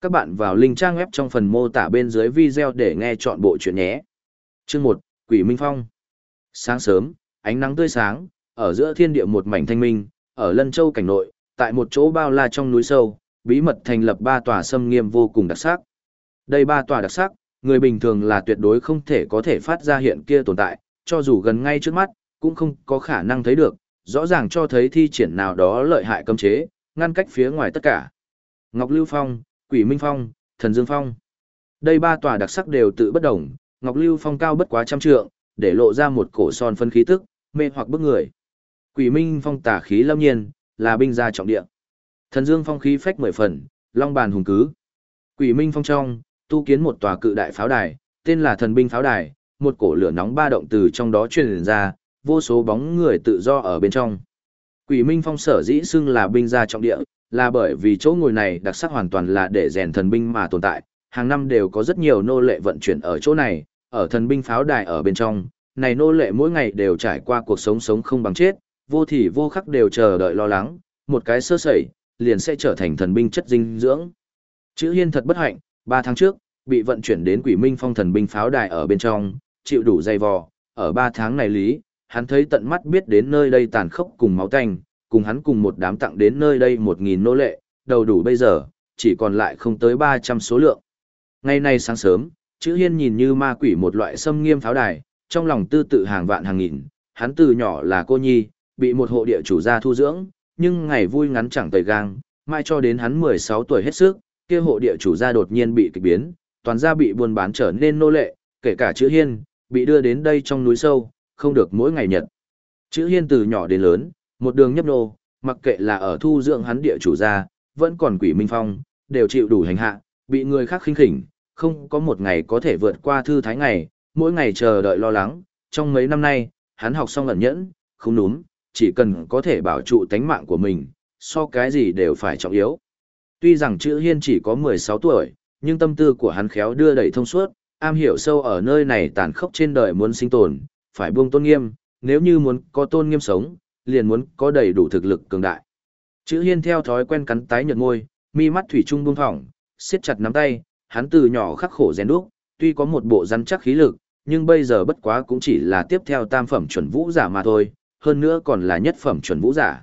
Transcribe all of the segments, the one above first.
Các bạn vào link trang web trong phần mô tả bên dưới video để nghe chọn bộ chuyện nhé. Chương 1, Quỷ Minh Phong. Sáng sớm, ánh nắng tươi sáng, ở giữa thiên địa một mảnh thanh minh, ở Lân Châu cảnh nội, tại một chỗ bao la trong núi sâu, bí mật thành lập ba tòa xâm nghiêm vô cùng đặc sắc. Đây ba tòa đặc sắc, người bình thường là tuyệt đối không thể có thể phát ra hiện kia tồn tại, cho dù gần ngay trước mắt, cũng không có khả năng thấy được, rõ ràng cho thấy thi triển nào đó lợi hại cấm chế, ngăn cách phía ngoài tất cả. Ngọc Lưu Phong, Quỷ Minh Phong, Thần Dương Phong. Đây ba tòa đặc sắc đều tự bất đồng, Ngọc Lưu Phong cao bất quá trăm trượng, để lộ ra một cổ son phân khí tức, mê hoặc bức người. Quỷ Minh Phong tà khí lâm nhiên, là binh gia trọng địa. Thần Dương Phong khí phách mười phần, long bàn hùng cứ. Quỷ Minh Phong trong, tu kiến một tòa cự đại pháo đài, tên là Thần binh pháo đài, một cổ lửa nóng ba động từ trong đó truyền ra, vô số bóng người tự do ở bên trong. Quỷ Minh Phong sở dĩ xưng là binh gia trọng địa, là bởi vì chỗ ngồi này đặc sắc hoàn toàn là để rèn thần binh mà tồn tại, hàng năm đều có rất nhiều nô lệ vận chuyển ở chỗ này, ở thần binh pháo đài ở bên trong, này nô lệ mỗi ngày đều trải qua cuộc sống sống không bằng chết, vô thì vô khắc đều chờ đợi lo lắng, một cái sơ sẩy, liền sẽ trở thành thần binh chất dinh dưỡng. Chữ Hiên thật bất hạnh, 3 tháng trước, bị vận chuyển đến Quỷ Minh Phong thần binh pháo đài ở bên trong, chịu đủ dày vò, ở 3 tháng này lý, hắn thấy tận mắt biết đến nơi đây tàn khốc cùng máu tanh, cùng hắn cùng một đám tặng đến nơi đây một nghìn nô lệ, đầu đủ bây giờ, chỉ còn lại không tới 300 số lượng. Ngày nay sáng sớm, chữ hiên nhìn như ma quỷ một loại xâm nghiêm pháo đài, trong lòng tư tự hàng vạn hàng nghìn, hắn từ nhỏ là cô nhi, bị một hộ địa chủ gia thu dưỡng, nhưng ngày vui ngắn chẳng tời gang, mai cho đến hắn 16 tuổi hết sức, kia hộ địa chủ gia đột nhiên bị kịch biến, toàn gia bị buôn bán trở nên nô lệ, kể cả chữ hiên, bị đưa đến đây trong núi sâu, không được mỗi ngày nhật. Chữ hiên từ nhỏ đến lớn, một đường nhấp nô, mặc kệ là ở thu dưỡng hắn địa chủ gia, vẫn còn quỷ minh phong, đều chịu đủ hành hạ, bị người khác khinh khỉnh, không có một ngày có thể vượt qua thư thái ngày, mỗi ngày chờ đợi lo lắng, trong mấy năm nay, hắn học xong ẩn nhẫn, không núm, chỉ cần có thể bảo trụ tánh mạng của mình, so cái gì đều phải trọng yếu. Tuy rằng chữ hiên chỉ có 16 tuổi, nhưng tâm tư của hắn khéo đưa đẩy thông suốt, am hiểu sâu ở nơi này tàn khốc trên đời muốn sinh tồn, phải buông tôn nghiêm, nếu như muốn có tôn nghiêm sống, liền muốn có đầy đủ thực lực cường đại. Chữ Hiên theo thói quen cắn tái nhợt môi, mi mắt thủy chung buông thõng, siết chặt nắm tay, hắn từ nhỏ khắc khổ rèn đúc, tuy có một bộ rắn chắc khí lực, nhưng bây giờ bất quá cũng chỉ là tiếp theo tam phẩm chuẩn vũ giả mà thôi, hơn nữa còn là nhất phẩm chuẩn vũ giả.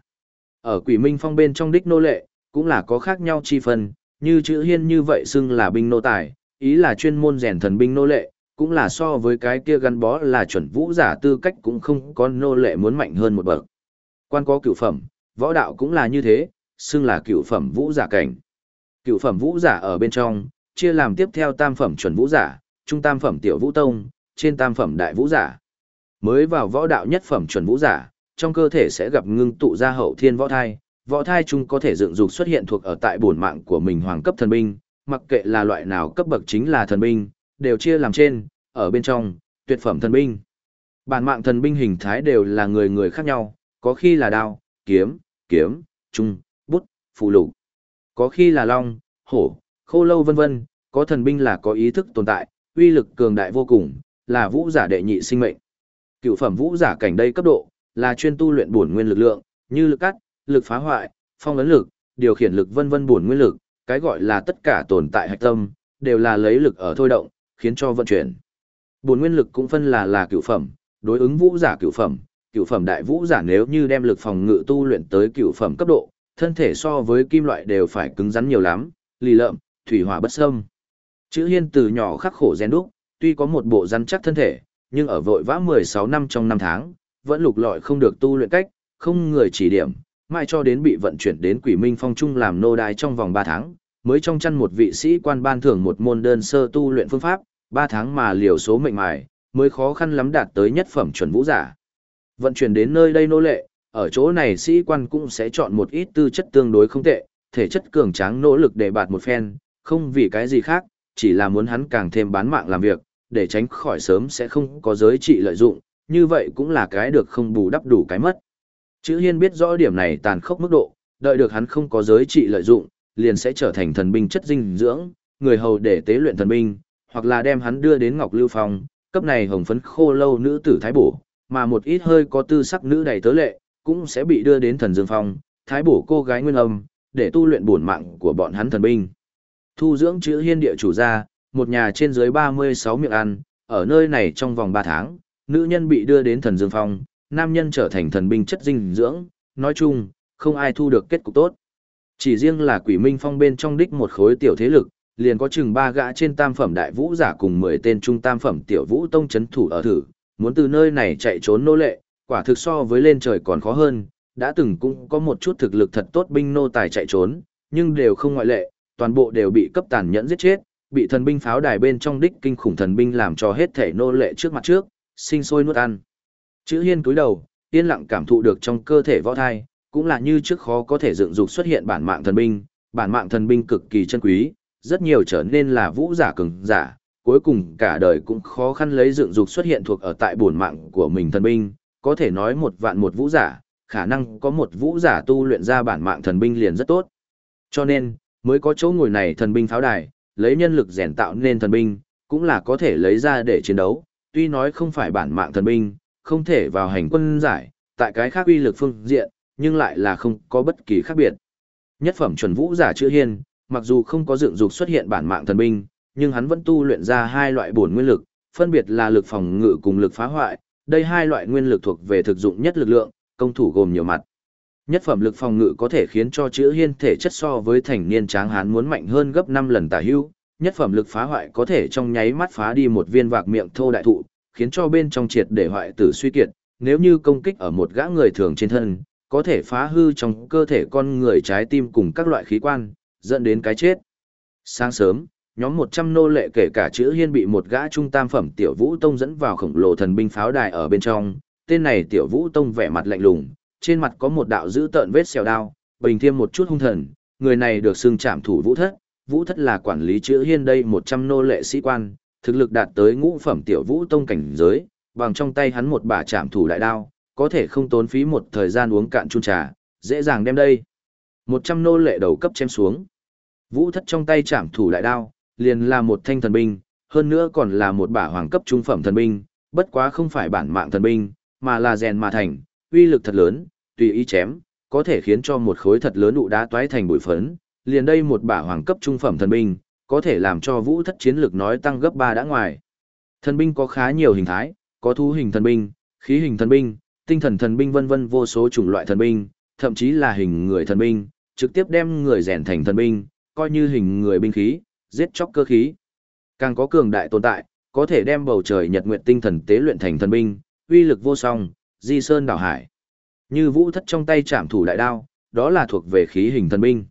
Ở Quỷ Minh Phong bên trong đích nô lệ, cũng là có khác nhau chi phần, như chữ Hiên như vậy xưng là binh nô tài, ý là chuyên môn rèn thần binh nô lệ, cũng là so với cái kia gắn bó là chuẩn vũ giả tư cách cũng không có nô lệ muốn mạnh hơn một bậc. Quan có cửu phẩm, võ đạo cũng là như thế, xưng là cửu phẩm vũ giả cảnh. Cửu phẩm vũ giả ở bên trong, chia làm tiếp theo tam phẩm chuẩn vũ giả, trung tam phẩm tiểu vũ tông, trên tam phẩm đại vũ giả. Mới vào võ đạo nhất phẩm chuẩn vũ giả, trong cơ thể sẽ gặp ngưng tụ ra hậu thiên võ thai, võ thai chung có thể dựng dục xuất hiện thuộc ở tại bổn mạng của mình hoàng cấp thần binh, mặc kệ là loại nào cấp bậc chính là thần binh, đều chia làm trên, ở bên trong, tuyệt phẩm thần binh. Bản mạng thần binh hình thái đều là người người khác nhau, có khi là đao, kiếm, kiếm, trung, bút, phụ lục. Có khi là long, hổ, khô lâu vân vân, có thần binh là có ý thức tồn tại, uy lực cường đại vô cùng, là vũ giả đệ nhị sinh mệnh. Cựu phẩm vũ giả cảnh đây cấp độ, là chuyên tu luyện bổn nguyên lực lượng, như lực cắt, lực phá hoại, phong ấn lực, điều khiển lực vân vân bổn nguyên lực, cái gọi là tất cả tồn tại hạch tâm, đều là lấy lực ở thôi động, khiến cho vận chuyển. Bổn nguyên lực cũng phân là là cựu phẩm, đối ứng vũ giả cựu phẩm, cựu phẩm đại vũ giả nếu như đem lực phòng ngự tu luyện tới cựu phẩm cấp độ, thân thể so với kim loại đều phải cứng rắn nhiều lắm, lì lợm, thủy hỏa bất xâm. Chữ Hiên từ nhỏ khắc khổ rèn đúc, tuy có một bộ rắn chắc thân thể, nhưng ở vội vã 16 năm trong năm tháng, vẫn lục lọi không được tu luyện cách, không người chỉ điểm, mãi cho đến bị vận chuyển đến Quỷ Minh Phong Trung làm nô đài trong vòng 3 tháng, mới trong chăn một vị sĩ quan ban thưởng một môn đơn sơ tu luyện phương pháp, 3 tháng mà liều số mệnh mài, mới khó khăn lắm đạt tới nhất phẩm chuẩn vũ giả. Vận chuyển đến nơi đây nô lệ, ở chỗ này sĩ quan cũng sẽ chọn một ít tư chất tương đối không tệ, thể chất cường tráng nỗ lực để bạt một phen, không vì cái gì khác, chỉ là muốn hắn càng thêm bán mạng làm việc, để tránh khỏi sớm sẽ không có giới trị lợi dụng, như vậy cũng là cái được không bù đắp đủ cái mất. Chữ Hiên biết rõ điểm này tàn khốc mức độ, đợi được hắn không có giới trị lợi dụng, liền sẽ trở thành thần binh chất dinh dưỡng, người hầu để tế luyện thần binh, hoặc là đem hắn đưa đến Ngọc Lưu Phong, cấp này hồng phấn khô lâu nữ tử thái bổ, mà một ít hơi có tư sắc nữ đầy tớ lệ, cũng sẽ bị đưa đến thần dương phong, thái bổ cô gái nguyên âm, để tu luyện bổn mạng của bọn hắn thần binh. Thu dưỡng chữ hiên địa chủ gia, một nhà trên dưới 36 miệng ăn, ở nơi này trong vòng 3 tháng, nữ nhân bị đưa đến thần dương phong, nam nhân trở thành thần binh chất dinh dưỡng, nói chung, không ai thu được kết cục tốt. Chỉ riêng là quỷ minh phong bên trong đích một khối tiểu thế lực, liền có chừng ba gã trên tam phẩm đại vũ giả cùng 10 tên trung tam phẩm tiểu vũ tông chấn thủ ở thử, muốn từ nơi này chạy trốn nô lệ, quả thực so với lên trời còn khó hơn, đã từng cũng có một chút thực lực thật tốt binh nô tài chạy trốn, nhưng đều không ngoại lệ, toàn bộ đều bị cấp tàn nhẫn giết chết, bị thần binh pháo đài bên trong đích kinh khủng thần binh làm cho hết thể nô lệ trước mặt trước, sinh sôi nuốt ăn. Chữ hiên cúi đầu, yên lặng cảm thụ được trong cơ thể võ thai, cũng là như trước khó có thể dựng dục xuất hiện bản mạng thần binh, bản mạng thần binh cực kỳ chân quý, rất nhiều trở nên là vũ giả cường giả, cuối cùng cả đời cũng khó khăn lấy dựng dục xuất hiện thuộc ở tại bổn mạng của mình thần binh, có thể nói một vạn một vũ giả, khả năng có một vũ giả tu luyện ra bản mạng thần binh liền rất tốt. Cho nên, mới có chỗ ngồi này thần binh pháo đài, lấy nhân lực rèn tạo nên thần binh, cũng là có thể lấy ra để chiến đấu, tuy nói không phải bản mạng thần binh, không thể vào hành quân giải, tại cái khác uy lực phương diện, nhưng lại là không có bất kỳ khác biệt. Nhất phẩm chuẩn vũ giả chữ hiên, mặc dù không có dựng dục xuất hiện bản mạng thần binh, nhưng hắn vẫn tu luyện ra hai loại bổn nguyên lực, phân biệt là lực phòng ngự cùng lực phá hoại, đây hai loại nguyên lực thuộc về thực dụng nhất lực lượng, công thủ gồm nhiều mặt. Nhất phẩm lực phòng ngự có thể khiến cho chữ hiên thể chất so với thành niên tráng hán muốn mạnh hơn gấp 5 lần tả hưu. Nhất phẩm lực phá hoại có thể trong nháy mắt phá đi một viên vạc miệng thô đại thụ, khiến cho bên trong triệt để hoại tử suy kiệt. Nếu như công kích ở một gã người thường trên thân, có thể phá hư trong cơ thể con người trái tim cùng các loại khí quan, dẫn đến cái chết. Sáng sớm, nhóm 100 nô lệ kể cả chữ hiên bị một gã trung tam phẩm tiểu vũ tông dẫn vào khổng lồ thần binh pháo đài ở bên trong. Tên này tiểu vũ tông vẻ mặt lạnh lùng, trên mặt có một đạo dữ tợn vết xèo đao, bình thêm một chút hung thần, người này được xưng trảm thủ vũ thất, vũ thất là quản lý chữ hiên đây 100 nô lệ sĩ quan, thực lực đạt tới ngũ phẩm tiểu vũ tông cảnh giới, bằng trong tay hắn một bả trảm thủ đại đao, có thể không tốn phí một thời gian uống cạn chung trà, dễ dàng đem đây. 100 nô lệ đầu cấp chém xuống. Vũ thất trong tay trảm thủ đại đao, liền là một thanh thần binh, hơn nữa còn là một bả hoàng cấp trung phẩm thần binh, bất quá không phải bản mạng thần binh, mà là rèn mà thành, uy lực thật lớn, tùy ý chém, có thể khiến cho một khối thật lớn đụ đá toái thành bụi phấn, liền đây một bả hoàng cấp trung phẩm thần binh, có thể làm cho vũ thất chiến lực nói tăng gấp 3 đã ngoài. Thần binh có khá nhiều hình thái, có thú hình thần binh, khí hình thần binh, tinh thần thần binh vân vân vô số chủng loại thần binh, thậm chí là hình người thần binh, trực tiếp đem người rèn thành thần binh, coi như hình người binh khí, giết chóc cơ khí. Càng có cường đại tồn tại, có thể đem bầu trời nhật nguyệt tinh thần tế luyện thành thần binh, uy lực vô song, di sơn đảo hải. Như vũ thất trong tay chạm thủ đại đao, đó là thuộc về khí hình thần binh.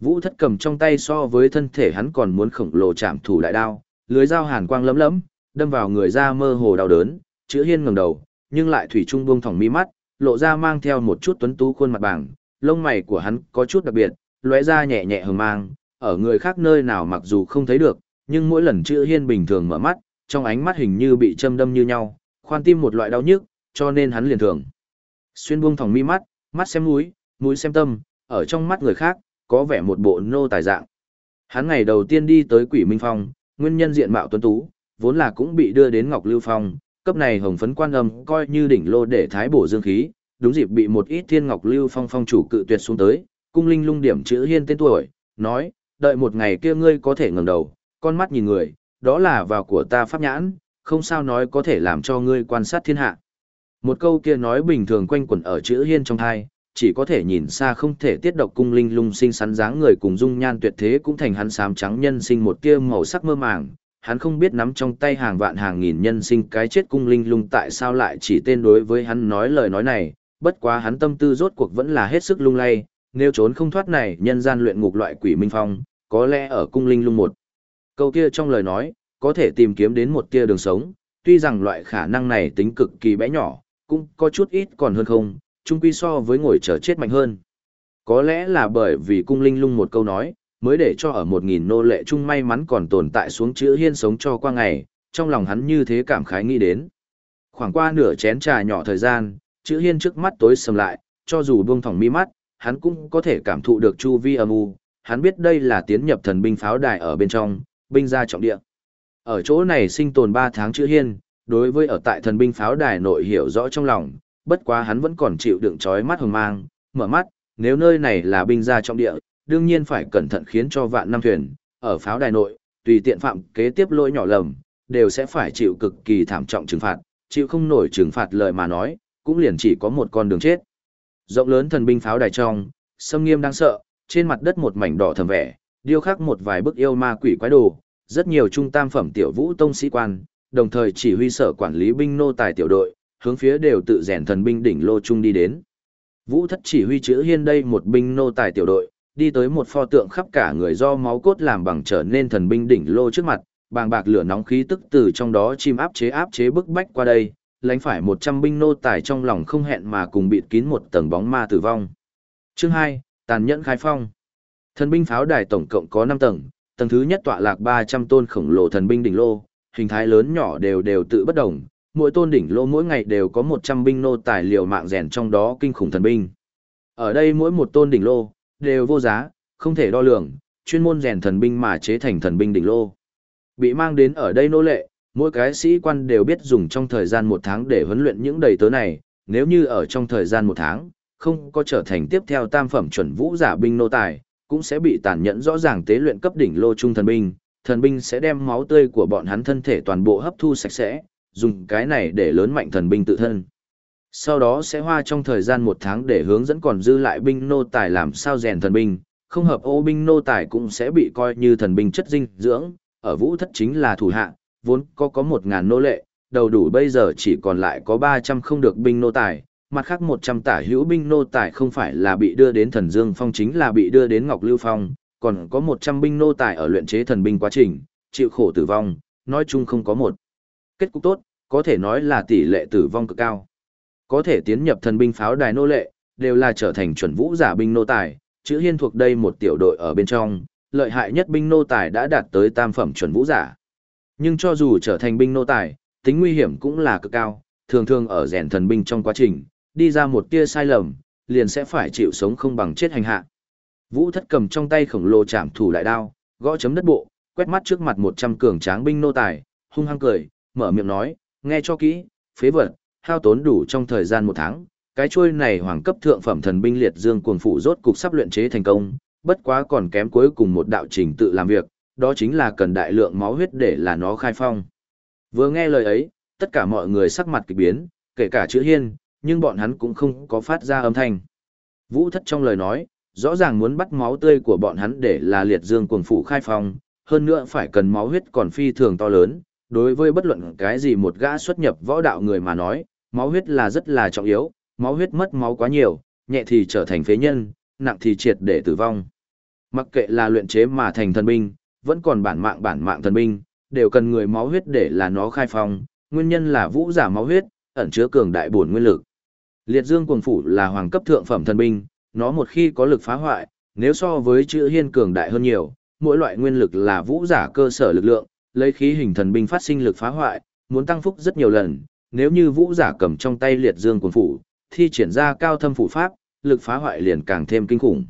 Vũ thất cầm trong tay so với thân thể hắn còn muốn khổng lồ chạm thủ đại đao, lưới dao hàn quang lấm lấm, đâm vào người ra mơ hồ đau đớn, chữ hiên ngẩng đầu, nhưng lại thủy trung buông thỏng mi mắt, lộ ra mang theo một chút tuấn tú khuôn mặt bảng, lông mày của hắn có chút đặc biệt, lóe ra nhẹ nhẹ hờ mang, ở người khác nơi nào mặc dù không thấy được, nhưng mỗi lần chữ hiên bình thường mở mắt, trong ánh mắt hình như bị châm đâm như nhau, khoan tim một loại đau nhức, cho nên hắn liền thường. Xuyên buông thòng mi mắt, mắt xem mũi, mũi xem tâm, ở trong mắt người khác, có vẻ một bộ nô tài dạng. Hắn ngày đầu tiên đi tới Quỷ Minh Phong, nguyên nhân diện mạo tuấn tú, vốn là cũng bị đưa đến Ngọc Lưu Phong, cấp này hồng phấn quan âm coi như đỉnh lô để thái bổ dương khí, đúng dịp bị một ít thiên Ngọc Lưu Phong phong chủ cự tuyệt xuống tới, cung linh lung điểm chữ hiên tên tuổi, nói, đợi một ngày kia ngươi có thể ngẩng đầu, con mắt nhìn người, đó là vào của ta pháp nhãn, không sao nói có thể làm cho ngươi quan sát thiên hạ. Một câu kia nói bình thường quanh quẩn ở chữ hiên trong thai, chỉ có thể nhìn xa không thể tiết độc cung linh lung sinh sắn dáng người cùng dung nhan tuyệt thế cũng thành hắn xám trắng nhân sinh một tia màu sắc mơ màng. Hắn không biết nắm trong tay hàng vạn hàng nghìn nhân sinh cái chết cung linh lung tại sao lại chỉ tên đối với hắn nói lời nói này, bất quá hắn tâm tư rốt cuộc vẫn là hết sức lung lay, nếu trốn không thoát này nhân gian luyện ngục loại quỷ minh phong, có lẽ ở cung linh lung một. Câu kia trong lời nói, có thể tìm kiếm đến một tia đường sống, tuy rằng loại khả năng này tính cực kỳ bé nhỏ, cũng có chút ít còn hơn không, chung quy so với ngồi chờ chết mạnh hơn. Có lẽ là bởi vì cung linh lung một câu nói, mới để cho ở một nghìn nô lệ chung may mắn còn tồn tại xuống chữ hiên sống cho qua ngày, trong lòng hắn như thế cảm khái nghĩ đến. Khoảng qua nửa chén trà nhỏ thời gian, chữ hiên trước mắt tối sầm lại, cho dù buông thỏng mi mắt, hắn cũng có thể cảm thụ được chu vi âm u, hắn biết đây là tiến nhập thần binh pháo đài ở bên trong, binh ra trọng địa. Ở chỗ này sinh tồn 3 tháng chữ hiên, đối với ở tại thần binh pháo đài nội hiểu rõ trong lòng, bất quá hắn vẫn còn chịu đựng trói mắt hồng mang, mở mắt, nếu nơi này là binh gia trọng địa, đương nhiên phải cẩn thận khiến cho vạn năm thuyền, ở pháo đài nội, tùy tiện phạm kế tiếp lỗi nhỏ lầm, đều sẽ phải chịu cực kỳ thảm trọng trừng phạt, chịu không nổi trừng phạt lời mà nói, cũng liền chỉ có một con đường chết. Rộng lớn thần binh pháo đài trong, sâm nghiêm đáng sợ, trên mặt đất một mảnh đỏ thầm vẻ, điêu khắc một vài bức yêu ma quỷ quái đồ, rất nhiều trung tam phẩm tiểu vũ tông sĩ quan, đồng thời chỉ huy sở quản lý binh nô tài tiểu đội, hướng phía đều tự rèn thần binh đỉnh lô trung đi đến. Vũ thất chỉ huy chữ hiên đây một binh nô tài tiểu đội, đi tới một pho tượng khắp cả người do máu cốt làm bằng trở nên thần binh đỉnh lô trước mặt, bàng bạc lửa nóng khí tức từ trong đó chim áp chế áp chế bức bách qua đây, lánh phải một trăm binh nô tài trong lòng không hẹn mà cùng bịt kín một tầng bóng ma tử vong. Chương 2, tàn nhẫn khai phong. Thần binh pháo đài tổng cộng có 5 tầng, tầng thứ nhất tọa lạc 300 tôn khổng lồ thần binh đỉnh lô, hình thái lớn nhỏ đều đều tự bất đồng, mỗi tôn đỉnh lô mỗi ngày đều có 100 binh nô tài liệu mạng rèn trong đó kinh khủng thần binh. Ở đây mỗi một tôn đỉnh lô đều vô giá, không thể đo lường, chuyên môn rèn thần binh mà chế thành thần binh đỉnh lô. Bị mang đến ở đây nô lệ, mỗi cái sĩ quan đều biết dùng trong thời gian một tháng để huấn luyện những đầy tớ này, nếu như ở trong thời gian một tháng, không có trở thành tiếp theo tam phẩm chuẩn vũ giả binh nô tài, cũng sẽ bị tàn nhẫn rõ ràng tế luyện cấp đỉnh lô trung thần binh, thần binh sẽ đem máu tươi của bọn hắn thân thể toàn bộ hấp thu sạch sẽ, dùng cái này để lớn mạnh thần binh tự thân. Sau đó sẽ hoa trong thời gian một tháng để hướng dẫn còn dư lại binh nô tài làm sao rèn thần binh, không hợp ô binh nô tài cũng sẽ bị coi như thần binh chất dinh dưỡng, ở vũ thất chính là thủ hạ, vốn có có một ngàn nô lệ, đầu đủ bây giờ chỉ còn lại có 300 không được binh nô tài, mặt khác 100 tả hữu binh nô tài không phải là bị đưa đến thần dương phong chính là bị đưa đến ngọc lưu phong, còn có 100 binh nô tài ở luyện chế thần binh quá trình, chịu khổ tử vong, nói chung không có một. Kết cục tốt, có thể nói là tỷ lệ tử vong cực cao. Có thể tiến nhập thần binh pháo đài nô lệ, đều là trở thành chuẩn vũ giả binh nô tài, chữ hiên thuộc đây một tiểu đội ở bên trong, lợi hại nhất binh nô tài đã đạt tới tam phẩm chuẩn vũ giả. Nhưng cho dù trở thành binh nô tài, tính nguy hiểm cũng là cực cao, thường thường ở rèn thần binh trong quá trình, đi ra một tia sai lầm, liền sẽ phải chịu sống không bằng chết hành hạ. Vũ thất cầm trong tay khổng lồ chạm thủ đại đao, gõ chấm đất bộ, quét mắt trước mặt 100 cường tráng binh nô tài, hung hăng cười, mở miệng nói, nghe cho kỹ, phế vật, hao tốn đủ trong thời gian một tháng, cái chuôi này hoàng cấp thượng phẩm thần binh liệt dương cuồng phủ rốt cục sắp luyện chế thành công, bất quá còn kém cuối cùng một đạo trình tự làm việc, đó chính là cần đại lượng máu huyết để là nó khai phong. Vừa nghe lời ấy, tất cả mọi người sắc mặt kỳ biến, kể cả chữ hiên, nhưng bọn hắn cũng không có phát ra âm thanh. Vũ thất trong lời nói, rõ ràng muốn bắt máu tươi của bọn hắn để là liệt dương cuồng phủ khai phong, hơn nữa phải cần máu huyết còn phi thường to lớn, đối với bất luận cái gì một gã xuất nhập võ đạo người mà nói, máu huyết là rất là trọng yếu, máu huyết mất máu quá nhiều, nhẹ thì trở thành phế nhân, nặng thì triệt để tử vong. Mặc kệ là luyện chế mà thành thần binh, vẫn còn bản mạng bản mạng thần binh, đều cần người máu huyết để là nó khai phong, nguyên nhân là vũ giả máu huyết, ẩn chứa cường đại bổn nguyên lực. Liệt Dương cuồng phủ là hoàng cấp thượng phẩm thần binh, nó một khi có lực phá hoại, nếu so với chữ hiên cường đại hơn nhiều, mỗi loại nguyên lực là vũ giả cơ sở lực lượng, lấy khí hình thần binh phát sinh lực phá hoại, muốn tăng phúc rất nhiều lần, nếu như vũ giả cầm trong tay liệt dương cuồng phủ, thi triển ra cao thâm phủ pháp, lực phá hoại liền càng thêm kinh khủng.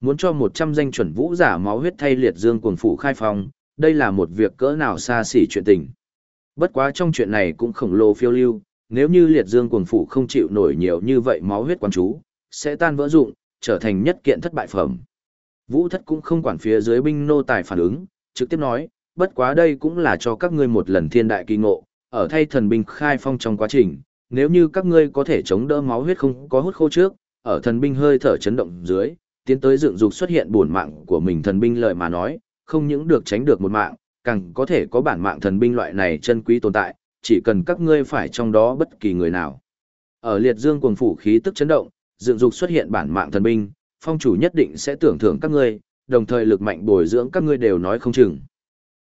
Muốn cho 100 danh chuẩn vũ giả máu huyết thay liệt dương cuồng phủ khai phong, đây là một việc cỡ nào xa xỉ chuyện tình. Bất quá trong chuyện này cũng khổng lồ phiêu lưu, nếu như liệt dương cuồng phủ không chịu nổi nhiều như vậy máu huyết quan chú, sẽ tan vỡ dụng, trở thành nhất kiện thất bại phẩm. Vũ thất cũng không quản phía dưới binh nô tài phản ứng, trực tiếp nói, bất quá đây cũng là cho các ngươi một lần thiên đại kỳ ngộ, ở thay thần binh khai phong trong quá trình, nếu như các ngươi có thể chống đỡ máu huyết không có hút khô trước, ở thần binh hơi thở chấn động dưới, tiến tới dựng dục xuất hiện bổn mạng của mình thần binh lợi mà nói, không những được tránh được một mạng, càng có thể có bản mạng thần binh loại này chân quý tồn tại, chỉ cần các ngươi phải trong đó bất kỳ người nào. Ở liệt dương cuồng phủ khí tức chấn động, dựng dục xuất hiện bản mạng thần binh, phong chủ nhất định sẽ tưởng thưởng các ngươi, đồng thời lực mạnh bồi dưỡng các ngươi đều nói không chừng.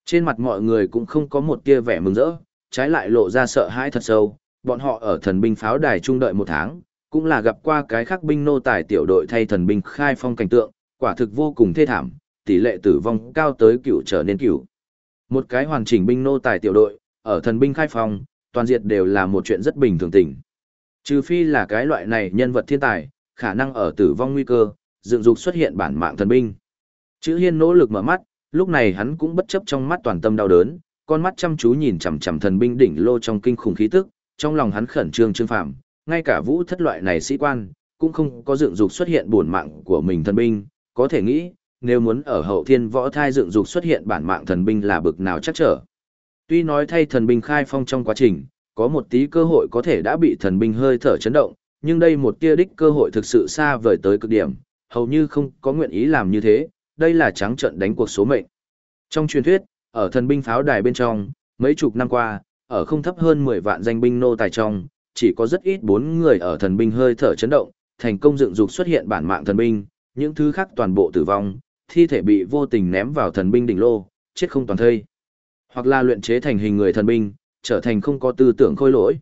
Trên mặt mọi người cũng không có một tia vẻ mừng rỡ, trái lại lộ ra sợ hãi thật sâu, bọn họ ở thần binh pháo đài trung đợi một tháng, cũng là gặp qua cái khắc binh nô tài tiểu đội thay thần binh khai phong cảnh tượng, quả thực vô cùng thê thảm, tỷ lệ tử vong cao tới cựu trở nên cựu. Một cái hoàn chỉnh binh nô tài tiểu đội, ở thần binh khai phong, toàn diệt đều là một chuyện rất bình thường tình. Trừ phi là cái loại này nhân vật thiên tài, khả năng ở tử vong nguy cơ, dựng dục xuất hiện bản mạng thần binh. Chữ Hiên nỗ lực mở mắt, lúc này hắn cũng bất chấp trong mắt toàn tâm đau đớn, con mắt chăm chú nhìn chằm chằm thần binh đỉnh lô trong kinh khủng khí tức, trong lòng hắn khẩn trương trương phạm, ngay cả vũ thất loại này sĩ quan, cũng không có dựng dục xuất hiện buồn mạng của mình thần binh, có thể nghĩ, nếu muốn ở hậu thiên võ thai dựng dục xuất hiện bản mạng thần binh là bực nào chắc trở. Tuy nói thay thần binh khai phong trong quá trình, có một tí cơ hội có thể đã bị thần binh hơi thở chấn động, nhưng đây một tia đích cơ hội thực sự xa vời tới cực điểm, hầu như không có nguyện ý làm như thế, đây là trắng trận đánh cuộc số mệnh. Trong truyền thuyết, ở thần binh pháo đài bên trong, mấy chục năm qua, ở không thấp hơn 10 vạn danh binh nô tài trong, chỉ có rất ít bốn người ở thần binh hơi thở chấn động, thành công dựng dục xuất hiện bản mạng thần binh, những thứ khác toàn bộ tử vong, thi thể bị vô tình ném vào thần binh đỉnh lô, chết không toàn thây. Hoặc là luyện chế thành hình người thần binh, trở thành không có tư tưởng khôi lỗi.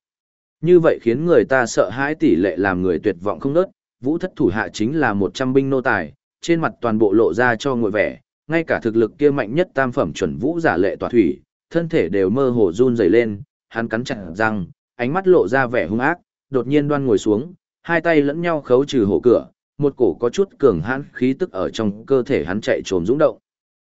Như vậy khiến người ta sợ hãi tỷ lệ làm người tuyệt vọng không nớt, vũ thất thủ hạ chính là 100 binh nô tài, trên mặt toàn bộ lộ ra cho ngội vẻ, ngay cả thực lực kia mạnh nhất tam phẩm chuẩn vũ giả lệ tòa thủy, thân thể đều mơ hồ run rẩy lên, hắn cắn chặt răng, ánh mắt lộ ra vẻ hung ác, đột nhiên đoan ngồi xuống, hai tay lẫn nhau khấu trừ hổ cửa, một cổ có chút cường hãn khí tức ở trong cơ thể hắn chạy trồm dũng động.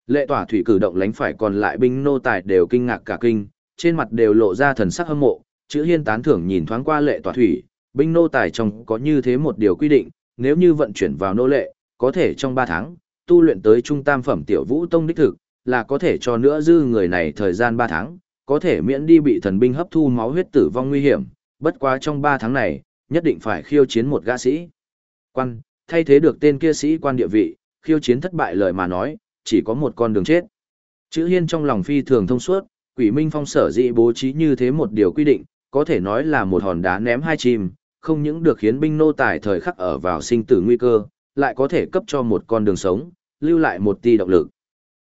Lệ tỏa thủy cử động lánh phải còn lại binh nô tài đều kinh ngạc cả kinh, trên mặt đều lộ ra thần sắc hâm mộ, chữ hiên tán thưởng nhìn thoáng qua lệ tỏa thủy, binh nô tài trong có như thế một điều quy định, nếu như vận chuyển vào nô lệ, có thể trong 3 tháng, tu luyện tới trung tam phẩm tiểu vũ tông đích thực, là có thể cho nữa dư người này thời gian 3 tháng, có thể miễn đi bị thần binh hấp thu máu huyết tử vong nguy hiểm, bất quá trong 3 tháng này, nhất định phải khiêu chiến một gã sĩ. Quan, thay thế được tên kia sĩ quan địa vị, khiêu chiến thất bại lời mà nói, chỉ có một con đường chết. Chữ hiên trong lòng phi thường thông suốt, quỷ minh phong sở dị bố trí như thế một điều quy định, có thể nói là một hòn đá ném hai chim, không những được khiến binh nô tài thời khắc ở vào sinh tử nguy cơ, lại có thể cấp cho một con đường sống, lưu lại một tia động lực.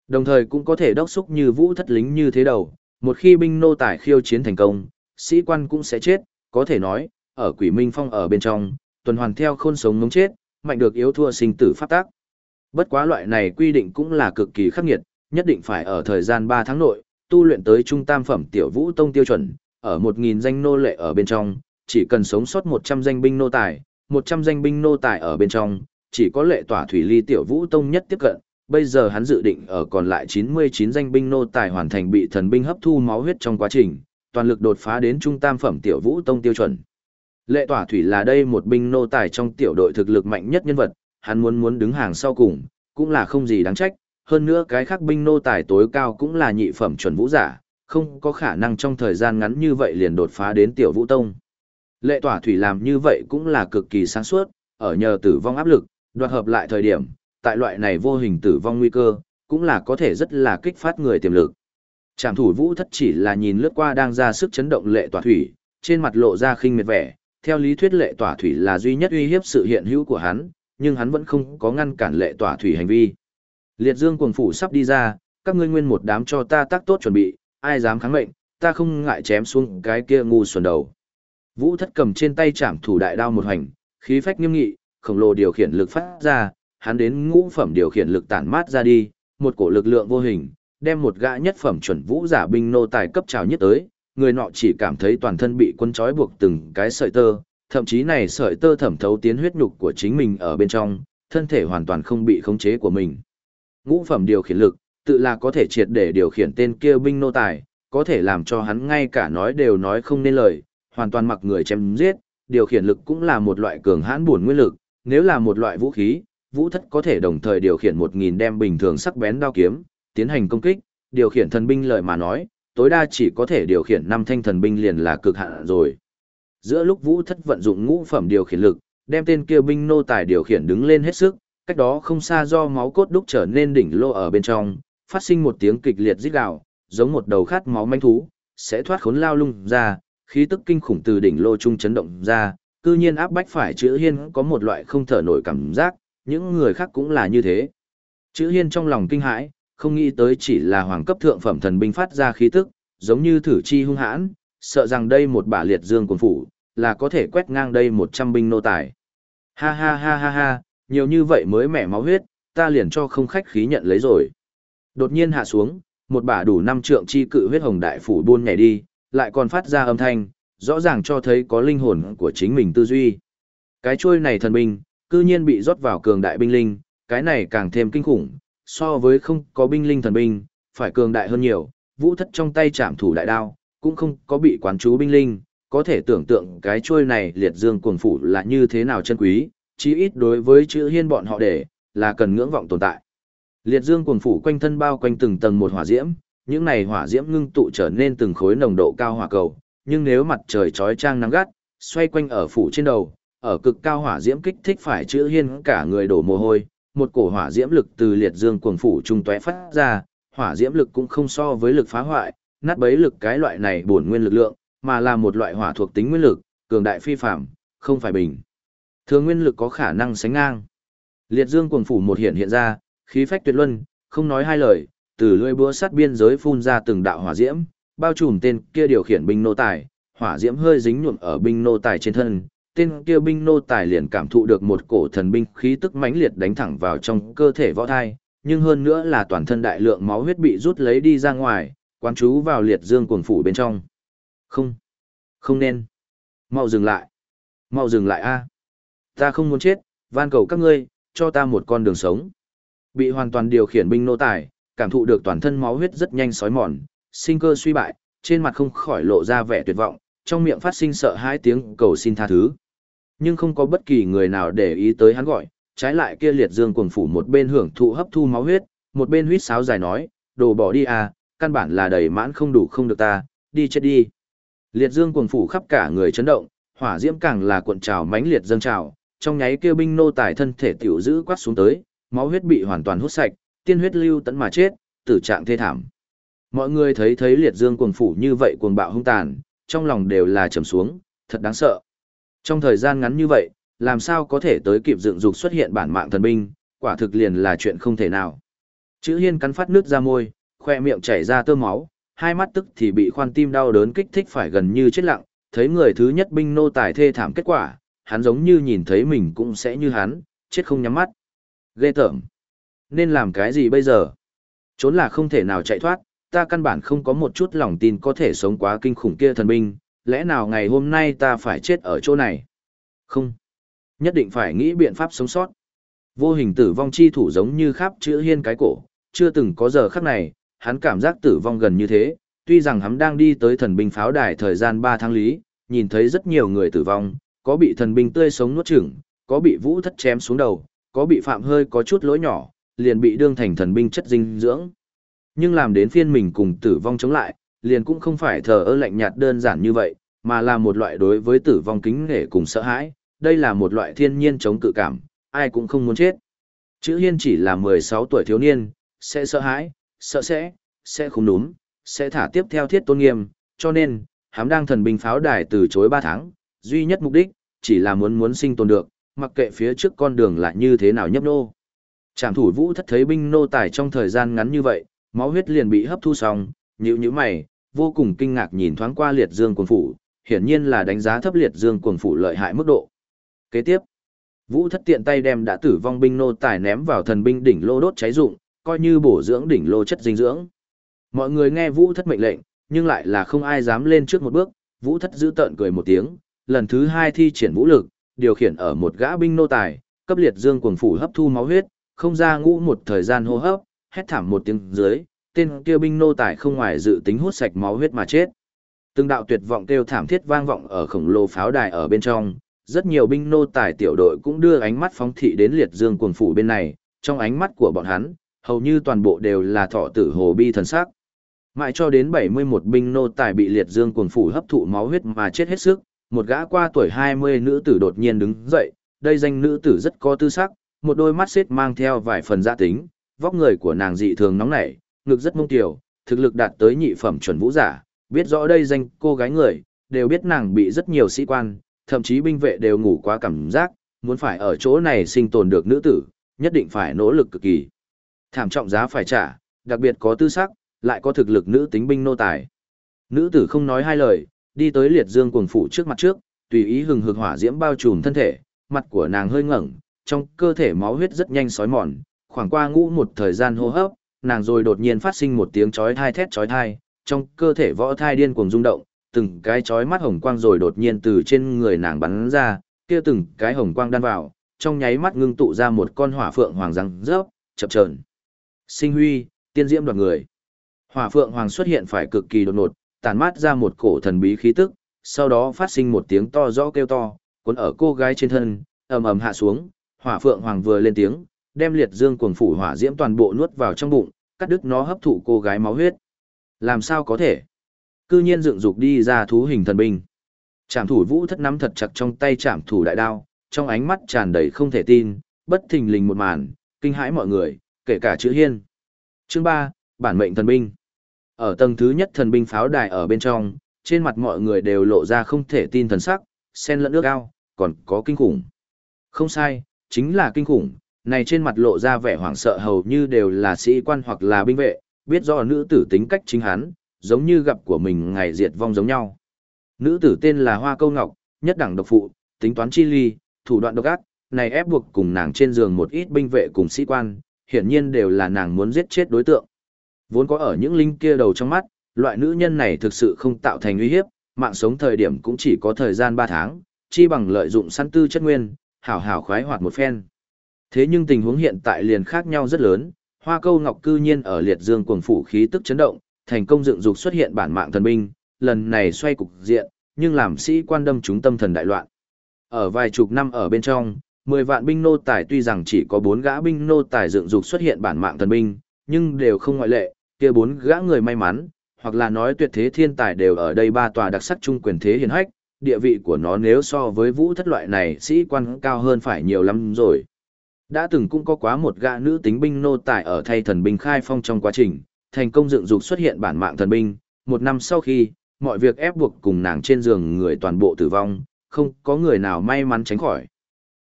Đồng thời cũng có thể đốc xúc như vũ thất lính như thế đầu, một khi binh nô tài khiêu chiến thành công, sĩ quan cũng sẽ chết, có thể nói, ở quỷ minh phong ở bên trong, tuần hoàn theo khôn sống ngống chết, mạnh được yếu thua sinh tử pháp tác. Bất quá loại này quy định cũng là cực kỳ khắc nghiệt, nhất định phải ở thời gian 3 tháng nội, tu luyện tới trung tam phẩm tiểu vũ tông tiêu chuẩn, ở 1.000 danh nô lệ ở bên trong, chỉ cần sống sót 100 danh binh nô tài, 100 danh binh nô tài ở bên trong, chỉ có lệ tỏa thủy ly tiểu vũ tông nhất tiếp cận, bây giờ hắn dự định ở còn lại 99 danh binh nô tài hoàn thành bị thần binh hấp thu máu huyết trong quá trình, toàn lực đột phá đến trung tam phẩm tiểu vũ tông tiêu chuẩn. Lệ tỏa thủy là đây một binh nô tài trong tiểu đội thực lực mạnh nhất nhân vật, hắn muốn muốn đứng hàng sau cùng, cũng là không gì đáng trách, hơn nữa cái khác binh nô tài tối cao cũng là nhị phẩm chuẩn vũ giả, không có khả năng trong thời gian ngắn như vậy liền đột phá đến tiểu vũ tông. Lệ tỏa thủy làm như vậy cũng là cực kỳ sáng suốt, ở nhờ tử vong áp lực, đoạt hợp lại thời điểm, tại loại này vô hình tử vong nguy cơ, cũng là có thể rất là kích phát người tiềm lực. Trảm thủ vũ thất chỉ là nhìn lướt qua đang ra sức chấn động lệ tỏa thủy, trên mặt lộ ra khinh miệt vẻ, theo lý thuyết lệ tỏa thủy là duy nhất uy hiếp sự hiện hữu của hắn, nhưng hắn vẫn không có ngăn cản lệ tỏa thủy hành vi. Liệt dương cuồng phủ sắp đi ra, các ngươi nguyên một đám cho ta tác tốt chuẩn bị, ai dám kháng mệnh, ta không ngại chém xuống cái kia ngu xuẩn đầu. Vũ thất cầm trên tay chạm thủ đại đao một hành, khí phách nghiêm nghị, khổng lồ điều khiển lực phát ra, hắn đến ngũ phẩm điều khiển lực tản mát ra đi, một cổ lực lượng vô hình, đem một gã nhất phẩm chuẩn vũ giả binh nô tài cấp trào nhất tới, người nọ chỉ cảm thấy toàn thân bị quân trói buộc từng cái sợi tơ, thậm chí này sợi tơ thẩm thấu tiến huyết nhục của chính mình ở bên trong, thân thể hoàn toàn không bị khống chế của mình. Ngũ phẩm điều khiển lực, tự là có thể triệt để điều khiển tên kia binh nô tài, có thể làm cho hắn ngay cả nói đều nói không nên lời, hoàn toàn mặc người chém giết, điều khiển lực cũng là một loại cường hãn buồn nguyên lực, nếu là một loại vũ khí, vũ thất có thể đồng thời điều khiển 1000 đem bình thường sắc bén đao kiếm, tiến hành công kích, điều khiển thần binh lợi mà nói, tối đa chỉ có thể điều khiển năm thanh thần binh liền là cực hạn rồi. Giữa lúc vũ thất vận dụng ngũ phẩm điều khiển lực, đem tên kia binh nô tài điều khiển đứng lên hết sức, cách đó không xa do máu cốt đúc trở nên đỉnh lô ở bên trong, phát sinh một tiếng kịch liệt rít gào, giống một đầu khát máu manh thú, sẽ thoát khốn lao lung ra, khí tức kinh khủng từ đỉnh lô trung chấn động ra, cư nhiên áp bách phải chữ hiên có một loại không thở nổi cảm giác, những người khác cũng là như thế. Chữ hiên trong lòng kinh hãi, không nghĩ tới chỉ là hoàng cấp thượng phẩm thần binh phát ra khí tức, giống như thử chi hung hãn, sợ rằng đây một bả liệt dương quần phủ, là có thể quét ngang đây 100 binh nô tài. Ha ha ha ha ha, nhiều như vậy mới mẻ máu huyết, ta liền cho không khách khí nhận lấy rồi. Đột nhiên hạ xuống, một bả đủ năm trượng chi cự huyết hồng đại phủ buôn nhảy đi, lại còn phát ra âm thanh, rõ ràng cho thấy có linh hồn của chính mình tư duy. Cái chuôi này thần binh, cư nhiên bị rót vào cường đại binh linh, cái này càng thêm kinh khủng, so với không có binh linh thần binh, phải cường đại hơn nhiều, vũ thất trong tay chạm thủ đại đao, cũng không có bị quán chú binh linh, có thể tưởng tượng cái chuôi này liệt dương cuồng phủ là như thế nào chân quý, chí ít đối với chữ hiên bọn họ để, là cần ngưỡng vọng tồn tại. Liệt dương cuồng phủ quanh thân bao quanh từng tầng một hỏa diễm, những này hỏa diễm ngưng tụ trở nên từng khối nồng độ cao hỏa cầu, nhưng nếu mặt trời chói chang nắng gắt, xoay quanh ở phủ trên đầu, ở cực cao hỏa diễm kích thích phải chữ hiên cả người đổ mồ hôi, một cổ hỏa diễm lực từ liệt dương cuồng phủ trung tóe phát ra, hỏa diễm lực cũng không so với lực phá hoại, nát bấy lực cái loại này bổn nguyên lực lượng, mà là một loại hỏa thuộc tính nguyên lực, cường đại phi phàm, không phải bình. Thường nguyên lực có khả năng sánh ngang. Liệt dương cuồng phủ một hiện hiện ra, khí phách tuyệt luân, không nói hai lời, từ lưỡi búa sắt biên giới phun ra từng đạo hỏa diễm, bao trùm tên kia điều khiển binh nô tài, hỏa diễm hơi dính nhuộm ở binh nô tài trên thân, tên kia binh nô tài liền cảm thụ được một cổ thần binh khí tức mãnh liệt đánh thẳng vào trong cơ thể võ thai, nhưng hơn nữa là toàn thân đại lượng máu huyết bị rút lấy đi ra ngoài, quán chú vào liệt dương cuồng phủ bên trong. Không, không nên. Mau dừng lại. Mau dừng lại a. À. Ta không muốn chết, van cầu các ngươi, cho ta một con đường sống. Bị hoàn toàn điều khiển binh nô tài, cảm thụ được toàn thân máu huyết rất nhanh sói mòn, sinh cơ suy bại, trên mặt không khỏi lộ ra vẻ tuyệt vọng, trong miệng phát sinh sợ hãi tiếng cầu xin tha thứ. Nhưng không có bất kỳ người nào để ý tới hắn gọi, trái lại kia liệt dương cuồng phủ một bên hưởng thụ hấp thu máu huyết, một bên huyết sáo dài nói, đồ bỏ đi à, căn bản là đầy mãn không đủ không được ta, đi chết đi. Liệt dương cuồng phủ khắp cả người chấn động, hỏa diễm càng là cuộn trào mãnh liệt dâng trào, trong nháy kia binh nô tài thân thể tiểu giữ quát xuống tới, máu huyết bị hoàn toàn hút sạch, tiên huyết lưu tận mà chết, tử trạng thê thảm. Mọi người thấy thấy liệt dương cuồng phủ như vậy cuồng bạo hung tàn, trong lòng đều là trầm xuống, thật đáng sợ. Trong thời gian ngắn như vậy, làm sao có thể tới kịp dựng dục xuất hiện bản mạng thần binh, quả thực liền là chuyện không thể nào. Chữ hiên cắn phát nước ra môi, khoe miệng chảy ra tơ máu, hai mắt tức thì bị khoan tim đau đớn kích thích phải gần như chết lặng, thấy người thứ nhất binh nô tài thê thảm kết quả, hắn giống như nhìn thấy mình cũng sẽ như hắn, chết không nhắm mắt. Ghê tởm. Nên làm cái gì bây giờ? Trốn là không thể nào chạy thoát, ta căn bản không có một chút lòng tin có thể sống quá kinh khủng kia thần binh, lẽ nào ngày hôm nay ta phải chết ở chỗ này? Không. Nhất định phải nghĩ biện pháp sống sót. Vô hình tử vong chi thủ giống như khắp chữ hiên cái cổ, chưa từng có giờ khắc này, hắn cảm giác tử vong gần như thế, tuy rằng hắn đang đi tới thần binh pháo đài thời gian 3 tháng lý, nhìn thấy rất nhiều người tử vong, có bị thần binh tươi sống nuốt chửng, có bị vũ thất chém xuống đầu, có bị phạm hơi có chút lỗi nhỏ, liền bị đương thành thần binh chất dinh dưỡng. Nhưng làm đến phiên mình cùng tử vong chống lại, liền cũng không phải thờ ơ lạnh nhạt đơn giản như vậy, mà là một loại đối với tử vong kính nể cùng sợ hãi, đây là một loại thiên nhiên chống cự cảm, ai cũng không muốn chết. Chữ Hiên chỉ là 16 tuổi thiếu niên, sẽ sợ hãi, sợ sẽ, sẽ không đúng, sẽ thả tiếp theo thiết tôn nghiêm, cho nên, hám đang thần binh pháo đài từ chối 3 tháng, duy nhất mục đích, chỉ là muốn muốn sinh tồn được, mặc kệ phía trước con đường là như thế nào nhấp nô. Trảm thủ vũ thất thấy binh nô tài trong thời gian ngắn như vậy, máu huyết liền bị hấp thu xong, nhíu nhữ mày, vô cùng kinh ngạc nhìn thoáng qua liệt dương quần phủ, hiển nhiên là đánh giá thấp liệt dương quần phủ lợi hại mức độ. Kế tiếp, vũ thất tiện tay đem đã tử vong binh nô tài ném vào thần binh đỉnh lô đốt cháy rụng coi như bổ dưỡng đỉnh lô chất dinh dưỡng. Mọi người nghe vũ thất mệnh lệnh, nhưng lại là không ai dám lên trước một bước, vũ thất giữ tợn cười một tiếng, lần thứ hai thi triển vũ lực, điều khiển ở một gã binh nô tài, cấp liệt dương cuồng phủ hấp thu máu huyết, không ra ngũ một thời gian hô hấp, hét thảm một tiếng dưới, tên kia binh nô tài không ngoài dự tính hút sạch máu huyết mà chết. Từng đạo tuyệt vọng kêu thảm thiết vang vọng ở khổng lồ pháo đài ở bên trong, rất nhiều binh nô tài tiểu đội cũng đưa ánh mắt phóng thị đến liệt dương cuồng phủ bên này, trong ánh mắt của bọn hắn, hầu như toàn bộ đều là thọ tử hồ bi thần sắc. Mãi cho đến 71 binh nô tài bị liệt dương cuồng phủ hấp thụ máu huyết mà chết hết sức, một gã qua tuổi 20 nữ tử đột nhiên đứng dậy, đây danh nữ tử rất có tư sắc, một đôi mắt xếp mang theo vài phần gia tính, vóc người của nàng dị thường nóng nảy, ngực rất mông tiểu, thực lực đạt tới nhị phẩm chuẩn vũ giả, biết rõ đây danh cô gái người, đều biết nàng bị rất nhiều sĩ quan, thậm chí binh vệ đều ngủ quá cảm giác, muốn phải ở chỗ này sinh tồn được nữ tử, nhất định phải nỗ lực cực kỳ. Thảm trọng giá phải trả, đặc biệt có tư sắc, lại có thực lực nữ tính binh nô tài. Nữ tử không nói hai lời, đi tới liệt dương cuồng phủ trước mặt trước, tùy ý hừng hực hỏa diễm bao trùm thân thể, mặt của nàng hơi ngẩng, trong cơ thể máu huyết rất nhanh sói mòn, khoảng qua ngũ một thời gian hô hấp, nàng rồi đột nhiên phát sinh một tiếng chói thai thét chói thai, trong cơ thể võ thai điên cuồng rung động, từng cái chói mắt hồng quang rồi đột nhiên từ trên người nàng bắn ra, kia từng cái hồng quang đan vào, trong nháy mắt ngưng tụ ra một con hỏa phượng hoàng răng rớp, chập chờn. Sinh huy, tiên diễm đoạt người. Hỏa phượng hoàng xuất hiện phải cực kỳ đột ngột, tàn mát ra một cổ thần bí khí tức, sau đó phát sinh một tiếng to rõ kêu to, cuốn ở cô gái trên thân, ầm ầm hạ xuống, hỏa phượng hoàng vừa lên tiếng, đem liệt dương cuồng phủ hỏa diễm toàn bộ nuốt vào trong bụng, cắt đứt nó hấp thụ cô gái máu huyết. Làm sao có thể? Cư nhiên dựng dục đi ra thú hình thần binh. Trảm thủ vũ thất nắm thật chặt trong tay trảm thủ đại đao, trong ánh mắt tràn đầy không thể tin, bất thình lình một màn, kinh hãi mọi người, kể cả chữ hiên. Chương 3, bản mệnh thần binh. Ở tầng thứ nhất thần binh pháo đài ở bên trong, trên mặt mọi người đều lộ ra không thể tin thần sắc, sen lẫn nước ao, còn có kinh khủng. Không sai, chính là kinh khủng, này trên mặt lộ ra vẻ hoảng sợ hầu như đều là sĩ quan hoặc là binh vệ, biết do nữ tử tính cách chính hắn, giống như gặp của mình ngày diệt vong giống nhau. Nữ tử tên là Hoa Câu Ngọc, nhất đẳng độc phụ, tính toán chi ly, thủ đoạn độc ác, này ép buộc cùng nàng trên giường một ít binh vệ cùng sĩ quan, hiển nhiên đều là nàng muốn giết chết đối tượng. Vốn có ở những linh kia đầu trong mắt, loại nữ nhân này thực sự không tạo thành uy hiếp, mạng sống thời điểm cũng chỉ có thời gian 3 tháng, chi bằng lợi dụng săn tư chất nguyên, hảo hảo khoái hoạt một phen. Thế nhưng tình huống hiện tại liền khác nhau rất lớn, Hoa Câu Ngọc cư nhiên ở liệt dương cuồng phủ khí tức chấn động, thành công dựng dục xuất hiện bản mạng thần binh, lần này xoay cục diện, nhưng làm sĩ quan đâm chúng tâm thần đại loạn. Ở vài chục năm ở bên trong, 10 vạn binh nô tài tuy rằng chỉ có 4 gã binh nô tài dựng dục xuất hiện bản mạng thần binh, nhưng đều không ngoại lệ, kia bốn gã người may mắn, hoặc là nói tuyệt thế thiên tài đều ở đây ba tòa đặc sắc trung quyền thế hiền hách, địa vị của nó nếu so với vũ thất loại này sĩ quan cao hơn phải nhiều lắm rồi. Đã từng cũng có quá một gã nữ tính binh nô tài ở thay thần binh khai phong trong quá trình, thành công dựng dục xuất hiện bản mạng thần binh, một năm sau khi, mọi việc ép buộc cùng nàng trên giường người toàn bộ tử vong, không có người nào may mắn tránh khỏi.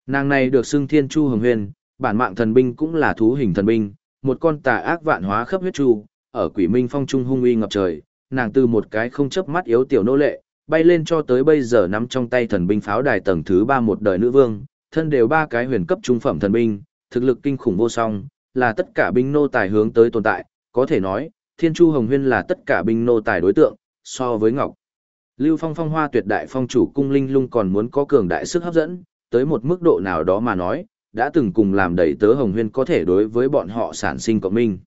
Nàng này được xưng Thiên Chu Hồng Huyền, bản mạng thần binh cũng là thú hình thần binh, một con tà ác vạn hóa khắp huyết chu, ở Quỷ Minh Phong trung hung uy ngập trời, nàng từ một cái không chớp mắt yếu tiểu nô lệ, bay lên cho tới bây giờ nắm trong tay thần binh pháo đài tầng thứ ba một đời nữ vương, thân đều ba cái huyền cấp trung phẩm thần binh, thực lực kinh khủng vô song, là tất cả binh nô tài hướng tới tồn tại, có thể nói, Thiên Chu Hồng Huyên là tất cả binh nô tài đối tượng, so với Ngọc. Lưu Phong Phong Hoa tuyệt đại phong chủ cung linh lung còn muốn có cường đại sức hấp dẫn, tới một mức độ nào đó mà nói, đã từng cùng làm đầy tớ Hồng Huyên có thể đối với bọn họ sản sinh cộng minh.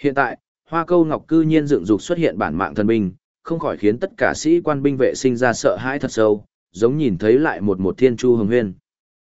Hiện tại, Hoa Câu Ngọc cư nhiên dựng dục xuất hiện bản mạng thần binh, không khỏi khiến tất cả sĩ quan binh vệ sinh ra sợ hãi thật sâu, giống nhìn thấy lại một một thiên chu hồng huyên.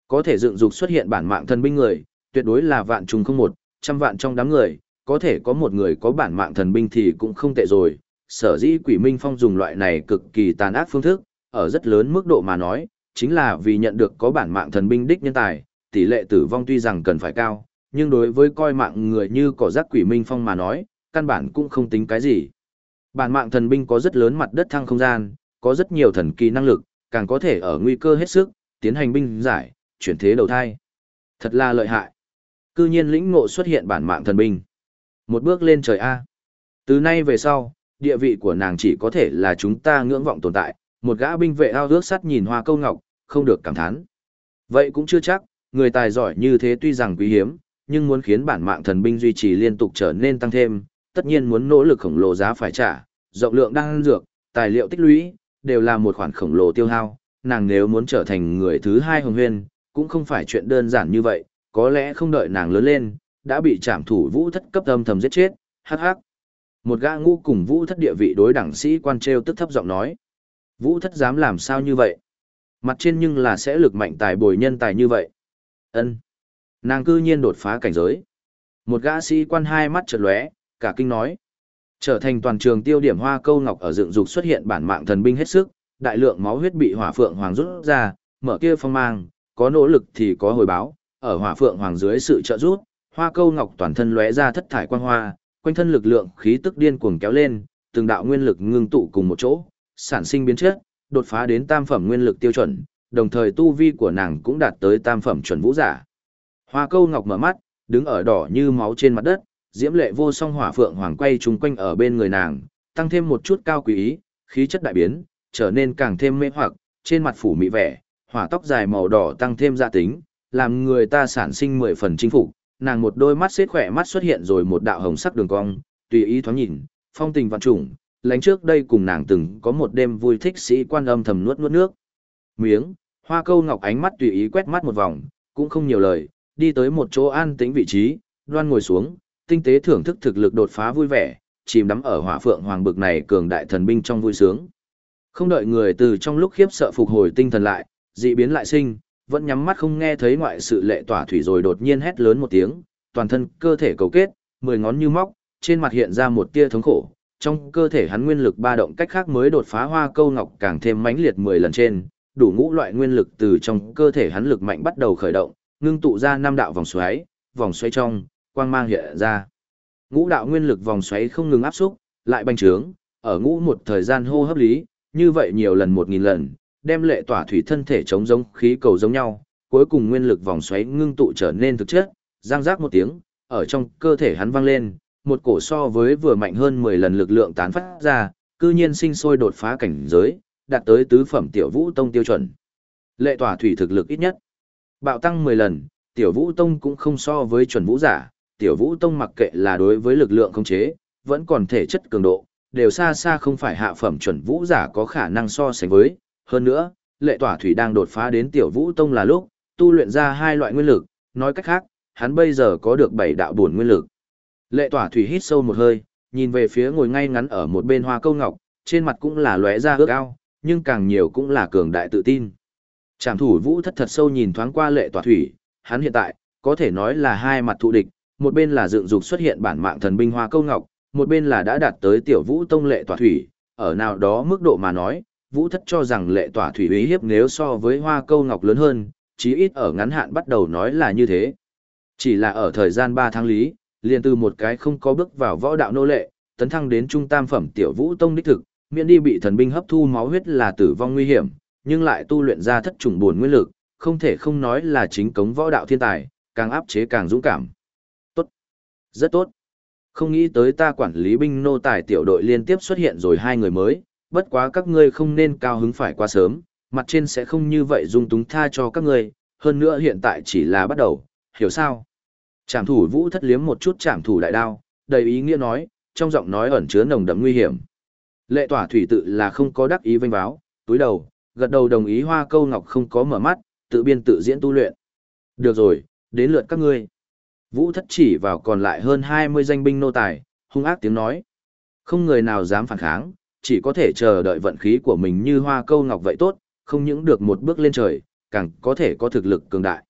Có thể dựng dục xuất hiện bản mạng thần binh người, tuyệt đối là vạn trùng không một, trăm vạn trong đám người, có thể có một người có bản mạng thần binh thì cũng không tệ rồi. Sở dĩ quỷ minh phong dùng loại này cực kỳ tàn ác phương thức, ở rất lớn mức độ mà nói, chính là vì nhận được có bản mạng thần binh đích nhân tài, tỷ lệ tử vong tuy rằng cần phải cao, nhưng đối với coi mạng người như cỏ rác quỷ minh phong mà nói, căn bản cũng không tính cái gì. Bản mạng thần binh có rất lớn mặt đất thăng không gian, có rất nhiều thần kỳ năng lực, càng có thể ở nguy cơ hết sức, tiến hành binh giải, chuyển thế đầu thai. Thật là lợi hại. Cư nhiên lĩnh ngộ xuất hiện bản mạng thần binh. Một bước lên trời A. Từ nay về sau, địa vị của nàng chỉ có thể là chúng ta ngưỡng vọng tồn tại, một gã binh vệ ao ước sắt nhìn hoa câu ngọc, không được cảm thán. Vậy cũng chưa chắc, người tài giỏi như thế tuy rằng quý hiếm, nhưng muốn khiến bản mạng thần binh duy trì liên tục trở nên tăng thêm, tất nhiên muốn nỗ lực khổng lồ giá phải trả, rộng lượng đang dược, tài liệu tích lũy, đều là một khoản khổng lồ tiêu hao, nàng nếu muốn trở thành người thứ hai hồng huyên, cũng không phải chuyện đơn giản như vậy, có lẽ không đợi nàng lớn lên, đã bị trảm thủ vũ thất cấp âm thầm giết chết, hắc hắc. Một gã ngũ cùng vũ thất địa vị đối đẳng sĩ quan treo tức thấp giọng nói. Vũ thất dám làm sao như vậy? Mặt trên nhưng là sẽ lực mạnh tài bồi nhân tài như vậy. ân Nàng cư nhiên đột phá cảnh giới. Một gã sĩ quan hai mắt chợt lóe, cả kinh nói. Trở thành toàn trường tiêu điểm hoa câu ngọc ở dựng dục xuất hiện bản mạng thần binh hết sức, đại lượng máu huyết bị hỏa phượng hoàng rút ra, mở kia phong mang, có nỗ lực thì có hồi báo, ở hỏa phượng hoàng dưới sự trợ giúp, hoa câu ngọc toàn thân lóe ra thất thải quang hoa, quanh thân lực lượng khí tức điên cuồng kéo lên, từng đạo nguyên lực ngưng tụ cùng một chỗ, sản sinh biến chất, đột phá đến tam phẩm nguyên lực tiêu chuẩn, đồng thời tu vi của nàng cũng đạt tới tam phẩm chuẩn vũ giả. Hoa câu ngọc mở mắt, đứng ở đỏ như máu trên mặt đất, diễm lệ vô song hỏa phượng hoàng quay chung quanh ở bên người nàng, tăng thêm một chút cao quý ý, khí chất đại biến, trở nên càng thêm mê hoặc, trên mặt phủ mỹ vẻ, hỏa tóc dài màu đỏ tăng thêm gia tính, làm người ta sản sinh mười phần chinh phục. Nàng một đôi mắt xếp khỏe mắt xuất hiện rồi một đạo hồng sắc đường cong, tùy ý thoáng nhìn, phong tình vạn trùng, lánh trước đây cùng nàng từng có một đêm vui thích sĩ quan âm thầm nuốt nuốt nước. Miếng, hoa câu ngọc ánh mắt tùy ý quét mắt một vòng, cũng không nhiều lời, đi tới một chỗ an tĩnh vị trí, đoan ngồi xuống, tinh tế thưởng thức thực lực đột phá vui vẻ, chìm đắm ở hỏa phượng hoàng bực này cường đại thần binh trong vui sướng. Không đợi người từ trong lúc khiếp sợ phục hồi tinh thần lại, dị biến lại sinh, vẫn nhắm mắt không nghe thấy ngoại sự lệ tỏa thủy rồi đột nhiên hét lớn một tiếng, toàn thân cơ thể cầu kết, mười ngón như móc, trên mặt hiện ra một tia thống khổ, trong cơ thể hắn nguyên lực ba động cách khác mới đột phá hoa câu ngọc càng thêm mãnh liệt 10 lần trên, đủ ngũ loại nguyên lực từ trong cơ thể hắn lực mạnh bắt đầu khởi động, ngưng tụ ra năm đạo vòng xoáy, vòng xoáy trong, quang mang hiện ra. Ngũ đạo nguyên lực vòng xoáy không ngừng áp xúc, lại bành trướng, ở ngũ một thời gian hô hấp lý, như vậy nhiều lần một nghìn lần, đem lệ tỏa thủy thân thể chống giống khí cầu giống nhau, cuối cùng nguyên lực vòng xoáy ngưng tụ trở nên thực chất, giang giác một tiếng, ở trong cơ thể hắn vang lên, một cổ so với vừa mạnh hơn 10 lần lực lượng tán phát ra, cư nhiên sinh sôi đột phá cảnh giới, đạt tới tứ phẩm tiểu vũ tông tiêu chuẩn. Lệ tỏa thủy thực lực ít nhất, bạo tăng 10 lần, tiểu vũ tông cũng không so với chuẩn vũ giả, tiểu vũ tông mặc kệ là đối với lực lượng không chế, vẫn còn thể chất cường độ, đều xa xa không phải hạ phẩm chuẩn vũ giả có khả năng so sánh với. Hơn nữa, lệ tỏa thủy đang đột phá đến tiểu vũ tông là lúc, tu luyện ra hai loại nguyên lực, nói cách khác, hắn bây giờ có được bảy đạo bổn nguyên lực. Lệ tỏa thủy hít sâu một hơi, nhìn về phía ngồi ngay ngắn ở một bên hoa câu ngọc, trên mặt cũng là lóe ra ước ao, nhưng càng nhiều cũng là cường đại tự tin. Trảm thủ vũ thất thật sâu nhìn thoáng qua lệ tỏa thủy, hắn hiện tại, có thể nói là hai mặt thụ địch, một bên là dựng dục xuất hiện bản mạng thần binh hoa câu ngọc, một bên là đã đạt tới tiểu vũ tông lệ tỏa thủy, ở nào đó mức độ mà nói, vũ thất cho rằng lệ tỏa thủy uy hiếp nếu so với hoa câu ngọc lớn hơn, chí ít ở ngắn hạn bắt đầu nói là như thế. Chỉ là ở thời gian 3 tháng lý, liền từ một cái không có bước vào võ đạo nô lệ, tấn thăng đến trung tam phẩm tiểu vũ tông đích thực, miễn đi bị thần binh hấp thu máu huyết là tử vong nguy hiểm, nhưng lại tu luyện ra thất trùng buồn nguyên lực, không thể không nói là chính cống võ đạo thiên tài, càng áp chế càng dũng cảm. Tốt. Rất tốt. Không nghĩ tới ta quản lý binh nô tài tiểu đội liên tiếp xuất hiện rồi hai người mới, bất quá các ngươi không nên cao hứng phải quá sớm, mặt trên sẽ không như vậy dung túng tha cho các ngươi, hơn nữa hiện tại chỉ là bắt đầu, hiểu sao? Trảm thủ vũ thất liếm một chút trảm thủ đại đao, đầy ý nghĩa nói, trong giọng nói ẩn chứa nồng đậm nguy hiểm. Lệ tỏa thủy tự là không có đắc ý vinh báo, túi đầu, gật đầu đồng ý hoa câu ngọc không có mở mắt, tự biên tự diễn tu luyện. Được rồi, đến lượt các ngươi. Vũ thất chỉ vào còn lại hơn 20 danh binh nô tài, hung ác tiếng nói. Không người nào dám phản kháng, chỉ có thể chờ đợi vận khí của mình như hoa câu ngọc vậy tốt, không những được một bước lên trời, càng có thể có thực lực cường đại.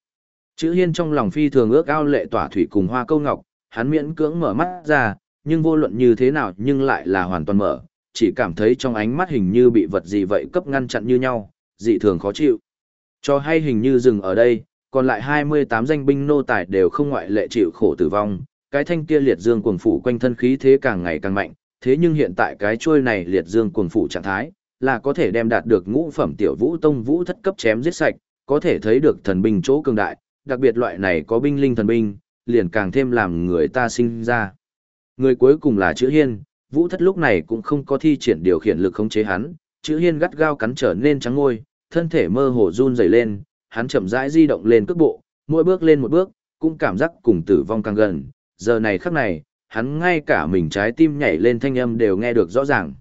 Chữ hiên trong lòng phi thường ước ao lệ tỏa thủy cùng hoa câu ngọc, hắn miễn cưỡng mở mắt ra, nhưng vô luận như thế nào nhưng lại là hoàn toàn mở, chỉ cảm thấy trong ánh mắt hình như bị vật gì vậy cấp ngăn chặn như nhau, dị thường khó chịu. Cho hay hình như dừng ở đây, còn lại 28 danh binh nô tài đều không ngoại lệ chịu khổ tử vong, cái thanh kia liệt dương cuồng phủ quanh thân khí thế càng ngày càng mạnh, thế nhưng hiện tại cái chuôi này liệt dương cuồng phủ trạng thái, là có thể đem đạt được ngũ phẩm tiểu vũ tông vũ thất cấp chém giết sạch, có thể thấy được thần binh chỗ cường đại, đặc biệt loại này có binh linh thần binh, liền càng thêm làm người ta sinh ra. Người cuối cùng là chữ hiên, vũ thất lúc này cũng không có thi triển điều khiển lực khống chế hắn, chữ hiên gắt gao cắn trở nên trắng ngôi, thân thể mơ hồ run rẩy lên, hắn chậm rãi di động lên cước bộ, mỗi bước lên một bước, cũng cảm giác cùng tử vong càng gần, giờ này khắc này, hắn ngay cả mình trái tim nhảy lên thanh âm đều nghe được rõ ràng.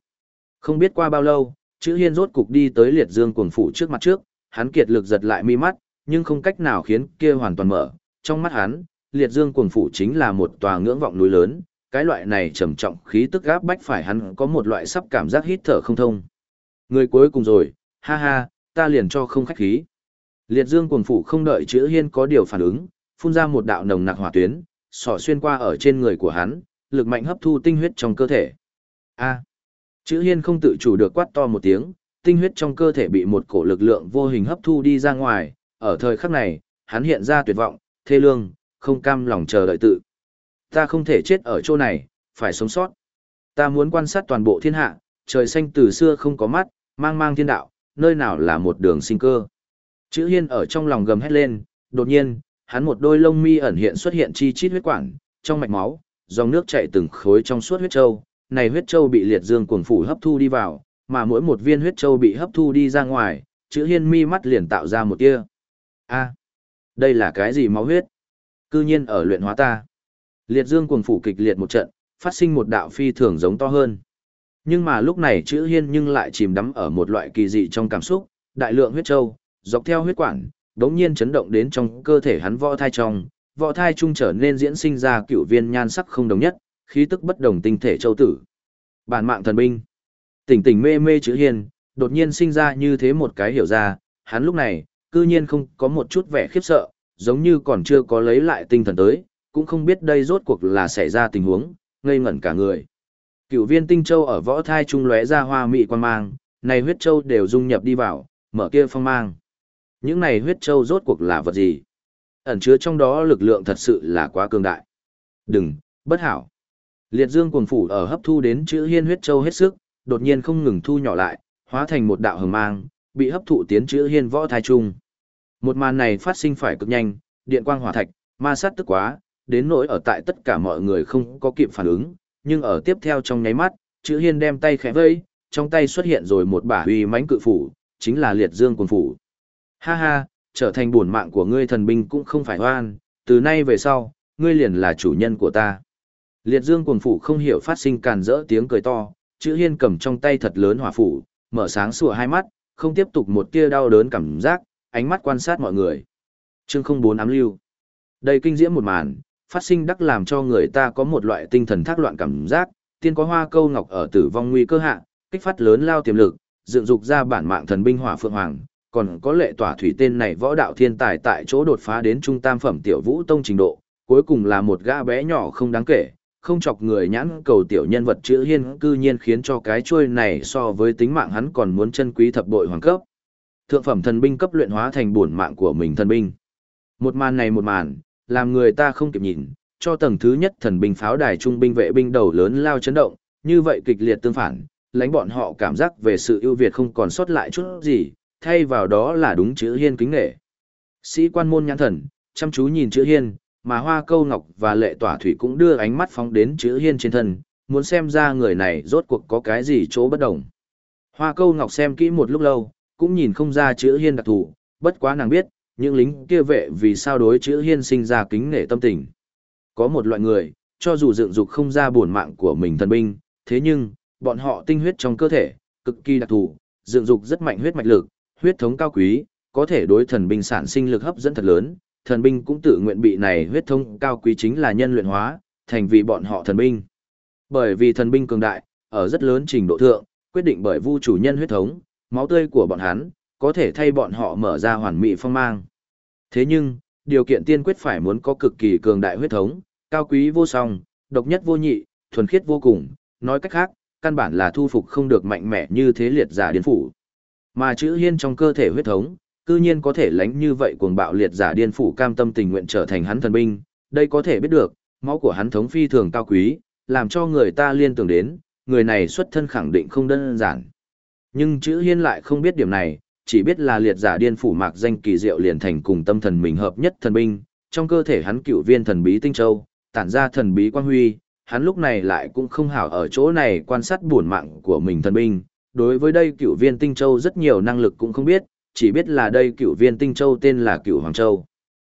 Không biết qua bao lâu, chữ hiên rốt cục đi tới liệt dương cuồng phủ trước mặt trước, hắn kiệt lực giật lại mi mắt, nhưng không cách nào khiến kia hoàn toàn mở. Trong mắt hắn, liệt dương cuồng phủ chính là một tòa ngưỡng vọng núi lớn, cái loại này trầm trọng khí tức gáp bách phải hắn có một loại sắp cảm giác hít thở không thông. Người cuối cùng rồi, ha ha, ta liền cho không khách khí. Liệt dương cuồng phủ không đợi chữ hiên có điều phản ứng, phun ra một đạo nồng nặc hỏa tuyến, sỏ xuyên qua ở trên người của hắn, lực mạnh hấp thu tinh huyết trong cơ thể. A. Chữ hiên không tự chủ được quát to một tiếng, tinh huyết trong cơ thể bị một cổ lực lượng vô hình hấp thu đi ra ngoài, ở thời khắc này, hắn hiện ra tuyệt vọng, thê lương, không cam lòng chờ đợi tự. Ta không thể chết ở chỗ này, phải sống sót. Ta muốn quan sát toàn bộ thiên hạ, trời xanh từ xưa không có mắt, mang mang thiên đạo, nơi nào là một đường sinh cơ. Chữ hiên ở trong lòng gầm hét lên, đột nhiên, hắn một đôi lông mi ẩn hiện xuất hiện chi chít huyết quản, trong mạch máu, dòng nước chảy từng khối trong suốt huyết châu, này huyết châu bị liệt dương cuồng phủ hấp thu đi vào, mà mỗi một viên huyết châu bị hấp thu đi ra ngoài, chữ hiên mi mắt liền tạo ra một tia. A, đây là cái gì máu huyết? Cư nhiên ở luyện hóa ta. Liệt dương cuồng phủ kịch liệt một trận, phát sinh một đạo phi thường giống to hơn. Nhưng mà lúc này chữ hiên nhưng lại chìm đắm ở một loại kỳ dị trong cảm xúc, đại lượng huyết châu, dọc theo huyết quản, đống nhiên chấn động đến trong cơ thể hắn võ thai trong, võ thai trung trở nên diễn sinh ra cựu viên nhan sắc không đồng nhất, khí tức bất đồng tinh thể châu tử. Bản mạng thần binh. Tỉnh tỉnh mê mê chữ hiên, đột nhiên sinh ra như thế một cái hiểu ra, hắn lúc này, cư nhiên không có một chút vẻ khiếp sợ, giống như còn chưa có lấy lại tinh thần tới, cũng không biết đây rốt cuộc là xảy ra tình huống, ngây ngẩn cả người. Cựu viên tinh châu ở võ thai trung lóe ra hoa mị quan mang, này huyết châu đều dung nhập đi vào, mở kia phong mang. Những này huyết châu rốt cuộc là vật gì? Ẩn chứa trong đó lực lượng thật sự là quá cường đại. Đừng, bất hảo. Liệt dương cuồng phủ ở hấp thu đến chữ hiên huyết châu hết sức, đột nhiên không ngừng thu nhỏ lại, hóa thành một đạo hồng mang, bị hấp thụ tiến chữ hiên võ thai trung. Một màn này phát sinh phải cực nhanh, điện quang hỏa thạch, ma sát tức quá, đến nỗi ở tại tất cả mọi người không có kịp phản ứng, nhưng ở tiếp theo trong nháy mắt, chữ hiên đem tay khẽ vây, trong tay xuất hiện rồi một bả uy mãnh cự phủ, chính là liệt dương quần phủ. Ha ha, trở thành bổn mạng của ngươi thần binh cũng không phải hoan, từ nay về sau, ngươi liền là chủ nhân của ta. Liệt dương quần phủ không hiểu phát sinh càn rỡ tiếng cười to, chữ hiên cầm trong tay thật lớn hỏa phủ, mở sáng sủa hai mắt, không tiếp tục một tia đau đớn cảm giác, ánh mắt quan sát mọi người. Chương không bốn ám lưu. Đây kinh diễm một màn, phát sinh đắc làm cho người ta có một loại tinh thần thác loạn cảm giác, tiên có hoa câu ngọc ở tử vong nguy cơ hạ, kích phát lớn lao tiềm lực, dựng dục ra bản mạng thần binh hỏa phượng hoàng, còn có lệ tỏa thủy tên này võ đạo thiên tài tại chỗ đột phá đến trung tam phẩm tiểu vũ tông trình độ, cuối cùng là một gã bé nhỏ không đáng kể, không chọc người nhãn cầu tiểu nhân vật chữ hiên cư nhiên khiến cho cái chuôi này so với tính mạng hắn còn muốn chân quý thập bội hoàng cấp. Thượng phẩm thần binh cấp luyện hóa thành bổn mạng của mình thần binh. Một màn này một màn, làm người ta không kịp nhìn, cho tầng thứ nhất thần binh pháo đài trung binh vệ binh đầu lớn lao chấn động, như vậy kịch liệt tương phản, lãnh bọn họ cảm giác về sự ưu việt không còn sót lại chút gì, thay vào đó là đúng chữ hiên kính nghệ. Sĩ quan môn nhãn thần, chăm chú nhìn chữ hiên, mà hoa câu ngọc và lệ tỏa thủy cũng đưa ánh mắt phóng đến chữ hiên trên thân, muốn xem ra người này rốt cuộc có cái gì chỗ bất đồng. Hoa câu ngọc xem kỹ một lúc lâu, cũng nhìn không ra chữ hiên đặc thù, bất quá nàng biết, những lính kia vệ vì sao đối chữ hiên sinh ra kính nể tâm tình. Có một loại người, cho dù dựng dục không ra buồn mạng của mình thần binh, thế nhưng, bọn họ tinh huyết trong cơ thể, cực kỳ đặc thù, dựng dục rất mạnh huyết mạch lực, huyết thống cao quý, có thể đối thần binh sản sinh lực hấp dẫn thật lớn, thần binh cũng tự nguyện bị này huyết thống cao quý chính là nhân luyện hóa, thành vì bọn họ thần binh. Bởi vì thần binh cường đại, ở rất lớn trình độ thượng, quyết định bởi vu chủ nhân huyết thống, máu tươi của bọn hắn, có thể thay bọn họ mở ra hoàn mỹ phong mang. Thế nhưng, điều kiện tiên quyết phải muốn có cực kỳ cường đại huyết thống, cao quý vô song, độc nhất vô nhị, thuần khiết vô cùng, nói cách khác, căn bản là thu phục không được mạnh mẽ như thế liệt giả điên phủ. Mà chữ hiên trong cơ thể huyết thống, cư nhiên có thể lánh như vậy cuồng bạo liệt giả điên phủ cam tâm tình nguyện trở thành hắn thần binh, đây có thể biết được, máu của hắn thống phi thường cao quý, làm cho người ta liên tưởng đến, người này xuất thân khẳng định không đơn giản. Nhưng chữ hiên lại không biết điểm này, chỉ biết là liệt giả điên phủ mạc danh kỳ diệu liền thành cùng tâm thần mình hợp nhất thần binh, trong cơ thể hắn cựu viên thần bí tinh châu, tản ra thần bí quan huy, hắn lúc này lại cũng không hảo ở chỗ này quan sát buồn mạng của mình thần binh. Đối với đây cựu viên tinh châu rất nhiều năng lực cũng không biết, chỉ biết là đây cựu viên tinh châu tên là cựu hoàng châu.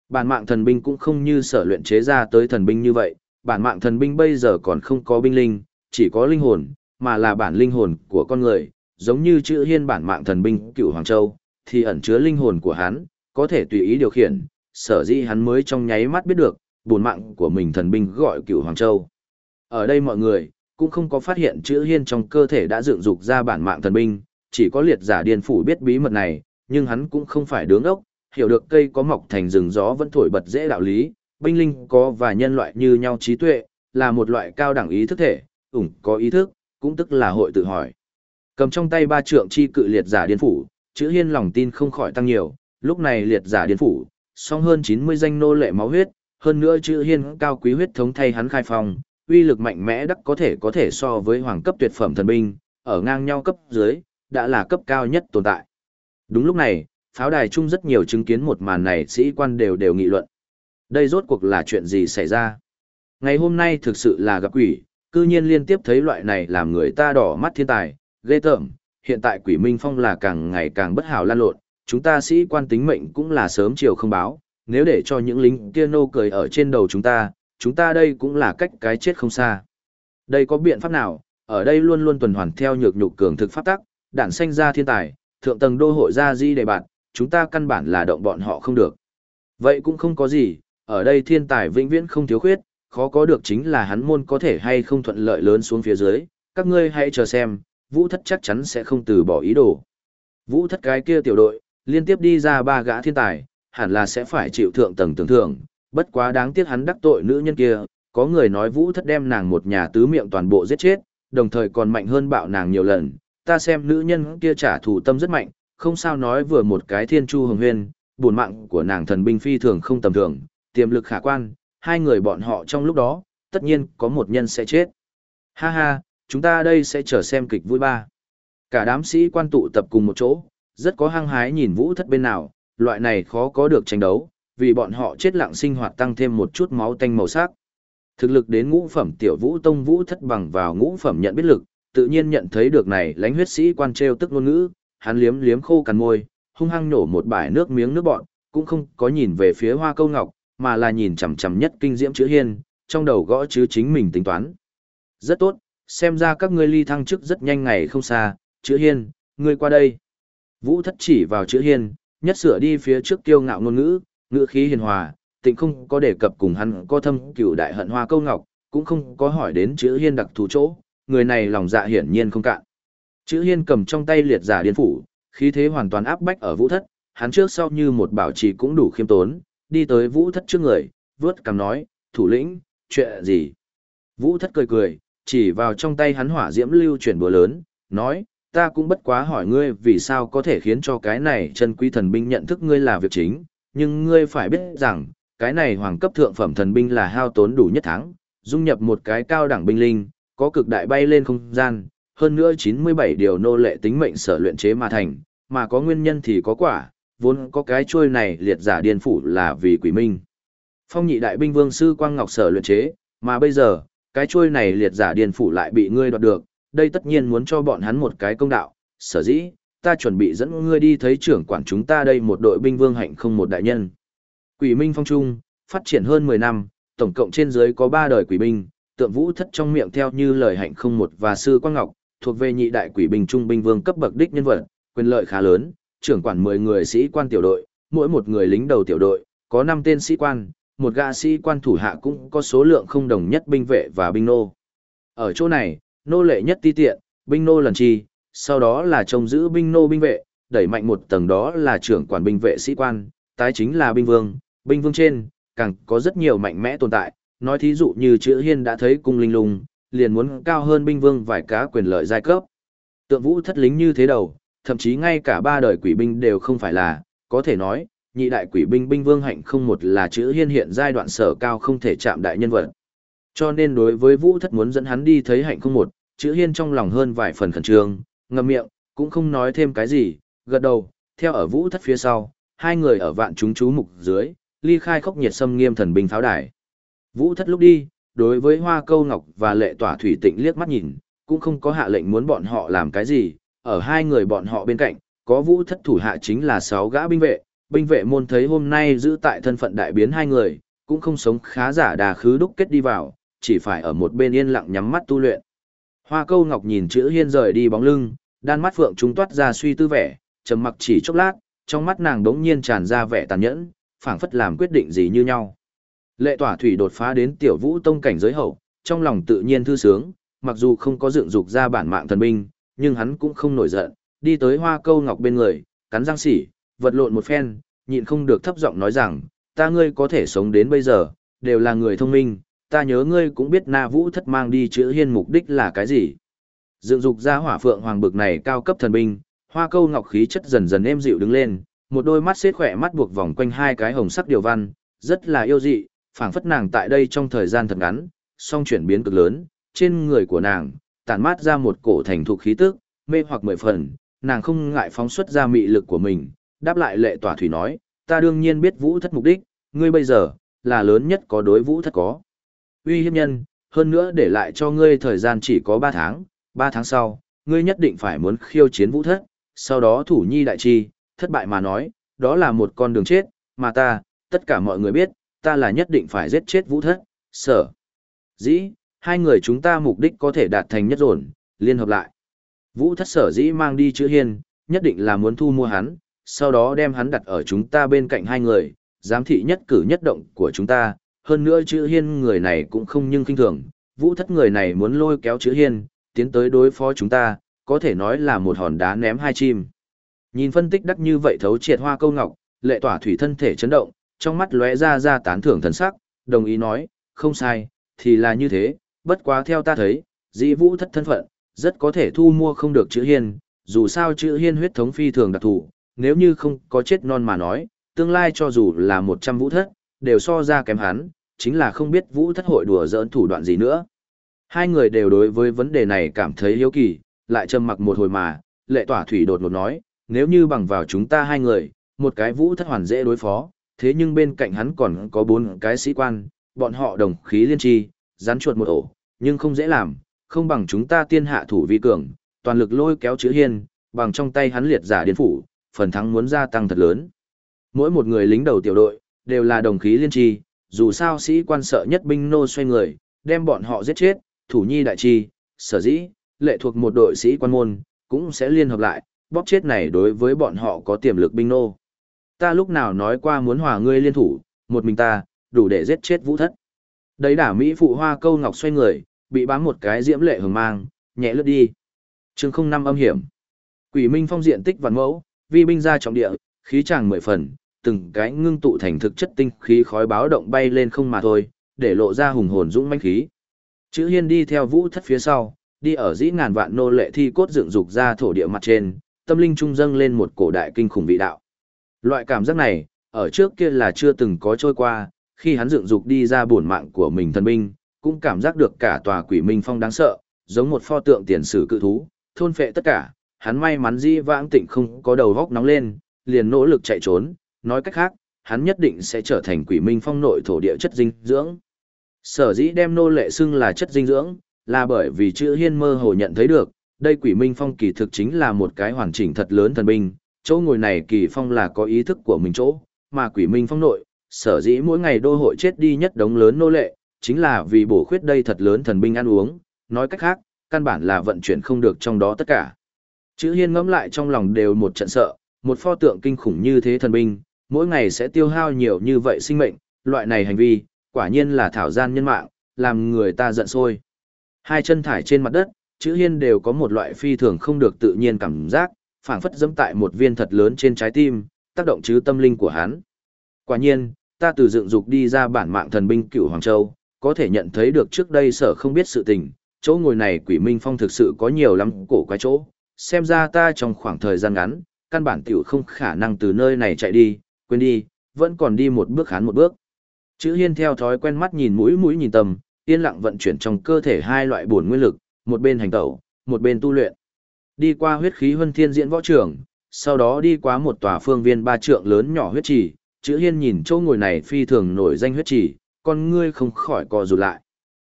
Bản mạng thần binh cũng không như sở luyện chế ra tới thần binh như vậy, bản mạng thần binh bây giờ còn không có binh linh, chỉ có linh hồn, mà là bản linh hồn của con người, giống như chữ hiên bản mạng thần binh cựu Hoàng Châu, thì ẩn chứa linh hồn của hắn, có thể tùy ý điều khiển, sở dĩ hắn mới trong nháy mắt biết được, bổn mạng của mình thần binh gọi cựu Hoàng Châu. Ở đây mọi người, cũng không có phát hiện chữ hiên trong cơ thể đã dựng dục ra bản mạng thần binh, chỉ có liệt giả điên phủ biết bí mật này, nhưng hắn cũng không phải đứng ốc, hiểu được cây có mọc thành rừng gió vẫn thổi bật dễ đạo lý, binh linh có và nhân loại như nhau trí tuệ, là một loại cao đẳng ý thức thể, ủng có ý thức, cũng tức là hội tự hỏi. Cầm trong tay ba trượng chi cự liệt giả điên phủ, chữ hiên lòng tin không khỏi tăng nhiều, lúc này liệt giả điên phủ, song hơn 90 danh nô lệ máu huyết, hơn nữa chữ hiên cao quý huyết thống thay hắn khai phong, uy lực mạnh mẽ đắc có thể có thể so với hoàng cấp tuyệt phẩm thần binh, ở ngang nhau cấp dưới, đã là cấp cao nhất tồn tại. Đúng lúc này, pháo đài chung rất nhiều chứng kiến một màn này sĩ quan đều đều nghị luận. Đây rốt cuộc là chuyện gì xảy ra? Ngày hôm nay thực sự là gặp quỷ, cư nhiên liên tiếp thấy loại này làm người ta đỏ mắt thiên tài, ghê tởm, hiện tại quỷ minh phong là càng ngày càng bất hảo lan lộn, chúng ta sĩ quan tính mệnh cũng là sớm chiều không báo, nếu để cho những lính kia nô cười ở trên đầu chúng ta, chúng ta đây cũng là cách cái chết không xa. Đây có biện pháp nào, ở đây luôn luôn tuần hoàn theo nhược nhục cường thực pháp tắc, đản sanh ra thiên tài, thượng tầng đô hội ra di đề bạn, chúng ta căn bản là động bọn họ không được. Vậy cũng không có gì, ở đây thiên tài vĩnh viễn không thiếu khuyết, khó có được chính là hắn môn có thể hay không thuận lợi lớn xuống phía dưới, các ngươi hãy chờ xem, vũ thất chắc chắn sẽ không từ bỏ ý đồ. Vũ thất cái kia tiểu đội, liên tiếp đi ra ba gã thiên tài, hẳn là sẽ phải chịu thượng tầng tưởng thưởng, bất quá đáng tiếc hắn đắc tội nữ nhân kia, có người nói vũ thất đem nàng một nhà tứ miệng toàn bộ giết chết, đồng thời còn mạnh hơn bạo nàng nhiều lần, ta xem nữ nhân kia trả thù tâm rất mạnh, không sao nói vừa một cái thiên chu hồng huyên, buồn mạng của nàng thần binh phi thường không tầm thường, tiềm lực khả quan, hai người bọn họ trong lúc đó, tất nhiên có một nhân sẽ chết. Ha ha, chúng ta đây sẽ chờ xem kịch vui ba. Cả đám sĩ quan tụ tập cùng một chỗ, rất có hăng hái nhìn vũ thất bên nào, loại này khó có được tranh đấu, vì bọn họ chết lặng sinh hoạt tăng thêm một chút máu tanh màu sắc. Thực lực đến ngũ phẩm tiểu vũ tông vũ thất bằng vào ngũ phẩm nhận biết lực, tự nhiên nhận thấy được này lãnh huyết sĩ quan treo tức ngôn ngữ, hắn liếm liếm khô cằn môi, hung hăng nổ một bãi nước miếng nước bọn, cũng không có nhìn về phía hoa câu ngọc, mà là nhìn chằm chằm nhất kinh diễm chữ hiên, trong đầu gõ chứ chính mình tính toán. Rất tốt, xem ra các ngươi ly thăng chức rất nhanh ngày không xa, chữ hiên, ngươi qua đây. Vũ thất chỉ vào chữ hiên, nhất sửa đi phía trước kiêu ngạo ngôn ngữ, ngữ khí hiền hòa, tịnh không có đề cập cùng hắn có thâm cửu đại hận hoa câu ngọc, cũng không có hỏi đến chữ hiên đặc thù chỗ, người này lòng dạ hiển nhiên không cạn. Chữ hiên cầm trong tay liệt giả điên phủ, khí thế hoàn toàn áp bách ở vũ thất, hắn trước sau như một bảo trì cũng đủ khiêm tốn, đi tới vũ thất trước người, vớt cằm nói, thủ lĩnh, chuyện gì? Vũ thất cười cười, chỉ vào trong tay hắn hỏa diễm lưu chuyển búa lớn, nói, ta cũng bất quá hỏi ngươi vì sao có thể khiến cho cái này chân quý thần binh nhận thức ngươi là việc chính, nhưng ngươi phải biết rằng, cái này hoàng cấp thượng phẩm thần binh là hao tốn đủ nhất tháng, dung nhập một cái cao đẳng binh linh, có cực đại bay lên không gian, hơn nữa 97 điều nô lệ tính mệnh sở luyện chế mà thành, mà có nguyên nhân thì có quả, vốn có cái chuôi này liệt giả điên phủ là vì quỷ minh. Phong nhị đại binh vương sư Quang Ngọc sở luyện chế, mà bây giờ, cái chuôi này liệt giả điền phủ lại bị ngươi đoạt được, đây tất nhiên muốn cho bọn hắn một cái công đạo, sở dĩ, ta chuẩn bị dẫn ngươi đi thấy trưởng quản chúng ta đây một đội binh vương hạnh không một đại nhân. Quỷ Minh Phong Trung, phát triển hơn 10 năm, tổng cộng trên dưới có 3 đời quỷ binh, tượng vũ thất trong miệng theo như lời hạnh không một và sư Quang Ngọc, thuộc về nhị đại quỷ binh trung binh vương cấp bậc đích nhân vật, quyền lợi khá lớn, trưởng quản 10 người sĩ quan tiểu đội, mỗi một người lính đầu tiểu đội, có 5 tên sĩ quan, một gã sĩ quan thủ hạ cũng có số lượng không đồng nhất binh vệ và binh nô. Ở chỗ này, nô lệ nhất ti tiện, binh nô lần chi, sau đó là trông giữ binh nô binh vệ, đẩy mạnh một tầng đó là trưởng quản binh vệ sĩ quan, tái chính là binh vương, binh vương trên, càng có rất nhiều mạnh mẽ tồn tại, nói thí dụ như chữ hiên đã thấy cung linh lung, liền muốn cao hơn binh vương vài cá quyền lợi giai cấp. Tượng vũ thất lính như thế đầu, thậm chí ngay cả ba đời quỷ binh đều không phải là, có thể nói, nhị đại quỷ binh binh vương hạnh không một là chữ hiên hiện giai đoạn sở cao không thể chạm đại nhân vật. Cho nên đối với vũ thất muốn dẫn hắn đi thấy hạnh không một, chữ hiên trong lòng hơn vài phần khẩn trương, ngậm miệng, cũng không nói thêm cái gì, gật đầu, theo ở vũ thất phía sau, hai người ở vạn chúng chú mục dưới, ly khai khốc nhiệt xâm nghiêm thần binh pháo đài. Vũ thất lúc đi, đối với hoa câu ngọc và lệ tỏa thủy tịnh liếc mắt nhìn, cũng không có hạ lệnh muốn bọn họ làm cái gì, ở hai người bọn họ bên cạnh, có vũ thất thủ hạ chính là sáu gã binh vệ, binh vệ môn thấy hôm nay giữ tại thân phận đại biến hai người, cũng không sống khá giả đà khứ đúc kết đi vào, chỉ phải ở một bên yên lặng nhắm mắt tu luyện. Hoa câu ngọc nhìn chữ hiên rời đi bóng lưng, đan mắt phượng trung toát ra suy tư vẻ, trầm mặc chỉ chốc lát, trong mắt nàng đống nhiên tràn ra vẻ tàn nhẫn, phảng phất làm quyết định gì như nhau. Lệ tỏa thủy đột phá đến tiểu vũ tông cảnh giới hậu, trong lòng tự nhiên thư sướng, mặc dù không có dựng dục ra bản mạng thần binh, nhưng hắn cũng không nổi giận, đi tới hoa câu ngọc bên người, cắn răng xỉ, vật lộn một phen, nhịn không được thấp giọng nói rằng, ta ngươi có thể sống đến bây giờ, đều là người thông minh, ta nhớ ngươi cũng biết na vũ thất mang đi chữ hiên mục đích là cái gì. Dựng dục ra hỏa phượng hoàng bực này cao cấp thần binh, hoa câu ngọc khí chất dần dần êm dịu đứng lên, một đôi mắt xếp khỏe mắt buộc vòng quanh hai cái hồng sắc điều văn, rất là yêu dị, phảng phất nàng tại đây trong thời gian thật ngắn, song chuyển biến cực lớn, trên người của nàng, tản mát ra một cổ thành thục khí tức, mê hoặc mười phần, nàng không ngại phóng xuất ra mị lực của mình, đáp lại lệ tỏa thủy nói, ta đương nhiên biết vũ thất mục đích, ngươi bây giờ, là lớn nhất có đối vũ thất có. Uy hiếp nhân, hơn nữa để lại cho ngươi thời gian chỉ có 3 tháng, 3 tháng sau, ngươi nhất định phải muốn khiêu chiến vũ thất, sau đó thủ nhi đại chi, thất bại mà nói, đó là một con đường chết, mà ta, tất cả mọi người biết, ta là nhất định phải giết chết vũ thất, sở. Dĩ, hai người chúng ta mục đích có thể đạt thành nhất dồn, liên hợp lại. Vũ thất sở dĩ mang đi chữ hiên, nhất định là muốn thu mua hắn, sau đó đem hắn đặt ở chúng ta bên cạnh hai người, giám thị nhất cử nhất động của chúng ta, hơn nữa chữ hiên người này cũng không nhưng kinh thường, vũ thất người này muốn lôi kéo chữ hiên, tiến tới đối phó chúng ta, có thể nói là một hòn đá ném hai chim. Nhìn phân tích đắc như vậy thấu triệt hoa câu ngọc, lệ tỏa thủy thân thể chấn động, trong mắt lóe ra ra tán thưởng thần sắc, đồng ý nói, không sai, thì là như thế, bất quá theo ta thấy, dĩ vũ thất thân phận, rất có thể thu mua không được chữ hiên, dù sao chữ hiên huyết thống phi thường đặc thù, nếu như không có chết non mà nói, tương lai cho dù là 100 vũ thất, đều so ra kém hắn, chính là không biết vũ thất hội đùa giỡn thủ đoạn gì nữa. Hai người đều đối với vấn đề này cảm thấy hiếu kỳ, lại trầm mặc một hồi mà, lệ tỏa thủy đột ngột nói, nếu như bằng vào chúng ta hai người, một cái vũ thất hoàn dễ đối phó, thế nhưng bên cạnh hắn còn có bốn cái sĩ quan, bọn họ đồng khí liên tri, rắn chuột một ổ, nhưng không dễ làm, không bằng chúng ta tiên hạ thủ vi cường, toàn lực lôi kéo chữ hiên, bằng trong tay hắn liệt giả điên phủ, phần thắng muốn gia tăng thật lớn. Mỗi một người lính đầu tiểu đội, đều là đồng khí liên tri, dù sao sĩ quan sợ nhất binh nô xoay người, đem bọn họ giết chết, thủ nhi đại trì, sở dĩ, lệ thuộc một đội sĩ quan môn, cũng sẽ liên hợp lại, bóp chết này đối với bọn họ có tiềm lực binh nô. Ta lúc nào nói qua muốn hòa ngươi liên thủ, một mình ta, đủ để giết chết vũ thất. Đấy đả Mỹ phụ hoa câu ngọc xoay người, bị bám một cái diễm lệ hừng mang, nhẹ lướt đi. Trường không năm âm hiểm. Quỷ minh phong diện tích vạn mẫu, vi binh ra trọng địa, khí tràng mười phần, từng cái ngưng tụ thành thực chất tinh khí khói báo động bay lên không mà thôi, để lộ ra hùng hồn dũng mãnh khí. Chữ Hiên đi theo Vũ Thất phía sau, đi ở dĩ ngàn vạn nô lệ thi cốt dựng dục ra thổ địa mặt trên, tâm linh trung dâng lên một cổ đại kinh khủng vị đạo. Loại cảm giác này, ở trước kia là chưa từng có trôi qua, khi hắn dựng dục đi ra bổn mạng của mình thần binh, cũng cảm giác được cả tòa quỷ minh phong đáng sợ, giống một pho tượng tiền sử cự thú, thôn phệ tất cả, hắn may mắn di vãng tịnh không có đầu góc nóng lên, liền nỗ lực chạy trốn, nói cách khác, hắn nhất định sẽ trở thành quỷ minh phong nội thổ địa chất dinh dưỡng. Sở dĩ đem nô lệ xưng là chất dinh dưỡng, là bởi vì chữ hiên mơ hồ nhận thấy được, đây quỷ minh phong kỳ thực chính là một cái hoàn chỉnh thật lớn thần binh, chỗ ngồi này kỳ phong là có ý thức của mình chỗ, mà quỷ minh phong nội, sở dĩ mỗi ngày đô hội chết đi nhất đống lớn nô lệ, chính là vì bổ khuyết đây thật lớn thần binh ăn uống, nói cách khác, căn bản là vận chuyển không được trong đó tất cả. Chữ hiên ngẫm lại trong lòng đều một trận sợ, một pho tượng kinh khủng như thế thần binh, mỗi ngày sẽ tiêu hao nhiều như vậy sinh mệnh, loại này hành vi, quả nhiên là thảo gian nhân mạng, làm người ta giận sôi. Hai chân thải trên mặt đất, chữ hiên đều có một loại phi thường không được tự nhiên cảm giác, phảng phất dẫm tại một viên thật lớn trên trái tim, tác động chứ tâm linh của hắn. Quả nhiên, ta từ dựng dục đi ra bản mạng thần binh cửu Hoàng Châu, có thể nhận thấy được trước đây sở không biết sự tình, chỗ ngồi này quỷ minh phong thực sự có nhiều lắm cổ quái chỗ, xem ra ta trong khoảng thời gian ngắn, căn bản tiểu không khả năng từ nơi này chạy đi, quên đi, vẫn còn đi một bước khán một bước. Chữ hiên theo thói quen mắt nhìn mũi mũi nhìn tầm, yên lặng vận chuyển trong cơ thể hai loại bổn nguyên lực, một bên hành tẩu, một bên tu luyện. Đi qua huyết khí huân thiên diễn võ trường, sau đó đi qua một tòa phương viên ba trượng lớn nhỏ huyết trì, chữ hiên nhìn chỗ ngồi này phi thường nổi danh huyết trì, con ngươi không khỏi co rụt lại.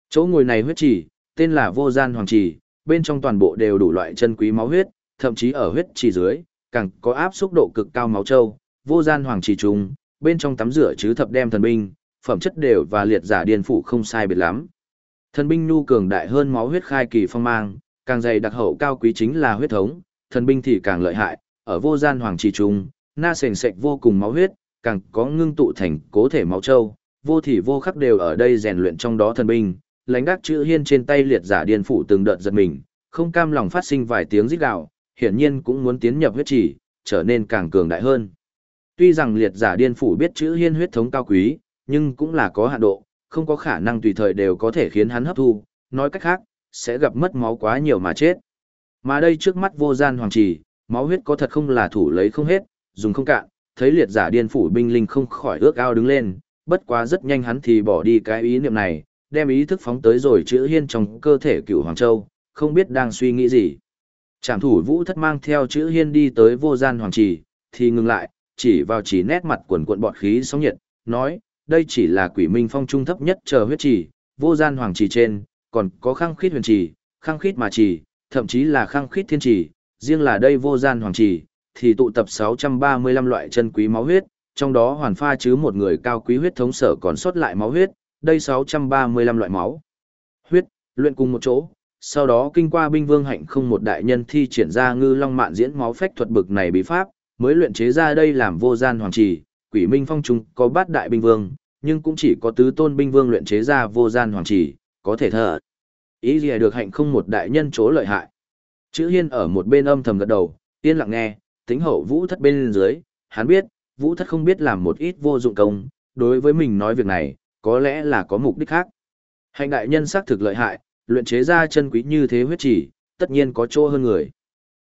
Chỗ ngồi này huyết trì, tên là vô gian hoàng trì, bên trong toàn bộ đều đủ loại chân quý máu huyết, thậm chí ở huyết trì dưới, càng có áp xúc độ cực cao máu châu, vô gian hoàng trì trùng, bên trong tắm rửa chứ thập đem thần binh, phẩm chất đều và liệt giả điên phụ không sai biệt lắm. Thần binh nhu cường đại hơn máu huyết khai kỳ phong mang, càng dày đặc hậu cao quý chính là huyết thống, thần binh thì càng lợi hại, ở vô gian hoàng trì trùng, na sền sệt vô cùng máu huyết, càng có ngưng tụ thành cố thể máu châu, vô thì vô khắc đều ở đây rèn luyện trong đó thần binh, lánh đắc chữ hiên trên tay liệt giả điên phủ từng đợt giật mình, không cam lòng phát sinh vài tiếng rít gào, hiển nhiên cũng muốn tiến nhập huyết chỉ, trở nên càng cường đại hơn. Tuy rằng liệt giả điên phủ biết chữ hiên huyết thống cao quý, nhưng cũng là có hạn độ, không có khả năng tùy thời đều có thể khiến hắn hấp thu, nói cách khác, sẽ gặp mất máu quá nhiều mà chết. Mà đây trước mắt vô gian hoàng trì, máu huyết có thật không là thủ lấy không hết, dùng không cạn, thấy liệt giả điên phủ binh linh không khỏi ước ao đứng lên, bất quá rất nhanh hắn thì bỏ đi cái ý niệm này, đem ý thức phóng tới rồi chữ hiên trong cơ thể cựu Hoàng Châu, không biết đang suy nghĩ gì. Trảm thủ vũ thất mang theo chữ hiên đi tới vô gian hoàng trì, thì ngừng lại, chỉ vào chỉ nét mặt quần cuộn bọt khí sóng nhiệt, nói, đây chỉ là quỷ minh phong trung thấp nhất chờ huyết trì, vô gian hoàng trì trên, còn có khăng khít huyền trì, khăng khít mà trì, thậm chí là khăng khít thiên trì, riêng là đây vô gian hoàng trì, thì tụ tập 635 loại chân quý máu huyết, trong đó hoàn pha chứ một người cao quý huyết thống sở còn sót lại máu huyết, đây 635 loại máu. Huyết, luyện cùng một chỗ, sau đó kinh qua binh vương hạnh không một đại nhân thi triển ra ngư long mạn diễn máu phách thuật bực này bí pháp, mới luyện chế ra đây làm vô gian hoàng trì, quỷ minh phong trung có bát đại binh vương, nhưng cũng chỉ có tứ tôn binh vương luyện chế ra vô gian hoàng trì, có thể thở. Ý gì được hạnh không một đại nhân chỗ lợi hại. Chữ hiên ở một bên âm thầm gật đầu, yên lặng nghe, tính hậu vũ thất bên dưới, hắn biết, vũ thất không biết làm một ít vô dụng công, đối với mình nói việc này, có lẽ là có mục đích khác. Hạnh đại nhân xác thực lợi hại, luyện chế ra chân quý như thế huyết chỉ, tất nhiên có chỗ hơn người.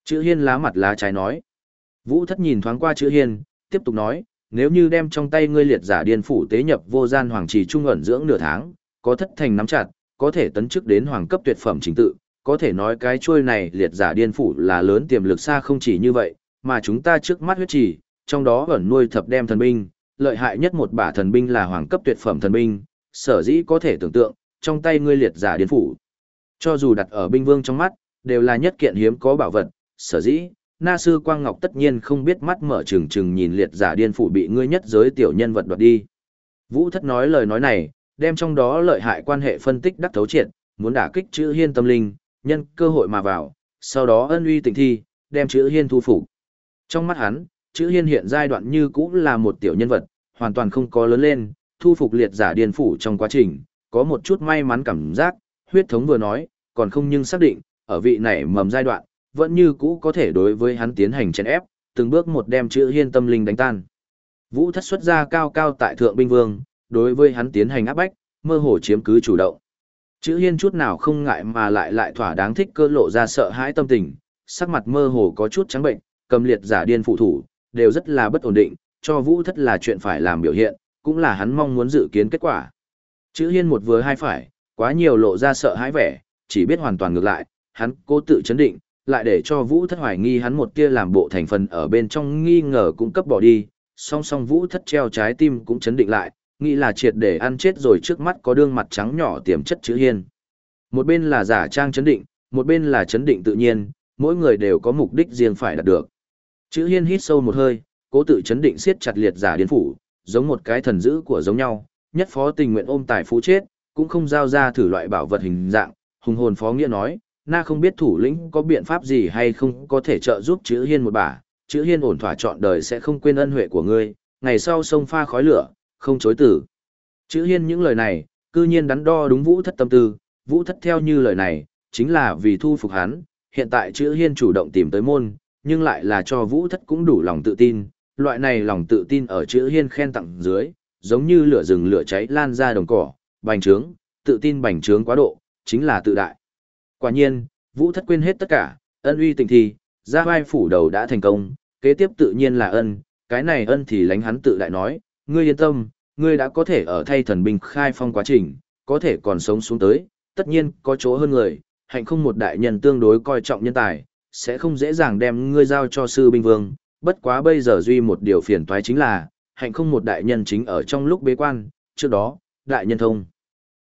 Chữ hiên lá mặt lá trái nói. Vũ thất nhìn thoáng qua chữ hiên, tiếp tục nói, nếu như đem trong tay ngươi liệt giả điên phủ tế nhập vô gian hoàng trì trung ẩn dưỡng nửa tháng, có thất thành nắm chặt, có thể tấn chức đến hoàng cấp tuyệt phẩm chính tự, có thể nói cái chuôi này liệt giả điên phủ là lớn tiềm lực xa không chỉ như vậy, mà chúng ta trước mắt huyết trì, trong đó ẩn nuôi thập đem thần binh, lợi hại nhất một bả thần binh là hoàng cấp tuyệt phẩm thần binh, sở dĩ có thể tưởng tượng, trong tay ngươi liệt giả điên phủ. Cho dù đặt ở binh vương trong mắt, đều là nhất kiện hiếm có bảo vật, sở dĩ, na sư Quang Ngọc tất nhiên không biết mắt mở trừng trừng nhìn liệt giả điên phủ bị ngươi nhất giới tiểu nhân vật đoạt đi. Vũ thất nói lời nói này, đem trong đó lợi hại quan hệ phân tích đắc thấu triệt, muốn đả kích chữ hiên tâm linh, nhân cơ hội mà vào, sau đó ân uy tình thi, đem chữ hiên thu phục. Trong mắt hắn, chữ hiên hiện giai đoạn như cũng là một tiểu nhân vật, hoàn toàn không có lớn lên, thu phục liệt giả điên phủ trong quá trình, có một chút may mắn cảm giác, huyết thống vừa nói, còn không nhưng xác định, ở vị này mầm giai đoạn, vẫn như cũ có thể đối với hắn tiến hành chèn ép, từng bước một đem chữ hiên tâm linh đánh tan. Vũ thất xuất ra cao cao tại thượng binh vương, đối với hắn tiến hành áp bách, mơ hồ chiếm cứ chủ động. Chữ hiên chút nào không ngại mà lại lại thỏa đáng thích cơ lộ ra sợ hãi tâm tình, sắc mặt mơ hồ có chút trắng bệnh, cầm liệt giả điên phụ thủ, đều rất là bất ổn định, cho vũ thất là chuyện phải làm biểu hiện, cũng là hắn mong muốn dự kiến kết quả. Chữ hiên một vừa hai phải, quá nhiều lộ ra sợ hãi vẻ, chỉ biết hoàn toàn ngược lại, hắn cố tự chấn định, lại để cho vũ thất hoài nghi hắn một tia làm bộ thành phần ở bên trong nghi ngờ cũng cấp bỏ đi, song song vũ thất treo trái tim cũng chấn định lại, nghĩ là triệt để ăn chết rồi trước mắt có đương mặt trắng nhỏ tiềm chất chữ hiên. Một bên là giả trang chấn định, một bên là chấn định tự nhiên, mỗi người đều có mục đích riêng phải đạt được. Chữ hiên hít sâu một hơi, cố tự chấn định siết chặt liệt giả điên phủ, giống một cái thần dữ của giống nhau, nhất phó tình nguyện ôm tài phú chết, cũng không giao ra thử loại bảo vật hình dạng, hùng hồn phó nghĩa nói, na không biết thủ lĩnh có biện pháp gì hay không có thể trợ giúp chữ hiên một bà, chữ hiên ổn thỏa chọn đời sẽ không quên ân huệ của ngươi, ngày sau sông pha khói lửa, không chối tử. Chữ hiên những lời này, cư nhiên đắn đo đúng vũ thất tâm tư, vũ thất theo như lời này, chính là vì thu phục hắn, hiện tại chữ hiên chủ động tìm tới môn, nhưng lại là cho vũ thất cũng đủ lòng tự tin, loại này lòng tự tin ở chữ hiên khen tặng dưới, giống như lửa rừng lửa cháy lan ra đồng cỏ, bành trướng, tự tin bành trướng quá độ, chính là tự đại. Quả nhiên, vũ thất quên hết tất cả, ân uy tình thì, ra vai phủ đầu đã thành công, kế tiếp tự nhiên là ân, cái này ân thì lánh hắn tự đại nói, ngươi yên tâm, ngươi đã có thể ở thay thần binh khai phong quá trình, có thể còn sống xuống tới, tất nhiên có chỗ hơn người, hạnh không một đại nhân tương đối coi trọng nhân tài, sẽ không dễ dàng đem ngươi giao cho sư binh vương, bất quá bây giờ duy một điều phiền toái chính là, hạnh không một đại nhân chính ở trong lúc bế quan, trước đó, đại nhân thông.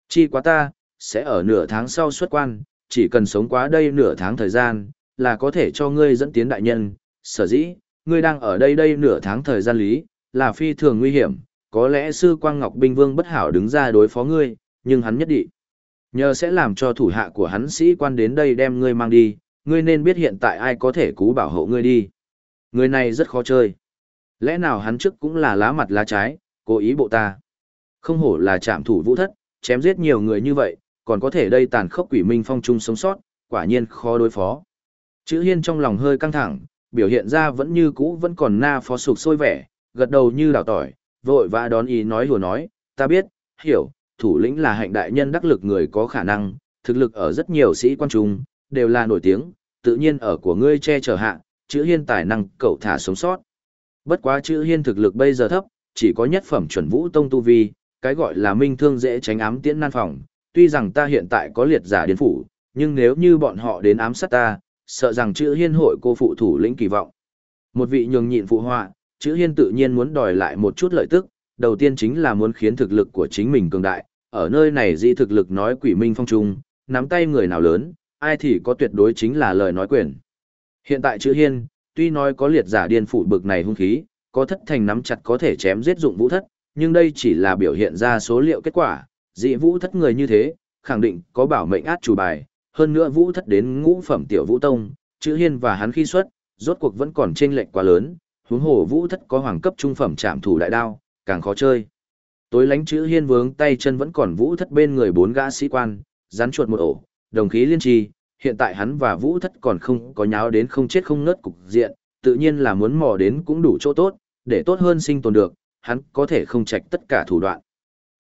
Chi quá ta, sẽ ở nửa tháng sau xuất quan, chỉ cần sống quá đây nửa tháng thời gian, là có thể cho ngươi dẫn tiến đại nhân, sở dĩ, ngươi đang ở đây đây nửa tháng thời gian lý, là phi thường nguy hiểm, có lẽ sư Quang Ngọc Binh Vương bất hảo đứng ra đối phó ngươi, nhưng hắn nhất định. Nhờ sẽ làm cho thủ hạ của hắn sĩ quan đến đây đem ngươi mang đi, ngươi nên biết hiện tại ai có thể cứu bảo hộ ngươi đi. Người này rất khó chơi. Lẽ nào hắn trước cũng là lá mặt lá trái, cố ý bộ ta. Không hổ là trạm thủ vũ thất, chém giết nhiều người như vậy, còn có thể đây tàn khốc quỷ minh phong trung sống sót, quả nhiên khó đối phó. Chữ hiên trong lòng hơi căng thẳng, biểu hiện ra vẫn như cũ vẫn còn na phó sụp sôi vẻ, gật đầu như đào tỏi, vội vã đón ý nói hùa nói, ta biết, hiểu, thủ lĩnh là hạnh đại nhân đắc lực người có khả năng, thực lực ở rất nhiều sĩ quan trung, đều là nổi tiếng, tự nhiên ở của ngươi che chở hạ, chữ hiên tài năng cậu thả sống sót. Bất quá chữ hiên thực lực bây giờ thấp, chỉ có nhất phẩm chuẩn vũ tông tu vi, cái gọi là minh thương dễ tránh ám tiễn nan phòng, tuy rằng ta hiện tại có liệt giả điên phủ, nhưng nếu như bọn họ đến ám sát ta, sợ rằng chữ hiên hội cô phụ thủ lĩnh kỳ vọng. Một vị nhường nhịn phụ họa, chữ hiên tự nhiên muốn đòi lại một chút lợi tức, đầu tiên chính là muốn khiến thực lực của chính mình cường đại, ở nơi này di thực lực nói quỷ minh phong trung, nắm tay người nào lớn, ai thì có tuyệt đối chính là lời nói quyền. Hiện tại chữ hiên, tuy nói có liệt giả điên phủ bực này hung khí, có thất thành nắm chặt có thể chém giết dụng vũ thất, nhưng đây chỉ là biểu hiện ra số liệu kết quả, dị vũ thất người như thế, khẳng định có bảo mệnh át chủ bài, hơn nữa vũ thất đến ngũ phẩm tiểu vũ tông, chữ hiên và hắn khi xuất, rốt cuộc vẫn còn chênh lệch quá lớn, huống hồ vũ thất có hoàng cấp trung phẩm trạm thủ đại đao, càng khó chơi. Tối lánh chữ hiên vướng tay chân vẫn còn vũ thất bên người bốn gã sĩ quan, rắn chuột một ổ, đồng khí liên trì, hiện tại hắn và vũ thất còn không có nháo đến không chết không nớt cục diện, tự nhiên là muốn mò đến cũng đủ chỗ tốt, để tốt hơn sinh tồn được, hắn có thể không trạch tất cả thủ đoạn.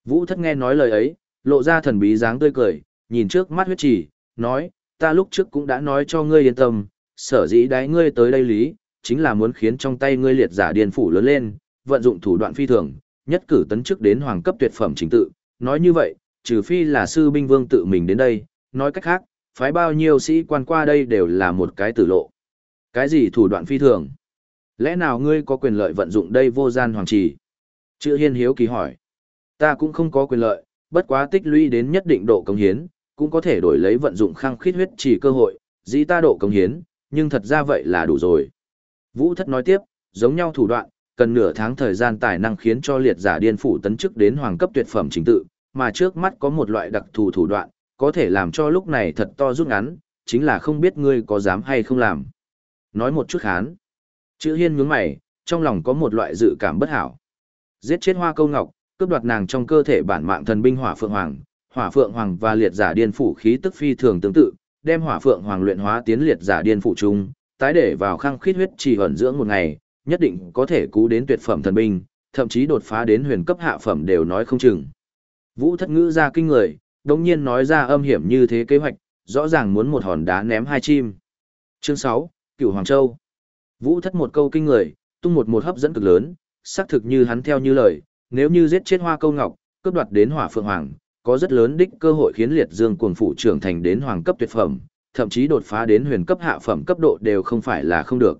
Vũ thất nghe nói lời ấy, lộ ra thần bí dáng tươi cười, nhìn trước mắt huyết trì, nói, ta lúc trước cũng đã nói cho ngươi yên tâm, sở dĩ đái ngươi tới đây lý, chính là muốn khiến trong tay ngươi liệt giả điên phủ lớn lên, vận dụng thủ đoạn phi thường, nhất cử tấn chức đến hoàng cấp tuyệt phẩm chính tự. Nói như vậy, trừ phi là sư binh vương tự mình đến đây, nói cách khác, phái bao nhiêu sĩ quan qua đây đều là một cái tử lộ. Cái gì thủ đoạn phi thường? Lẽ nào ngươi có quyền lợi vận dụng đây vô gian hoàng trì? Chữ hiên hiếu kỳ hỏi. Ta cũng không có quyền lợi, bất quá tích lũy đến nhất định độ công hiến, cũng có thể đổi lấy vận dụng khăng khít huyết chỉ cơ hội, dĩ ta độ công hiến, nhưng thật ra vậy là đủ rồi. Vũ thất nói tiếp, giống nhau thủ đoạn, cần nửa tháng thời gian tài năng khiến cho liệt giả điên phủ tấn chức đến hoàng cấp tuyệt phẩm chính tự, mà trước mắt có một loại đặc thù thủ đoạn, có thể làm cho lúc này thật to rút ngắn, chính là không biết ngươi có dám hay không làm. Nói một chút khán. Chữ hiên nhướng mày, trong lòng có một loại dự cảm bất hảo. Giết chết hoa câu ngọc, cướp đoạt nàng trong cơ thể bản mạng thần binh hỏa phượng hoàng, hỏa phượng hoàng và liệt giả điên phủ khí tức phi thường tương tự, đem hỏa phượng hoàng luyện hóa tiến liệt giả điên phủ chung, tái để vào khang khít huyết trì ẩn dưỡng một ngày, nhất định có thể cứu đến tuyệt phẩm thần binh, thậm chí đột phá đến huyền cấp hạ phẩm đều nói không chừng. Vũ thất ngữ ra kinh người, đồng nhiên nói ra âm hiểm như thế kế hoạch, rõ ràng muốn một hòn đá ném hai chim. Chương 6, Cửu Hoàng Châu. Vũ thất một câu kinh người, tung một một hấp dẫn cực lớn, xác thực như hắn theo như lời, nếu như giết chết hoa câu ngọc, cướp đoạt đến hỏa phượng hoàng, có rất lớn đích cơ hội khiến liệt dương cuồng phủ trưởng thành đến hoàng cấp tuyệt phẩm, thậm chí đột phá đến huyền cấp hạ phẩm cấp độ đều không phải là không được.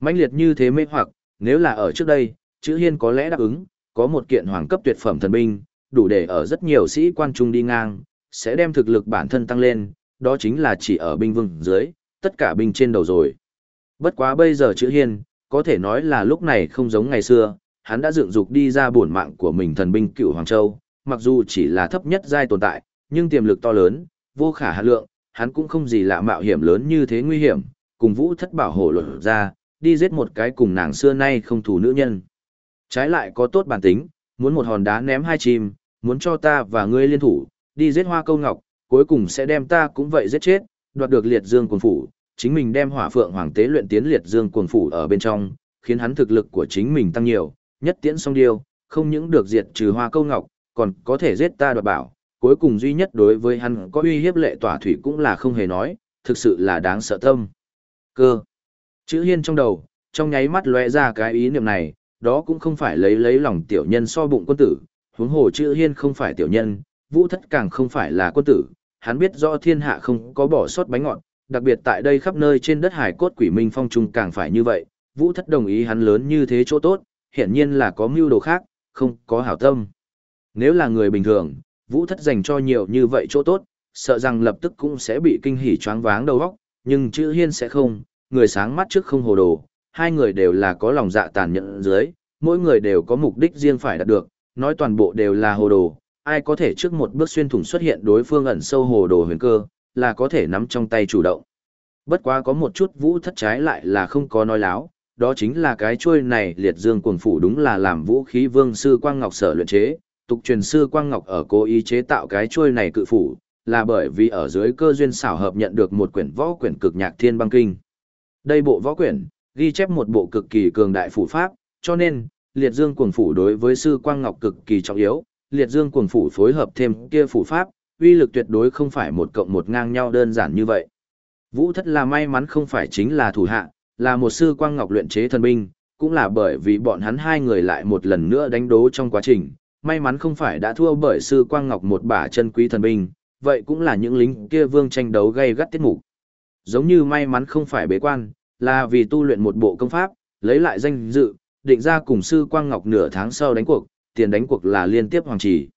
mãnh liệt như thế mê hoặc, nếu là ở trước đây, chữ hiên có lẽ đáp ứng, có một kiện hoàng cấp tuyệt phẩm thần binh, đủ để ở rất nhiều sĩ quan trung đi ngang, sẽ đem thực lực bản thân tăng lên, đó chính là chỉ ở binh vương dưới, tất cả binh trên đầu rồi. Bất quá bây giờ chữ hiên, có thể nói là lúc này không giống ngày xưa, hắn đã dựng dục đi ra bổn mạng của mình thần binh cựu Hoàng Châu, mặc dù chỉ là thấp nhất giai tồn tại, nhưng tiềm lực to lớn, vô khả hạn lượng, hắn cũng không gì lạ mạo hiểm lớn như thế nguy hiểm, cùng vũ thất bảo hộ lột ra, đi giết một cái cùng nàng xưa nay không thủ nữ nhân. Trái lại có tốt bản tính, muốn một hòn đá ném hai chim, muốn cho ta và ngươi liên thủ, đi giết hoa câu ngọc, cuối cùng sẽ đem ta cũng vậy giết chết, đoạt được liệt dương quần phủ, chính mình đem hỏa phượng hoàng tế luyện tiến liệt dương quần phủ ở bên trong, khiến hắn thực lực của chính mình tăng nhiều, nhất tiễn song điêu, không những được diệt trừ hoa câu ngọc, còn có thể giết ta đoạt bảo, cuối cùng duy nhất đối với hắn có uy hiếp lệ tỏa thủy cũng là không hề nói, thực sự là đáng sợ tâm. Cơ. Chữ hiên trong đầu, trong nháy mắt lóe ra cái ý niệm này, đó cũng không phải lấy lấy lòng tiểu nhân so bụng quân tử, huống hồ chữ hiên không phải tiểu nhân, vũ thất càng không phải là quân tử, hắn biết rõ thiên hạ không có bỏ sót bánh ngọt, đặc biệt tại đây khắp nơi trên đất hải cốt quỷ minh phong trung càng phải như vậy, vũ thất đồng ý hắn lớn như thế chỗ tốt, hiển nhiên là có mưu đồ khác, không có hảo tâm. Nếu là người bình thường, vũ thất dành cho nhiều như vậy chỗ tốt, sợ rằng lập tức cũng sẽ bị kinh hỉ choáng váng đầu óc, nhưng chữ hiên sẽ không, người sáng mắt trước không hồ đồ, hai người đều là có lòng dạ tàn nhẫn dưới, mỗi người đều có mục đích riêng phải đạt được, nói toàn bộ đều là hồ đồ, ai có thể trước một bước xuyên thủng xuất hiện đối phương ẩn sâu hồ đồ huyền cơ, là có thể nắm trong tay chủ động. Bất quá có một chút vũ thất trái lại là không có nói láo, đó chính là cái chuôi này liệt dương cuồng phủ đúng là làm vũ khí vương sư Quang Ngọc sở luyện chế, tục truyền sư Quang Ngọc ở cố ý chế tạo cái chuôi này cự phủ, là bởi vì ở dưới cơ duyên xảo hợp nhận được một quyển võ quyển cực nhạc thiên băng kinh. Đây bộ võ quyển, ghi chép một bộ cực kỳ cường đại phủ pháp, cho nên, liệt dương cuồng phủ đối với sư Quang Ngọc cực kỳ trọng yếu, liệt dương cuồng phủ phối hợp thêm kia phủ pháp, uy lực tuyệt đối không phải một cộng một ngang nhau đơn giản như vậy. Vũ thất là may mắn không phải chính là thủ hạ, là một sư Quang Ngọc luyện chế thần binh, cũng là bởi vì bọn hắn hai người lại một lần nữa đánh đố trong quá trình, may mắn không phải đã thua bởi sư Quang Ngọc một bả chân quý thần binh, vậy cũng là những lính kia vương tranh đấu gây gắt tiết mục. Giống như may mắn không phải bế quan, là vì tu luyện một bộ công pháp, lấy lại danh dự, định ra cùng sư Quang Ngọc nửa tháng sau đánh cuộc, tiền đánh cuộc là liên tiếp hoàng chỉ.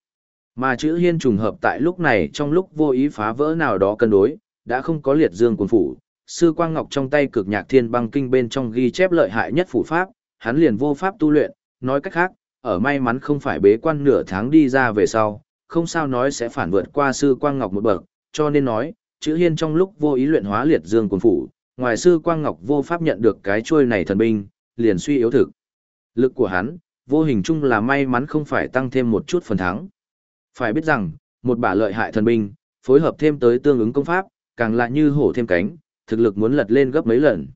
Mà chữ hiên trùng hợp tại lúc này trong lúc vô ý phá vỡ nào đó cân đối, đã không có liệt dương quân phủ, sư Quang Ngọc trong tay cực nhạc thiên băng kinh bên trong ghi chép lợi hại nhất phủ pháp, hắn liền vô pháp tu luyện, nói cách khác, ở may mắn không phải bế quan nửa tháng đi ra về sau, không sao nói sẽ phản vượt qua sư Quang Ngọc một bậc, cho nên nói, chữ hiên trong lúc vô ý luyện hóa liệt dương quân phủ, ngoài sư Quang Ngọc vô pháp nhận được cái chuôi này thần binh, liền suy yếu thực. Lực của hắn, vô hình chung là may mắn không phải tăng thêm một chút phần thắng. Phải biết rằng, một bả lợi hại thần binh, phối hợp thêm tới tương ứng công pháp, càng lại như hổ thêm cánh, thực lực muốn lật lên gấp mấy lần.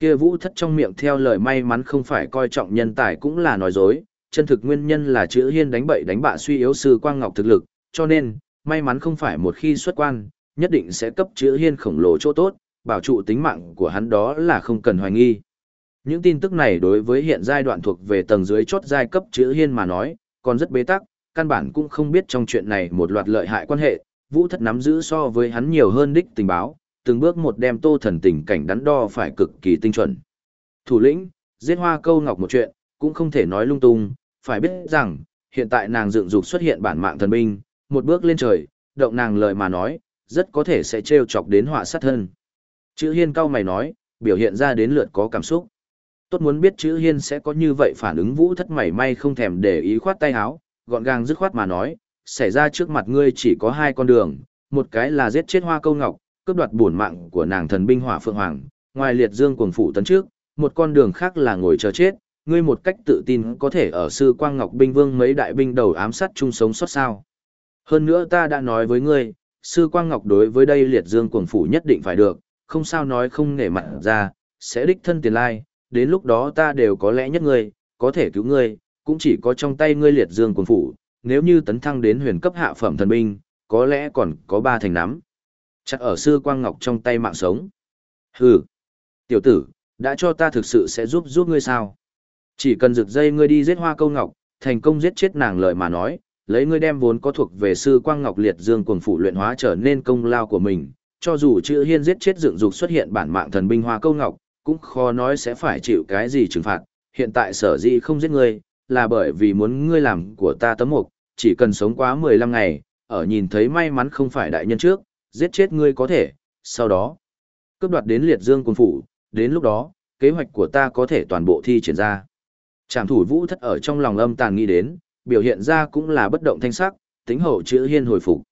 Kia vũ thất trong miệng theo lời may mắn không phải coi trọng nhân tài cũng là nói dối, chân thực nguyên nhân là chữ hiên đánh bậy đánh bạ suy yếu sư quang ngọc thực lực, cho nên, may mắn không phải một khi xuất quan, nhất định sẽ cấp chữ hiên khổng lồ chỗ tốt, bảo trụ tính mạng của hắn đó là không cần hoài nghi. Những tin tức này đối với hiện giai đoạn thuộc về tầng dưới chốt giai cấp chữ hiên mà nói, còn rất bế tắc, căn bản cũng không biết trong chuyện này một loạt lợi hại quan hệ, vũ thất nắm giữ so với hắn nhiều hơn đích tình báo, từng bước một đem tô thần tình cảnh đắn đo phải cực kỳ tinh chuẩn. Thủ lĩnh, giết hoa câu ngọc một chuyện, cũng không thể nói lung tung, phải biết rằng, hiện tại nàng dựng dục xuất hiện bản mạng thần binh, một bước lên trời, động nàng lời mà nói, rất có thể sẽ trêu chọc đến họa sát thân. Chữ hiên cao mày nói, biểu hiện ra đến lượt có cảm xúc. Tốt muốn biết chữ hiên sẽ có như vậy phản ứng vũ thất mảy may không thèm để ý khoát tay áo, gọn gàng dứt khoát mà nói, xảy ra trước mặt ngươi chỉ có hai con đường, một cái là giết chết hoa câu ngọc, cướp đoạt bổn mạng của nàng thần binh hỏa phượng hoàng, ngoài liệt dương cuồng phủ tấn trước, một con đường khác là ngồi chờ chết, ngươi một cách tự tin có thể ở sư quang ngọc binh vương mấy đại binh đầu ám sát chung sống sót sao. Hơn nữa ta đã nói với ngươi, sư quang ngọc đối với đây liệt dương cuồng phủ nhất định phải được, không sao nói không nể mặt ra, sẽ đích thân tiền lai, đến lúc đó ta đều có lẽ nhất ngươi, có thể cứu ngươi, cũng chỉ có trong tay ngươi liệt dương cuồng phủ, nếu như tấn thăng đến huyền cấp hạ phẩm thần binh, có lẽ còn có ba thành nắm. Chắc ở sư quang ngọc trong tay mạng sống. Hừ, tiểu tử, đã cho ta thực sự sẽ giúp giúp ngươi sao? Chỉ cần rực dây ngươi đi giết hoa câu ngọc, thành công giết chết nàng lời mà nói, lấy ngươi đem vốn có thuộc về sư quang ngọc liệt dương cuồng phủ luyện hóa trở nên công lao của mình, cho dù chữ hiên giết chết dựng dục xuất hiện bản mạng thần binh hoa câu ngọc, cũng khó nói sẽ phải chịu cái gì trừng phạt, hiện tại sở dĩ không giết ngươi, là bởi vì muốn ngươi làm của ta tấm mục, chỉ cần sống quá 15 ngày, ở nhìn thấy may mắn không phải đại nhân trước, giết chết ngươi có thể, sau đó, cướp đoạt đến liệt dương quân phủ, đến lúc đó, kế hoạch của ta có thể toàn bộ thi triển ra. Trảm thủ vũ thất ở trong lòng âm tàn nghĩ đến, biểu hiện ra cũng là bất động thanh sắc, tính hậu chữ hiên hồi phục.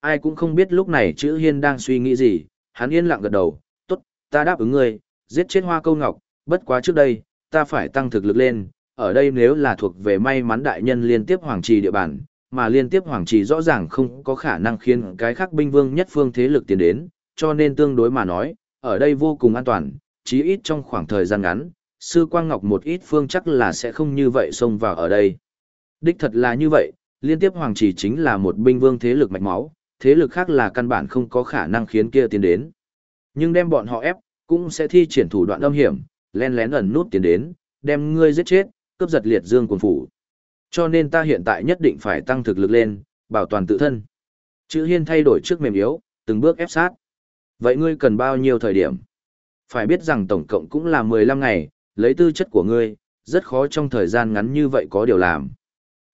Ai cũng không biết lúc này chữ hiên đang suy nghĩ gì, hắn yên lặng gật đầu, tốt, ta đáp ứng ngươi, giết chết hoa câu ngọc, bất quá trước đây, ta phải tăng thực lực lên, ở đây nếu là thuộc về may mắn đại nhân liên tiếp hoàng trì địa bàn, mà liên tiếp hoàng trì rõ ràng không có khả năng khiến cái khác binh vương nhất phương thế lực tiến đến, cho nên tương đối mà nói, ở đây vô cùng an toàn, chí ít trong khoảng thời gian ngắn, sư quang ngọc một ít phương chắc là sẽ không như vậy xông vào ở đây. Đích thật là như vậy, liên tiếp hoàng trì chính là một binh vương thế lực mạch máu, thế lực khác là căn bản không có khả năng khiến kia tiến đến. Nhưng đem bọn họ ép, cũng sẽ thi triển thủ đoạn âm hiểm, len lén ẩn nút tiến đến, đem ngươi giết chết, cướp giật liệt dương quần phủ. Cho nên ta hiện tại nhất định phải tăng thực lực lên, bảo toàn tự thân. Chữ hiên thay đổi trước mềm yếu, từng bước ép sát. Vậy ngươi cần bao nhiêu thời điểm? Phải biết rằng tổng cộng cũng là 15 ngày, lấy tư chất của ngươi, rất khó trong thời gian ngắn như vậy có điều làm.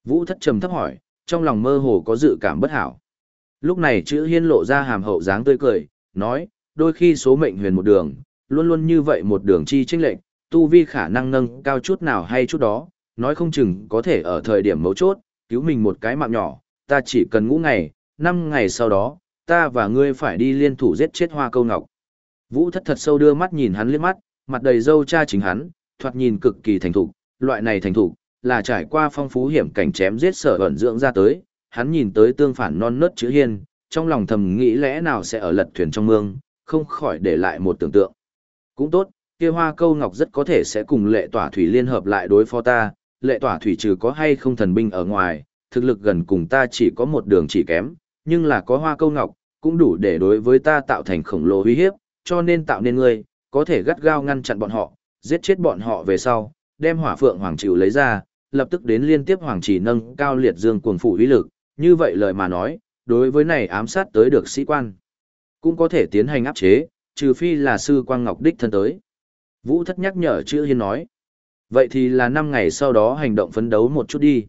Vũ thất trầm thấp hỏi, trong lòng mơ hồ có dự cảm bất hảo. Lúc này chữ hiên lộ ra hàm hậu dáng tươi cười, nói, đôi khi số mệnh huyền một đường, luôn luôn như vậy một đường chi trinh lệnh, tu vi khả năng nâng cao chút nào hay chút đó, nói không chừng có thể ở thời điểm mấu chốt, cứu mình một cái mạng nhỏ, ta chỉ cần ngũ ngày, năm ngày sau đó, ta và ngươi phải đi liên thủ giết chết hoa câu ngọc. Vũ thất thật sâu đưa mắt nhìn hắn liếc mắt, mặt đầy dâu cha chính hắn, thoạt nhìn cực kỳ thành thục, loại này thành thục là trải qua phong phú hiểm cảnh chém giết sở ẩn dưỡng ra tới, hắn nhìn tới tương phản non nớt chữ hiên, trong lòng thầm nghĩ lẽ nào sẽ ở lật thuyền trong mương, không khỏi để lại một tưởng tượng. Cũng tốt, kia hoa câu ngọc rất có thể sẽ cùng lệ tỏa thủy liên hợp lại đối phó ta, lệ tỏa thủy trừ có hay không thần binh ở ngoài, thực lực gần cùng ta chỉ có một đường chỉ kém, nhưng là có hoa câu ngọc, cũng đủ để đối với ta tạo thành khổng lồ uy hiếp, cho nên tạo nên ngươi, có thể gắt gao ngăn chặn bọn họ, giết chết bọn họ về sau, đem hỏa phượng hoàng chịu lấy ra, lập tức đến liên tiếp hoàng chỉ nâng cao liệt dương cuồng phủ uy lực, như vậy lời mà nói, đối với này ám sát tới được sĩ quan, cũng có thể tiến hành áp chế, trừ phi là sư quang ngọc đích thân tới. Vũ thất nhắc nhở chữ hiên nói. Vậy thì là năm ngày sau đó hành động phấn đấu một chút đi.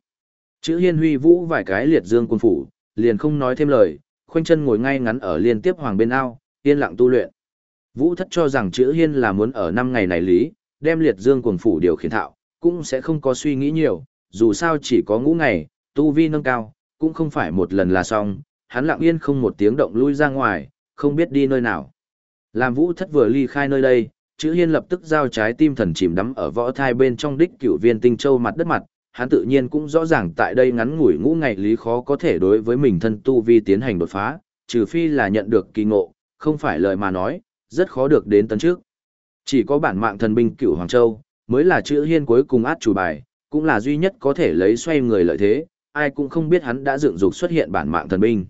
Chữ hiên huy vũ vài cái liệt dương quân phủ, liền không nói thêm lời, khoanh chân ngồi ngay ngắn ở liên tiếp hoàng bên ao, yên lặng tu luyện. Vũ thất cho rằng chữ hiên là muốn ở năm ngày này lý, đem liệt dương quân phủ điều khiển thạo, cũng sẽ không có suy nghĩ nhiều, dù sao chỉ có ngũ ngày, tu vi nâng cao, cũng không phải một lần là xong, hắn lặng yên không một tiếng động lui ra ngoài, không biết đi nơi nào. Làm vũ thất vừa ly khai nơi đây, chữ hiên lập tức giao trái tim thần chìm đắm ở võ thai bên trong đích cửu viên tinh châu mặt đất mặt, hắn tự nhiên cũng rõ ràng tại đây ngắn ngủi ngũ ngày lý khó có thể đối với mình thân tu vi tiến hành đột phá, trừ phi là nhận được kỳ ngộ, không phải lời mà nói, rất khó được đến tấn trước. Chỉ có bản mạng thần binh Cửu Hoàng Châu mới là chữ hiên cuối cùng át chủ bài, cũng là duy nhất có thể lấy xoay người lợi thế, ai cũng không biết hắn đã dựng dục xuất hiện bản mạng thần binh.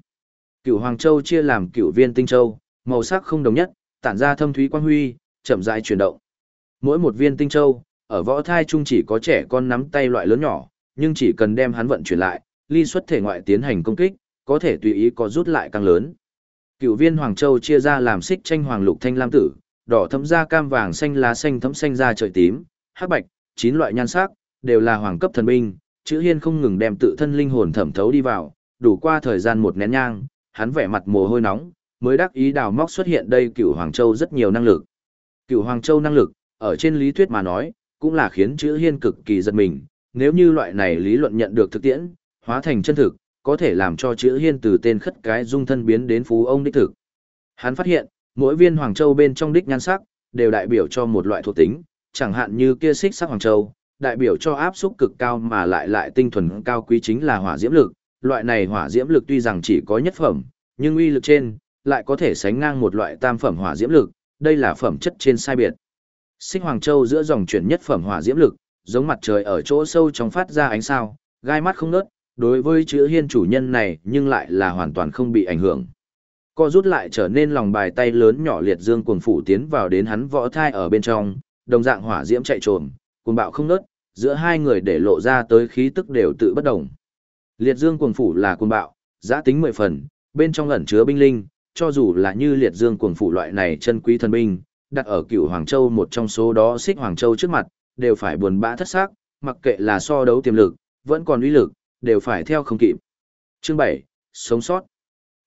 Cửu Hoàng Châu chia làm cửu viên tinh châu, màu sắc không đồng nhất, tản ra thâm thúy quang huy, chậm rãi chuyển động. Mỗi một viên tinh châu, ở võ thai trung chỉ có trẻ con nắm tay loại lớn nhỏ, nhưng chỉ cần đem hắn vận chuyển lại, ly xuất thể ngoại tiến hành công kích, có thể tùy ý có rút lại càng lớn. Cửu viên Hoàng Châu chia ra làm xích tranh hoàng lục thanh lam tử, đỏ thấm da cam vàng xanh lá xanh thấm xanh da trời tím, hắc bạch, chín loại nhan sắc, đều là hoàng cấp thần binh, chữ hiên không ngừng đem tự thân linh hồn thẩm thấu đi vào, đủ qua thời gian một nén nhang, hắn vẻ mặt mồ hôi nóng, mới đắc ý đào móc xuất hiện đây cựu Hoàng Châu rất nhiều năng lực. Cựu Hoàng Châu năng lực, ở trên lý thuyết mà nói, cũng là khiến chữ hiên cực kỳ giật mình, nếu như loại này lý luận nhận được thực tiễn, hóa thành chân thực, có thể làm cho chữ hiên từ tên khất cái dung thân biến đến phú ông đích thực. Hắn phát hiện, mỗi viên Hoàng Châu bên trong đích nhan sắc, đều đại biểu cho một loại thuộc tính, chẳng hạn như kia xích sắc Hoàng Châu, đại biểu cho áp xúc cực cao mà lại lại tinh thuần cao quý chính là hỏa diễm lực, loại này hỏa diễm lực tuy rằng chỉ có nhất phẩm, nhưng uy lực trên, lại có thể sánh ngang một loại tam phẩm hỏa diễm lực, đây là phẩm chất trên sai biệt. Xích Hoàng Châu giữa dòng chuyển nhất phẩm hỏa diễm lực, giống mặt trời ở chỗ sâu trong phát ra ánh sao, gai mắt không nớt, đối với chữ hiên chủ nhân này nhưng lại là hoàn toàn không bị ảnh hưởng. Co rút lại trở nên lòng bài tay lớn nhỏ liệt dương cuồng phủ tiến vào đến hắn võ thai ở bên trong, đồng dạng hỏa diễm chạy trồm, cuồng bạo không nớt, giữa hai người để lộ ra tới khí tức đều tự bất đồng. Liệt dương cuồng phủ là cuồng bạo, giã tính mười phần, bên trong ẩn chứa binh linh, cho dù là như liệt dương cuồng phủ loại này chân quý thần binh, đặt ở cửu Hoàng Châu một trong số đó xích Hoàng Châu trước mặt, đều phải buồn bã thất xác, mặc kệ là so đấu tiềm lực, vẫn còn uy lực, đều phải theo không kịp. Chương 7, sống sót.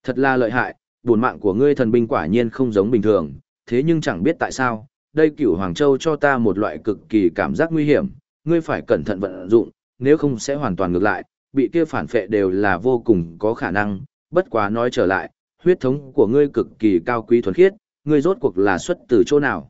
Thật là lợi hại, buồn mạng của ngươi thần binh quả nhiên không giống bình thường, thế nhưng chẳng biết tại sao, đây cửu Hoàng Châu cho ta một loại cực kỳ cảm giác nguy hiểm, ngươi phải cẩn thận vận dụng, nếu không sẽ hoàn toàn ngược lại, bị kia phản phệ đều là vô cùng có khả năng, bất quá nói trở lại, huyết thống của ngươi cực kỳ cao quý thuần khiết, ngươi rốt cuộc là xuất từ chỗ nào.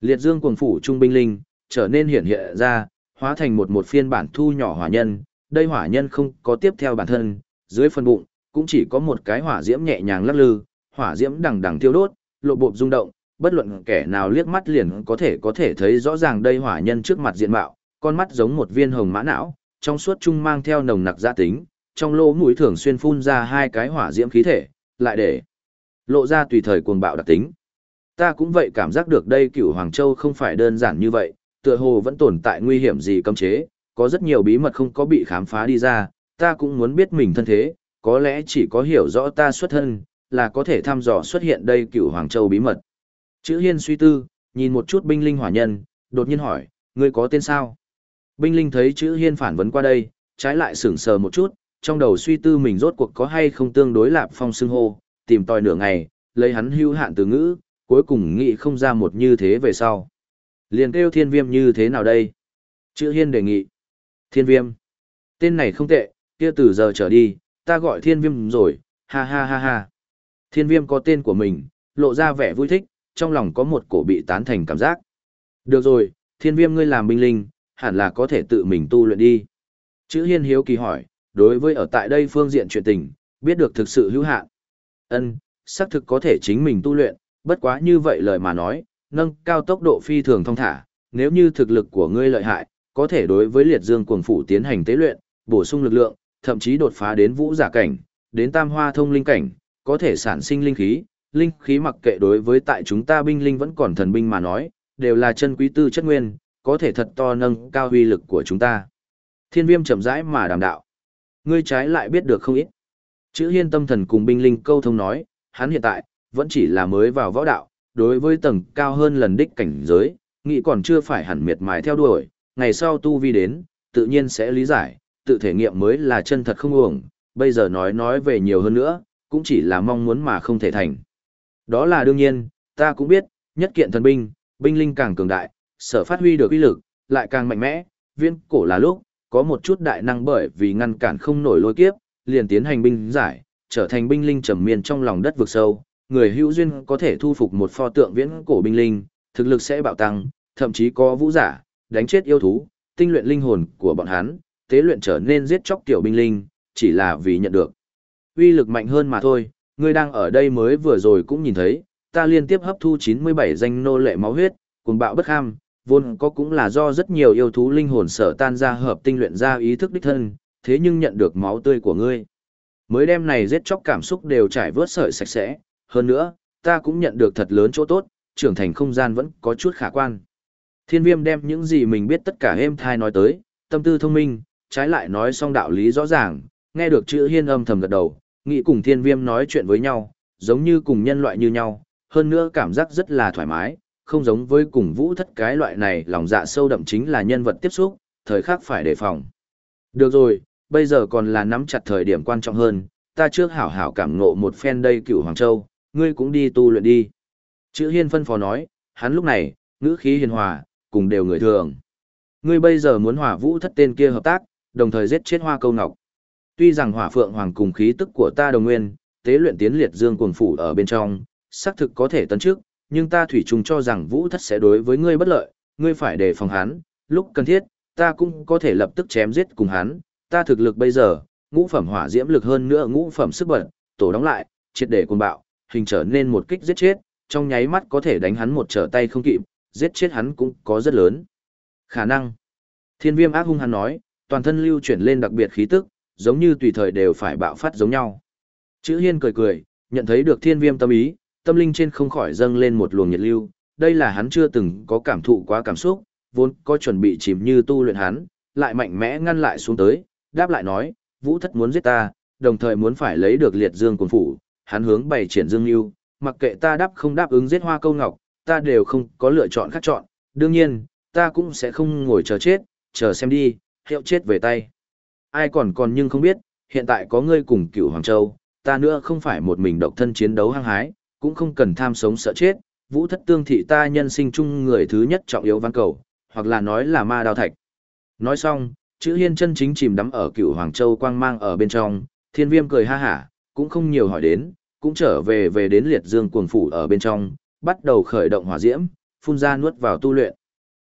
Liệt dương cuồng phủ trung binh linh, trở nên hiển hiện ra, hóa thành một một phiên bản thu nhỏ hỏa nhân, đây hỏa nhân không có tiếp theo bản thân, dưới phần bụng, cũng chỉ có một cái hỏa diễm nhẹ nhàng lắc lư, hỏa diễm đằng đằng tiêu đốt, lộ bộ rung động, bất luận kẻ nào liếc mắt liền có thể có thể thấy rõ ràng đây hỏa nhân trước mặt diện mạo, con mắt giống một viên hồng mã não, trong suốt trung mang theo nồng nặc gia tính, trong lỗ mũi thường xuyên phun ra hai cái hỏa diễm khí thể, lại để lộ ra tùy thời cuồng bạo đặc tính. Ta cũng vậy cảm giác được đây cửu Hoàng Châu không phải đơn giản như vậy, tựa hồ vẫn tồn tại nguy hiểm gì cấm chế, có rất nhiều bí mật không có bị khám phá đi ra, ta cũng muốn biết mình thân thế, có lẽ chỉ có hiểu rõ ta xuất thân, là có thể thăm dò xuất hiện đây cửu Hoàng Châu bí mật. Chữ Hiên suy tư, nhìn một chút binh linh hỏa nhân, đột nhiên hỏi, ngươi có tên sao? Binh linh thấy chữ Hiên phản vấn qua đây, trái lại sững sờ một chút, trong đầu suy tư mình rốt cuộc có hay không tương đối lạp phong xưng hô, tìm tòi nửa ngày, lấy hắn hưu hạn từ ngữ, cuối cùng nghĩ không ra một như thế về sau. Liền kêu thiên viêm như thế nào đây? Chữ hiên đề nghị. Thiên viêm. Tên này không tệ, kia từ giờ trở đi, ta gọi thiên viêm rồi, ha ha ha ha. Thiên viêm có tên của mình, lộ ra vẻ vui thích, trong lòng có một cổ bị tán thành cảm giác. Được rồi, thiên viêm ngươi làm binh linh, hẳn là có thể tự mình tu luyện đi. Chữ hiên hiếu kỳ hỏi, đối với ở tại đây phương diện chuyện tình, biết được thực sự hữu hạn. Ân, xác thực có thể chính mình tu luyện, bất quá như vậy lời mà nói, nâng cao tốc độ phi thường thông thả, nếu như thực lực của ngươi lợi hại, có thể đối với liệt dương cuồng phủ tiến hành tế luyện, bổ sung lực lượng, thậm chí đột phá đến vũ giả cảnh, đến tam hoa thông linh cảnh, có thể sản sinh linh khí, linh khí mặc kệ đối với tại chúng ta binh linh vẫn còn thần binh mà nói, đều là chân quý tư chất nguyên, có thể thật to nâng cao uy lực của chúng ta. Thiên viêm chậm rãi mà đàm đạo. Ngươi trái lại biết được không ít. Chữ hiên tâm thần cùng binh linh câu thông nói, hắn hiện tại, vẫn chỉ là mới vào võ đạo, đối với tầng cao hơn lần đích cảnh giới, nghĩ còn chưa phải hẳn miệt mài theo đuổi, ngày sau tu vi đến, tự nhiên sẽ lý giải, tự thể nghiệm mới là chân thật không uổng, bây giờ nói nói về nhiều hơn nữa, cũng chỉ là mong muốn mà không thể thành. Đó là đương nhiên, ta cũng biết, nhất kiện thần binh, binh linh càng cường đại, sở phát huy được uy lực, lại càng mạnh mẽ, viên cổ là lúc, có một chút đại năng bởi vì ngăn cản không nổi lôi kiếp, liền tiến hành binh giải, trở thành binh linh trầm miên trong lòng đất vực sâu, người hữu duyên có thể thu phục một pho tượng viễn cổ binh linh, thực lực sẽ bạo tăng, thậm chí có vũ giả, đánh chết yêu thú, tinh luyện linh hồn của bọn hắn, tế luyện trở nên giết chóc tiểu binh linh, chỉ là vì nhận được uy lực mạnh hơn mà thôi, ngươi đang ở đây mới vừa rồi cũng nhìn thấy, ta liên tiếp hấp thu 97 danh nô lệ máu huyết, cuồng bạo bất ham, vốn có cũng là do rất nhiều yêu thú linh hồn sở tan ra hợp tinh luyện ra ý thức đích thân, thế nhưng nhận được máu tươi của ngươi. Mới đêm này giết chóc cảm xúc đều trải vớt sợi sạch sẽ, hơn nữa, ta cũng nhận được thật lớn chỗ tốt, trưởng thành không gian vẫn có chút khả quan. Thiên viêm đem những gì mình biết tất cả êm thai nói tới, tâm tư thông minh, trái lại nói xong đạo lý rõ ràng, nghe được chữ hiên âm thầm gật đầu, nghĩ cùng thiên viêm nói chuyện với nhau, giống như cùng nhân loại như nhau, hơn nữa cảm giác rất là thoải mái, không giống với cùng vũ thất cái loại này lòng dạ sâu đậm chính là nhân vật tiếp xúc, thời khắc phải đề phòng. Được rồi, bây giờ còn là nắm chặt thời điểm quan trọng hơn, ta trước hảo hảo cảm ngộ một phen đây cửu Hoàng Châu, ngươi cũng đi tu luyện đi. Chữ hiên phân phó nói, hắn lúc này, ngữ khí hiền hòa, cùng đều người thường. Ngươi bây giờ muốn hỏa vũ thất tên kia hợp tác, đồng thời giết chết hoa câu ngọc. Tuy rằng hỏa phượng hoàng cùng khí tức của ta đồng nguyên, tế luyện tiến liệt dương cuồng phủ ở bên trong, xác thực có thể tấn trước, nhưng ta thủy chung cho rằng vũ thất sẽ đối với ngươi bất lợi, ngươi phải đề phòng hắn, lúc cần thiết, ta cũng có thể lập tức chém giết cùng hắn, ta thực lực bây giờ, ngũ phẩm hỏa diễm lực hơn nữa ngũ phẩm sức bật, tổ đóng lại, triệt để cuồng bạo, hình trở nên một kích giết chết, trong nháy mắt có thể đánh hắn một trở tay không kịp, giết chết hắn cũng có rất lớn. Khả năng. Thiên viêm ác hung hắn nói, toàn thân lưu chuyển lên đặc biệt khí tức, giống như tùy thời đều phải bạo phát giống nhau. Chữ hiên cười cười, nhận thấy được thiên viêm tâm ý, tâm linh trên không khỏi dâng lên một luồng nhiệt lưu, đây là hắn chưa từng có cảm thụ quá cảm xúc, vốn có chuẩn bị chìm như tu luyện hắn, lại mạnh mẽ ngăn lại xuống tới, đáp lại nói, vũ thất muốn giết ta, đồng thời muốn phải lấy được liệt dương quần phủ, hắn hướng bày triển dương lưu, mặc kệ ta đáp không đáp ứng giết hoa câu ngọc, ta đều không có lựa chọn khác chọn, đương nhiên, ta cũng sẽ không ngồi chờ chết, chờ xem đi, hiệu chết về tay. Ai còn còn nhưng không biết, hiện tại có ngươi cùng cựu Hoàng Châu, ta nữa không phải một mình độc thân chiến đấu hăng hái, cũng không cần tham sống sợ chết, vũ thất tương thị ta nhân sinh chung người thứ nhất trọng yếu văn cầu, hoặc là nói là ma đao thạch. Nói xong, chữ hiên chân chính chìm đắm ở cựu Hoàng Châu quang mang ở bên trong, thiên viêm cười ha hả, cũng không nhiều hỏi đến, cũng trở về về đến liệt dương cuồng phủ ở bên trong, bắt đầu khởi động hỏa diễm, phun ra nuốt vào tu luyện.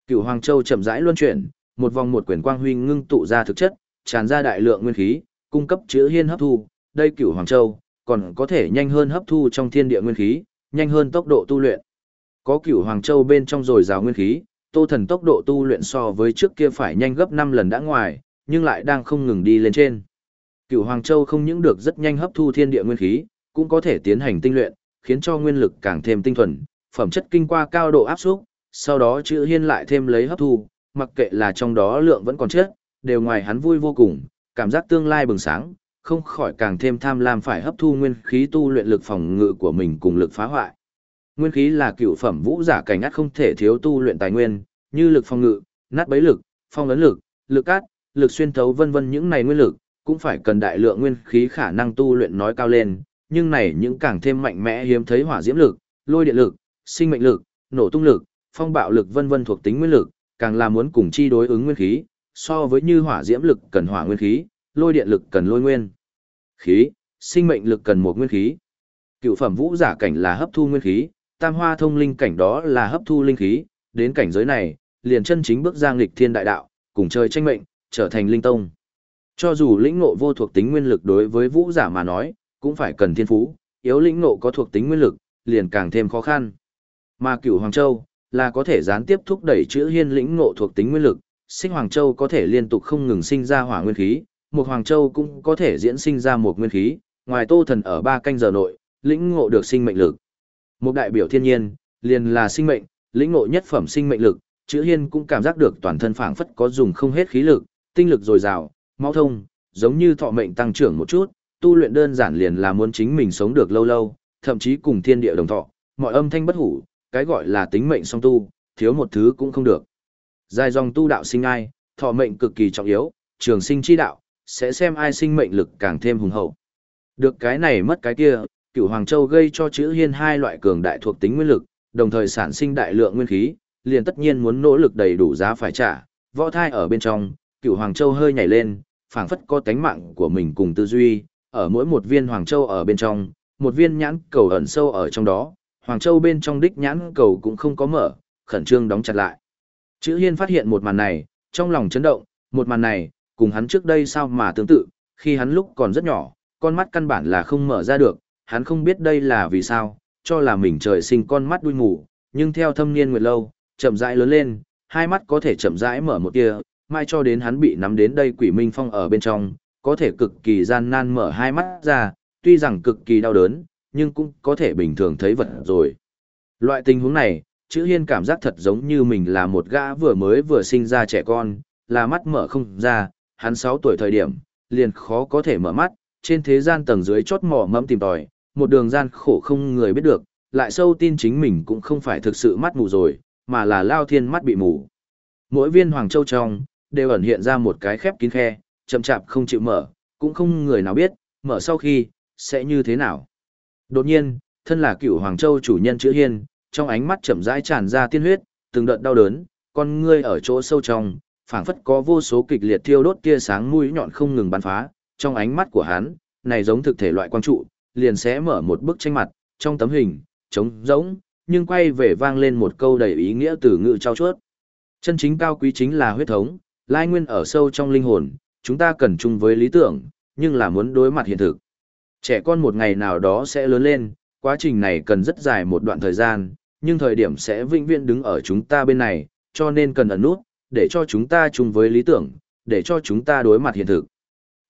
Cựu Hoàng Châu chậm rãi luân chuyển, một vòng một quyển quang huy ngưng tụ ra thực chất, tràn ra đại lượng nguyên khí, cung cấp chữ hiên hấp thu, đây Cựu Hoàng Châu còn có thể nhanh hơn hấp thu trong thiên địa nguyên khí, nhanh hơn tốc độ tu luyện. Có cửu Hoàng Châu bên trong rồi rào nguyên khí, Tô Thần tốc độ tu luyện so với trước kia phải nhanh gấp 5 lần đã ngoài, nhưng lại đang không ngừng đi lên trên. cửu Hoàng Châu không những được rất nhanh hấp thu thiên địa nguyên khí, cũng có thể tiến hành tinh luyện, khiến cho nguyên lực càng thêm tinh thuần, phẩm chất kinh qua cao độ áp xúc, sau đó chữ hiên lại thêm lấy hấp thu, mặc kệ là trong đó lượng vẫn còn chết, đều ngoài hắn vui vô cùng, cảm giác tương lai bừng sáng, không khỏi càng thêm tham lam phải hấp thu nguyên khí tu luyện lực phòng ngự của mình cùng lực phá hoại. Nguyên khí là cựu phẩm vũ giả cảnh ác không thể thiếu tu luyện tài nguyên, như lực phòng ngự, nát bấy lực, phong ấn lực, lực át, lực xuyên thấu vân vân những này nguyên lực, cũng phải cần đại lượng nguyên khí khả năng tu luyện nói cao lên, nhưng này những càng thêm mạnh mẽ hiếm thấy hỏa diễm lực, lôi điện lực, sinh mệnh lực, nổ tung lực, phong bạo lực vân vân thuộc tính nguyên lực, càng là muốn cùng chi đối ứng nguyên khí, so với như hỏa diễm lực cần hỏa nguyên khí, lôi điện lực cần lôi nguyên khí, sinh mệnh lực cần một nguyên khí. Cựu phẩm vũ giả cảnh là hấp thu nguyên khí, tam hoa thông linh cảnh đó là hấp thu linh khí, đến cảnh giới này, liền chân chính bước ra nghịch thiên đại đạo, cùng chơi tranh mệnh, trở thành linh tông. Cho dù lĩnh ngộ vô thuộc tính nguyên lực đối với vũ giả mà nói, cũng phải cần thiên phú, yếu lĩnh ngộ có thuộc tính nguyên lực, liền càng thêm khó khăn. Mà cửu Hoàng Châu, là có thể gián tiếp thúc đẩy chữ hiên lĩnh ngộ thuộc tính nguyên lực, sinh Hoàng Châu có thể liên tục không ngừng sinh ra hỏa nguyên khí, một Hoàng Châu cũng có thể diễn sinh ra một nguyên khí, ngoài tô thần ở ba canh giờ nội, lĩnh ngộ được sinh mệnh lực. Một đại biểu thiên nhiên, liền là sinh mệnh, lĩnh ngộ nhất phẩm sinh mệnh lực, chữ hiên cũng cảm giác được toàn thân phảng phất có dùng không hết khí lực, tinh lực dồi dào, máu thông, giống như thọ mệnh tăng trưởng một chút, tu luyện đơn giản liền là muốn chính mình sống được lâu lâu, thậm chí cùng thiên địa đồng thọ, mọi âm thanh bất hủ, cái gọi là tính mệnh song tu, thiếu một thứ cũng không được. Dài dòng tu đạo sinh ai, thọ mệnh cực kỳ trọng yếu, trường sinh chi đạo, sẽ xem ai sinh mệnh lực càng thêm hùng hậu. Được cái này mất cái kia, cửu Hoàng Châu gây cho chữ hiên hai loại cường đại thuộc tính nguyên lực, đồng thời sản sinh đại lượng nguyên khí, liền tất nhiên muốn nỗ lực đầy đủ giá phải trả, võ thai ở bên trong, cửu Hoàng Châu hơi nhảy lên, phảng phất có tánh mạng của mình cùng tư duy, ở mỗi một viên Hoàng Châu ở bên trong, một viên nhãn cầu ẩn sâu ở trong đó, Hoàng Châu bên trong đích nhãn cầu cũng không có mở, khẩn trương đóng chặt lại. Chữ Hiên phát hiện một màn này, trong lòng chấn động, một màn này, cùng hắn trước đây sao mà tương tự, khi hắn lúc còn rất nhỏ, con mắt căn bản là không mở ra được, hắn không biết đây là vì sao, cho là mình trời sinh con mắt đuôi ngủ, nhưng theo thâm niên nguyệt lâu, chậm rãi lớn lên, hai mắt có thể chậm rãi mở một tia, mai cho đến hắn bị nắm đến đây quỷ minh phong ở bên trong, có thể cực kỳ gian nan mở hai mắt ra, tuy rằng cực kỳ đau đớn, nhưng cũng có thể bình thường thấy vật rồi. Loại tình huống này, chữ hiên cảm giác thật giống như mình là một gã vừa mới vừa sinh ra trẻ con, là mắt mở không ra, hắn 6 tuổi thời điểm, liền khó có thể mở mắt, trên thế gian tầng dưới chót mỏ mẫm tìm tòi, một đường gian khổ không người biết được, lại sâu tin chính mình cũng không phải thực sự mắt mù rồi, mà là lao thiên mắt bị mù. Mỗi viên hoàng châu trong, đều ẩn hiện ra một cái khép kín khe, chậm chạp không chịu mở, cũng không người nào biết, mở sau khi, sẽ như thế nào. Đột nhiên, thân là cựu Hoàng Châu chủ nhân chữ hiên, trong ánh mắt chậm rãi tràn ra tiên huyết, từng đợt đau đớn, con ngươi ở chỗ sâu trong, phảng phất có vô số kịch liệt thiêu đốt tia sáng mũi nhọn không ngừng bắn phá, trong ánh mắt của hắn, này giống thực thể loại quang trụ, liền sẽ mở một bức tranh mặt, trong tấm hình, trống rỗng, nhưng quay về vang lên một câu đầy ý nghĩa từ ngữ trao chuốt. Chân chính cao quý chính là huyết thống, lai nguyên ở sâu trong linh hồn, chúng ta cần chung với lý tưởng, nhưng là muốn đối mặt hiện thực. Trẻ con một ngày nào đó sẽ lớn lên, quá trình này cần rất dài một đoạn thời gian, nhưng thời điểm sẽ vĩnh viễn đứng ở chúng ta bên này, cho nên cần ẩn nút, để cho chúng ta chung với lý tưởng, để cho chúng ta đối mặt hiện thực.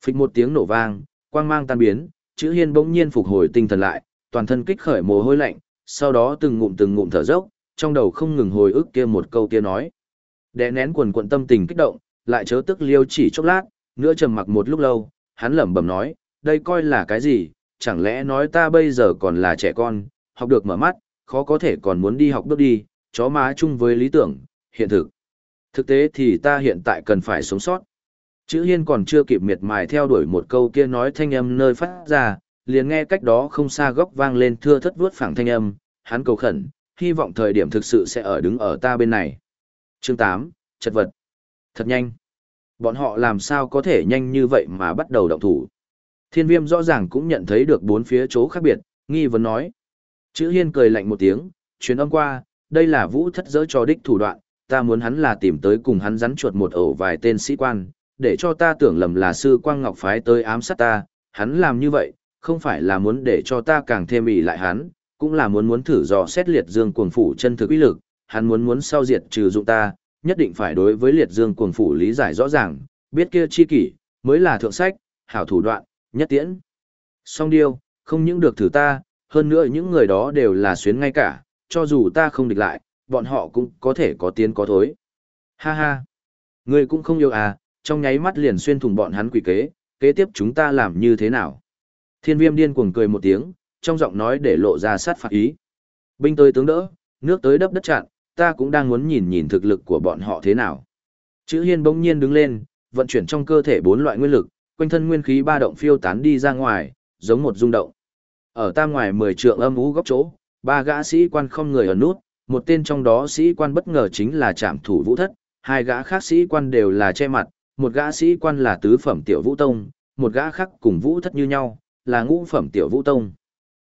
Phịch một tiếng nổ vang, quang mang tan biến, chữ hiên bỗng nhiên phục hồi tinh thần lại, toàn thân kích khởi mồ hôi lạnh, sau đó từng ngụm từng ngụm thở dốc, trong đầu không ngừng hồi ức kia một câu kia nói. Đè nén quần quận tâm tình kích động, lại chớ tức liêu chỉ chốc lát, nữa trầm mặc một lúc lâu, hắn lẩm bẩm nói, đây coi là cái gì, chẳng lẽ nói ta bây giờ còn là trẻ con, học được mở mắt, khó có thể còn muốn đi học bước đi, chó má chung với lý tưởng, hiện thực. Thực tế thì ta hiện tại cần phải sống sót. Chữ hiên còn chưa kịp miệt mài theo đuổi một câu kia nói thanh âm nơi phát ra, liền nghe cách đó không xa góc vang lên thưa thất vuốt phẳng thanh âm, hắn cầu khẩn, hy vọng thời điểm thực sự sẽ ở đứng ở ta bên này. Chương 8, chật vật. Thật nhanh. Bọn họ làm sao có thể nhanh như vậy mà bắt đầu động thủ. Thiên viêm rõ ràng cũng nhận thấy được bốn phía chỗ khác biệt, nghi vấn nói. Chữ hiên cười lạnh một tiếng, chuyến âm qua, đây là vũ thất dỡ cho đích thủ đoạn, ta muốn hắn là tìm tới cùng hắn rắn chuột một ổ vài tên sĩ quan, để cho ta tưởng lầm là sư quang ngọc phái tới ám sát ta, hắn làm như vậy, không phải là muốn để cho ta càng thêm ỷ lại hắn, cũng là muốn muốn thử dò xét liệt dương cuồng phủ chân thực uy lực, hắn muốn muốn sau diệt trừ dụng ta, nhất định phải đối với liệt dương cuồng phủ lý giải rõ ràng, biết kia chi kỷ, mới là thượng sách, hảo thủ đoạn, nhất tiễn. Song điêu, không những được thử ta, hơn nữa những người đó đều là xuyến ngay cả, cho dù ta không địch lại, bọn họ cũng có thể có tiến có thối. Ha ha, ngươi cũng không yêu à, trong nháy mắt liền xuyên thủng bọn hắn quỷ kế, kế tiếp chúng ta làm như thế nào? Thiên viêm điên cuồng cười một tiếng, trong giọng nói để lộ ra sát phạt ý. Binh tới tướng đỡ, nước tới đắp đất chặn, ta cũng đang muốn nhìn nhìn thực lực của bọn họ thế nào. Chữ hiên bỗng nhiên đứng lên, vận chuyển trong cơ thể bốn loại nguyên lực, quanh thân nguyên khí ba động phiêu tán đi ra ngoài, giống một rung động. Ở tam ngoài mười trượng âm ú góc chỗ, ba gã sĩ quan không người ở nút, một tên trong đó sĩ quan bất ngờ chính là trạm thủ vũ thất, hai gã khác sĩ quan đều là che mặt, một gã sĩ quan là tứ phẩm tiểu vũ tông, một gã khác cùng vũ thất như nhau, là ngũ phẩm tiểu vũ tông.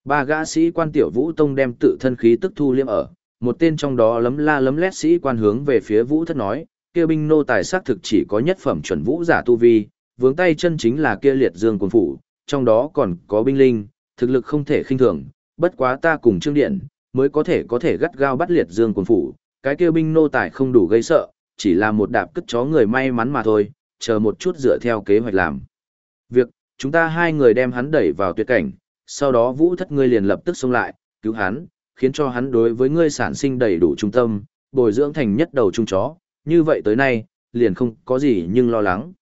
Ba gã sĩ quan tiểu vũ tông đem tự thân khí tức thu liêm ở, một tên trong đó lấm la lấm lét sĩ quan hướng về phía vũ thất nói, kia binh nô tài xác thực chỉ có nhất phẩm chuẩn vũ giả tu vi, vướng tay chân chính là kia liệt dương quân phủ, trong đó còn có binh linh, thực lực không thể khinh thường, bất quá ta cùng trương điện, mới có thể có thể gắt gao bắt liệt dương quần phủ, cái kia binh nô tài không đủ gây sợ, chỉ là một đạp cất chó người may mắn mà thôi, chờ một chút dựa theo kế hoạch làm. Việc, chúng ta hai người đem hắn đẩy vào tuyệt cảnh, sau đó vũ thất ngươi liền lập tức xông lại, cứu hắn, khiến cho hắn đối với ngươi sản sinh đầy đủ trung tâm, bồi dưỡng thành nhất đầu trung chó, như vậy tới nay, liền không có gì nhưng lo lắng.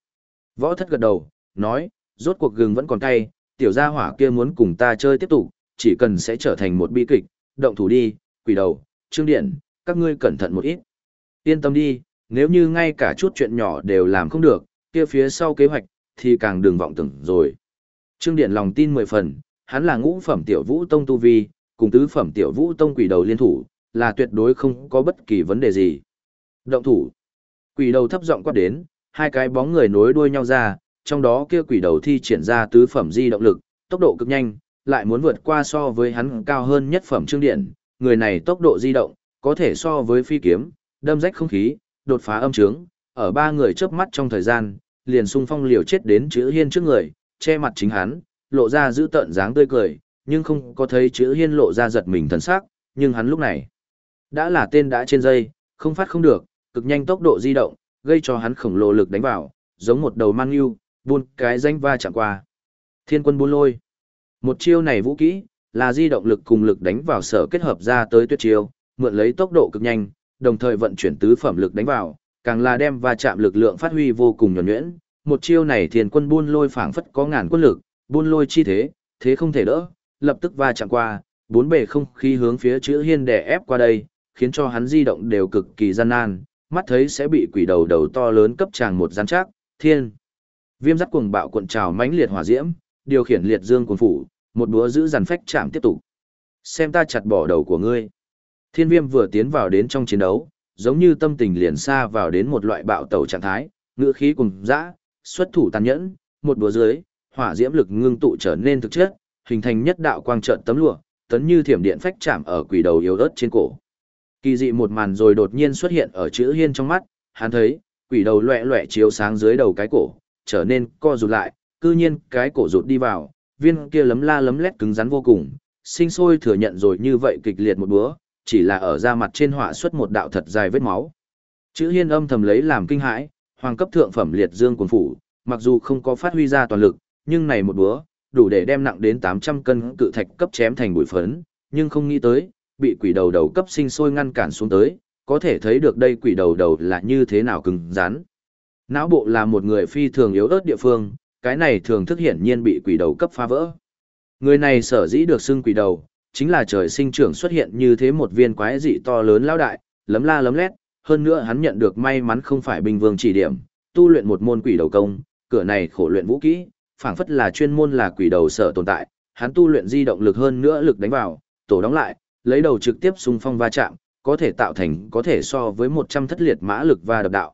Võ thất gật đầu, nói, rốt cuộc gừng vẫn còn cay, tiểu gia hỏa kia muốn cùng ta chơi tiếp tục, chỉ cần sẽ trở thành một bi kịch, động thủ đi, quỷ đầu, trương điện, các ngươi cẩn thận một ít. Yên tâm đi, nếu như ngay cả chút chuyện nhỏ đều làm không được, kia phía sau kế hoạch, thì càng đừng vọng tưởng rồi. Trương Điện lòng tin mười phần, hắn là ngũ phẩm tiểu vũ tông tu vi, cùng tứ phẩm tiểu vũ tông quỷ đầu liên thủ, là tuyệt đối không có bất kỳ vấn đề gì. Động thủ. Quỷ đầu thấp giọng quát đến, hai cái bóng người nối đuôi nhau ra, trong đó kia quỷ đầu thi triển ra tứ phẩm di động lực, tốc độ cực nhanh, lại muốn vượt qua so với hắn cao hơn nhất phẩm trương điện, người này tốc độ di động, có thể so với phi kiếm, đâm rách không khí, đột phá âm trướng, ở ba người chớp mắt trong thời gian, liền xung phong liều chết đến chữ hiên trước người, che mặt chính hắn, lộ ra giữ tận dáng tươi cười, nhưng không có thấy chữ hiên lộ ra giật mình thần sắc, nhưng hắn lúc này đã là tên đã trên dây, Không phát không được, cực nhanh tốc độ di động, gây cho hắn khổng lồ lực đánh vào, giống một đầu mang yêu, buôn cái danh va chạm qua. Thiên quân buôn lôi. Một chiêu này vũ kỹ, là di động lực cùng lực đánh vào sở kết hợp ra tới tuyệt chiêu, mượn lấy tốc độ cực nhanh, đồng thời vận chuyển tứ phẩm lực đánh vào, càng là đem va chạm lực lượng phát huy vô cùng nhuần nhuyễn. Một chiêu này thiên quân buôn lôi phảng phất có ngàn quân lực, buôn lôi chi thế, thế không thể đỡ, lập tức va chạm qua, bốn bề không khí hướng phía chữ hiên đè ép qua đây, khiến cho hắn di động đều cực kỳ gian nan, mắt thấy sẽ bị quỷ đầu đầu to lớn cấp tràng một gian chắc, thiên. Viêm dắt cuồng bạo cuộn trào mãnh liệt hỏa diễm, điều khiển liệt dương cuồng phủ, một búa giữ dàn phách chạm tiếp tục. Xem ta chặt bỏ đầu của ngươi. Thiên viêm vừa tiến vào đến trong chiến đấu, giống như tâm tình liền xa vào đến một loại bạo tẩu trạng thái, ngữ khí cùng dã, xuất thủ tàn nhẫn, một búa dưới, hỏa diễm lực ngưng tụ trở nên thực chất, hình thành nhất đạo quang trận tấm lụa, tấn như thiểm điện phách chạm ở quỷ đầu yếu ớt trên cổ. Kỳ dị một màn rồi đột nhiên xuất hiện ở chữ hiên trong mắt, hắn thấy, quỷ đầu loẹ loẹ chiếu sáng dưới đầu cái cổ, trở nên co rụt lại, cư nhiên cái cổ rụt đi vào, viên kia lấm la lấm lét cứng rắn vô cùng, sinh sôi thừa nhận rồi như vậy kịch liệt một bữa chỉ là ở da mặt trên họa xuất một đạo thật dài vết máu. Chữ hiên âm thầm lấy làm kinh hãi, hoàng cấp thượng phẩm liệt dương quần phủ, mặc dù không có phát huy ra toàn lực, nhưng này một bữa đủ để đem nặng đến 800 cân cự thạch cấp chém thành bụi phấn, nhưng không nghĩ tới, bị quỷ đầu đầu cấp sinh sôi ngăn cản xuống tới, có thể thấy được đây quỷ đầu đầu là như thế nào cứng rắn. Não bộ là một người phi thường yếu ớt địa phương, cái này thường thức hiển nhiên bị quỷ đầu cấp phá vỡ. Người này sở dĩ được xưng quỷ đầu, chính là trời sinh trưởng xuất hiện như thế một viên quái dị to lớn lao đại, lấm la lấm lét, hơn nữa hắn nhận được may mắn không phải bình vương chỉ điểm, tu luyện một môn quỷ đầu công, cửa này khổ luyện vũ kỹ, phảng phất là chuyên môn là quỷ đầu sở tồn tại, hắn tu luyện di động lực hơn nữa lực đánh vào, tổ đóng lại, lấy đầu trực tiếp xung phong va chạm, có thể tạo thành có thể so với 100 thất liệt mã lực và độc đạo.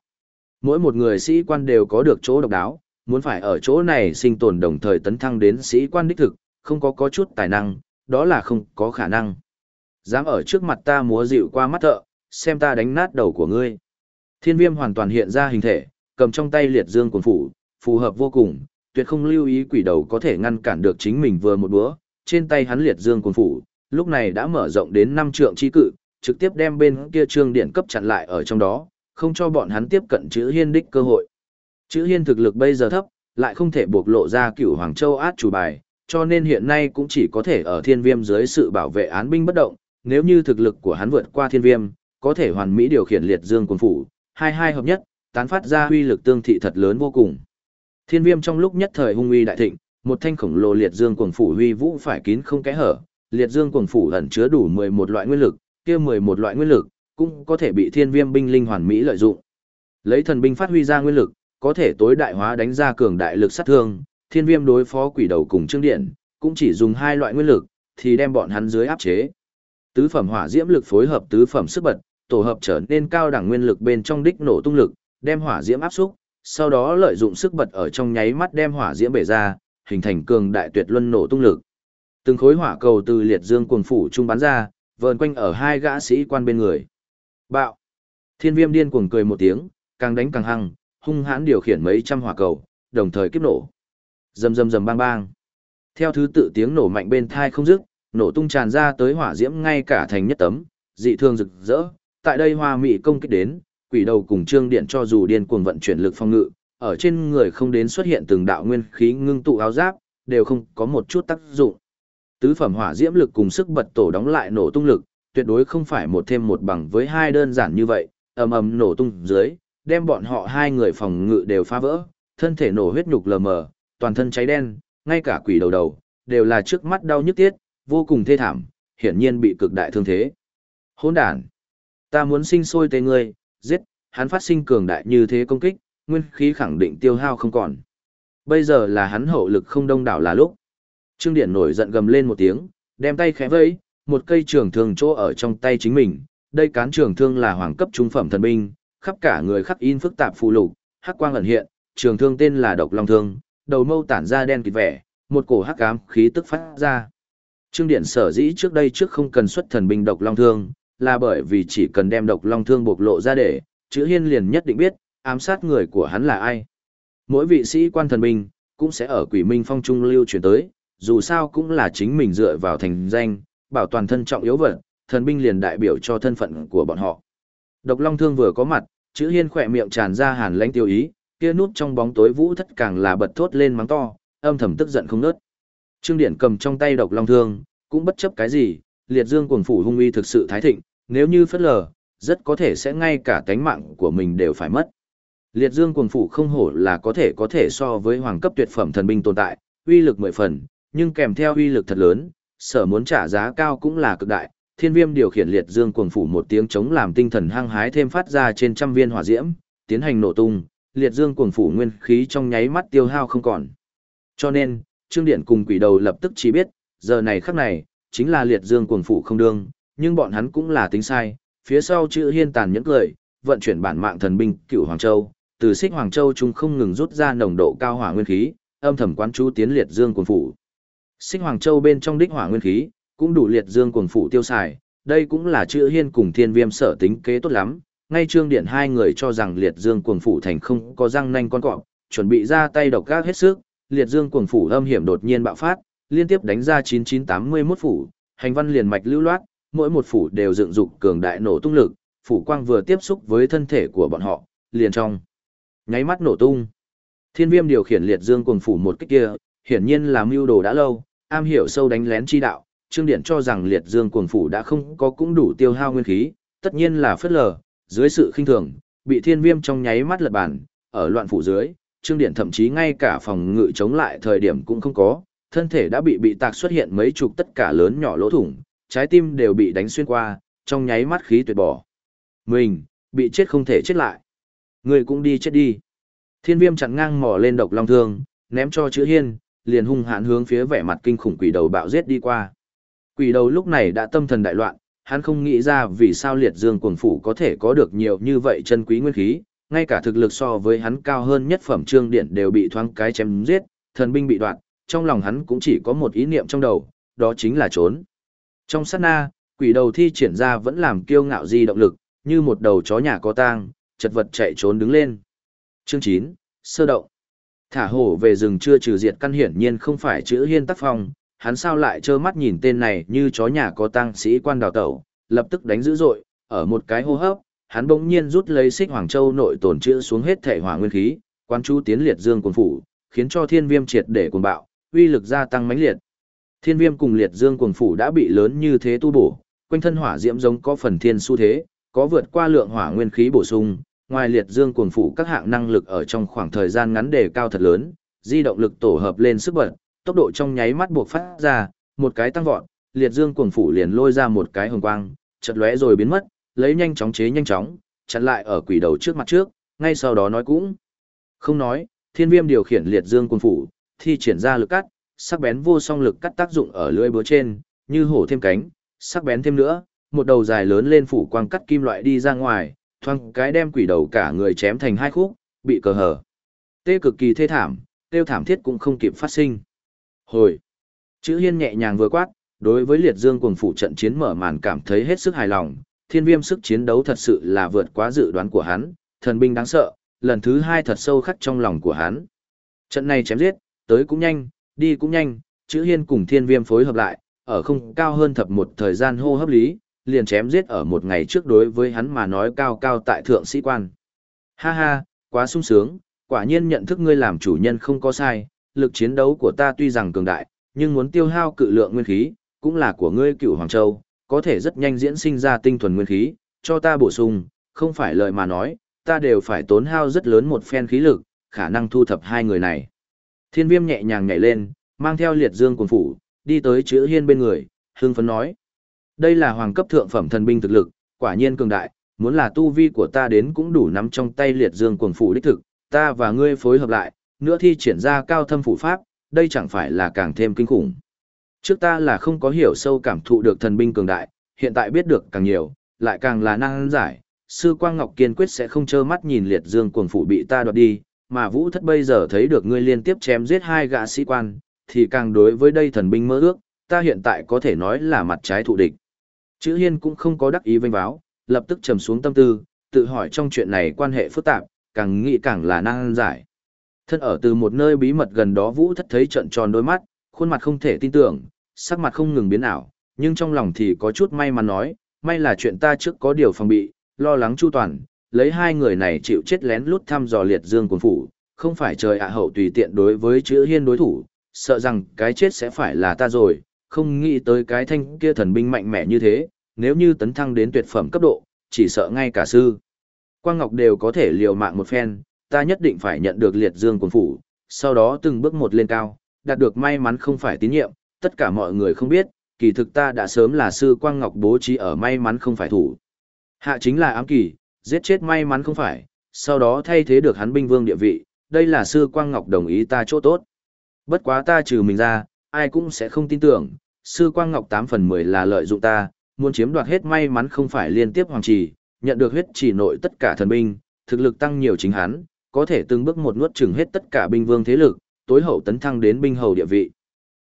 Mỗi một người sĩ quan đều có được chỗ độc đáo, muốn phải ở chỗ này sinh tồn đồng thời tấn thăng đến sĩ quan đích thực, không có có chút tài năng, đó là không có khả năng. Dám ở trước mặt ta múa dịu qua mắt thợ, xem ta đánh nát đầu của ngươi. Thiên viêm hoàn toàn hiện ra hình thể, cầm trong tay liệt dương quần phủ, phù hợp vô cùng, tuyệt không lưu ý quỷ đầu có thể ngăn cản được chính mình vừa một bữa trên tay hắn liệt dương quần phủ, lúc này đã mở rộng đến năm trượng chi cự, trực tiếp đem bên kia trương điện cấp chặn lại ở trong đó, không cho bọn hắn tiếp cận chữ hiên đích cơ hội. Chữ hiên thực lực bây giờ thấp, lại không thể buộc lộ ra cửu Hoàng Châu át chủ bài, cho nên hiện nay cũng chỉ có thể ở thiên viêm dưới sự bảo vệ án binh bất động, nếu như thực lực của hắn vượt qua thiên viêm, có thể hoàn mỹ điều khiển liệt dương quân phủ, hai hai hợp nhất, tán phát ra huy lực tương thị thật lớn vô cùng. Thiên viêm trong lúc nhất thời hung uy đại thịnh, một thanh khổng lồ liệt dương Cuồng phủ huy vũ phải kín không kẽ hở, liệt dương Cuồng phủ ẩn chứa đủ 11 loại nguyên lực, kia 11 loại nguyên lực cũng có thể bị thiên viêm binh linh hoàn mỹ lợi dụng. Lấy thần binh phát huy ra nguyên lực, có thể tối đại hóa đánh ra cường đại lực sát thương, thiên viêm đối phó quỷ đầu cùng trương điện, cũng chỉ dùng hai loại nguyên lực, thì đem bọn hắn dưới áp chế. Tứ phẩm hỏa diễm lực phối hợp tứ phẩm sức bật, tổ hợp trở nên cao đẳng nguyên lực bên trong đích nổ tung lực, đem hỏa diễm áp xúc, sau đó lợi dụng sức bật ở trong nháy mắt đem hỏa diễm bể ra, hình thành cường đại tuyệt luân nổ tung lực. Từng khối hỏa cầu từ liệt dương cuồng phủ trung bắn ra, vờn quanh ở hai gã sĩ quan bên người. Bạo! Thiên viêm điên cuồng cười một tiếng, càng đánh càng hăng, hung hãn điều khiển mấy trăm hỏa cầu, đồng thời kiếp nổ. Rầm rầm rầm bang bang. Theo thứ tự tiếng nổ mạnh bên thai không dứt, nổ tung tràn ra tới hỏa diễm ngay cả thành nhất tấm, dị thương rực rỡ. Tại đây hoa mị công kích đến, quỷ đầu cùng trương điện cho dù điên cuồng vận chuyển lực phong ngự, ở trên người không đến xuất hiện từng đạo nguyên khí ngưng tụ áo giáp, đều không có một chút tác dụng. Tứ phẩm hỏa diễm lực cùng sức bật tổ đóng lại nổ tung lực, tuyệt đối không phải một thêm một bằng với hai đơn giản như vậy, ầm ầm nổ tung dưới, đem bọn họ hai người phòng ngự đều phá vỡ, thân thể nổ huyết nhục lờ mờ, toàn thân cháy đen, ngay cả quỷ đầu đầu, đều là trước mắt đau nhức tiết, vô cùng thê thảm, hiển nhiên bị cực đại thương thế. Hỗn đản, ta muốn sinh sôi tế ngươi, giết, hắn phát sinh cường đại như thế công kích, nguyên khí khẳng định tiêu hao không còn. Bây giờ là hắn hậu lực không đông đảo là lúc. Trương Điển nổi giận gầm lên một tiếng, đem tay khẽ vẫy, một cây trường thương chỗ ở trong tay chính mình. Đây cán trường thương là hoàng cấp trung phẩm thần binh, khắp cả người khắc in phức tạp phù lục, hắc quang ẩn hiện, trường thương tên là Độc Long Thương, đầu mâu tản ra đen kịt vẻ, một cổ hắc ám khí tức phát ra. Trương Điện sở dĩ trước đây trước không cần xuất thần binh Độc Long Thương, là bởi vì chỉ cần đem Độc Long Thương bộc lộ ra để, chữ Hiên liền nhất định biết, ám sát người của hắn là ai. Mỗi vị sĩ quan thần binh cũng sẽ ở Quỷ Minh Phong trung lưu truyền tới, dù sao cũng là chính mình dựa vào thành danh, bảo toàn thân trọng yếu vật, thần binh liền đại biểu cho thân phận của bọn họ. Độc Long Thương vừa có mặt, chữ hiên khỏe miệng tràn ra hàn lãnh tiêu ý, kia núp trong bóng tối vũ thất càng là bật thốt lên mắng to, âm thầm tức giận không nớt. Trương Điển cầm trong tay độc long thương, cũng bất chấp cái gì, liệt dương cuồng phủ hung uy thực sự thái thịnh, nếu như phất lờ, rất có thể sẽ ngay cả tánh mạng của mình đều phải mất. Liệt dương cuồng phủ không hổ là có thể có thể so với hoàng cấp tuyệt phẩm thần binh tồn tại, uy lực mười phần, nhưng kèm theo uy lực thật lớn, sở muốn trả giá cao cũng là cực đại. Thiên viêm điều khiển liệt dương cuồng phủ một tiếng chống làm tinh thần hăng hái thêm phát ra trên trăm viên hỏa diễm, tiến hành nổ tung, liệt dương cuồng phủ nguyên khí trong nháy mắt tiêu hao không còn. Cho nên, Trương Điện cùng quỷ đầu lập tức chỉ biết, giờ này khắc này, chính là liệt dương cuồng phủ không đương, nhưng bọn hắn cũng là tính sai, phía sau chữ hiên tàn nhẫn cười, vận chuyển bản mạng thần binh cựu Hoàng Châu, từ xích Hoàng Châu chúng không ngừng rút ra nồng độ cao hỏa nguyên khí, âm thầm quán chú tiến liệt dương cuồng phủ. Xích Hoàng Châu bên trong đích hỏa nguyên khí, cũng đủ liệt dương cuồng phủ tiêu xài, đây cũng là chữ hiên cùng thiên viêm sở tính kế tốt lắm, ngay trương điện hai người cho rằng liệt dương cuồng phủ thành không có răng nanh con cọp, chuẩn bị ra tay độc gác hết sức, liệt dương cuồng phủ âm hiểm đột nhiên bạo phát, liên tiếp đánh ra 9981 phủ, hành văn liền mạch lưu loát, mỗi một phủ đều dựng dục cường đại nổ tung lực, phủ quang vừa tiếp xúc với thân thể của bọn họ, liền trong nháy mắt nổ tung. Thiên Viêm điều khiển liệt dương cuồng phủ một kích kia, hiển nhiên là mưu đồ đã lâu, am hiểu sâu đánh lén chi đạo, Trương Điện cho rằng liệt dương cuồng phủ đã không có cũng đủ tiêu hao nguyên khí, tất nhiên là phất lờ, dưới sự khinh thường, bị Thiên Viêm trong nháy mắt lật bàn, ở loạn phủ dưới, Trương Điện thậm chí ngay cả phòng ngự chống lại thời điểm cũng không có, thân thể đã bị bị tạc xuất hiện mấy chục tất cả lớn nhỏ lỗ thủng, trái tim đều bị đánh xuyên qua, trong nháy mắt khí tuyệt bỏ. Mình, bị chết không thể chết lại. Người cũng đi chết đi. Thiên viêm chặn ngang mò lên độc long thương, ném cho chữ hiên, liền hung hãn hướng phía vẻ mặt kinh khủng quỷ đầu bạo giết đi qua. Quỷ đầu lúc này đã tâm thần đại loạn, hắn không nghĩ ra vì sao liệt dương cuồng phủ có thể có được nhiều như vậy chân quý nguyên khí, ngay cả thực lực so với hắn cao hơn nhất phẩm trương điện đều bị thoáng cái chém giết, thần binh bị đoạn, trong lòng hắn cũng chỉ có một ý niệm trong đầu, đó chính là trốn. Trong sát na, quỷ đầu thi triển ra vẫn làm kiêu ngạo di động lực, như một đầu chó nhà có tang, chật vật chạy trốn đứng lên. Chương 9, sơ động. Thả hổ về rừng chưa trừ diệt căn hiển nhiên không phải chữ hiên tác phong, hắn sao lại trơ mắt nhìn tên này như chó nhà có tang sĩ quan đào tẩu, lập tức đánh dữ dội, ở một cái hô hấp, hắn bỗng nhiên rút lấy xích hoàng châu nội tổn chữ xuống hết thể hỏa nguyên khí, quan chú tiến liệt dương cuồng phủ, khiến cho thiên viêm triệt để cuồng bạo, uy lực gia tăng mãnh liệt. Thiên viêm cùng liệt dương cuồng phủ đã bị lớn như thế tu bổ, quanh thân hỏa diễm giống có phần thiên xu thế, có vượt qua lượng hỏa nguyên khí bổ sung, ngoài liệt dương cuồng phủ các hạng năng lực ở trong khoảng thời gian ngắn đề cao thật lớn, di động lực tổ hợp lên sức bật, tốc độ trong nháy mắt buộc phát ra, một cái tăng vọt, liệt dương cuồng phủ liền lôi ra một cái hồng quang, chợt lóe rồi biến mất, lấy nhanh chóng chế nhanh chóng, chặn lại ở quỷ đầu trước mặt trước, ngay sau đó nói cũng không nói, thiên viêm điều khiển liệt dương cuồng phủ, thi triển ra lực cắt, sắc bén vô song lực cắt tác dụng ở lưỡi búa trên, như hổ thêm cánh, sắc bén thêm nữa, một đầu dài lớn lên phủ quang cắt kim loại đi ra ngoài, thoang cái đem quỷ đầu cả người chém thành hai khúc, bị cờ hở. Tê cực kỳ thê thảm, tiêu thảm thiết cũng không kịp phát sinh. Hồi. Chữ hiên nhẹ nhàng vừa quát, đối với liệt dương cuồng phủ trận chiến mở màn cảm thấy hết sức hài lòng, thiên viêm sức chiến đấu thật sự là vượt quá dự đoán của hắn, thần binh đáng sợ, lần thứ hai thật sâu khắc trong lòng của hắn. Trận này chém giết, tới cũng nhanh, đi cũng nhanh, chữ hiên cùng thiên viêm phối hợp lại, ở không cao hơn thập một thời gian hô hấp lý, liền chém giết ở một ngày trước đối với hắn mà nói cao cao tại thượng sĩ quan. Ha ha, quá sung sướng, quả nhiên nhận thức ngươi làm chủ nhân không có sai, lực chiến đấu của ta tuy rằng cường đại, nhưng muốn tiêu hao cự lượng nguyên khí, cũng là của ngươi cựu Hoàng Châu, có thể rất nhanh diễn sinh ra tinh thuần nguyên khí, cho ta bổ sung, không phải lời mà nói, ta đều phải tốn hao rất lớn một phen khí lực, khả năng thu thập hai người này. Thiên viêm nhẹ nhàng nhảy lên, mang theo liệt dương quần phủ, đi tới chữ hiên bên người, hương phấn nói. Đây là hoàng cấp thượng phẩm thần binh thực lực, quả nhiên cường đại, muốn là tu vi của ta đến cũng đủ nắm trong tay liệt dương quần phủ đích thực, ta và ngươi phối hợp lại, nữa thi triển ra cao thâm phủ pháp, đây chẳng phải là càng thêm kinh khủng. Trước ta là không có hiểu sâu cảm thụ được thần binh cường đại, hiện tại biết được càng nhiều, lại càng là năng giải, sư Quang Ngọc kiên quyết sẽ không trơ mắt nhìn liệt dương cuồng phủ bị ta đoạt đi, mà vũ thất bây giờ thấy được ngươi liên tiếp chém giết hai gã sĩ quan, thì càng đối với đây thần binh mơ ước, ta hiện tại có thể nói là mặt trái thụ địch. Chữ hiên cũng không có đắc ý vinh báo, lập tức trầm xuống tâm tư, tự hỏi trong chuyện này quan hệ phức tạp, càng nghĩ càng là năng giải. Thân ở từ một nơi bí mật gần đó vũ thất thấy trận tròn đôi mắt, khuôn mặt không thể tin tưởng, sắc mặt không ngừng biến ảo, nhưng trong lòng thì có chút may mắn nói, may là chuyện ta trước có điều phòng bị, lo lắng chu toàn, lấy hai người này chịu chết lén lút thăm dò liệt dương quân phủ, không phải trời ạ hậu tùy tiện đối với chữ hiên đối thủ, sợ rằng cái chết sẽ phải là ta rồi, không nghĩ tới cái thanh kia thần binh mạnh mẽ như thế, nếu như tấn thăng đến tuyệt phẩm cấp độ, chỉ sợ ngay cả sư. Quang Ngọc đều có thể liều mạng một phen, ta nhất định phải nhận được liệt dương quần phủ, sau đó từng bước một lên cao, đạt được may mắn không phải tín nhiệm, tất cả mọi người không biết, kỳ thực ta đã sớm là sư Quang Ngọc bố trí ở may mắn không phải thủ. Hạ chính là ám kỳ, giết chết may mắn không phải, sau đó thay thế được hắn binh vương địa vị, đây là sư Quang Ngọc đồng ý ta chỗ tốt. Bất quá ta trừ mình ra, ai cũng sẽ không tin tưởng, sư Quang Ngọc 8 phần 10 là lợi dụng ta, muốn chiếm đoạt hết may mắn không phải liên tiếp hoàng trì, nhận được huyết chỉ nội tất cả thần binh, thực lực tăng nhiều chính hắn, có thể từng bước một nuốt chửng hết tất cả binh vương thế lực, tối hậu tấn thăng đến binh hầu địa vị.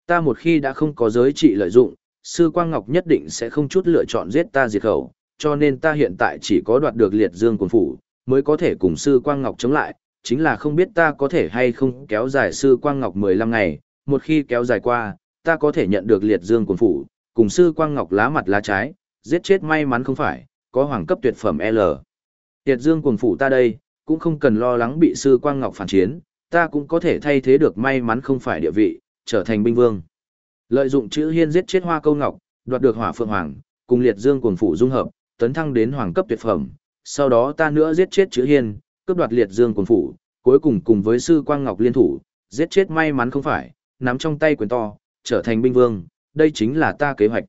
Ta một khi đã không có giới trị lợi dụng, sư Quang Ngọc nhất định sẽ không chút lựa chọn giết ta diệt khẩu, cho nên ta hiện tại chỉ có đoạt được liệt dương quần phủ, mới có thể cùng sư Quang Ngọc chống lại, chính là không biết ta có thể hay không kéo dài sư Quang Ngọc 15 ngày, một khi kéo dài qua, ta có thể nhận được liệt dương quần phủ, cùng sư Quang Ngọc lá mặt lá trái, giết chết may mắn không phải, có hoàng cấp tuyệt phẩm L. Liệt dương quần phủ ta đây, cũng không cần lo lắng bị sư Quang Ngọc phản chiến, ta cũng có thể thay thế được may mắn không phải địa vị, trở thành binh vương. Lợi dụng chữ hiên giết chết hoa câu ngọc, đoạt được hỏa phượng hoàng, cùng liệt dương cuồng phủ dung hợp, tấn thăng đến hoàng cấp tuyệt phẩm, sau đó ta nữa giết chết chữ hiên, cướp đoạt liệt dương cuồng phủ, cuối cùng cùng với sư quang ngọc liên thủ, giết chết may mắn không phải, nắm trong tay quyền to, trở thành binh vương, đây chính là ta kế hoạch.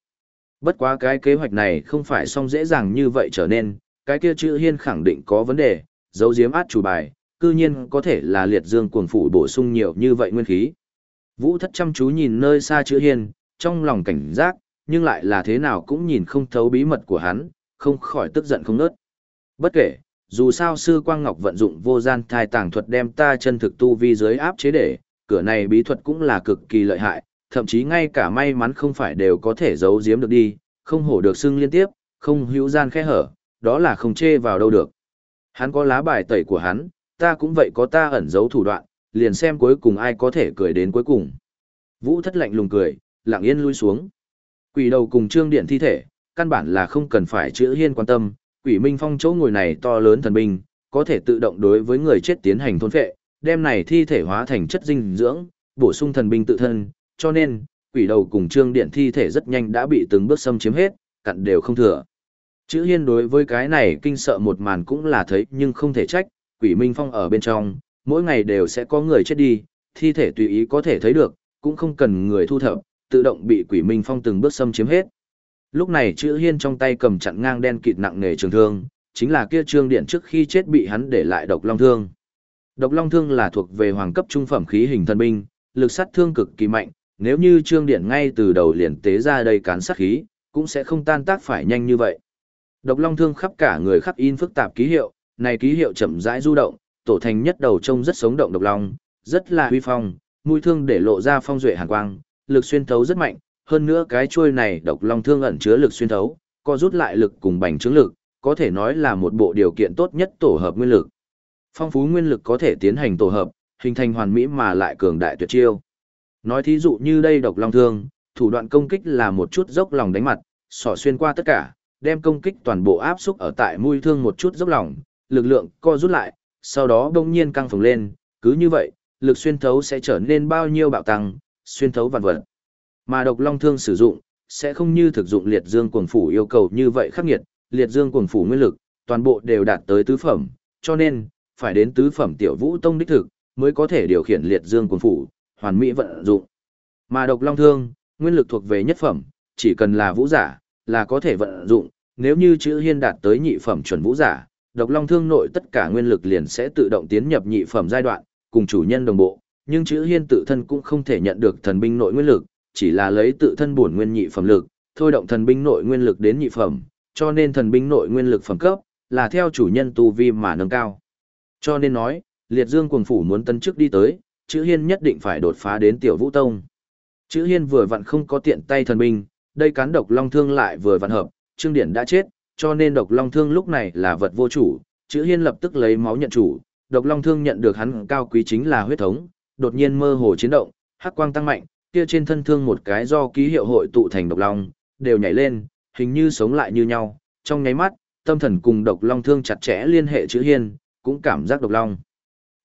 Bất quá cái kế hoạch này không phải xong dễ dàng như vậy trở nên, cái kia chữ hiên khẳng định có vấn đề, dấu diếm át chủ bài, cư nhiên có thể là liệt dương cuồng phủ bổ sung nhiều như vậy nguyên khí. Vũ thất chăm chú nhìn nơi xa chữ hiên, trong lòng cảnh giác, nhưng lại là thế nào cũng nhìn không thấu bí mật của hắn, không khỏi tức giận không nớt. Bất kể, dù sao sư Quang Ngọc vận dụng vô gian thai tàng thuật đem ta chân thực tu vi dưới áp chế để, cửa này bí thuật cũng là cực kỳ lợi hại, thậm chí ngay cả may mắn không phải đều có thể giấu giếm được đi, không hổ được xưng liên tiếp, không hữu gian khe hở, đó là không chê vào đâu được. Hắn có lá bài tẩy của hắn, ta cũng vậy có ta ẩn giấu thủ đoạn, liền xem cuối cùng ai có thể cười đến cuối cùng. Vũ thất lạnh lùng cười, lặng yên lui xuống. Quỷ đầu cùng trương điện thi thể, căn bản là không cần phải chữ hiên quan tâm, quỷ minh phong chỗ ngồi này to lớn thần binh, có thể tự động đối với người chết tiến hành thôn phệ, đem này thi thể hóa thành chất dinh dưỡng, bổ sung thần binh tự thân, cho nên, quỷ đầu cùng trương điện thi thể rất nhanh đã bị từng bước xâm chiếm hết, cặn đều không thừa. Chữ hiên đối với cái này kinh sợ một màn cũng là thấy nhưng không thể trách, quỷ minh phong ở bên trong, mỗi ngày đều sẽ có người chết đi, thi thể tùy ý có thể thấy được, cũng không cần người thu thập, tự động bị quỷ minh phong từng bước xâm chiếm hết. Lúc này chữ hiên trong tay cầm chặn ngang đen kịt nặng nề trường thương, chính là kia trương điện trước khi chết bị hắn để lại độc long thương. Độc long thương là thuộc về hoàng cấp trung phẩm khí hình thần binh, lực sát thương cực kỳ mạnh, nếu như trương điện ngay từ đầu liền tế ra đây cán sát khí, cũng sẽ không tan tác phải nhanh như vậy. Độc long thương khắp cả người khắc in phức tạp ký hiệu, này ký hiệu chậm rãi du động, tổ thành nhất đầu trông rất sống động độc long, rất là huy phong, mũi thương để lộ ra phong duệ hàn quang, lực xuyên thấu rất mạnh, hơn nữa cái chuôi này độc long thương ẩn chứa lực xuyên thấu, có rút lại lực cùng bành trướng lực, có thể nói là một bộ điều kiện tốt nhất tổ hợp nguyên lực. Phong phú nguyên lực có thể tiến hành tổ hợp, hình thành hoàn mỹ mà lại cường đại tuyệt chiêu. Nói thí dụ như đây độc long thương, thủ đoạn công kích là một chút dốc lòng đánh mặt, sỏ xuyên qua tất cả, đem công kích toàn bộ áp xúc ở tại mũi thương một chút dốc lòng, lực lượng co rút lại, sau đó đông nhiên căng phồng lên, cứ như vậy, lực xuyên thấu sẽ trở nên bao nhiêu bạo tăng, xuyên thấu vạn vật. Mà độc long thương sử dụng, sẽ không như thực dụng liệt dương cuồng phủ yêu cầu như vậy khắc nghiệt, liệt dương cuồng phủ nguyên lực, toàn bộ đều đạt tới tứ phẩm, cho nên, phải đến tứ phẩm tiểu vũ tông đích thực, mới có thể điều khiển liệt dương cuồng phủ, hoàn mỹ vận dụng. Mà độc long thương, nguyên lực thuộc về nhất phẩm, chỉ cần là vũ giả, là có thể vận dụng, nếu như chữ hiên đạt tới nhị phẩm chuẩn vũ giả, độc long thương nội tất cả nguyên lực liền sẽ tự động tiến nhập nhị phẩm giai đoạn, cùng chủ nhân đồng bộ, nhưng chữ hiên tự thân cũng không thể nhận được thần binh nội nguyên lực, chỉ là lấy tự thân bổn nguyên nhị phẩm lực, thôi động thần binh nội nguyên lực đến nhị phẩm, cho nên thần binh nội nguyên lực phẩm cấp là theo chủ nhân tu vi mà nâng cao. Cho nên nói, Liệt Dương cuồng phủ muốn tân chức đi tới, chữ hiên nhất định phải đột phá đến tiểu vũ tông. Chữ hiên vừa vặn không có tiện tay thần binh, đây cán độc long thương lại vừa vặn hợp, Trương Điển đã chết, cho nên độc long thương lúc này là vật vô chủ, chữ hiên lập tức lấy máu nhận chủ, độc long thương nhận được hắn cao quý chính là huyết thống, đột nhiên mơ hồ chiến động, hắc quang tăng mạnh, kia trên thân thương một cái do ký hiệu hội tụ thành độc long, đều nhảy lên, hình như sống lại như nhau, trong nháy mắt, tâm thần cùng độc long thương chặt chẽ liên hệ chữ hiên, cũng cảm giác độc long.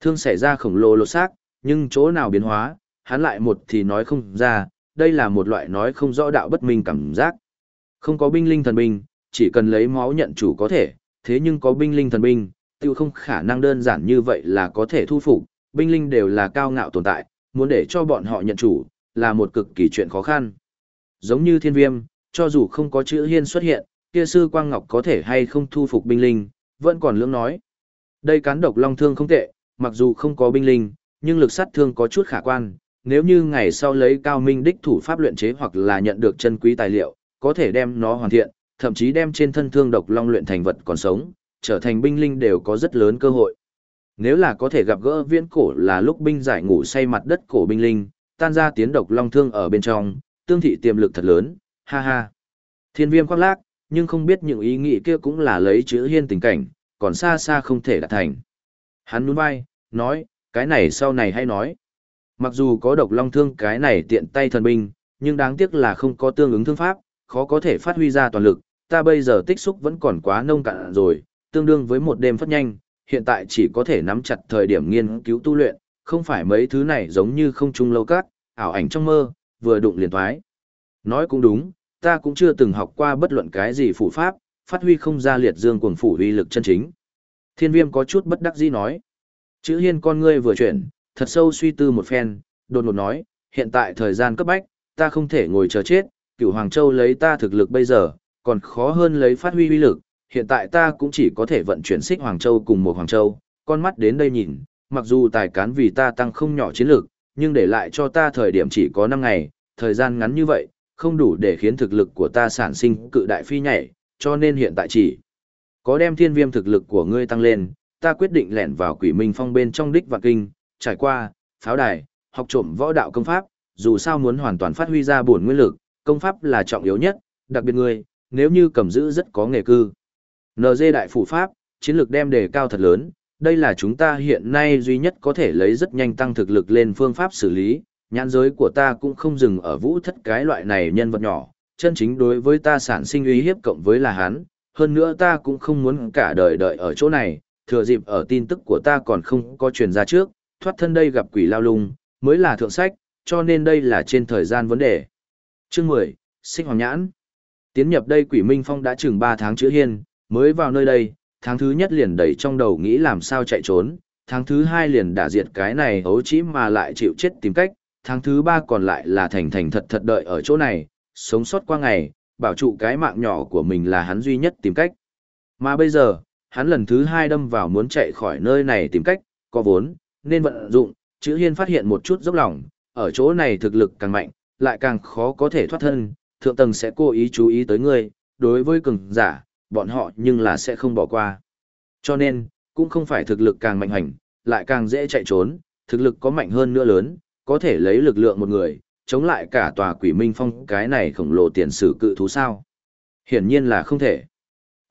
Thương xảy ra khổng lồ lột xác, nhưng chỗ nào biến hóa, hắn lại một thì nói không ra, đây là một loại nói không rõ đạo bất minh cảm giác. Không có binh linh thần binh, chỉ cần lấy máu nhận chủ có thể, thế nhưng có binh linh thần binh, tiêu không khả năng đơn giản như vậy là có thể thu phục, binh linh đều là cao ngạo tồn tại, muốn để cho bọn họ nhận chủ, là một cực kỳ chuyện khó khăn. Giống như thiên viêm, cho dù không có chữ hiên xuất hiện, kia sư Quang Ngọc có thể hay không thu phục binh linh, vẫn còn lưỡng nói. Đây cán độc long thương không tệ, mặc dù không có binh linh, nhưng lực sát thương có chút khả quan, nếu như ngày sau lấy cao minh đích thủ pháp luyện chế hoặc là nhận được chân quý tài liệu, có thể đem nó hoàn thiện, thậm chí đem trên thân thương độc long luyện thành vật còn sống, trở thành binh linh đều có rất lớn cơ hội. Nếu là có thể gặp gỡ viễn cổ là lúc binh giải ngủ say mặt đất cổ binh linh, tan ra tiến độc long thương ở bên trong, tương thị tiềm lực thật lớn, ha ha. Thiên viêm khoác lác, nhưng không biết những ý nghĩ kia cũng là lấy chữ hiên tình cảnh, còn xa xa không thể đạt thành. Hắn nhún vai, nói, cái này sau này hay nói. Mặc dù có độc long thương cái này tiện tay thần binh, nhưng đáng tiếc là không có tương ứng thương pháp, khó có thể phát huy ra toàn lực, ta bây giờ tích xúc vẫn còn quá nông cạn rồi, tương đương với một đêm phát nhanh, hiện tại chỉ có thể nắm chặt thời điểm nghiên cứu tu luyện, không phải mấy thứ này giống như không trung lâu cát, ảo ảnh trong mơ, vừa đụng liền thoái. Nói cũng đúng, ta cũng chưa từng học qua bất luận cái gì phủ pháp, phát huy không ra liệt dương cuồng phủ uy lực chân chính. Thiên viêm có chút bất đắc dĩ nói. Chữ hiên con ngươi vừa chuyển, thật sâu suy tư một phen, đột ngột nói, hiện tại thời gian cấp bách, ta không thể ngồi chờ chết, cửu Hoàng Châu lấy ta thực lực bây giờ, còn khó hơn lấy phát huy uy lực, hiện tại ta cũng chỉ có thể vận chuyển xích Hoàng Châu cùng một Hoàng Châu, con mắt đến đây nhìn, mặc dù tài cán vì ta tăng không nhỏ chiến lực, nhưng để lại cho ta thời điểm chỉ có 5 ngày, thời gian ngắn như vậy, không đủ để khiến thực lực của ta sản sinh cự đại phi nhảy, cho nên hiện tại chỉ có đem thiên viêm thực lực của ngươi tăng lên, ta quyết định lẻn vào quỷ minh phong bên trong đích và kinh, trải qua, pháo đài, học trộm võ đạo công pháp, dù sao muốn hoàn toàn phát huy ra bổn nguyên lực, công pháp là trọng yếu nhất, đặc biệt ngươi, nếu như cầm giữ rất có nghề cư. NG đại phủ pháp, chiến lược đem đề cao thật lớn, đây là chúng ta hiện nay duy nhất có thể lấy rất nhanh tăng thực lực lên phương pháp xử lý, nhãn giới của ta cũng không dừng ở vũ thất cái loại này nhân vật nhỏ, chân chính đối với ta sản sinh uy hiếp cộng với là hắn, hơn nữa ta cũng không muốn cả đời đợi ở chỗ này, thừa dịp ở tin tức của ta còn không có truyền ra trước, thoát thân đây gặp quỷ lao lung, mới là thượng sách, cho nên đây là trên thời gian vấn đề. Chương 10, Sinh Hoàng Nhãn Tiến nhập đây quỷ minh phong đã chừng 3 tháng chữa hiên, mới vào nơi đây, tháng thứ nhất liền đẩy trong đầu nghĩ làm sao chạy trốn, tháng thứ hai liền đả diệt cái này hấu chỉ mà lại chịu chết tìm cách, tháng thứ ba còn lại là thành thành thật thật đợi ở chỗ này, sống sót qua ngày, bảo trụ cái mạng nhỏ của mình là hắn duy nhất tìm cách. Mà bây giờ, hắn lần thứ hai đâm vào muốn chạy khỏi nơi này tìm cách, có vốn, nên vận dụng, chữ hiên phát hiện một chút dốc lòng, ở chỗ này thực lực càng mạnh, lại càng khó có thể thoát thân, thượng tầng sẽ cố ý chú ý tới ngươi, đối với cường giả, bọn họ nhưng là sẽ không bỏ qua. Cho nên, cũng không phải thực lực càng mạnh hành, lại càng dễ chạy trốn, thực lực có mạnh hơn nữa lớn, có thể lấy lực lượng một người, chống lại cả tòa quỷ minh phong cái này khổng lồ tiền sử cự thú sao. Hiển nhiên là không thể.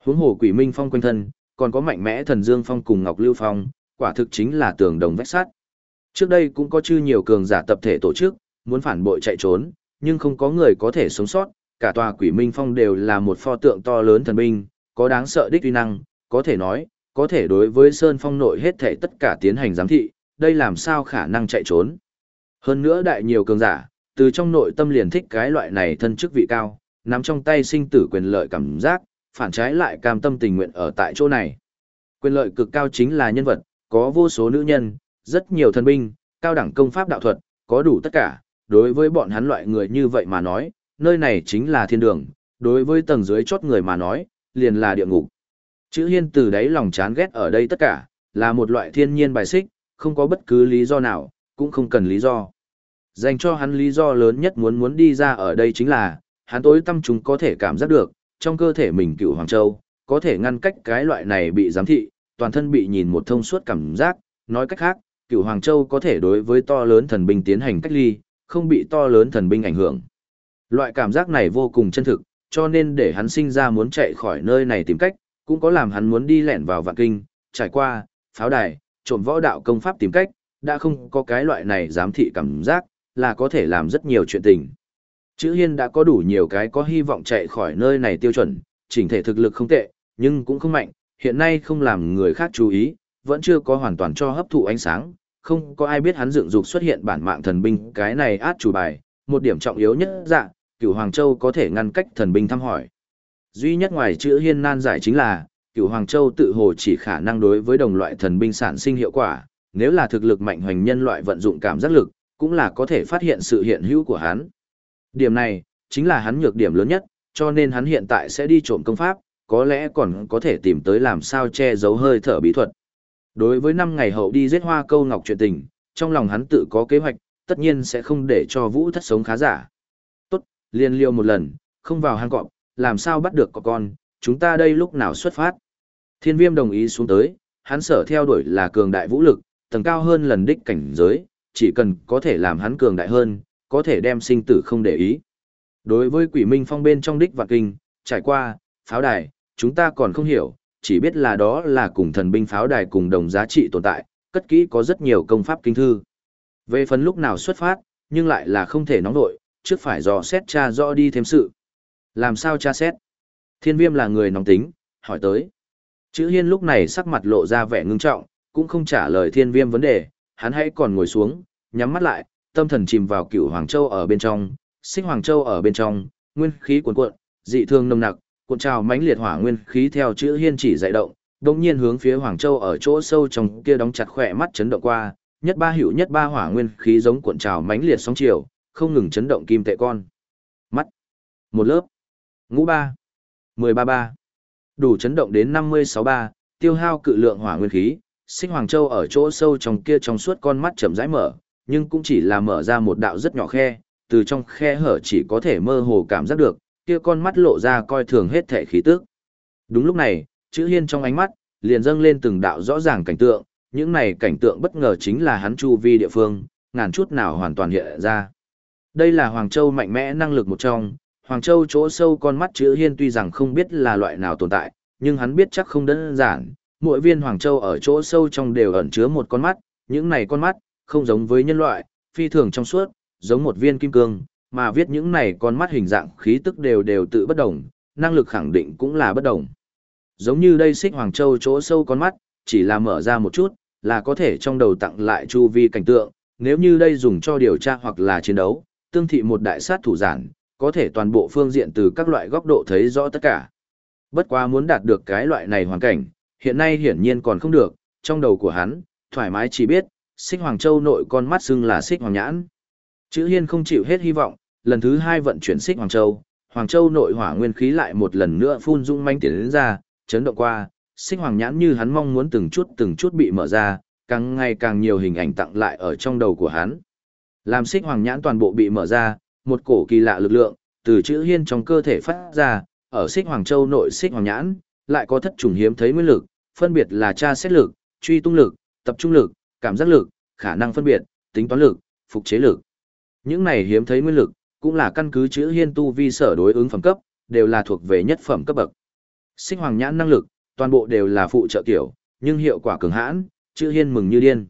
Huống hồ quỷ minh phong quanh thân, còn có mạnh mẽ thần dương phong cùng ngọc lưu phong, quả thực chính là tường đồng vách sắt. Trước đây cũng có chư nhiều cường giả tập thể tổ chức, muốn phản bội chạy trốn, nhưng không có người có thể sống sót, cả tòa quỷ minh phong đều là một pho tượng to lớn thần binh, có đáng sợ đích uy năng, có thể nói, có thể đối với sơn phong nội hết thể tất cả tiến hành giám thị, đây làm sao khả năng chạy trốn. Hơn nữa đại nhiều cường giả, từ trong nội tâm liền thích cái loại này thân chức vị cao, nắm trong tay sinh tử quyền lợi cảm giác, phản trái lại cam tâm tình nguyện ở tại chỗ này. Quyền lợi cực cao chính là nhân vật, có vô số nữ nhân, rất nhiều thần binh, cao đẳng công pháp đạo thuật, có đủ tất cả, đối với bọn hắn loại người như vậy mà nói, nơi này chính là thiên đường, đối với tầng dưới chót người mà nói, liền là địa ngục. Chữ hiên từ đấy lòng chán ghét ở đây tất cả, là một loại thiên nhiên bài xích, không có bất cứ lý do nào, cũng không cần lý do. Dành cho hắn lý do lớn nhất muốn muốn đi ra ở đây chính là, hắn tối tâm chúng có thể cảm giác được, trong cơ thể mình cựu Hoàng Châu, có thể ngăn cách cái loại này bị giám thị, toàn thân bị nhìn một thông suốt cảm giác, nói cách khác, cựu Hoàng Châu có thể đối với to lớn thần binh tiến hành cách ly, không bị to lớn thần binh ảnh hưởng. Loại cảm giác này vô cùng chân thực, cho nên để hắn sinh ra muốn chạy khỏi nơi này tìm cách, cũng có làm hắn muốn đi lẻn vào vạn kinh, trải qua, pháo đài, trộm võ đạo công pháp tìm cách, đã không có cái loại này giám thị cảm giác, là có thể làm rất nhiều chuyện tình. Chữ Hiên đã có đủ nhiều cái có hy vọng chạy khỏi nơi này tiêu chuẩn, chỉnh thể thực lực không tệ, nhưng cũng không mạnh, hiện nay không làm người khác chú ý, vẫn chưa có hoàn toàn cho hấp thụ ánh sáng, không có ai biết hắn dựng dục xuất hiện bản mạng thần binh cái này át chủ bài, một điểm trọng yếu nhất dạ, cửu Hoàng Châu có thể ngăn cách thần binh thăm hỏi. Duy nhất ngoài chữ hiên nan giải chính là, cửu Hoàng Châu tự hồ chỉ khả năng đối với đồng loại thần binh sản sinh hiệu quả, nếu là thực lực mạnh hoành nhân loại vận dụng cảm giác lực, cũng là có thể phát hiện sự hiện hữu của hắn. Điểm này, chính là hắn nhược điểm lớn nhất, cho nên hắn hiện tại sẽ đi trộm công pháp, có lẽ còn có thể tìm tới làm sao che giấu hơi thở bí thuật. Đối với năm ngày hậu đi giết hoa câu ngọc chuyện tình, trong lòng hắn tự có kế hoạch, tất nhiên sẽ không để cho vũ thất sống khá giả. Tốt, liên liêu một lần, không vào hang cọp, làm sao bắt được có con, chúng ta đây lúc nào xuất phát. Thiên viêm đồng ý xuống tới, hắn sở theo đuổi là cường đại vũ lực, tầng cao hơn lần đích cảnh giới, chỉ cần có thể làm hắn cường đại hơn, có thể đem sinh tử không để ý. Đối với quỷ minh phong bên trong đích và kinh, trải qua, pháo đài, chúng ta còn không hiểu, chỉ biết là đó là cùng thần binh pháo đài cùng đồng giá trị tồn tại, cất kỹ có rất nhiều công pháp kinh thư. Về phần lúc nào xuất phát, nhưng lại là không thể nóng nội, trước phải dò xét tra rõ đi thêm sự. Làm sao tra xét? Thiên viêm là người nóng tính, hỏi tới. Chữ hiên lúc này sắc mặt lộ ra vẻ ngưng trọng, cũng không trả lời thiên viêm vấn đề, hắn hãy còn ngồi xuống, nhắm mắt lại, tâm thần chìm vào cựu Hoàng Châu ở bên trong, sinh Hoàng Châu ở bên trong, nguyên khí cuồn cuộn, dị thương nồng nặc, cuộn trào mãnh liệt hỏa nguyên khí theo chữ hiên chỉ dạy động, đồng nhiên hướng phía Hoàng Châu ở chỗ sâu trong kia đóng chặt khỏe mắt chấn động qua, nhất ba hữu nhất ba hỏa nguyên khí giống cuộn trào mãnh liệt sóng chiều, không ngừng chấn động kim tệ con. Mắt. Một lớp. Ngũ ba. Mười ba ba. Đủ chấn động đến năm mươi sáu ba, tiêu hao cự lượng hỏa nguyên khí, sinh Hoàng Châu ở chỗ sâu trong kia trong suốt con mắt chậm rãi mở, nhưng cũng chỉ là mở ra một đạo rất nhỏ khe, từ trong khe hở chỉ có thể mơ hồ cảm giác được, kia con mắt lộ ra coi thường hết thể khí tức. Đúng lúc này, chữ hiên trong ánh mắt, liền dâng lên từng đạo rõ ràng cảnh tượng, những này cảnh tượng bất ngờ chính là hắn chu vi địa phương, ngàn chút nào hoàn toàn hiện ra. Đây là Hoàng Châu mạnh mẽ năng lực một trong, Hoàng Châu chỗ sâu con mắt chữ hiên tuy rằng không biết là loại nào tồn tại, nhưng hắn biết chắc không đơn giản, mỗi viên Hoàng Châu ở chỗ sâu trong đều ẩn chứa một con mắt, những này con mắt, không giống với nhân loại, phi thường trong suốt, giống một viên kim cương, mà viết những này con mắt hình dạng khí tức đều đều tự bất đồng, năng lực khẳng định cũng là bất đồng. Giống như đây xích Hoàng Châu chỗ sâu con mắt, chỉ là mở ra một chút, là có thể trong đầu tặng lại chu vi cảnh tượng, nếu như đây dùng cho điều tra hoặc là chiến đấu, tương thị một đại sát thủ giản, có thể toàn bộ phương diện từ các loại góc độ thấy rõ tất cả. Bất quá muốn đạt được cái loại này hoàn cảnh, hiện nay hiển nhiên còn không được, trong đầu của hắn, thoải mái chỉ biết, xích Hoàng Châu nội con mắt xưng là xích Hoàng Nhãn. Chữ Hiên không chịu hết hy vọng, lần thứ hai vận chuyển xích Hoàng Châu, Hoàng Châu nội hỏa nguyên khí lại một lần nữa phun dung manh tiến đến ra, chấn động qua, xích Hoàng Nhãn như hắn mong muốn từng chút từng chút bị mở ra, càng ngày càng nhiều hình ảnh tặng lại ở trong đầu của hắn. Làm xích Hoàng Nhãn toàn bộ bị mở ra, một cổ kỳ lạ lực lượng, từ chữ Hiên trong cơ thể phát ra, ở xích Hoàng Châu nội xích Hoàng Nhãn, lại có thất trùng hiếm thấy nguyên lực, phân biệt là tra xét lực, truy tung lực, tập trung lực, cảm giác lực, khả năng phân biệt, tính toán lực, phục chế lực. Những này hiếm thấy nguyên lực, cũng là căn cứ chữ hiên tu vi sở đối ứng phẩm cấp, đều là thuộc về nhất phẩm cấp bậc. Sinh hoàng nhãn năng lực, toàn bộ đều là phụ trợ kiểu, nhưng hiệu quả cường hãn, chữ hiên mừng như điên.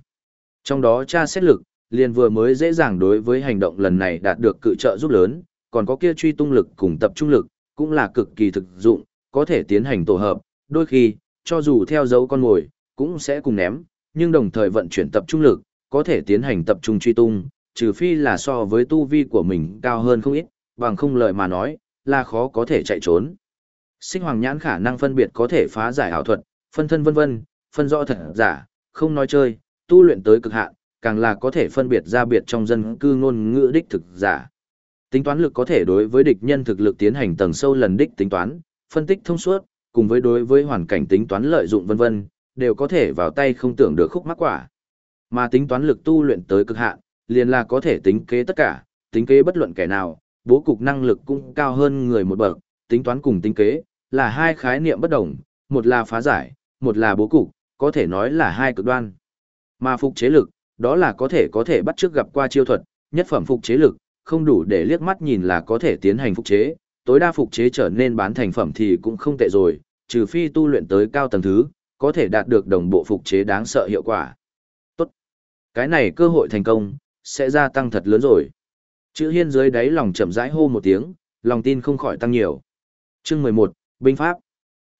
Trong đó tra xét lực, liền vừa mới dễ dàng đối với hành động lần này đạt được cự trợ giúp lớn, còn có kia truy tung lực cùng tập trung lực, cũng là cực kỳ thực dụng, có thể tiến hành tổ hợp, đôi khi, cho dù theo dấu con ngồi cũng sẽ cùng ném, nhưng đồng thời vận chuyển tập trung lực, có thể tiến hành tập trung truy tung, trừ phi là so với tu vi của mình cao hơn không ít, bằng không lời mà nói, là khó có thể chạy trốn. Sinh hoàng nhãn khả năng phân biệt có thể phá giải ảo thuật, phân thân vân vân, phân rõ thật giả, không nói chơi, tu luyện tới cực hạn, càng là có thể phân biệt ra biệt trong dân cư ngôn ngữ đích thực giả. Tính toán lực có thể đối với địch nhân thực lực tiến hành tầng sâu lần đích tính toán, phân tích thông suốt, cùng với đối với hoàn cảnh tính toán lợi dụng vân vân, đều có thể vào tay không tưởng được khúc mắc quả. Mà tính toán lực tu luyện tới cực hạn, liền là có thể tính kế tất cả, tính kế bất luận kẻ nào, bố cục năng lực cũng cao hơn người một bậc, tính toán cùng tính kế, là hai khái niệm bất đồng, một là phá giải, một là bố cục, có thể nói là hai cực đoan. Mà phục chế lực, đó là có thể có thể bắt trước gặp qua chiêu thuật, nhất phẩm phục chế lực, không đủ để liếc mắt nhìn là có thể tiến hành phục chế, tối đa phục chế trở nên bán thành phẩm thì cũng không tệ rồi, trừ phi tu luyện tới cao tầng thứ, có thể đạt được đồng bộ phục chế đáng sợ hiệu quả. Tốt. Cái này cơ hội thành công, sẽ gia tăng thật lớn rồi. Chữ hiên dưới đáy lòng chậm rãi hô một tiếng, lòng tin không khỏi tăng nhiều. Chương 11, Binh Pháp.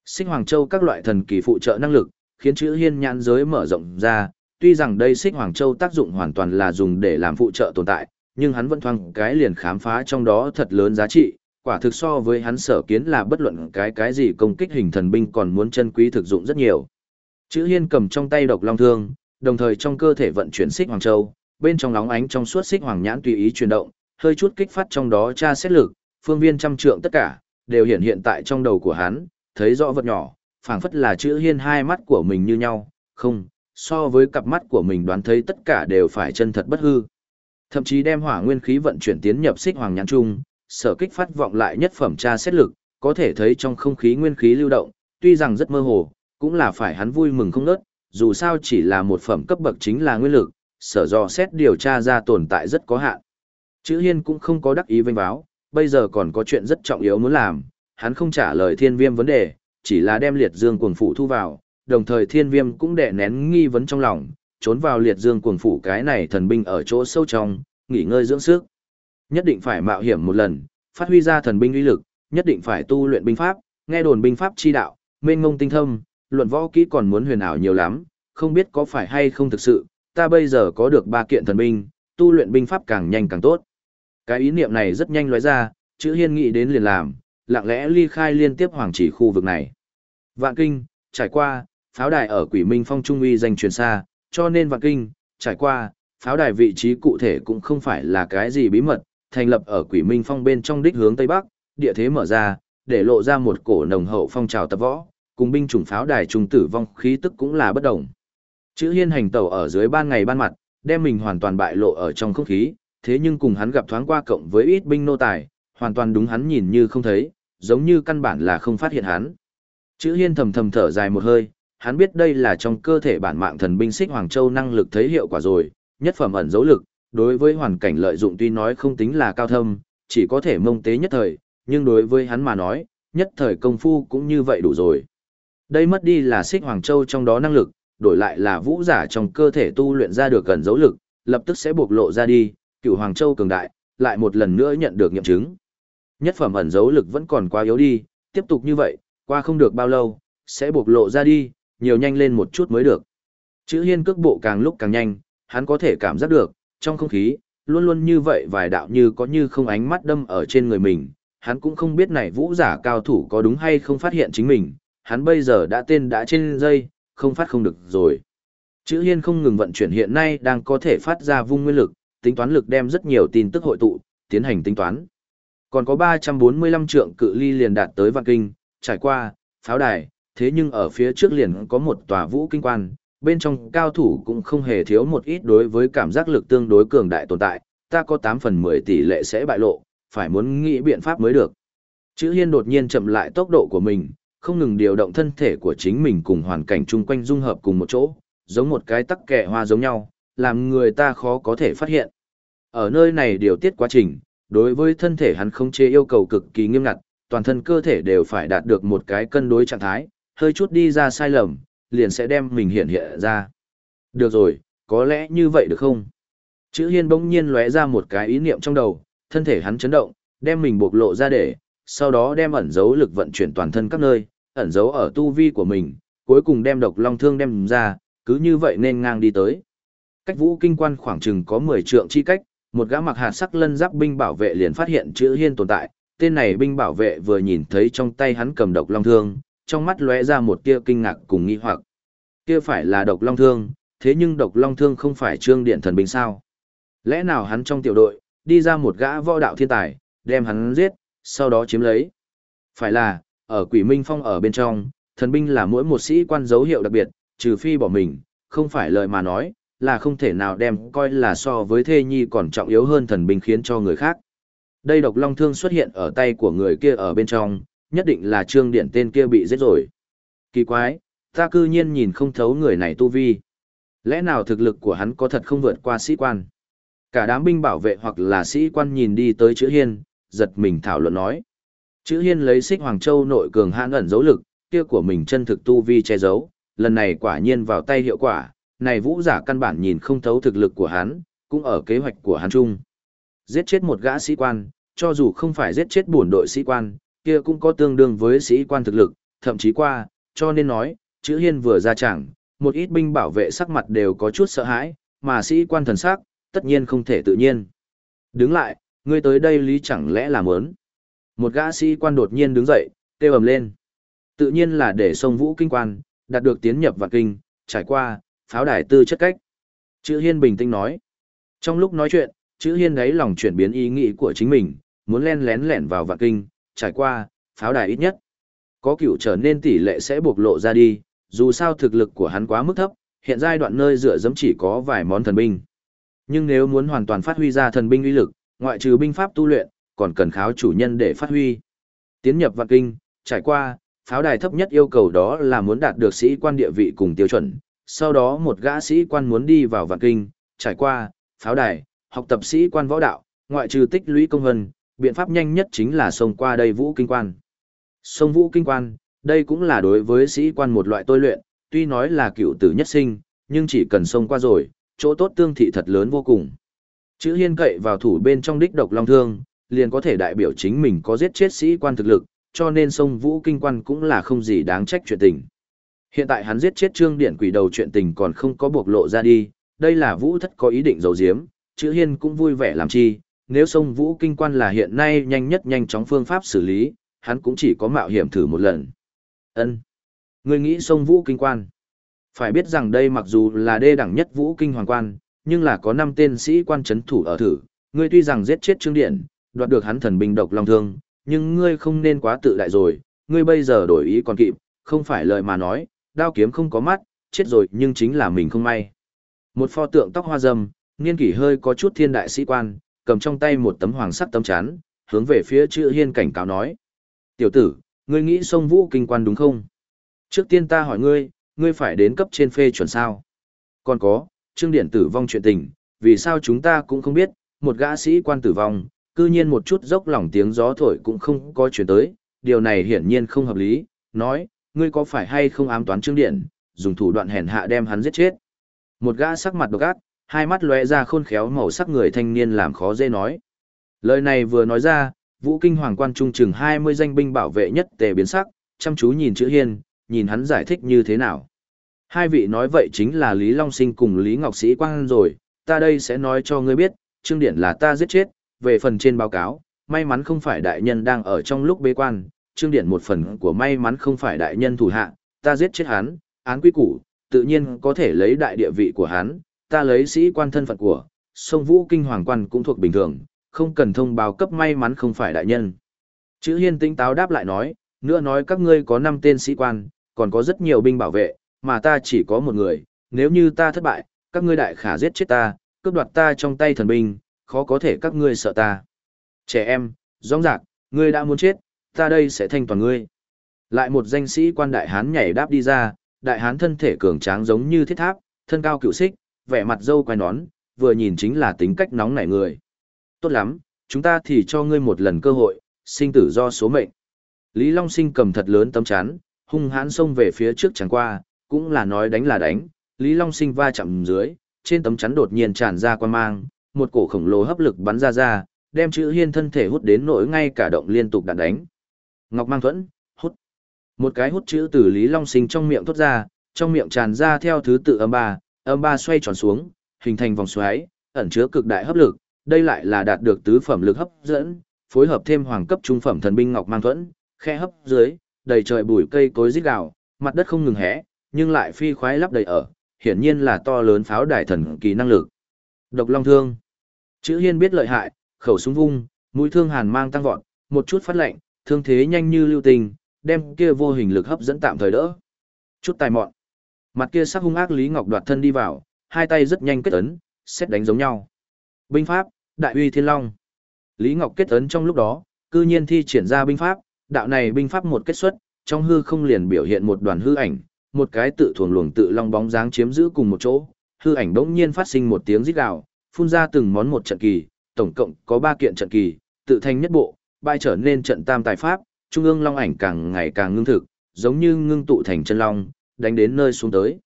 Xích Hoàng Châu các loại thần kỳ phụ trợ năng lực, khiến chữ hiên nhãn giới mở rộng ra, tuy rằng đây Xích Hoàng Châu tác dụng hoàn toàn là dùng để làm phụ trợ tồn tại, nhưng hắn vẫn thoang cái liền khám phá trong đó thật lớn giá trị, quả thực so với hắn sở kiến là bất luận cái cái gì công kích hình thần binh còn muốn chân quý thực dụng rất nhiều. Chữ hiên cầm trong tay độc long thương, đồng thời trong cơ thể vận chuyển xích hoàng châu, bên trong nóng ánh trong suốt xích hoàng nhãn tùy ý chuyển động, hơi chút kích phát trong đó tra xét lực, phương viên trăm trượng tất cả, đều hiện hiện tại trong đầu của hắn, thấy rõ vật nhỏ, phảng phất là chữ hiên hai mắt của mình như nhau, không, so với cặp mắt của mình đoán thấy tất cả đều phải chân thật bất hư. Thậm chí đem hỏa nguyên khí vận chuyển tiến nhập xích hoàng nhãn trung, sở kích phát vọng lại nhất phẩm tra xét lực, có thể thấy trong không khí nguyên khí lưu động, tuy rằng rất mơ hồ, cũng là phải hắn vui mừng không nớt, dù sao chỉ là một phẩm cấp bậc chính là nguyên lực, sở do xét điều tra ra tồn tại rất có hạn. Chữ Hiên cũng không có đắc ý vinh báo, bây giờ còn có chuyện rất trọng yếu muốn làm, hắn không trả lời thiên viêm vấn đề, chỉ là đem liệt dương cuồng phủ thu vào, đồng thời thiên viêm cũng đè nén nghi vấn trong lòng, trốn vào liệt dương cuồng phủ cái này thần binh ở chỗ sâu trong, nghỉ ngơi dưỡng sức. Nhất định phải mạo hiểm một lần, phát huy ra thần binh uy lực, nhất định phải tu luyện binh pháp, nghe đồn binh pháp chi đạo, mênh ngông tinh thông, luận võ kỹ còn muốn huyền ảo nhiều lắm, không biết có phải hay không thực sự, ta bây giờ có được ba kiện thần binh, tu luyện binh pháp càng nhanh càng tốt. Cái ý niệm này rất nhanh lóe ra, chữ hiên nghĩ đến liền làm, lặng lẽ ly khai liên tiếp hoàng chỉ khu vực này. Vạn kinh, trải qua, pháo đài ở quỷ minh phong trung uy danh truyền xa, cho nên vạn kinh, trải qua, pháo đài vị trí cụ thể cũng không phải là cái gì bí mật, thành lập ở quỷ minh phong bên trong đích hướng tây bắc, địa thế mở ra, để lộ ra một cổ nồng hậu phong trào tập võ, cùng binh chủng pháo đài trung tử vong khí tức cũng là bất động. Chữ hiên hành tẩu ở dưới ban ngày ban mặt, đem mình hoàn toàn bại lộ ở trong không khí, thế nhưng cùng hắn gặp thoáng qua cộng với ít binh nô tài, hoàn toàn đúng hắn nhìn như không thấy, giống như căn bản là không phát hiện hắn. Chữ hiên thầm thầm thở dài một hơi, hắn biết đây là trong cơ thể bản mạng thần binh xích Hoàng Châu năng lực thấy hiệu quả rồi, nhất phẩm ẩn dấu lực, đối với hoàn cảnh lợi dụng tuy nói không tính là cao thâm, chỉ có thể mông tế nhất thời, nhưng đối với hắn mà nói, nhất thời công phu cũng như vậy đủ rồi. Đây mất đi là xích Hoàng Châu trong đó năng lực, đổi lại là vũ giả trong cơ thể tu luyện ra được gần dấu lực, lập tức sẽ bộc lộ ra đi, cựu Hoàng Châu cường đại, lại một lần nữa nhận được nghiệm chứng. Nhất phẩm ẩn dấu lực vẫn còn quá yếu đi, tiếp tục như vậy, qua không được bao lâu, sẽ bộc lộ ra đi, nhiều nhanh lên một chút mới được. Chữ hiên cước bộ càng lúc càng nhanh, hắn có thể cảm giác được, trong không khí, luôn luôn như vậy vài đạo như có như không ánh mắt đâm ở trên người mình, hắn cũng không biết này vũ giả cao thủ có đúng hay không phát hiện chính mình, hắn bây giờ đã tên đã trên dây, không phát không được rồi. Chữ hiên không ngừng vận chuyển hiện nay đang có thể phát ra vung nguyên lực, tính toán lực đem rất nhiều tin tức hội tụ, tiến hành tính toán. Còn có 345 trượng cự ly liền đạt tới vạn kinh, trải qua, pháo đài, thế nhưng ở phía trước liền có một tòa vũ kinh quan, bên trong cao thủ cũng không hề thiếu một ít đối với cảm giác lực tương đối cường đại tồn tại, ta có 8 phần 10 tỷ lệ sẽ bại lộ, phải muốn nghĩ biện pháp mới được. Chữ hiên đột nhiên chậm lại tốc độ của mình, không ngừng điều động thân thể của chính mình cùng hoàn cảnh chung quanh dung hợp cùng một chỗ, giống một cái tắc kè hoa giống nhau, làm người ta khó có thể phát hiện. Ở nơi này điều tiết quá trình, đối với thân thể hắn không chế yêu cầu cực kỳ nghiêm ngặt, toàn thân cơ thể đều phải đạt được một cái cân đối trạng thái, hơi chút đi ra sai lầm, liền sẽ đem mình hiện hiện ra. Được rồi, có lẽ như vậy được không? Chữ hiên bỗng nhiên lóe ra một cái ý niệm trong đầu, thân thể hắn chấn động, đem mình bộc lộ ra để, sau đó đem ẩn dấu lực vận chuyển toàn thân các nơi, ẩn dấu ở tu vi của mình, cuối cùng đem độc long thương đem ra, cứ như vậy nên ngang đi tới. Cách vũ kinh quan khoảng chừng có 10 trượng chi cách, một gã mặc hạt sắc lân giáp binh bảo vệ liền phát hiện chữ hiên tồn tại, tên này binh bảo vệ vừa nhìn thấy trong tay hắn cầm độc long thương, trong mắt lóe ra một tia kinh ngạc cùng nghi hoặc. Kia phải là độc long thương, thế nhưng độc long thương không phải trương điện thần binh sao? Lẽ nào hắn trong tiểu đội, đi ra một gã võ đạo thiên tài, đem hắn giết, sau đó chiếm lấy? Phải là, ở quỷ minh phong ở bên trong, thần binh là mỗi một sĩ quan dấu hiệu đặc biệt, trừ phi bỏ mình, không phải lời mà nói, là không thể nào đem coi là so với thê nhi còn trọng yếu hơn thần binh khiến cho người khác. Đây độc long thương xuất hiện ở tay của người kia ở bên trong, nhất định là trương điện tên kia bị giết rồi. Kỳ quái, ta cư nhiên nhìn không thấu người này tu vi. Lẽ nào thực lực của hắn có thật không vượt qua sĩ quan? Cả đám binh bảo vệ hoặc là sĩ quan nhìn đi tới chữ hiên, giật mình thảo luận nói. Chữ hiên lấy xích Hoàng Châu nội cường hãn ẩn dấu lực, kia của mình chân thực tu vi che giấu, lần này quả nhiên vào tay hiệu quả, này vũ giả căn bản nhìn không thấu thực lực của hắn, cũng ở kế hoạch của hắn chung. Giết chết một gã sĩ quan, cho dù không phải giết chết bổn đội sĩ quan, kia cũng có tương đương với sĩ quan thực lực, thậm chí qua, cho nên nói, chữ hiên vừa ra chẳng, một ít binh bảo vệ sắc mặt đều có chút sợ hãi, mà sĩ quan thần sắc, tất nhiên không thể tự nhiên. Đứng lại, ngươi tới đây lý chẳng lẽ là mớn. Một gã sĩ quan đột nhiên đứng dậy, kêu ầm lên. Tự nhiên là để sông vũ kinh quan, đạt được tiến nhập vạn kinh, trải qua, pháo đài tư chất cách. Chữ hiên bình tĩnh nói. Trong lúc nói chuyện, chữ hiên đáy lòng chuyển biến ý nghĩ của chính mình, muốn len lén lẻn vào vạn kinh, trải qua, pháo đài ít nhất. Có cựu trở nên tỷ lệ sẽ bộc lộ ra đi, dù sao thực lực của hắn quá mức thấp, hiện giai đoạn nơi dựa dẫm chỉ có vài món thần binh. Nhưng nếu muốn hoàn toàn phát huy ra thần binh uy lực, ngoại trừ binh pháp tu luyện, còn cần kháo chủ nhân để phát huy. Tiến nhập vạn kinh, trải qua, pháo đài thấp nhất yêu cầu đó là muốn đạt được sĩ quan địa vị cùng tiêu chuẩn. Sau đó một gã sĩ quan muốn đi vào vạn kinh, trải qua, pháo đài, học tập sĩ quan võ đạo, ngoại trừ tích lũy công hân, biện pháp nhanh nhất chính là xông qua đây vũ kinh quan. Sông vũ kinh quan, đây cũng là đối với sĩ quan một loại tôi luyện, tuy nói là cựu tử nhất sinh, nhưng chỉ cần xông qua rồi, chỗ tốt tương thị thật lớn vô cùng. Chữ hiên cậy vào thủ bên trong đích độc long thương, liền có thể đại biểu chính mình có giết chết sĩ quan thực lực, cho nên sông vũ kinh quan cũng là không gì đáng trách chuyện tình. Hiện tại hắn giết chết trương điện quỷ đầu chuyện tình còn không có bộc lộ ra đi, đây là vũ thất có ý định giấu giếm, chữ hiên cũng vui vẻ làm chi, nếu sông vũ kinh quan là hiện nay nhanh nhất nhanh chóng phương pháp xử lý, hắn cũng chỉ có mạo hiểm thử một lần. Ân, Người nghĩ sông vũ kinh quan. Phải biết rằng đây mặc dù là đê đẳng nhất vũ kinh hoàng quan, nhưng là có 5 tên sĩ quan chấn thủ ở thử, ngươi tuy rằng giết chết Trương Điện, đoạt được hắn thần binh độc long thương, nhưng ngươi không nên quá tự đại rồi, ngươi bây giờ đổi ý còn kịp, không phải lời mà nói, đao kiếm không có mắt, chết rồi nhưng chính là mình không may. Một pho tượng tóc hoa râm, niên kỷ hơi có chút thiên đại sĩ quan, cầm trong tay một tấm hoàng sắc tấm chắn, hướng về phía chữ hiên cảnh cáo nói. Tiểu tử, ngươi nghĩ sông vũ kinh quan đúng không? Trước tiên ta hỏi ngươi, ngươi phải đến cấp trên phê chuẩn sao? Còn có, trương điển tử vong chuyện tình, vì sao chúng ta cũng không biết, một gã sĩ quan tử vong, cư nhiên một chút dốc lòng tiếng gió thổi cũng không có chuyển tới, điều này hiển nhiên không hợp lý, nói, ngươi có phải hay không ám toán trương điển, dùng thủ đoạn hèn hạ đem hắn giết chết. Một gã sắc mặt độc ác, hai mắt lóe ra khôn khéo màu sắc người thanh niên làm khó dễ nói. Lời này vừa nói ra, vũ kinh hoàng quan trung chừng 20 danh binh bảo vệ nhất tề biến sắc, chăm chú nhìn chữ hiên, nhìn hắn giải thích như thế nào. Hai vị nói vậy chính là Lý Long Sinh cùng Lý Ngọc Sĩ Quang rồi, ta đây sẽ nói cho ngươi biết, Trương Điển là ta giết chết, về phần trên báo cáo, may mắn không phải đại nhân đang ở trong lúc bế quan, Trương Điển một phần của may mắn không phải đại nhân thủ hạ, ta giết chết hắn, án quy củ, tự nhiên có thể lấy đại địa vị của hắn, ta lấy sĩ quan thân phận của, sông vũ kinh hoàng quan cũng thuộc bình thường, không cần thông báo cấp may mắn không phải đại nhân. Chữ hiên tinh táo đáp lại nói, nữa nói các ngươi có 5 tên sĩ quan, còn có rất nhiều binh bảo vệ, mà ta chỉ có một người, nếu như ta thất bại, các ngươi đại khả giết chết ta, cướp đoạt ta trong tay thần binh, khó có thể các ngươi sợ ta. Trẻ em, rong rạc, ngươi đã muốn chết, ta đây sẽ thanh toàn ngươi. Lại một danh sĩ quan đại hán nhảy đáp đi ra, đại hán thân thể cường tráng giống như thiết tháp, thân cao cựu xích, vẻ mặt dâu quai nón, vừa nhìn chính là tính cách nóng nảy người. Tốt lắm, chúng ta thì cho ngươi một lần cơ hội, sinh tử do số mệnh. Lý Long Sinh cầm thật lớn tấm chắn, hung hãn xông về phía trước chẳng qua, cũng là nói đánh là đánh, Lý Long Sinh va chạm dưới, trên tấm chắn đột nhiên tràn ra quan mang, một cổ khổng lồ hấp lực bắn ra ra, đem chữ hiên thân thể hút đến nỗi ngay cả động liên tục đạn đánh. Ngọc Mang Thuẫn, hút. Một cái hút chữ từ Lý Long Sinh trong miệng thốt ra, trong miệng tràn ra theo thứ tự âm ba, âm ba xoay tròn xuống, hình thành vòng xoáy, ẩn chứa cực đại hấp lực, đây lại là đạt được tứ phẩm lực hấp dẫn, phối hợp thêm hoàng cấp trung phẩm thần binh Ngọc Mang Thuẫn, khe hấp dưới, đầy trời bụi cây cối rít gào, mặt đất không ngừng hẽ, nhưng lại phi khoái lắp đầy ở, hiển nhiên là to lớn pháo đài thần kỳ năng lực. Độc Long Thương. Chữ Hiên biết lợi hại, khẩu súng vung, mũi thương hàn mang tăng vọt, một chút phát lệnh, thương thế nhanh như lưu tình, đem kia vô hình lực hấp dẫn tạm thời đỡ. Chút tài mọn. Mặt kia sắc hung ác Lý Ngọc đoạt thân đi vào, hai tay rất nhanh kết ấn, xét đánh giống nhau. Binh pháp, Đại uy Thiên Long. Lý Ngọc kết ấn trong lúc đó, cư nhiên thi triển ra binh pháp, đạo này binh pháp một kết xuất, trong hư không liền biểu hiện một đoàn hư ảnh, một cái tự thuồng luồng tự long bóng dáng chiếm giữ cùng một chỗ, hư ảnh đống nhiên phát sinh một tiếng rít gào, phun ra từng món một trận kỳ, tổng cộng có ba kiện trận kỳ, tự thành nhất bộ, bay trở nên trận tam tài pháp, trung ương long ảnh càng ngày càng ngưng thực, giống như ngưng tụ thành chân long, đánh đến nơi xuống tới.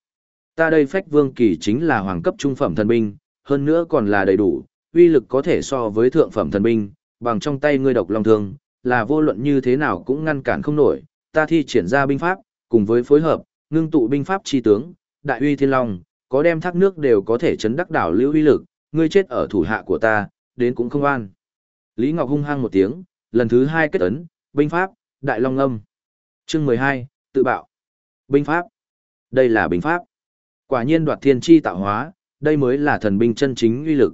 Ta đây phách vương kỳ chính là hoàng cấp trung phẩm thần binh, hơn nữa còn là đầy đủ, uy lực có thể so với thượng phẩm thần binh, bằng trong tay ngươi độc long thương, là vô luận như thế nào cũng ngăn cản không nổi, ta thi triển ra binh pháp, cùng với phối hợp, ngưng tụ binh pháp chi tướng, đại uy thiên long, có đem thác nước đều có thể chấn đắc đảo lưu uy lực, ngươi chết ở thủ hạ của ta, đến cũng không an. Lý Ngọc hung hăng một tiếng, lần thứ hai kết ấn, binh pháp, đại long âm. Chương 12, tự bạo. Binh pháp. Đây là binh pháp. Quả nhiên đoạt thiên chi tạo hóa, đây mới là thần binh chân chính uy lực.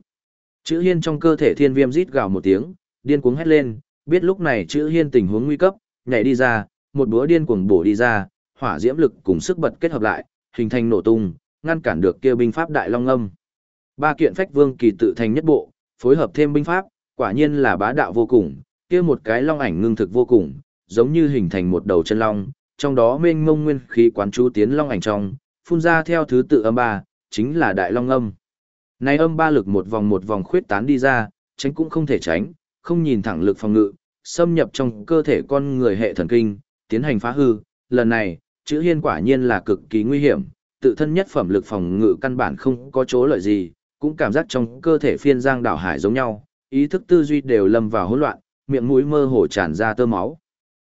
Chữ hiên trong cơ thể thiên viêm rít gào một tiếng, điên cuống hét lên, biết lúc này chữ hiên tình huống nguy cấp, nhảy đi ra, một búa điên cuồng bổ đi ra, hỏa diễm lực cùng sức bật kết hợp lại, hình thành nổ tung, ngăn cản được kia binh pháp đại long âm. Ba kiện phách vương kỳ tự thành nhất bộ, phối hợp thêm binh pháp, quả nhiên là bá đạo vô cùng, kia một cái long ảnh ngưng thực vô cùng, giống như hình thành một đầu chân long, trong đó mênh mông nguyên khí quán chú tiến long ảnh trong, phun ra theo thứ tự âm ba, chính là đại long âm. Này âm ba lực một vòng một vòng khuyết tán đi ra, tránh cũng không thể tránh, không nhìn thẳng lực phòng ngự, xâm nhập trong cơ thể con người hệ thần kinh, tiến hành phá hư. Lần này, chữ hiên quả nhiên là cực kỳ nguy hiểm, tự thân nhất phẩm lực phòng ngự căn bản không có chỗ lợi gì, cũng cảm giác trong cơ thể phiên giang đảo hải giống nhau, ý thức tư duy đều lâm vào hỗn loạn, miệng mũi mơ hồ tràn ra tơ máu.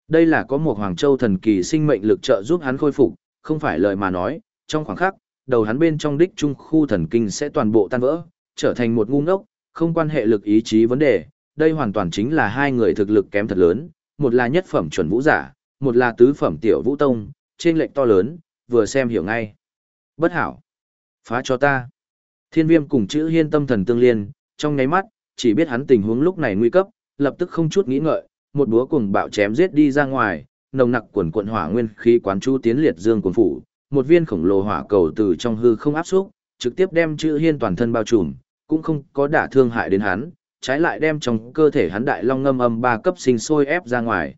Đây là có một Hoàng Châu thần kỳ sinh mệnh lực trợ giúp hắn khôi phục, không phải lời mà nói, trong khoảng khắc, đầu hắn bên trong đích trung khu thần kinh sẽ toàn bộ tan vỡ, trở thành một ngu ngốc, không quan hệ lực ý chí vấn đề, đây hoàn toàn chính là hai người thực lực kém thật lớn, một là nhất phẩm chuẩn vũ giả, một là tứ phẩm tiểu vũ tông, trên lệnh to lớn, vừa xem hiểu ngay. Bất hảo. Phá cho ta. Thiên viêm cùng chữ hiên tâm thần tương liên, trong nháy mắt, chỉ biết hắn tình huống lúc này nguy cấp, lập tức không chút nghĩ ngợi, một búa cùng bạo chém giết đi ra ngoài, nồng nặc quần quận hỏa nguyên khí quán chu tiến liệt dương quần phủ, một viên khổng lồ hỏa cầu từ trong hư không áp xúc, trực tiếp đem chữ hiên toàn thân bao trùm, cũng không có đả thương hại đến hắn, trái lại đem trong cơ thể hắn đại long ngâm âm ba cấp sinh sôi ép ra ngoài.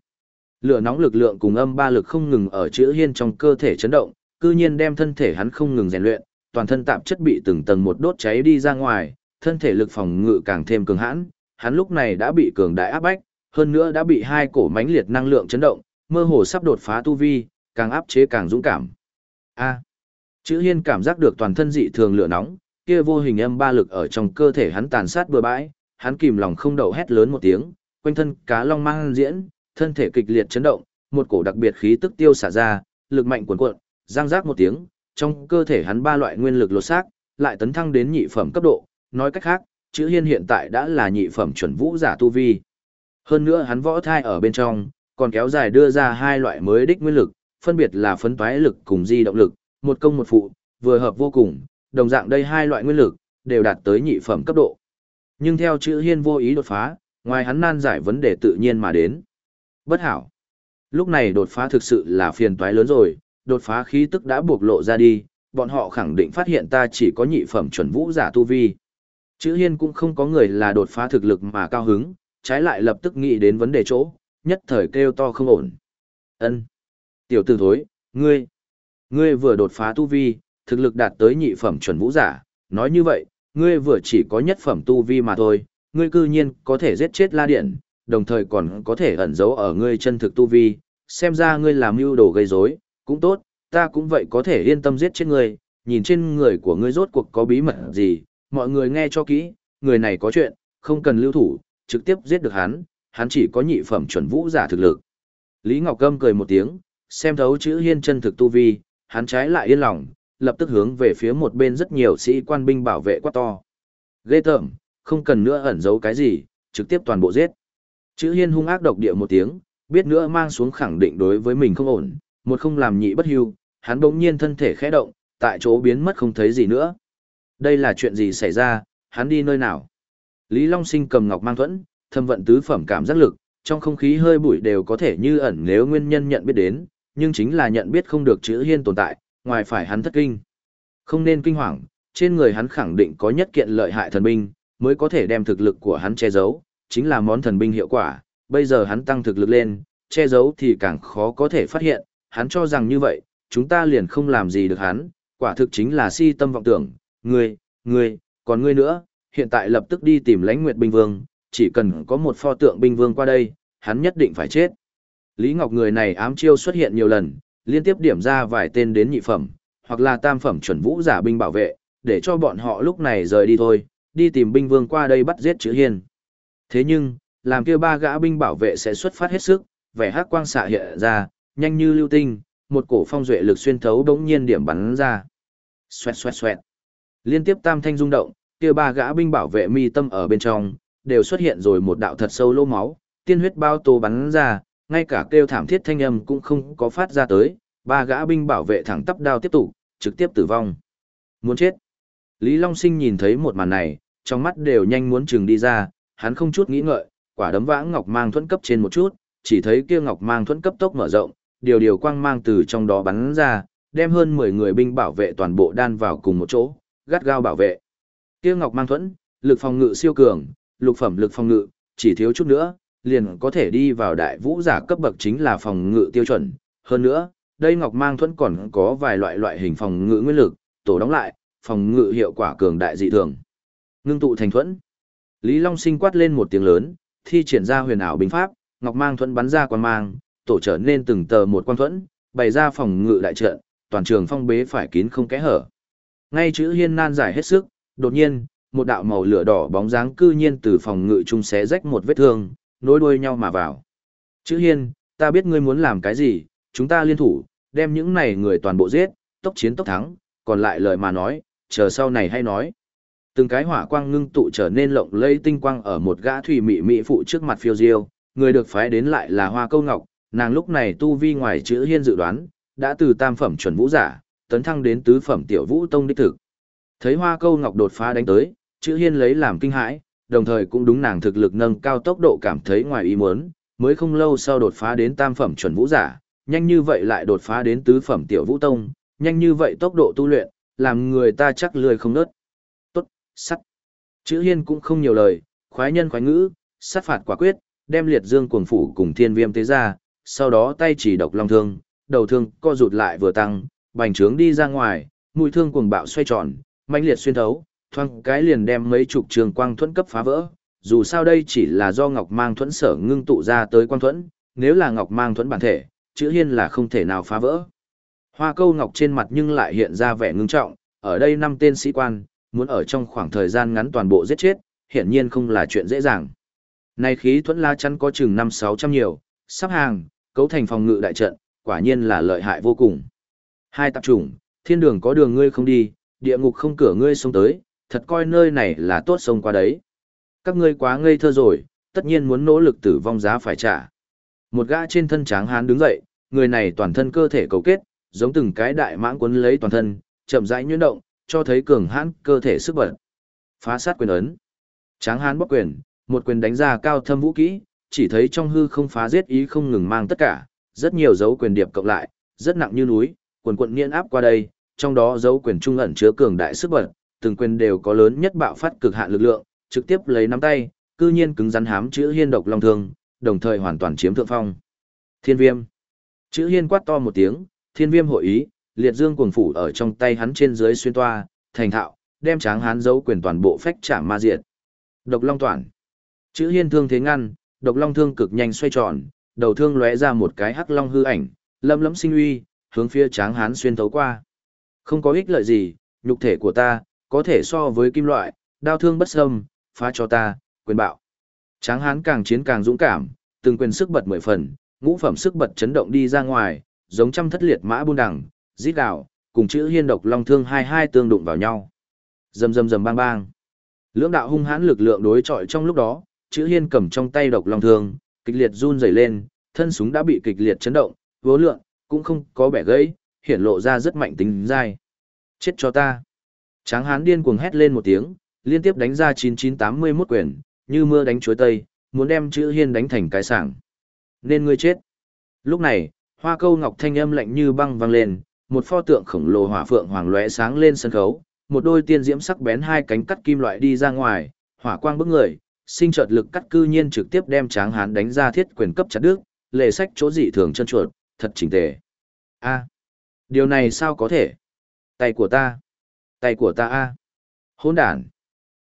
Lửa nóng lực lượng cùng âm ba lực không ngừng ở chữ hiên trong cơ thể chấn động, cư nhiên đem thân thể hắn không ngừng rèn luyện, toàn thân tạp chất bị từng tầng một đốt cháy đi ra ngoài, thân thể lực phòng ngự càng thêm cường hãn, hắn lúc này đã bị cường đại áp bách, hơn nữa đã bị hai cổ mãnh liệt năng lượng chấn động, mơ hồ sắp đột phá tu vi, càng áp chế càng dũng cảm. A. À, chữ Hiên cảm giác được toàn thân dị thường lửa nóng, kia vô hình âm ba lực ở trong cơ thể hắn tàn sát bừa bãi, hắn kìm lòng không đậu hét lớn một tiếng, quanh thân cá long mang diễn, thân thể kịch liệt chấn động, một cổ đặc biệt khí tức tiêu xả ra, lực mạnh cuồn cuộn, giang giác một tiếng, trong cơ thể hắn ba loại nguyên lực lột xác, lại tấn thăng đến nhị phẩm cấp độ, nói cách khác, chữ hiên hiện tại đã là nhị phẩm chuẩn vũ giả tu vi. Hơn nữa hắn võ thai ở bên trong, còn kéo dài đưa ra hai loại mới đích nguyên lực, phân biệt là phấn toái lực cùng di động lực, một công một phụ, vừa hợp vô cùng, đồng dạng đây hai loại nguyên lực, đều đạt tới nhị phẩm cấp độ. Nhưng theo chữ hiên vô ý đột phá, ngoài hắn nan giải vấn đề tự nhiên mà đến. Bất hảo. Lúc này đột phá thực sự là phiền toái lớn rồi, đột phá khí tức đã buộc lộ ra đi, bọn họ khẳng định phát hiện ta chỉ có nhị phẩm chuẩn vũ giả tu vi. Chữ hiên cũng không có người là đột phá thực lực mà cao hứng, trái lại lập tức nghĩ đến vấn đề chỗ, nhất thời kêu to không ổn. ân Tiểu tử thối, ngươi, ngươi vừa đột phá tu vi, thực lực đạt tới nhị phẩm chuẩn vũ giả, nói như vậy, ngươi vừa chỉ có nhất phẩm tu vi mà thôi, ngươi cư nhiên có thể giết chết La Điện, đồng thời còn có thể ẩn giấu ở ngươi chân thực tu vi, xem ra ngươi làm mưu đồ gây rối, cũng tốt, ta cũng vậy có thể yên tâm giết chết ngươi, nhìn trên người của ngươi rốt cuộc có bí mật gì, mọi người nghe cho kỹ, người này có chuyện, không cần lưu thủ, trực tiếp giết được hắn, hắn chỉ có nhị phẩm chuẩn vũ giả thực lực. Lý Ngọc Câm cười một tiếng, xem thấu chữ hiên chân thực tu vi, hắn trái lại yên lòng, lập tức hướng về phía một bên rất nhiều sĩ quan binh bảo vệ quá to. Ghê tởm, không cần nữa ẩn giấu cái gì, trực tiếp toàn bộ giết. Chữ hiên hung ác độc địa một tiếng, biết nữa mang xuống khẳng định đối với mình không ổn, một không làm nhị bất hưu, hắn bỗng nhiên thân thể khẽ động, tại chỗ biến mất không thấy gì nữa. Đây là chuyện gì xảy ra, hắn đi nơi nào? Lý Long Sinh cầm ngọc mang thuẫn, thâm vận tứ phẩm cảm giác lực, trong không khí hơi bụi đều có thể như ẩn nếu nguyên nhân nhận biết đến, nhưng chính là nhận biết không được chữ hiên tồn tại, ngoài phải hắn thất kinh. Không nên kinh hoàng, trên người hắn khẳng định có nhất kiện lợi hại thần binh, mới có thể đem thực lực của hắn che giấu, chính là món thần binh hiệu quả, bây giờ hắn tăng thực lực lên, che giấu thì càng khó có thể phát hiện, hắn cho rằng như vậy, chúng ta liền không làm gì được hắn, quả thực chính là si tâm vọng tưởng, ngươi, ngươi, còn ngươi nữa, hiện tại lập tức đi tìm lãnh nguyệt binh vương, chỉ cần có một pho tượng binh vương qua đây, hắn nhất định phải chết. Lý Ngọc người này ám chiêu xuất hiện nhiều lần, liên tiếp điểm ra vài tên đến nhị phẩm, hoặc là tam phẩm chuẩn vũ giả binh bảo vệ, để cho bọn họ lúc này rời đi thôi, đi tìm binh vương qua đây bắt giết chữ hiền Thế nhưng, làm kia ba gã binh bảo vệ sẽ xuất phát hết sức, vẻ hắc quang xạ hiện ra, nhanh như lưu tinh, một cổ phong duệ lực xuyên thấu đống nhiên điểm bắn ra. Xoẹt xoẹt xoẹt. Liên tiếp tam thanh rung động, kia ba gã binh bảo vệ mi tâm ở bên trong, đều xuất hiện rồi một đạo thật sâu lỗ máu, tiên huyết bao tô bắn ra, ngay cả kêu thảm thiết thanh âm cũng không có phát ra tới, ba gã binh bảo vệ thẳng tắp đao tiếp tục, trực tiếp tử vong. Muốn chết. Lý Long Sinh nhìn thấy một màn này, trong mắt đều nhanh muốn trừng đi ra, hắn không chút nghĩ ngợi, quả đấm vãng ngọc mang thuẫn cấp trên một chút, chỉ thấy kia ngọc mang thuẫn cấp tốc mở rộng, điều điều quang mang từ trong đó bắn ra, đem hơn 10 người binh bảo vệ toàn bộ đan vào cùng một chỗ, gắt gao bảo vệ. Kia ngọc mang thuẫn, lực phòng ngự siêu cường, lục phẩm lực phòng ngự, chỉ thiếu chút nữa, liền có thể đi vào đại vũ giả cấp bậc chính là phòng ngự tiêu chuẩn. Hơn nữa, đây ngọc mang thuẫn còn có vài loại loại hình phòng ngự nguyên lực, tổ đóng lại, phòng ngự hiệu quả cường đại dị thường. Ngưng tụ thành thuẫn. Lý Long Sinh quát lên một tiếng lớn, thi triển ra huyền ảo binh pháp, ngọc mang thuẫn bắn ra quan mang, tổ trở nên từng tờ một quan thuẫn, bày ra phòng ngự đại trận, toàn trường phong bế phải kín không kẽ hở. Ngay chữ hiên nan giải hết sức, đột nhiên, một đạo màu lửa đỏ bóng dáng cư nhiên từ phòng ngự trung xé rách một vết thương, nối đuôi nhau mà vào. Chữ hiên, ta biết ngươi muốn làm cái gì, chúng ta liên thủ, đem những này người toàn bộ giết, tốc chiến tốc thắng, còn lại lời mà nói, chờ sau này hay nói. Từng cái hỏa quang ngưng tụ trở nên lộng lẫy tinh quang ở một gã thủy mị mị phụ trước mặt phiêu diêu, người được phái đến lại là Hoa Câu Ngọc, nàng lúc này tu vi ngoài chữ hiên dự đoán, đã từ tam phẩm chuẩn vũ giả, tấn thăng đến tứ phẩm tiểu vũ tông đích thực. Thấy Hoa Câu Ngọc đột phá đánh tới, chữ hiên lấy làm kinh hãi, đồng thời cũng đúng nàng thực lực nâng cao tốc độ cảm thấy ngoài ý muốn, mới không lâu sau đột phá đến tam phẩm chuẩn vũ giả, nhanh như vậy lại đột phá đến tứ phẩm tiểu vũ tông, nhanh như vậy tốc độ tu luyện, làm người ta chắc lười không nớt. Sắt. Chữ hiên cũng không nhiều lời, khoái nhân khoái ngữ, sát phạt quả quyết, đem liệt dương cuồng phủ cùng thiên viêm tế ra, sau đó tay chỉ độc long thương, đầu thương co rụt lại vừa tăng, bành trướng đi ra ngoài, mũi thương cuồng bạo xoay tròn, mãnh liệt xuyên thấu, thoang cái liền đem mấy chục trường quang thuẫn cấp phá vỡ. Dù sao đây chỉ là do Ngọc Mang thuẫn sở ngưng tụ ra tới quang thuẫn, nếu là Ngọc Mang thuẫn bản thể, chữ hiên là không thể nào phá vỡ. Hoa câu ngọc trên mặt nhưng lại hiện ra vẻ ngưng trọng, ở đây năm tên sĩ quan, muốn ở trong khoảng thời gian ngắn toàn bộ giết chết, hiển nhiên không là chuyện dễ dàng. Này khí thuẫn la chắn có chừng năm sáu trăm nhiều, sắp hàng, cấu thành phòng ngự đại trận, quả nhiên là lợi hại vô cùng. Hai tập chủng, thiên đường có đường ngươi không đi, địa ngục không cửa ngươi xông tới, thật coi nơi này là tốt sông qua đấy. Các ngươi quá ngây thơ rồi, tất nhiên muốn nỗ lực tử vong giá phải trả. Một gã trên thân tráng hán đứng dậy, người này toàn thân cơ thể cầu kết, giống từng cái đại mãng quấn lấy toàn thân, chậm rãi nhuyễn động, cho thấy cường hãn cơ thể sức bật. Phá sát quyền ấn. Tráng hán bóc quyền, một quyền đánh ra cao thâm vũ kỹ, chỉ thấy trong hư không phá giết ý không ngừng mang tất cả, rất nhiều dấu quyền điệp cộng lại, rất nặng như núi, quần quận nghiên áp qua đây, trong đó dấu quyền trung ẩn chứa cường đại sức bật, từng quyền đều có lớn nhất bạo phát cực hạn lực lượng, trực tiếp lấy nắm tay, cư nhiên cứng rắn hám chữ hiên độc long thương, đồng thời hoàn toàn chiếm thượng phong. Thiên viêm. Chữ hiên quát to một tiếng, thiên viêm hội ý, liệt dương cuồng phủ ở trong tay hắn trên dưới xuyên toa, thành thạo, đem tráng hán dấu quyền toàn bộ phách chạm ma diệt. Độc long toàn. Chữ hiên thương thế ngăn, độc long thương cực nhanh xoay tròn, đầu thương lóe ra một cái hắc long hư ảnh, lâm lẫm sinh uy, hướng phía tráng hán xuyên thấu qua. Không có ích lợi gì, nhục thể của ta, có thể so với kim loại, đao thương bất xâm, phá cho ta, quyền bạo. Tráng hán càng chiến càng dũng cảm, từng quyền sức bật mười phần, ngũ phẩm sức bật chấn động đi ra ngoài, giống trăm thất liệt mã buôn đằng, rít gào, cùng chữ hiên độc long thương hai hai tương đụng vào nhau. Rầm rầm rầm bang bang. Lưỡng đạo hung hãn lực lượng đối chọi trong lúc đó, chữ hiên cầm trong tay độc long thương, kịch liệt run rẩy lên, thân súng đã bị kịch liệt chấn động, vô lượng, cũng không có bẻ gãy, hiển lộ ra rất mạnh tính dai. Chết cho ta. Tráng hán điên cuồng hét lên một tiếng, liên tiếp đánh ra 9981 quyền, như mưa đánh chuối tây, muốn đem chữ hiên đánh thành cái sảng. Nên ngươi chết. Lúc này, hoa câu ngọc thanh âm lạnh như băng vang lên, một pho tượng khổng lồ hỏa phượng hoàng lóe sáng lên sân khấu, một đôi tiên diễm sắc bén hai cánh cắt kim loại đi ra ngoài, hỏa quang bức người, sinh chợt lực cắt cư nhiên trực tiếp đem tráng hán đánh ra thiết quyền cấp chặt đứt, lệ sách chỗ dị thường chân chuột, thật chỉnh tề. A, điều này sao có thể? Tay của ta, tay của ta a, hỗn đản,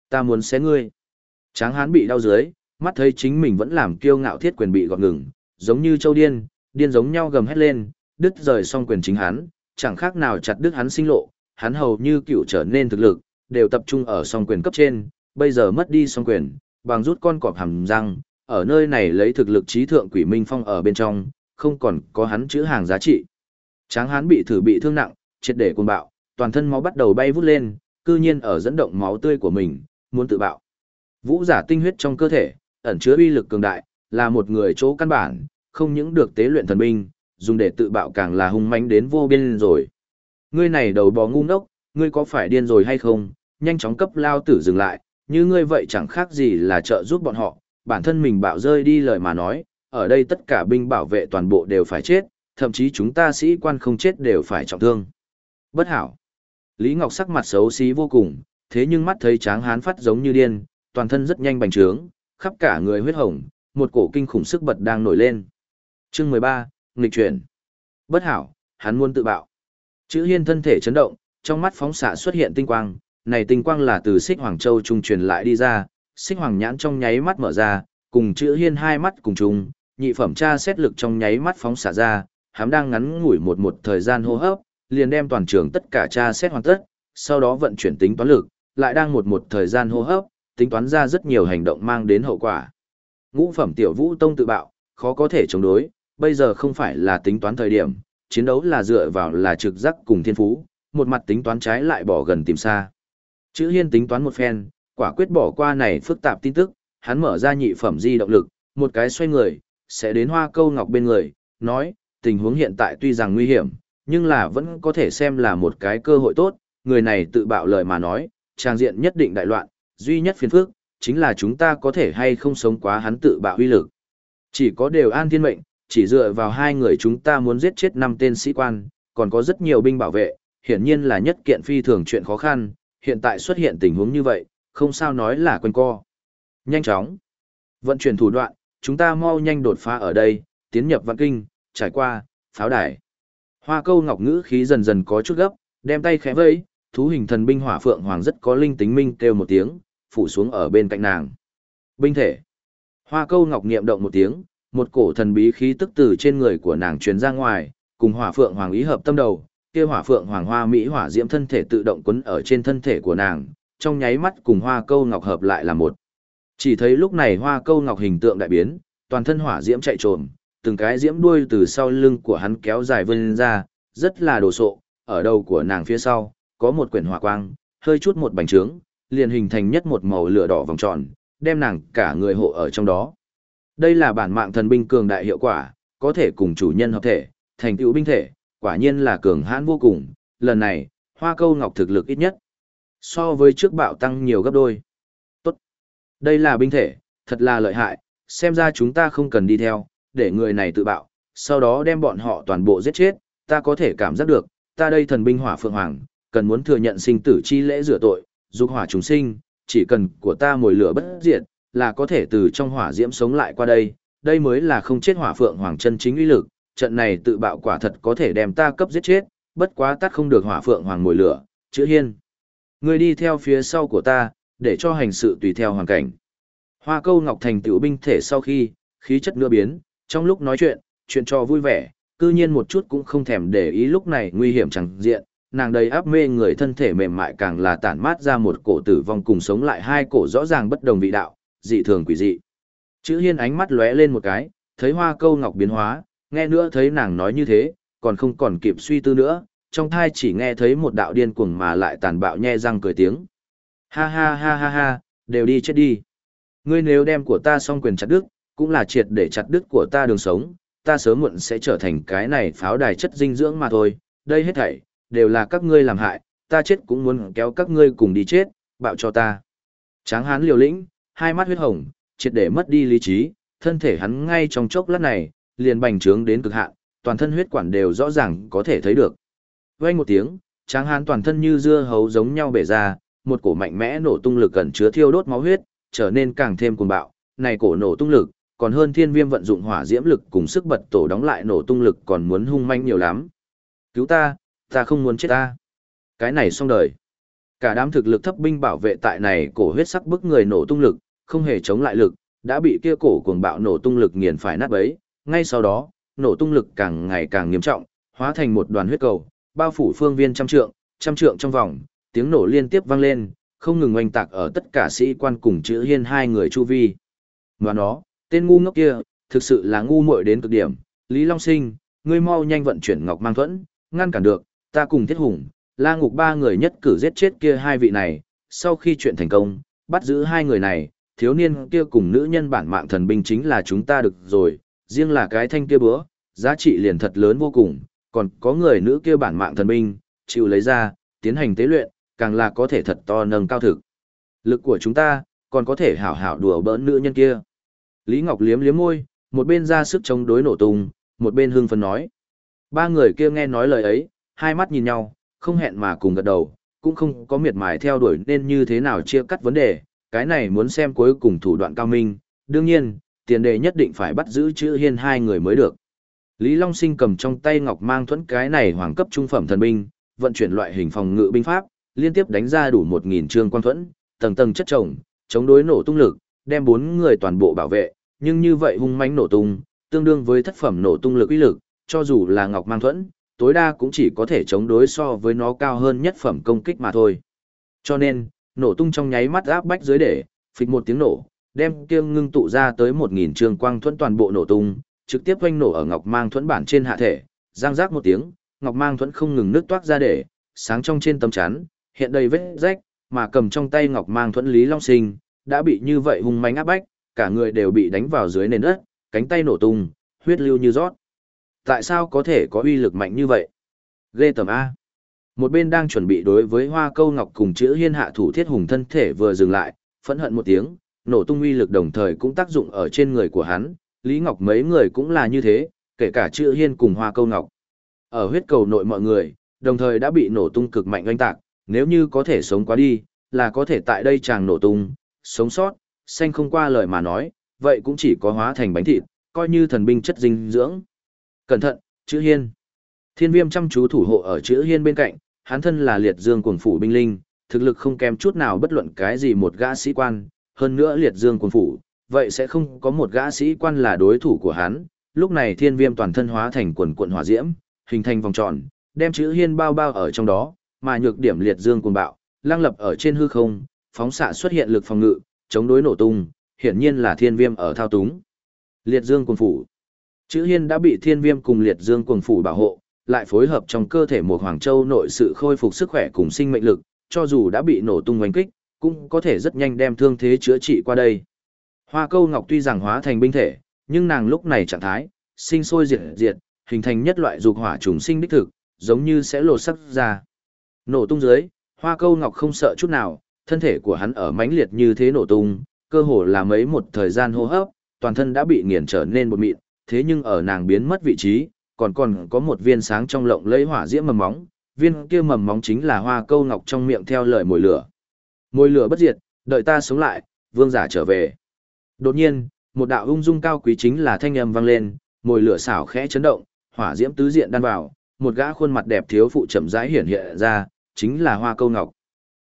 ta muốn xé ngươi. Tráng hán bị đau dưới, mắt thấy chính mình vẫn làm kiêu ngạo thiết quyền bị gọt ngừng, giống như châu điên, điên giống nhau gầm hét lên, đứt rời xong quyền chính hắn, chẳng khác nào chặt đứt hắn sinh lộ, hắn hầu như cựu trở nên thực lực, đều tập trung ở song quyền cấp trên, bây giờ mất đi song quyền, bằng rút con cọp hàm răng, ở nơi này lấy thực lực trí thượng quỷ minh phong ở bên trong, không còn có hắn chữ hàng giá trị. Tráng hán bị thử bị thương nặng, triệt để cuồng bạo, toàn thân máu bắt đầu bay vút lên, cư nhiên ở dẫn động máu tươi của mình, muốn tự bạo. Vũ giả tinh huyết trong cơ thể, ẩn chứa uy lực cường đại, là một người chỗ căn bản, không những được tế luyện thần binh, dùng để tự bạo càng là hung mãnh đến vô biên rồi. Ngươi này đầu bò ngu ngốc, ngươi có phải điên rồi hay không? Nhanh chóng cấp lao tử dừng lại, như ngươi vậy chẳng khác gì là trợ giúp bọn họ, bản thân mình bạo rơi đi lời mà nói, ở đây tất cả binh bảo vệ toàn bộ đều phải chết, thậm chí chúng ta sĩ quan không chết đều phải trọng thương. Bất hảo. Lý Ngọc sắc mặt xấu xí vô cùng, thế nhưng mắt thấy tráng hán phát giống như điên, toàn thân rất nhanh bành trướng, khắp cả người huyết hồng, một cổ kinh khủng sức bật đang nổi lên. Chương 13, nghịch chuyển. Bất hảo, hắn muốn tự bạo. Chữ Hiên thân thể chấn động, trong mắt phóng xạ xuất hiện tinh quang, này tinh quang là từ Xích Hoàng Châu trung truyền lại đi ra, Xích Hoàng nhãn trong nháy mắt mở ra, cùng chữ Hiên hai mắt cùng chung, nhị phẩm tra xét lực trong nháy mắt phóng xạ ra, hắn đang ngắn ngủi một một thời gian hô hấp, liền đem toàn trường tất cả tra xét hoàn tất, sau đó vận chuyển tính toán lực, lại đang một một thời gian hô hấp, tính toán ra rất nhiều hành động mang đến hậu quả. Ngũ phẩm tiểu vũ tông tự bạo, khó có thể chống đối, bây giờ không phải là tính toán thời điểm, chiến đấu là dựa vào là trực giác cùng thiên phú, một mặt tính toán trái lại bỏ gần tìm xa. Chữ hiên tính toán một phen, quả quyết bỏ qua này phức tạp tin tức, hắn mở ra nhị phẩm di động lực, một cái xoay người, sẽ đến hoa câu ngọc bên người, nói, tình huống hiện tại tuy rằng nguy hiểm, nhưng là vẫn có thể xem là một cái cơ hội tốt, người này tự bạo lời mà nói, trang diện nhất định đại loạn, duy nhất phiền phức, chính là chúng ta có thể hay không sống quá hắn tự bạo uy lực. Chỉ có đều an thiên mệnh, chỉ dựa vào hai người chúng ta muốn giết chết năm tên sĩ quan, còn có rất nhiều binh bảo vệ, hiển nhiên là nhất kiện phi thường chuyện khó khăn, hiện tại xuất hiện tình huống như vậy, không sao nói là quên co. Nhanh chóng. Vận chuyển thủ đoạn, chúng ta mau nhanh đột phá ở đây, tiến nhập văn kinh, trải qua, pháo đài. Hoa câu ngọc ngữ khí dần dần có chút gấp, đem tay khẽ vẫy thú hình thần binh hỏa phượng hoàng rất có linh tính minh kêu một tiếng, phủ xuống ở bên cạnh nàng. Binh thể. Hoa câu ngọc niệm động một tiếng, một cổ thần bí khí tức từ trên người của nàng truyền ra ngoài, cùng hỏa phượng hoàng ý hợp tâm đầu, kia hỏa phượng hoàng hoa mỹ hỏa diễm thân thể tự động quấn ở trên thân thể của nàng, trong nháy mắt cùng hoa câu ngọc hợp lại là một. Chỉ thấy lúc này hoa câu ngọc hình tượng đại biến, toàn thân hỏa diễm chạy trồm, từng cái diễm đuôi từ sau lưng của hắn kéo dài vươn ra, rất là đồ sộ, ở đầu của nàng phía sau, có một quyển hỏa quang, hơi chút một bánh trướng, liền hình thành nhất một màu lửa đỏ vòng tròn, đem nàng cả người hộ ở trong đó. Đây là bản mạng thần binh cường đại hiệu quả, có thể cùng chủ nhân hợp thể, thành tựu binh thể, quả nhiên là cường hãn vô cùng, lần này, hoa câu ngọc thực lực ít nhất. So với trước bạo tăng nhiều gấp đôi. Tốt. Đây là binh thể, thật là lợi hại, xem ra chúng ta không cần đi theo, để người này tự bạo, sau đó đem bọn họ toàn bộ giết chết, ta có thể cảm giác được, ta đây thần binh hỏa phượng hoàng, cần muốn thừa nhận sinh tử chi lễ rửa tội, dục hỏa chúng sinh, chỉ cần của ta mồi lửa bất diệt, là có thể từ trong hỏa diễm sống lại qua đây, đây mới là không chết hỏa phượng hoàng chân chính uy lực, trận này tự bạo quả thật có thể đem ta cấp giết chết, bất quá tắt không được hỏa phượng hoàng mùi lửa, chữ hiên. Người đi theo phía sau của ta, để cho hành sự tùy theo hoàn cảnh. Hoa câu ngọc thành tiểu binh thể sau khi, khí chất nửa biến, trong lúc nói chuyện, chuyện cho vui vẻ, cư nhiên một chút cũng không thèm để ý lúc này nguy hiểm chẳng diện, nàng đầy áp mê người thân thể mềm mại càng là tản mát ra một cổ tử vong cùng sống lại hai cổ rõ ràng bất đồng vị đạo, dị thường quỷ dị. Chữ hiên ánh mắt lóe lên một cái, thấy hoa câu ngọc biến hóa, nghe nữa thấy nàng nói như thế, còn không còn kịp suy tư nữa, trong thai chỉ nghe thấy một đạo điên cuồng mà lại tàn bạo nhe răng cười tiếng. Ha ha ha ha ha, đều đi chết đi. Ngươi nếu đem của ta xong quyền chặt đứt, cũng là triệt để chặt đứt của ta đường sống, ta sớm muộn sẽ trở thành cái này pháo đài chất dinh dưỡng mà thôi, đây hết thảy, đều là các ngươi làm hại, ta chết cũng muốn kéo các ngươi cùng đi chết, bạo cho ta. Tráng hán liều lĩnh, hai mắt huyết hồng, triệt để mất đi lý trí, thân thể hắn ngay trong chốc lát này, liền bành trướng đến cực hạn, toàn thân huyết quản đều rõ ràng có thể thấy được. Vang một tiếng, tráng hán toàn thân như dưa hấu giống nhau bể ra, một cổ mạnh mẽ nổ tung lực gần chứa thiêu đốt máu huyết, trở nên càng thêm cuồng bạo, này cổ nổ tung lực, còn hơn thiên viêm vận dụng hỏa diễm lực cùng sức bật tổ đóng lại nổ tung lực còn muốn hung manh nhiều lắm. Cứu ta, ta không muốn chết ta. Cái này xong đời. Cả đám thực lực thấp binh bảo vệ tại này cổ huyết sắc bức người nổ tung lực, không hề chống lại lực, đã bị kia cổ cuồng bạo nổ tung lực nghiền phải nát bấy. Ngay sau đó, nổ tung lực càng ngày càng nghiêm trọng, hóa thành một đoàn huyết cầu, bao phủ phương viên trăm trượng, trăm trượng trong vòng, tiếng nổ liên tiếp vang lên, không ngừng oanh tạc ở tất cả sĩ quan cùng chữ hiên hai người chu vi. Và nó, tên ngu ngốc kia, thực sự là ngu muội đến cực điểm, Lý Long Sinh, ngươi mau nhanh vận chuyển Ngọc Mang Thuẫn, ngăn cản được, ta cùng Thiết Hùng, La Ngục ba người nhất cử giết chết kia hai vị này, sau khi chuyện thành công, bắt giữ hai người này, thiếu niên kia cùng nữ nhân bản mạng thần binh chính là chúng ta được rồi, riêng là cái thanh kia bữa, giá trị liền thật lớn vô cùng, còn có người nữ kia bản mạng thần binh, chịu lấy ra, tiến hành tế luyện, càng là có thể thật to nâng cao thực. Lực của chúng ta, còn có thể hảo hảo đùa bỡn nữ nhân kia. Lý Ngọc liếm liếm môi, một bên ra sức chống đối nổ tung, một bên hưng phấn nói. Ba người kia nghe nói lời ấy, hai mắt nhìn nhau, không hẹn mà cùng gật đầu, cũng không có miệt mài theo đuổi nên như thế nào chia cắt vấn đề, cái này muốn xem cuối cùng thủ đoạn cao minh, đương nhiên, tiền đề nhất định phải bắt giữ chữ hiên hai người mới được. Lý Long Sinh cầm trong tay ngọc mang thuẫn cái này hoàng cấp trung phẩm thần binh, vận chuyển loại hình phòng ngự binh pháp, liên tiếp đánh ra đủ 1000 trương quang thuẫn, tầng tầng chất chồng, chống đối nổ tung lực, đem bốn người toàn bộ bảo vệ, nhưng như vậy hung mãnh nổ tung, tương đương với thất phẩm nổ tung lực uy lực, cho dù là ngọc mang thuẫn, tối đa cũng chỉ có thể chống đối so với nó cao hơn nhất phẩm công kích mà thôi. Cho nên, nổ tung trong nháy mắt áp bách dưới để, phịch một tiếng nổ, đem kia ngưng tụ ra tới 1000 trường quang thuẫn toàn bộ nổ tung, trực tiếp quanh nổ ở ngọc mang thuẫn bản trên hạ thể, giang rác một tiếng, ngọc mang thuẫn không ngừng nước toát ra để, sáng trong trên tấm chắn, hiện đầy vết rách, mà cầm trong tay ngọc mang thuẫn Lý Long Sinh, đã bị như vậy hung mãnh áp bách, cả người đều bị đánh vào dưới nền đất, cánh tay nổ tung, huyết lưu như rót. Tại sao có thể có uy lực mạnh như vậy? Ghê tầm A. Một bên đang chuẩn bị đối với hoa câu ngọc cùng chữ hiên hạ thủ thiết hùng thân thể vừa dừng lại, phẫn hận một tiếng, nổ tung uy lực đồng thời cũng tác dụng ở trên người của hắn, Lý Ngọc mấy người cũng là như thế, kể cả chữ hiên cùng hoa câu ngọc. Ở huyết cầu nội mọi người, đồng thời đã bị nổ tung cực mạnh oanh tạc, nếu như có thể sống qua đi, là có thể tại đây chàng nổ tung, sống sót, xanh không qua lời mà nói, vậy cũng chỉ có hóa thành bánh thịt, coi như thần binh chất dinh dưỡng. Cẩn thận, chữ hiên. Thiên viêm chăm chú thủ hộ ở chữ hiên bên cạnh, hắn thân là liệt dương quần phủ binh linh, thực lực không kém chút nào bất luận cái gì một gã sĩ quan, hơn nữa liệt dương quần phủ, vậy sẽ không có một gã sĩ quan là đối thủ của hắn. Lúc này thiên viêm toàn thân hóa thành quần quận hỏa diễm, hình thành vòng tròn, đem chữ hiên bao bao ở trong đó, mà nhược điểm liệt dương cuồng bạo, lang lập ở trên hư không, phóng xạ xuất hiện lực phòng ngự, chống đối nổ tung, hiển nhiên là thiên viêm ở thao túng. Liệt dương cuồng phủ. Chữ hiên đã bị thiên viêm cùng liệt dương cuồng phủ bảo hộ, lại phối hợp trong cơ thể một Hoàng Châu nội sự khôi phục sức khỏe cùng sinh mệnh lực, cho dù đã bị nổ tung oanh kích, cũng có thể rất nhanh đem thương thế chữa trị qua đây. Hoa câu ngọc tuy rằng hóa thành binh thể, nhưng nàng lúc này trạng thái, sinh sôi diệt diệt, hình thành nhất loại dục hỏa trùng sinh đích thực, giống như sẽ lột sắc ra. Nổ tung dưới, hoa câu ngọc không sợ chút nào, thân thể của hắn ở mãnh liệt như thế nổ tung, cơ hồ là mấy một thời gian hô hấp, toàn thân đã bị nghiền trở nên một mịn, thế nhưng ở nàng biến mất vị trí, còn còn có một viên sáng trong lộng lấy hỏa diễm mầm móng, viên kia mầm móng chính là hoa câu ngọc trong miệng theo lời mồi lửa. Mồi lửa bất diệt, đợi ta sống lại, vương giả trở về. Đột nhiên, một đạo ung dung cao quý chính là thanh âm vang lên, mồi lửa xảo khẽ chấn động, hỏa diễm tứ diện đan vào, một gã khuôn mặt đẹp thiếu phụ chậm rãi hiển hiện ra, chính là Hoa Câu Ngọc.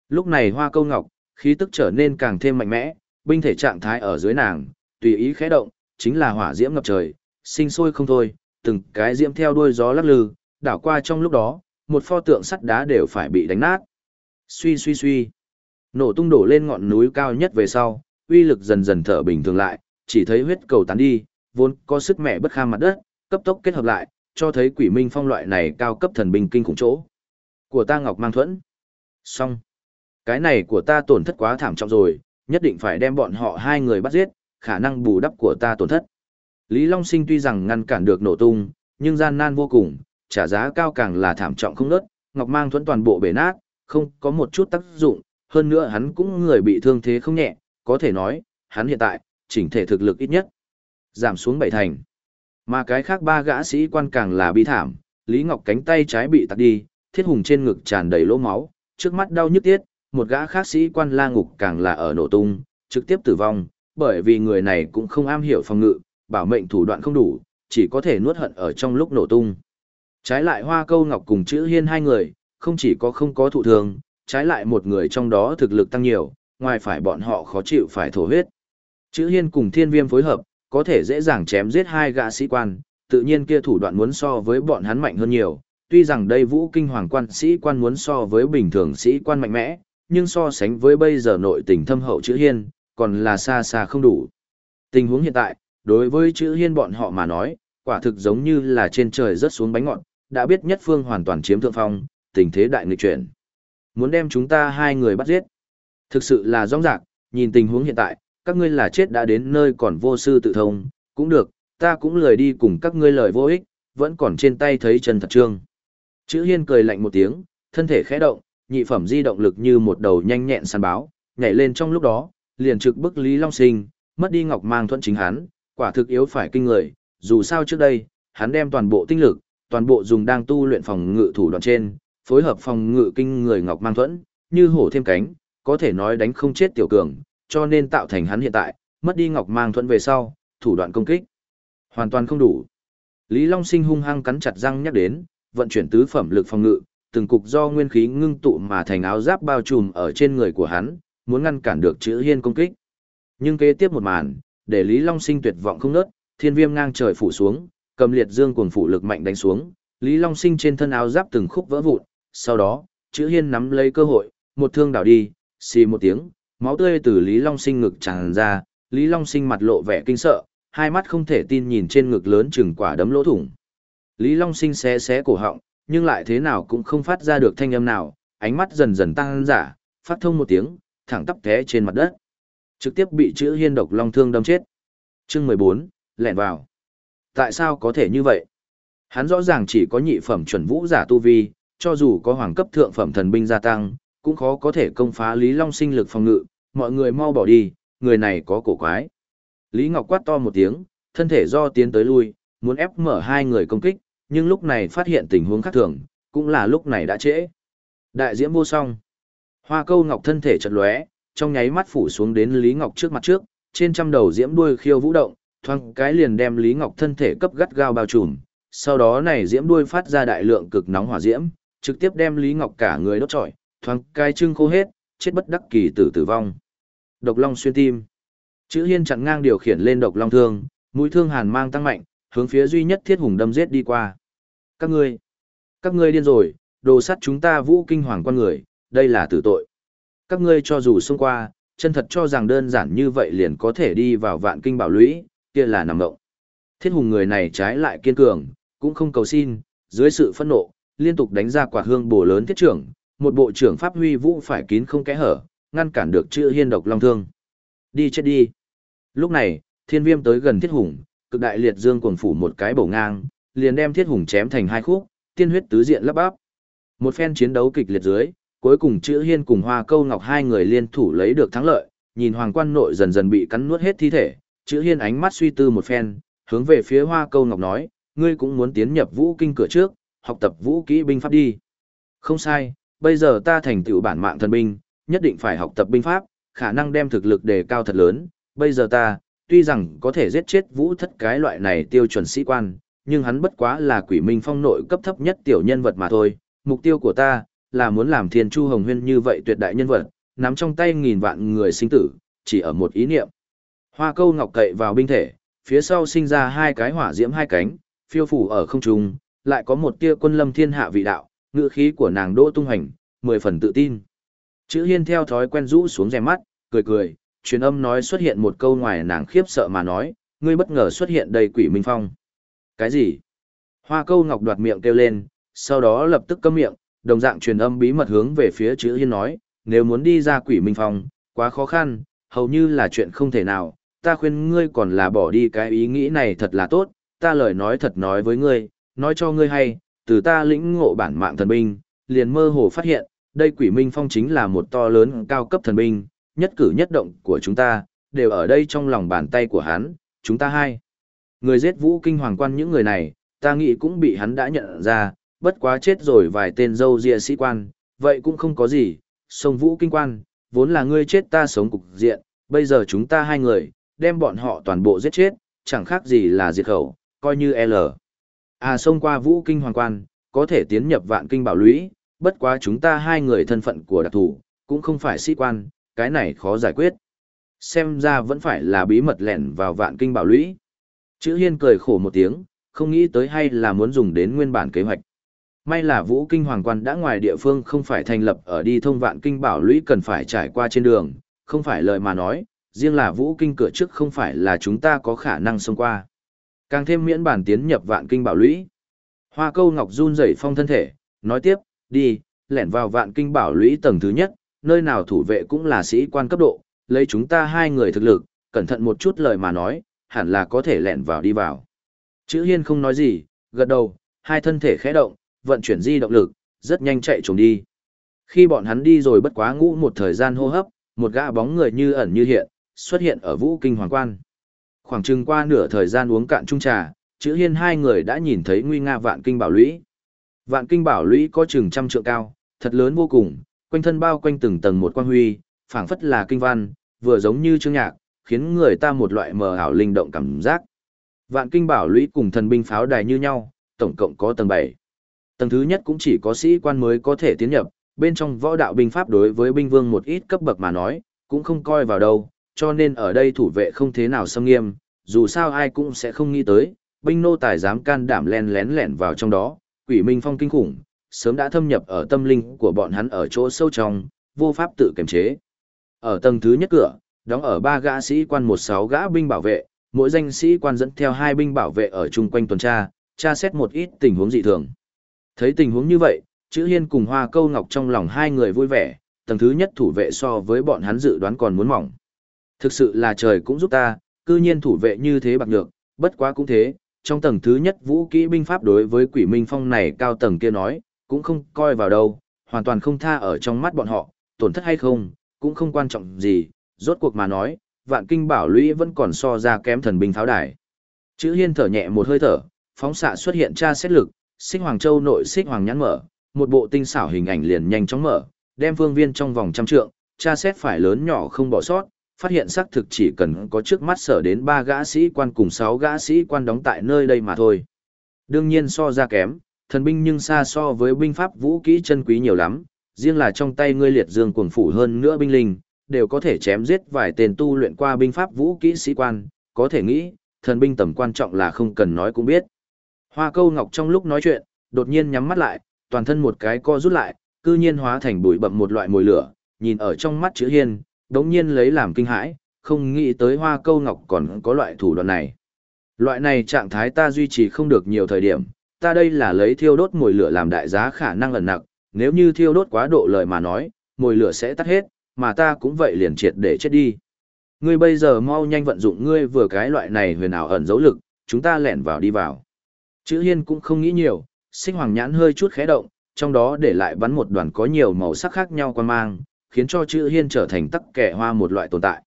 Lúc này Hoa Câu Ngọc, khí tức trở nên càng thêm mạnh mẽ, binh thể trạng thái ở dưới nàng, tùy ý khẽ động, chính là hỏa diễm ngập trời, sinh sôi không thôi, từng cái diễm theo đuôi gió lắc lư, đảo qua trong lúc đó, một pho tượng sắt đá đều phải bị đánh nát. Suy suy suy, nổ tung đổ lên ngọn núi cao nhất về sau, uy lực dần dần thở bình thường lại, chỉ thấy huyết cầu tán đi, vốn có sức mẹ bất kham mặt đất, cấp tốc kết hợp lại, cho thấy quỷ minh phong loại này cao cấp thần binh kinh khủng chỗ. Của ta Ngọc Mang Thuẫn. Xong. Cái này của ta tổn thất quá thảm trọng rồi, nhất định phải đem bọn họ hai người bắt giết, khả năng bù đắp của ta tổn thất. Lý Long Sinh tuy rằng ngăn cản được nổ tung, nhưng gian nan vô cùng, trả giá cao càng là thảm trọng không nớt, Ngọc Mang Thuẫn toàn bộ bể nát, không có một chút tác dụng, hơn nữa hắn cũng người bị thương thế không nhẹ, có thể nói, hắn hiện tại, chỉnh thể thực lực ít nhất, giảm xuống bảy thành. Mà cái khác ba gã sĩ quan càng là bi thảm, Lý Ngọc cánh tay trái bị tạt đi, thiết hùng trên ngực tràn đầy lỗ máu, trước mắt đau nhức tiết, một gã khác sĩ quan la ngục càng là ở nổ tung, trực tiếp tử vong, bởi vì người này cũng không am hiểu phòng ngự, bảo mệnh thủ đoạn không đủ, chỉ có thể nuốt hận ở trong lúc nổ tung. Trái lại hoa câu ngọc cùng chữ hiên hai người, không chỉ có không có thụ thường, trái lại một người trong đó thực lực tăng nhiều, ngoài phải bọn họ khó chịu phải thổ huyết. Chữ hiên cùng thiên viêm phối hợp, có thể dễ dàng chém giết hai gã sĩ quan, tự nhiên kia thủ đoạn muốn so với bọn hắn mạnh hơn nhiều, tuy rằng đây vũ kinh hoàng quan sĩ quan muốn so với bình thường sĩ quan mạnh mẽ, nhưng so sánh với bây giờ nội tình thâm hậu chữ hiên, còn là xa xa không đủ. Tình huống hiện tại, đối với chữ hiên bọn họ mà nói, quả thực giống như là trên trời rớt xuống bánh ngọt, đã biết nhất phương hoàn toàn chiếm thượng phong, tình thế đại nghịch chuyển. Muốn đem chúng ta hai người bắt giết. Thực sự là rong rạc, nhìn tình huống hiện tại, các ngươi là chết đã đến nơi còn vô sư tự thông, cũng được, ta cũng lười đi cùng các ngươi lời vô ích, vẫn còn trên tay thấy chân thật trương. Chữ hiên cười lạnh một tiếng, thân thể khẽ động, nhị phẩm di động lực như một đầu nhanh nhẹn săn báo, nhảy lên trong lúc đó, liền trực bức Lý Long Sinh, mất đi ngọc mang thuận chính hắn, quả thực yếu phải kinh người, dù sao trước đây, hắn đem toàn bộ tinh lực, toàn bộ dùng đang tu luyện phòng ngự thủ đoạn trên, phối hợp phòng ngự kinh người ngọc mang thuẫn, như hổ thêm cánh, có thể nói đánh không chết tiểu cường, cho nên tạo thành hắn hiện tại, mất đi ngọc mang thuẫn về sau, thủ đoạn công kích hoàn toàn không đủ. Lý Long Sinh hung hăng cắn chặt răng nhắc đến, vận chuyển tứ phẩm lực phòng ngự, từng cục do nguyên khí ngưng tụ mà thành áo giáp bao trùm ở trên người của hắn, muốn ngăn cản được chữ hiên công kích. Nhưng kế tiếp một màn, để Lý Long Sinh tuyệt vọng không nớt, thiên viêm ngang trời phủ xuống, cầm liệt dương cuồng phủ lực mạnh đánh xuống, Lý Long Sinh trên thân áo giáp từng khúc vỡ vụn, sau đó, chữ hiên nắm lấy cơ hội, một thương đảo đi, xì một tiếng, máu tươi từ Lý Long Sinh ngực tràn ra, Lý Long Sinh mặt lộ vẻ kinh sợ, hai mắt không thể tin nhìn trên ngực lớn chừng quả đấm lỗ thủng. Lý Long Sinh xé xé cổ họng, nhưng lại thế nào cũng không phát ra được thanh âm nào, ánh mắt dần dần tăng giả, phát thông một tiếng, thẳng tắp té trên mặt đất. Trực tiếp bị chữ hiên độc long thương đâm chết. Chương 14, lẹn vào. Tại sao có thể như vậy? Hắn rõ ràng chỉ có nhị phẩm chuẩn vũ giả tu vi, cho dù có hoàng cấp thượng phẩm thần binh gia tăng, cũng khó có thể công phá Lý Long sinh lực phòng ngự, mọi người mau bỏ đi, người này có cổ quái. Lý Ngọc quát to một tiếng, thân thể do tiến tới lui, muốn ép mở hai người công kích, nhưng lúc này phát hiện tình huống khác thường, cũng là lúc này đã trễ. Đại diễm vô song. Hoa câu ngọc thân thể chật lóe, trong nháy mắt phủ xuống đến Lý Ngọc trước mặt trước, trên trăm đầu diễm đuôi khiêu vũ động, thoáng cái liền đem Lý Ngọc thân thể cấp gắt gao bao trùm. Sau đó này diễm đuôi phát ra đại lượng cực nóng hỏa diễm, trực tiếp đem Lý Ngọc cả người đốt trọi, thoáng cái trưng khô hết, chết bất đắc kỳ tử tử vong. Độc long xuyên tim. Chữ Hiên chặn ngang điều khiển lên độc long thương, mũi thương hàn mang tăng mạnh, hướng phía duy nhất thiết hùng đâm giết đi qua. Các ngươi, các ngươi điên rồi, đồ sắt chúng ta vũ kinh hoàng con người, đây là tử tội. Các ngươi cho dù xông qua, chân thật cho rằng đơn giản như vậy liền có thể đi vào vạn kinh bảo lũy, kia là nằm ngộng. Thiết hùng người này trái lại kiên cường, cũng không cầu xin, dưới sự phẫn nộ, liên tục đánh ra quả hương bổ lớn thiết trưởng, một bộ trưởng pháp huy vũ phải kín không kẽ hở, ngăn cản được chữ hiên độc long thương. Đi chết đi. Lúc này, thiên viêm tới gần thiết hùng, cực đại liệt dương cuồng phủ một cái bổ ngang, liền đem thiết hùng chém thành hai khúc, tiên huyết tứ diện lấp bắp. Một phen chiến đấu kịch liệt dưới, cuối cùng chữ hiên cùng hoa câu ngọc hai người liên thủ lấy được thắng lợi, nhìn hoàng quan nội dần dần bị cắn nuốt hết thi thể, chữ hiên ánh mắt suy tư một phen, hướng về phía hoa câu ngọc nói, ngươi cũng muốn tiến nhập vũ kinh cửa trước, học tập vũ kỹ binh pháp đi. Không sai, bây giờ ta thành tựu bản mạng thần binh, nhất định phải học tập binh pháp, khả năng đem thực lực đề cao thật lớn, bây giờ ta, tuy rằng có thể giết chết vũ thất cái loại này tiêu chuẩn sĩ quan, nhưng hắn bất quá là quỷ minh phong nội cấp thấp nhất tiểu nhân vật mà thôi. Mục tiêu của ta, là muốn làm thiên chu hồng huyên như vậy tuyệt đại nhân vật, nắm trong tay nghìn vạn người sinh tử, chỉ ở một ý niệm. Hoa câu ngọc cậy vào binh thể, phía sau sinh ra hai cái hỏa diễm hai cánh, phiêu phủ ở không trung, lại có một tia quân lâm thiên hạ vị đạo, ngữ khí của nàng đỗ tung hành, mười phần tự tin. Chữ hiên theo thói quen rũ xuống rèm mắt, cười cười, truyền âm nói xuất hiện một câu ngoài nàng khiếp sợ mà nói, ngươi bất ngờ xuất hiện đầy quỷ minh phong. Cái gì? Hoa câu ngọc đoạt miệng kêu lên, sau đó lập tức câm miệng, đồng dạng truyền âm bí mật hướng về phía chữ hiên nói, nếu muốn đi ra quỷ minh phong, quá khó khăn, hầu như là chuyện không thể nào, ta khuyên ngươi còn là bỏ đi cái ý nghĩ này thật là tốt, ta lời nói thật nói với ngươi, nói cho ngươi hay, từ ta lĩnh ngộ bản mạng thần binh, liền mơ hồ phát hiện, đây quỷ minh phong chính là một to lớn cao cấp thần binh, nhất cử nhất động của chúng ta, đều ở đây trong lòng bàn tay của hắn, chúng ta hai. Người giết vũ kinh hoàng quan những người này, ta nghĩ cũng bị hắn đã nhận ra, bất quá chết rồi vài tên dâu rịa sĩ quan, vậy cũng không có gì, sông vũ kinh quan, vốn là ngươi chết ta sống cục diện, bây giờ chúng ta hai người, đem bọn họ toàn bộ giết chết, chẳng khác gì là diệt khẩu, coi như L. À xông qua vũ kinh hoàng quan, có thể tiến nhập vạn kinh bảo lũy, bất quá chúng ta hai người thân phận của đặc thủ, cũng không phải sĩ quan, cái này khó giải quyết. Xem ra vẫn phải là bí mật lẻn vào vạn kinh bảo lũy. Chữ hiên cười khổ một tiếng, không nghĩ tới hay là muốn dùng đến nguyên bản kế hoạch. May là vũ kinh hoàng quan đã ngoài địa phương không phải thành lập ở đi thông vạn kinh bảo lũy cần phải trải qua trên đường, không phải lời mà nói, riêng là vũ kinh cửa trước không phải là chúng ta có khả năng xông qua. Càng thêm miễn bản tiến nhập vạn kinh bảo lũy. Hoa câu ngọc run rẩy phong thân thể, nói tiếp, đi, lẻn vào vạn kinh bảo lũy tầng thứ nhất, nơi nào thủ vệ cũng là sĩ quan cấp độ, lấy chúng ta hai người thực lực, cẩn thận một chút lời mà nói, hẳn là có thể lẻn vào đi vào. Chữ hiên không nói gì, gật đầu, hai thân thể khẽ động, vận chuyển di động lực, rất nhanh chạy trốn đi. Khi bọn hắn đi rồi bất quá ngũ một thời gian hô hấp, một gã bóng người như ẩn như hiện, xuất hiện ở vũ kinh hoàng quan. Khoảng chừng qua nửa thời gian uống cạn chung trà, chữ hiên hai người đã nhìn thấy nguy nga vạn kinh bảo lũy. Vạn kinh bảo lũy có chừng trăm trượng cao, thật lớn vô cùng, quanh thân bao quanh từng tầng một quang huy, phảng phất là kinh văn, vừa giống như chương nhạc, khiến người ta một loại mờ ảo linh động cảm giác. Vạn kinh bảo lũy cùng thần binh pháo đài như nhau, tổng cộng có tầng 7. Tầng thứ nhất cũng chỉ có sĩ quan mới có thể tiến nhập, bên trong võ đạo binh pháp đối với binh vương một ít cấp bậc mà nói, cũng không coi vào đâu, cho nên ở đây thủ vệ không thế nào xâm nghiêm, dù sao ai cũng sẽ không nghĩ tới, binh nô tài dám can đảm len lén lẻn vào trong đó, quỷ minh phong kinh khủng, sớm đã thâm nhập ở tâm linh của bọn hắn ở chỗ sâu trong, vô pháp tự kiềm chế. Ở tầng thứ nhất cửa, đóng ở ba gã sĩ quan một sáu gã binh bảo vệ, mỗi danh sĩ quan dẫn theo hai binh bảo vệ ở chung quanh tuần tra, tra xét một ít tình huống dị thường. Thấy tình huống như vậy, chữ hiên cùng hoa câu ngọc trong lòng hai người vui vẻ, tầng thứ nhất thủ vệ so với bọn hắn dự đoán còn muốn mỏng. Thực sự là trời cũng giúp ta, cư nhiên thủ vệ như thế bạc nhược, bất quá cũng thế, trong tầng thứ nhất vũ kỹ binh pháp đối với quỷ minh phong này cao tầng kia nói, cũng không coi vào đâu, hoàn toàn không tha ở trong mắt bọn họ, tổn thất hay không, cũng không quan trọng gì, rốt cuộc mà nói, vạn kinh bảo lũy vẫn còn so ra kém thần binh pháo đài. Chữ hiên thở nhẹ một hơi thở, phóng xạ xuất hiện tra xét lực, xích hoàng châu nội xích hoàng nhãn mở, một bộ tinh xảo hình ảnh liền nhanh chóng mở, đem phương viên trong vòng trăm trượng, tra xét phải lớn nhỏ không bỏ sót, phát hiện xác thực chỉ cần có trước mắt sở đến ba gã sĩ quan cùng sáu gã sĩ quan đóng tại nơi đây mà thôi. Đương nhiên so ra kém, thần binh nhưng xa so với binh pháp vũ kỹ chân quý nhiều lắm, riêng là trong tay ngươi liệt dương cuồng phủ hơn nữa binh linh, đều có thể chém giết vài tên tu luyện qua binh pháp vũ kỹ sĩ quan, có thể nghĩ, thần binh tầm quan trọng là không cần nói cũng biết. Hoa câu ngọc trong lúc nói chuyện, đột nhiên nhắm mắt lại, toàn thân một cái co rút lại, cư nhiên hóa thành bụi bậm một loại mùi lửa, nhìn ở trong mắt chữ hiên, đống nhiên lấy làm kinh hãi, không nghĩ tới hoa câu ngọc còn có loại thủ đoạn này. Loại này trạng thái ta duy trì không được nhiều thời điểm, ta đây là lấy thiêu đốt mùi lửa làm đại giá khả năng lần nặng, nếu như thiêu đốt quá độ lời mà nói, mùi lửa sẽ tắt hết, mà ta cũng vậy liền triệt để chết đi. Ngươi bây giờ mau nhanh vận dụng ngươi vừa cái loại này huyền ảo ẩn dấu lực, chúng ta lẻn vào đi vào. Chữ hiên cũng không nghĩ nhiều, sinh hoàng nhãn hơi chút khẽ động, trong đó để lại bắn một đoàn có nhiều màu sắc khác nhau quan mang, khiến cho chữ hiên trở thành tắc kẻ hoa một loại tồn tại.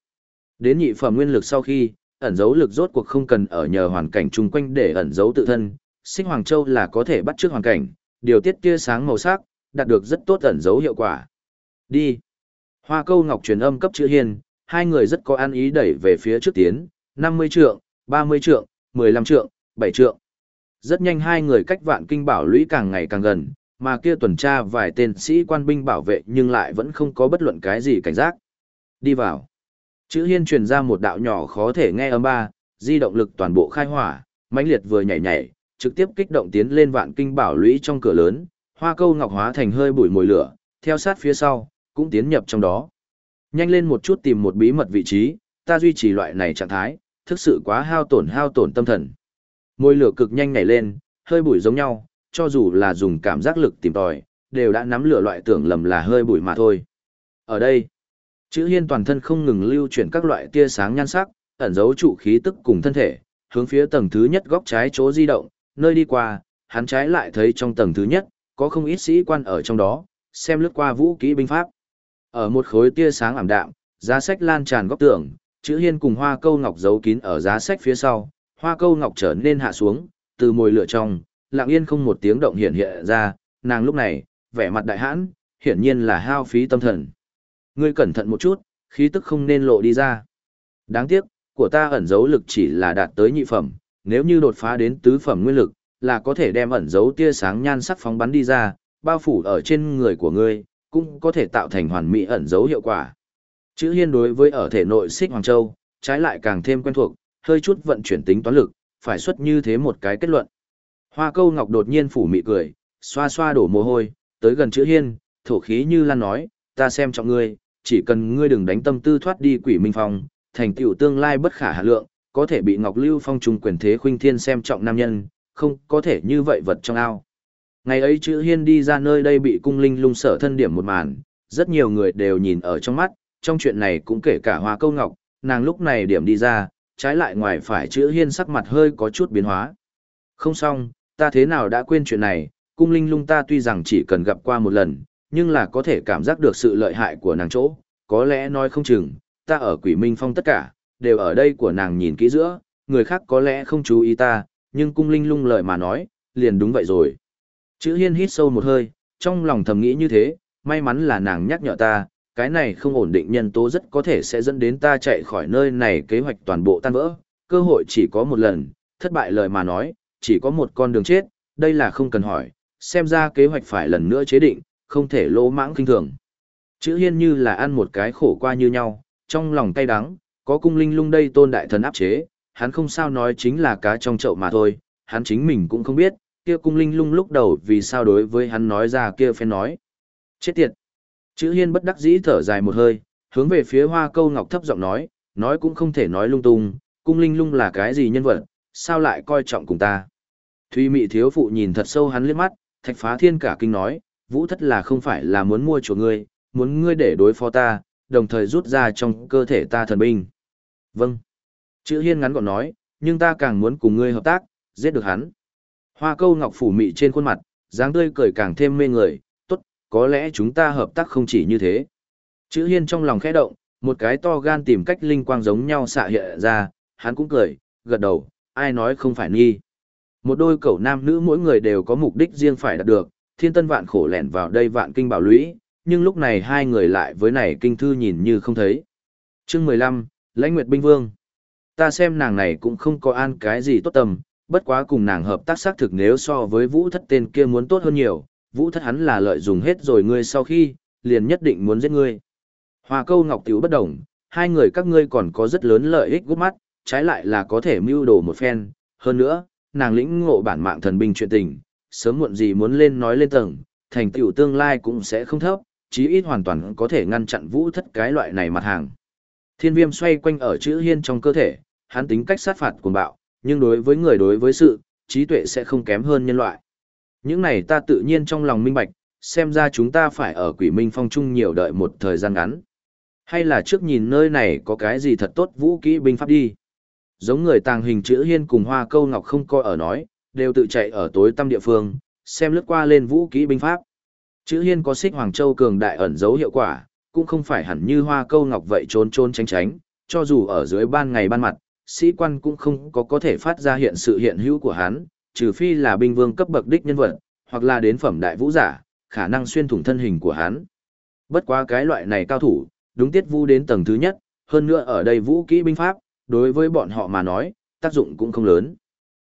Đến nhị phẩm nguyên lực sau khi, ẩn dấu lực rốt cuộc không cần ở nhờ hoàn cảnh chung quanh để ẩn dấu tự thân, sinh hoàng châu là có thể bắt trước hoàn cảnh, điều tiết tia sáng màu sắc, đạt được rất tốt ẩn dấu hiệu quả. Đi. Hoa câu ngọc truyền âm cấp chữ hiên, hai người rất có an ý đẩy về phía trước tiến, 50 trượng, 30 trượng, 15 trượng, 7 trượng. Rất nhanh hai người cách vạn kinh bảo lũy càng ngày càng gần, mà kia tuần tra vài tên sĩ quan binh bảo vệ nhưng lại vẫn không có bất luận cái gì cảnh giác. Đi vào. Chữ hiên truyền ra một đạo nhỏ khó thể nghe âm ba, di động lực toàn bộ khai hỏa, mãnh liệt vừa nhảy nhảy, trực tiếp kích động tiến lên vạn kinh bảo lũy trong cửa lớn, hoa câu ngọc hóa thành hơi bụi mùi lửa, theo sát phía sau, cũng tiến nhập trong đó. Nhanh lên một chút tìm một bí mật vị trí, ta duy trì loại này trạng thái, thực sự quá hao tổn hao tổn tâm thần. Môi lửa cực nhanh nhảy lên, hơi bụi giống nhau, cho dù là dùng cảm giác lực tìm tòi, đều đã nắm lửa loại tưởng lầm là hơi bụi mà thôi. Ở đây, chữ hiên toàn thân không ngừng lưu chuyển các loại tia sáng nhan sắc, ẩn dấu trụ khí tức cùng thân thể, hướng phía tầng thứ nhất góc trái chỗ di động, nơi đi qua, hắn trái lại thấy trong tầng thứ nhất, có không ít sĩ quan ở trong đó, xem lướt qua vũ kỹ binh pháp. Ở một khối tia sáng ảm đạm, giá sách lan tràn góc tường, chữ hiên cùng hoa câu ngọc giấu kín ở giá sách phía sau, hoa câu ngọc trở nên hạ xuống, từ mồi lửa trong, lặng yên không một tiếng động hiện hiện ra, nàng lúc này, vẻ mặt đại hãn, hiển nhiên là hao phí tâm thần. Ngươi cẩn thận một chút, khí tức không nên lộ đi ra. Đáng tiếc, của ta ẩn dấu lực chỉ là đạt tới nhị phẩm, nếu như đột phá đến tứ phẩm nguyên lực, là có thể đem ẩn dấu tia sáng nhan sắc phóng bắn đi ra, bao phủ ở trên người của ngươi, cũng có thể tạo thành hoàn mỹ ẩn dấu hiệu quả. Chữ hiên đối với ở thể nội xích Hoàng Châu, trái lại càng thêm quen thuộc, hơi chút vận chuyển tính toán lực, phải xuất như thế một cái kết luận. Hoa câu ngọc đột nhiên phủ mị cười, xoa xoa đổ mồ hôi, tới gần chữ hiên, thổ khí như lan nói, ta xem trọng ngươi, chỉ cần ngươi đừng đánh tâm tư thoát đi quỷ minh phong, thành tựu tương lai bất khả hạ lượng, có thể bị Ngọc Lưu Phong trùng quyền thế khuynh thiên xem trọng nam nhân, không có thể như vậy vật trong ao. Ngày ấy chữ hiên đi ra nơi đây bị cung linh lung sở thân điểm một màn, rất nhiều người đều nhìn ở trong mắt, trong chuyện này cũng kể cả hoa câu ngọc, nàng lúc này điểm đi ra, trái lại ngoài phải chữ hiên sắc mặt hơi có chút biến hóa. Không xong, ta thế nào đã quên chuyện này, cung linh lung ta tuy rằng chỉ cần gặp qua một lần, nhưng là có thể cảm giác được sự lợi hại của nàng chỗ, có lẽ nói không chừng, ta ở quỷ minh phong tất cả, đều ở đây của nàng nhìn kỹ giữa, người khác có lẽ không chú ý ta, nhưng cung linh lung lời mà nói, liền đúng vậy rồi. Chữ hiên hít sâu một hơi, trong lòng thầm nghĩ như thế, may mắn là nàng nhắc nhở ta, cái này không ổn định nhân tố rất có thể sẽ dẫn đến ta chạy khỏi nơi này kế hoạch toàn bộ tan vỡ, cơ hội chỉ có một lần, thất bại lời mà nói, chỉ có một con đường chết, đây là không cần hỏi, xem ra kế hoạch phải lần nữa chế định, không thể lỗ mãng kinh thường. Chữ hiên như là ăn một cái khổ qua như nhau, trong lòng cay đắng, có cung linh lung đây tôn đại thần áp chế, hắn không sao nói chính là cá trong chậu mà thôi, hắn chính mình cũng không biết, kia cung linh lung lúc đầu vì sao đối với hắn nói ra kia phen nói. Chết tiệt! Chữ hiên bất đắc dĩ thở dài một hơi, hướng về phía hoa câu ngọc thấp giọng nói, nói cũng không thể nói lung tung, cung linh lung là cái gì nhân vật, sao lại coi trọng cùng ta. Thúy mị thiếu phụ nhìn thật sâu hắn liếc mắt, thạch phá thiên cả kinh nói, vũ thất là không phải là muốn mua chỗ ngươi, muốn ngươi để đối phó ta, đồng thời rút ra trong cơ thể ta thần binh. Vâng. Chữ hiên ngắn gọn nói, nhưng ta càng muốn cùng ngươi hợp tác, giết được hắn. Hoa câu ngọc phủ mị trên khuôn mặt, dáng tươi cười càng thêm mê người, có lẽ chúng ta hợp tác không chỉ như thế. Chữ hiên trong lòng khẽ động, một cái to gan tìm cách linh quang giống nhau xạ hiện ra, hắn cũng cười, gật đầu, ai nói không phải nghi. Một đôi cậu nam nữ mỗi người đều có mục đích riêng phải đạt được, thiên tân vạn khổ lẻn vào đây vạn kinh bảo lũy, nhưng lúc này hai người lại với này kinh thư nhìn như không thấy. chương mười lăm Lãnh Nguyệt Binh Vương. Ta xem nàng này cũng không có an cái gì tốt tầm, bất quá cùng nàng hợp tác xác thực nếu so với vũ thất tên kia muốn tốt hơn nhiều, vũ thất hắn là lợi dùng hết rồi ngươi sau khi, liền nhất định muốn giết ngươi. Hòa câu ngọc tiểu bất đồng, hai người các ngươi còn có rất lớn lợi ích gút mắt, trái lại là có thể mưu đồ một phen, hơn nữa, nàng lĩnh ngộ bản mạng thần binh chuyện tình, sớm muộn gì muốn lên nói lên tầng, thành tựu tương lai cũng sẽ không thấp, chí ít hoàn toàn có thể ngăn chặn vũ thất cái loại này mặt hàng. Thiên viêm xoay quanh ở chữ hiên trong cơ thể, hắn tính cách sát phạt cuồng bạo, nhưng đối với người đối với sự, trí tuệ sẽ không kém hơn nhân loại. Những này ta tự nhiên trong lòng minh bạch, xem ra chúng ta phải ở quỷ minh phong trung nhiều đợi một thời gian ngắn. Hay là trước nhìn nơi này có cái gì thật tốt vũ kỹ binh pháp đi. Giống người tàng hình chữ hiên cùng hoa câu ngọc không coi ở nói, đều tự chạy ở tối tâm địa phương, xem lướt qua lên vũ kỹ binh pháp. Chữ hiên có xích Hoàng Châu cường đại ẩn dấu hiệu quả, cũng không phải hẳn như hoa câu ngọc vậy trốn trốn tránh tránh, cho dù ở dưới ban ngày ban mặt, sĩ quan cũng không có có thể phát ra hiện sự hiện hữu của hắn, trừ phi là binh vương cấp bậc đích nhân vật, hoặc là đến phẩm đại vũ giả, khả năng xuyên thủng thân hình của hắn. Bất quá cái loại này cao thủ, đúng tiết vu đến tầng thứ nhất, hơn nữa ở đây vũ kỹ binh pháp, đối với bọn họ mà nói, tác dụng cũng không lớn.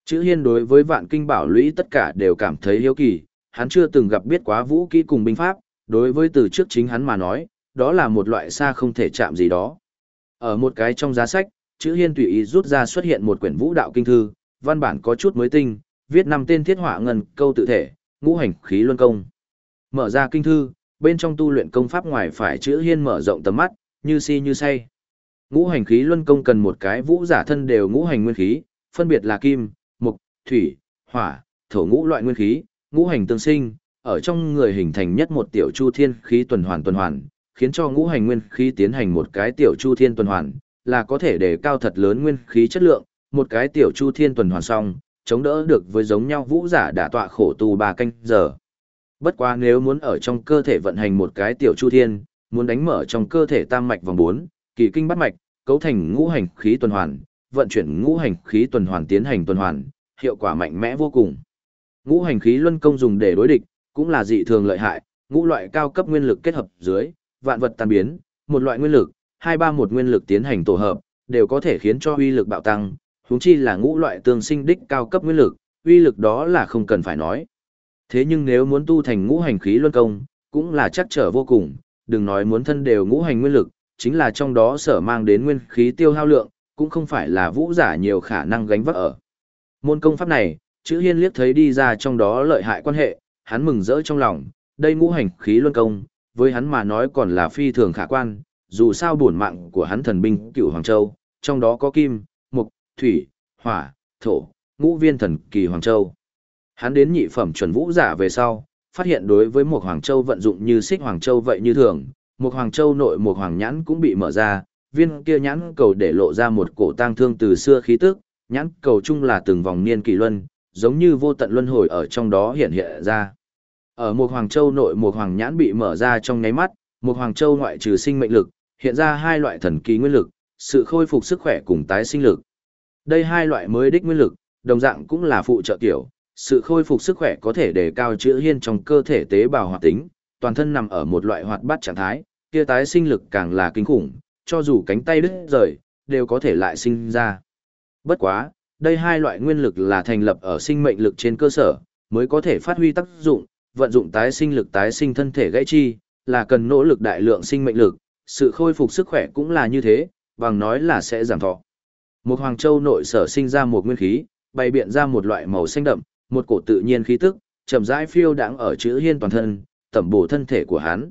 Chữ hiên đối với vạn kinh bảo lũy tất cả đều cảm thấy hiếu kỳ, hắn chưa từng gặp biết quá vũ kỹ cùng binh pháp, đối với từ trước chính hắn mà nói, đó là một loại xa không thể chạm gì đó. Ở một cái trong giá sách, chữ hiên tùy ý rút ra xuất hiện một quyển vũ đạo kinh thư, văn bản có chút mới tinh, viết năm tên thiết họa ngân câu tự thể, ngũ hành khí luân công. Mở ra kinh thư, bên trong tu luyện công pháp ngoài phải chữ hiên mở rộng tầm mắt, như si như say. Ngũ hành khí luân công cần một cái vũ giả thân đều ngũ hành nguyên khí, phân biệt là kim, mộc, thủy, hỏa, thổ ngũ loại nguyên khí, ngũ hành tương sinh, ở trong người hình thành nhất một tiểu chu thiên khí tuần hoàn tuần hoàn, khiến cho ngũ hành nguyên khí tiến hành một cái tiểu chu thiên tuần hoàn, là có thể để cao thật lớn nguyên khí chất lượng, một cái tiểu chu thiên tuần hoàn xong, chống đỡ được với giống nhau vũ giả đã tọa khổ tu ba canh giờ. Bất quá nếu muốn ở trong cơ thể vận hành một cái tiểu chu thiên, muốn đánh mở trong cơ thể tam mạch vòng 4, kỳ kinh bát mạch, cấu thành ngũ hành khí tuần hoàn, vận chuyển ngũ hành khí tuần hoàn tiến hành tuần hoàn, hiệu quả mạnh mẽ vô cùng. Ngũ hành khí luân công dùng để đối địch, cũng là dị thường lợi hại, ngũ loại cao cấp nguyên lực kết hợp dưới, vạn vật tan biến, một loại nguyên lực, hai ba một nguyên lực tiến hành tổ hợp, đều có thể khiến cho uy lực bạo tăng, huống chi là ngũ loại tương sinh đích cao cấp nguyên lực, uy lực đó là không cần phải nói. Thế nhưng nếu muốn tu thành ngũ hành khí luân công, cũng là chắc trở vô cùng, đừng nói muốn thân đều ngũ hành nguyên lực, chính là trong đó sở mang đến nguyên khí tiêu hao lượng, cũng không phải là vũ giả nhiều khả năng gánh vác ở. Môn công pháp này, chữ hiên liếc thấy đi ra trong đó lợi hại quan hệ, hắn mừng rỡ trong lòng, đây ngũ hành khí luân công, với hắn mà nói còn là phi thường khả quan, dù sao bổn mạng của hắn thần binh cựu Hoàng Châu, trong đó có kim, thủy, hỏa, thổ, ngũ viên thần kỳ Hoàng Châu. Hắn đến nhị phẩm chuẩn vũ giả về sau, phát hiện đối với một Hoàng Châu vận dụng như xích Hoàng Châu vậy như thường, một Hoàng Châu nội một Hoàng nhãn cũng bị mở ra, viên kia nhãn cầu để lộ ra một cổ tang thương từ xưa khí tức, nhãn cầu chung là từng vòng niên kỳ luân, giống như vô tận luân hồi ở trong đó hiện hiện ra. Ở một Hoàng Châu nội một Hoàng nhãn bị mở ra trong nháy mắt, một Hoàng Châu ngoại trừ sinh mệnh lực, hiện ra hai loại thần kỳ nguyên lực, sự khôi phục sức khỏe cùng tái sinh lực. Đây hai loại mới đích nguyên lực, đồng dạng cũng là phụ trợ kiểu, sự khôi phục sức khỏe có thể đề cao chữa hiên trong cơ thể tế bào hoạt tính, toàn thân nằm ở một loại hoạt bát trạng thái, kia tái sinh lực càng là kinh khủng, cho dù cánh tay đứt rời, đều có thể lại sinh ra. Bất quá, đây hai loại nguyên lực là thành lập ở sinh mệnh lực trên cơ sở, mới có thể phát huy tác dụng, vận dụng tái sinh lực tái sinh thân thể gãy chi, là cần nỗ lực đại lượng sinh mệnh lực, sự khôi phục sức khỏe cũng là như thế, bằng nói là sẽ giảm thọ. Một Hoàng Châu nội sở sinh ra một nguyên khí, bày biện ra một loại màu xanh đậm, một cổ tự nhiên khí tức, chậm rãi phiêu đãng ở chữ hiên toàn thân, tẩm bổ thân thể của hắn.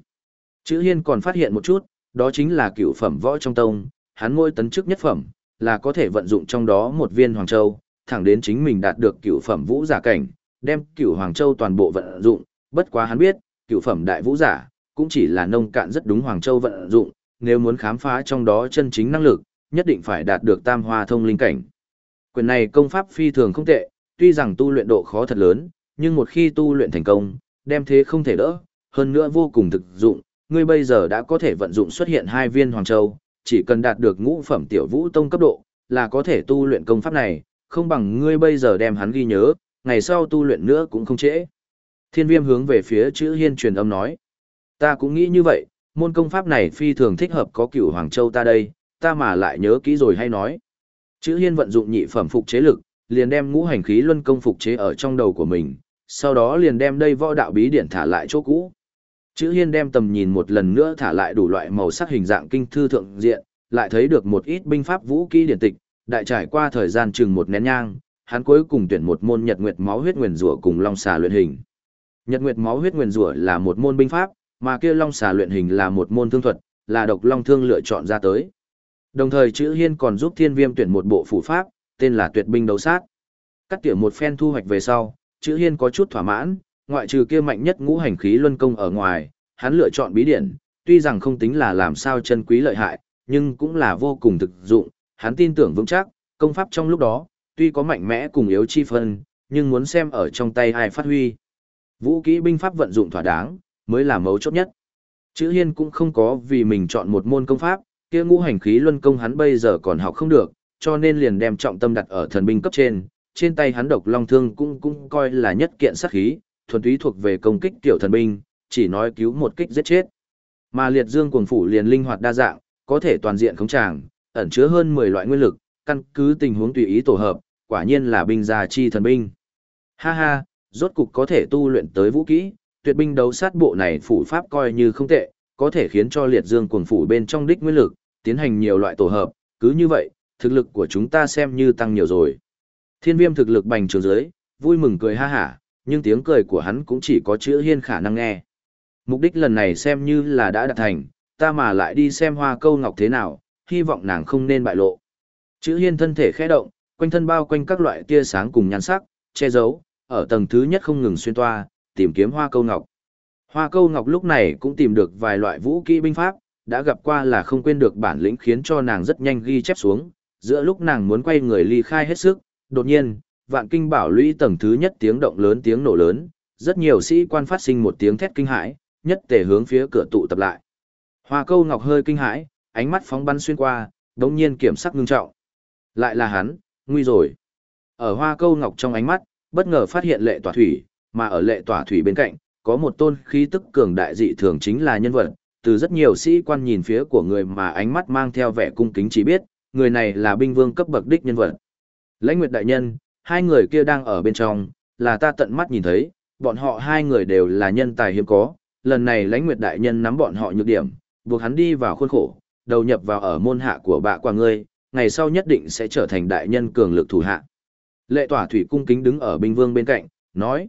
Chữ hiên còn phát hiện một chút, đó chính là cựu phẩm võ trong tông, hắn ngôi tấn chức nhất phẩm, là có thể vận dụng trong đó một viên Hoàng Châu, thẳng đến chính mình đạt được cựu phẩm vũ giả cảnh, đem cựu Hoàng Châu toàn bộ vận dụng, bất quá hắn biết, cựu phẩm đại vũ giả, cũng chỉ là nông cạn rất đúng Hoàng Châu vận dụng, nếu muốn khám phá trong đó chân chính năng lực, nhất định phải đạt được tam hoa thông linh cảnh. Quyền này công pháp phi thường không tệ, tuy rằng tu luyện độ khó thật lớn, nhưng một khi tu luyện thành công, đem thế không thể đỡ, hơn nữa vô cùng thực dụng, ngươi bây giờ đã có thể vận dụng xuất hiện hai viên Hoàng Châu, chỉ cần đạt được ngũ phẩm tiểu vũ tông cấp độ, là có thể tu luyện công pháp này, không bằng ngươi bây giờ đem hắn ghi nhớ, ngày sau tu luyện nữa cũng không trễ. Thiên viêm hướng về phía chữ hiên truyền âm nói. Ta cũng nghĩ như vậy, môn công pháp này phi thường thích hợp có cửu Hoàng Châu ta đây, ta mà lại nhớ kỹ rồi hay nói. Chữ hiên vận dụng nhị phẩm phục chế lực, liền đem ngũ hành khí luân công phục chế ở trong đầu của mình, sau đó liền đem đây võ đạo bí điển thả lại chỗ cũ. Chữ hiên đem tầm nhìn một lần nữa thả lại đủ loại màu sắc hình dạng kinh thư thượng diện, lại thấy được một ít binh pháp vũ kỹ điển tịch, đại trải qua thời gian chừng một nén nhang, hắn cuối cùng tuyển một môn Nhật Nguyệt máu huyết nguyên rủa cùng Long xà luyện hình. Nhật Nguyệt máu huyết nguyên rủa là một môn binh pháp, mà kia Long xà luyện hình là một môn thương thuật, là độc long thương lựa chọn ra tới. Đồng thời chữ Hiên còn giúp Thiên Viêm tuyển một bộ phủ pháp, tên là Tuyệt binh đấu sát. Cắt tỉa một phen thu hoạch về sau, chữ Hiên có chút thỏa mãn, ngoại trừ kia mạnh nhất ngũ hành khí luân công ở ngoài, hắn lựa chọn bí điển, tuy rằng không tính là làm sao chân quý lợi hại, nhưng cũng là vô cùng thực dụng, hắn tin tưởng vững chắc, công pháp trong lúc đó, tuy có mạnh mẽ cùng yếu chi phân, nhưng muốn xem ở trong tay ai phát huy. Vũ kỹ binh pháp vận dụng thỏa đáng, mới là mấu chốt nhất. Chữ Hiên cũng không có vì mình chọn một môn công pháp, kia ngũ hành khí luân công hắn bây giờ còn học không được, cho nên liền đem trọng tâm đặt ở thần binh cấp trên, trên tay hắn độc long thương cũng cũng coi là nhất kiện sát khí, thuần túy thuộc về công kích tiểu thần binh, chỉ nói cứu một kích giết chết. Mà liệt dương cuồng phủ liền linh hoạt đa dạng, có thể toàn diện khống tràng, ẩn chứa hơn 10 loại nguyên lực, căn cứ tình huống tùy ý tổ hợp, quả nhiên là binh gia chi thần binh. Ha ha, rốt cục có thể tu luyện tới vũ kỹ, tuyệt binh đấu sát bộ này phủ pháp coi như không tệ, có thể khiến cho liệt dương cuồng phủ bên trong đích nguyên lực, tiến hành nhiều loại tổ hợp, cứ như vậy, thực lực của chúng ta xem như tăng nhiều rồi. Thiên viêm thực lực bành trường dưới, vui mừng cười ha hả, nhưng tiếng cười của hắn cũng chỉ có chữ hiên khả năng nghe. Mục đích lần này xem như là đã đạt thành, ta mà lại đi xem hoa câu ngọc thế nào, hy vọng nàng không nên bại lộ. Chữ hiên thân thể khẽ động, quanh thân bao quanh các loại tia sáng cùng nhan sắc, che giấu, ở tầng thứ nhất không ngừng xuyên toa, tìm kiếm hoa câu ngọc. Hoa câu ngọc lúc này cũng tìm được vài loại vũ kỹ binh pháp, đã gặp qua là không quên được bản lĩnh khiến cho nàng rất nhanh ghi chép xuống, giữa lúc nàng muốn quay người ly khai hết sức, đột nhiên, vạn kinh bảo lũy tầng thứ nhất tiếng động lớn tiếng nổ lớn, rất nhiều sĩ quan phát sinh một tiếng thét kinh hãi, nhất tề hướng phía cửa tụ tập lại. Hoa câu ngọc hơi kinh hãi, ánh mắt phóng bắn xuyên qua, đống nhiên kiểm sắc ngưng trọng. Lại là hắn, nguy rồi. Ở hoa câu ngọc trong ánh mắt, bất ngờ phát hiện lệ tỏa thủy, mà ở lệ tỏa thủy bên cạnh, có một tôn khí tức cường đại dị thường chính là nhân vật. Từ rất nhiều sĩ quan nhìn phía của người mà ánh mắt mang theo vẻ cung kính chỉ biết, người này là binh vương cấp bậc đích nhân vật. Lãnh Nguyệt đại nhân, hai người kia đang ở bên trong, là ta tận mắt nhìn thấy, bọn họ hai người đều là nhân tài hiếm có, lần này lãnh nguyệt đại nhân nắm bọn họ nhược điểm, buộc hắn đi vào khuôn khổ, đầu nhập vào ở môn hạ của bạ quả ngươi, ngày sau nhất định sẽ trở thành đại nhân cường lực thủ hạ. Lệ tỏa thủy cung kính đứng ở binh vương bên cạnh, nói.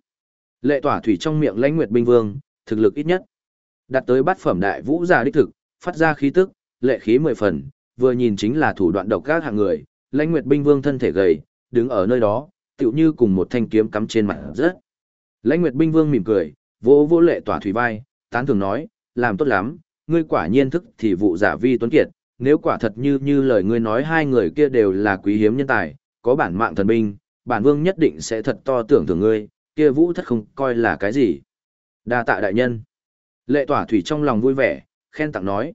Lệ tỏa thủy trong miệng lãnh nguyệt binh vương, thực lực ít nhất đặt tới bát phẩm đại vũ giả đích thực, phát ra khí tức, lệ khí mười phần, vừa nhìn chính là thủ đoạn độc các hạng người, lãnh nguyệt binh vương thân thể gầy, đứng ở nơi đó, tựu như cùng một thanh kiếm cắm trên mặt rất. Lãnh nguyệt binh vương mỉm cười, vỗ vỗ lệ tỏa thủy vai, tán thường nói, làm tốt lắm, ngươi quả nhiên thức thì vụ giả vi tuấn kiệt, nếu quả thật như như lời ngươi nói hai người kia đều là quý hiếm nhân tài, có bản mạng thần binh, bản vương nhất định sẽ thật to tưởng thưởng ngươi, kia vũ thất không coi là cái gì. đa tạ đại nhân. Lệ tỏa thủy trong lòng vui vẻ, khen tặng nói.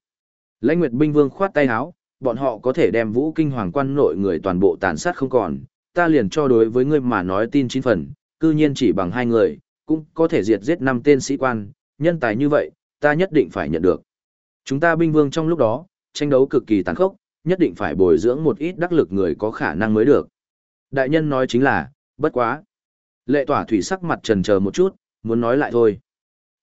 Lãnh Nguyệt binh vương khoát tay áo, bọn họ có thể đem vũ kinh hoàng quan nội người toàn bộ tàn sát không còn, ta liền cho đối với ngươi mà nói tin chín phần, cư nhiên chỉ bằng hai người, cũng có thể diệt giết năm tên sĩ quan, nhân tài như vậy, ta nhất định phải nhận được. Chúng ta binh vương trong lúc đó, tranh đấu cực kỳ tàn khốc, nhất định phải bồi dưỡng một ít đắc lực người có khả năng mới được. Đại nhân nói chính là, bất quá. Lệ tỏa thủy sắc mặt trần chờ một chút, muốn nói lại thôi.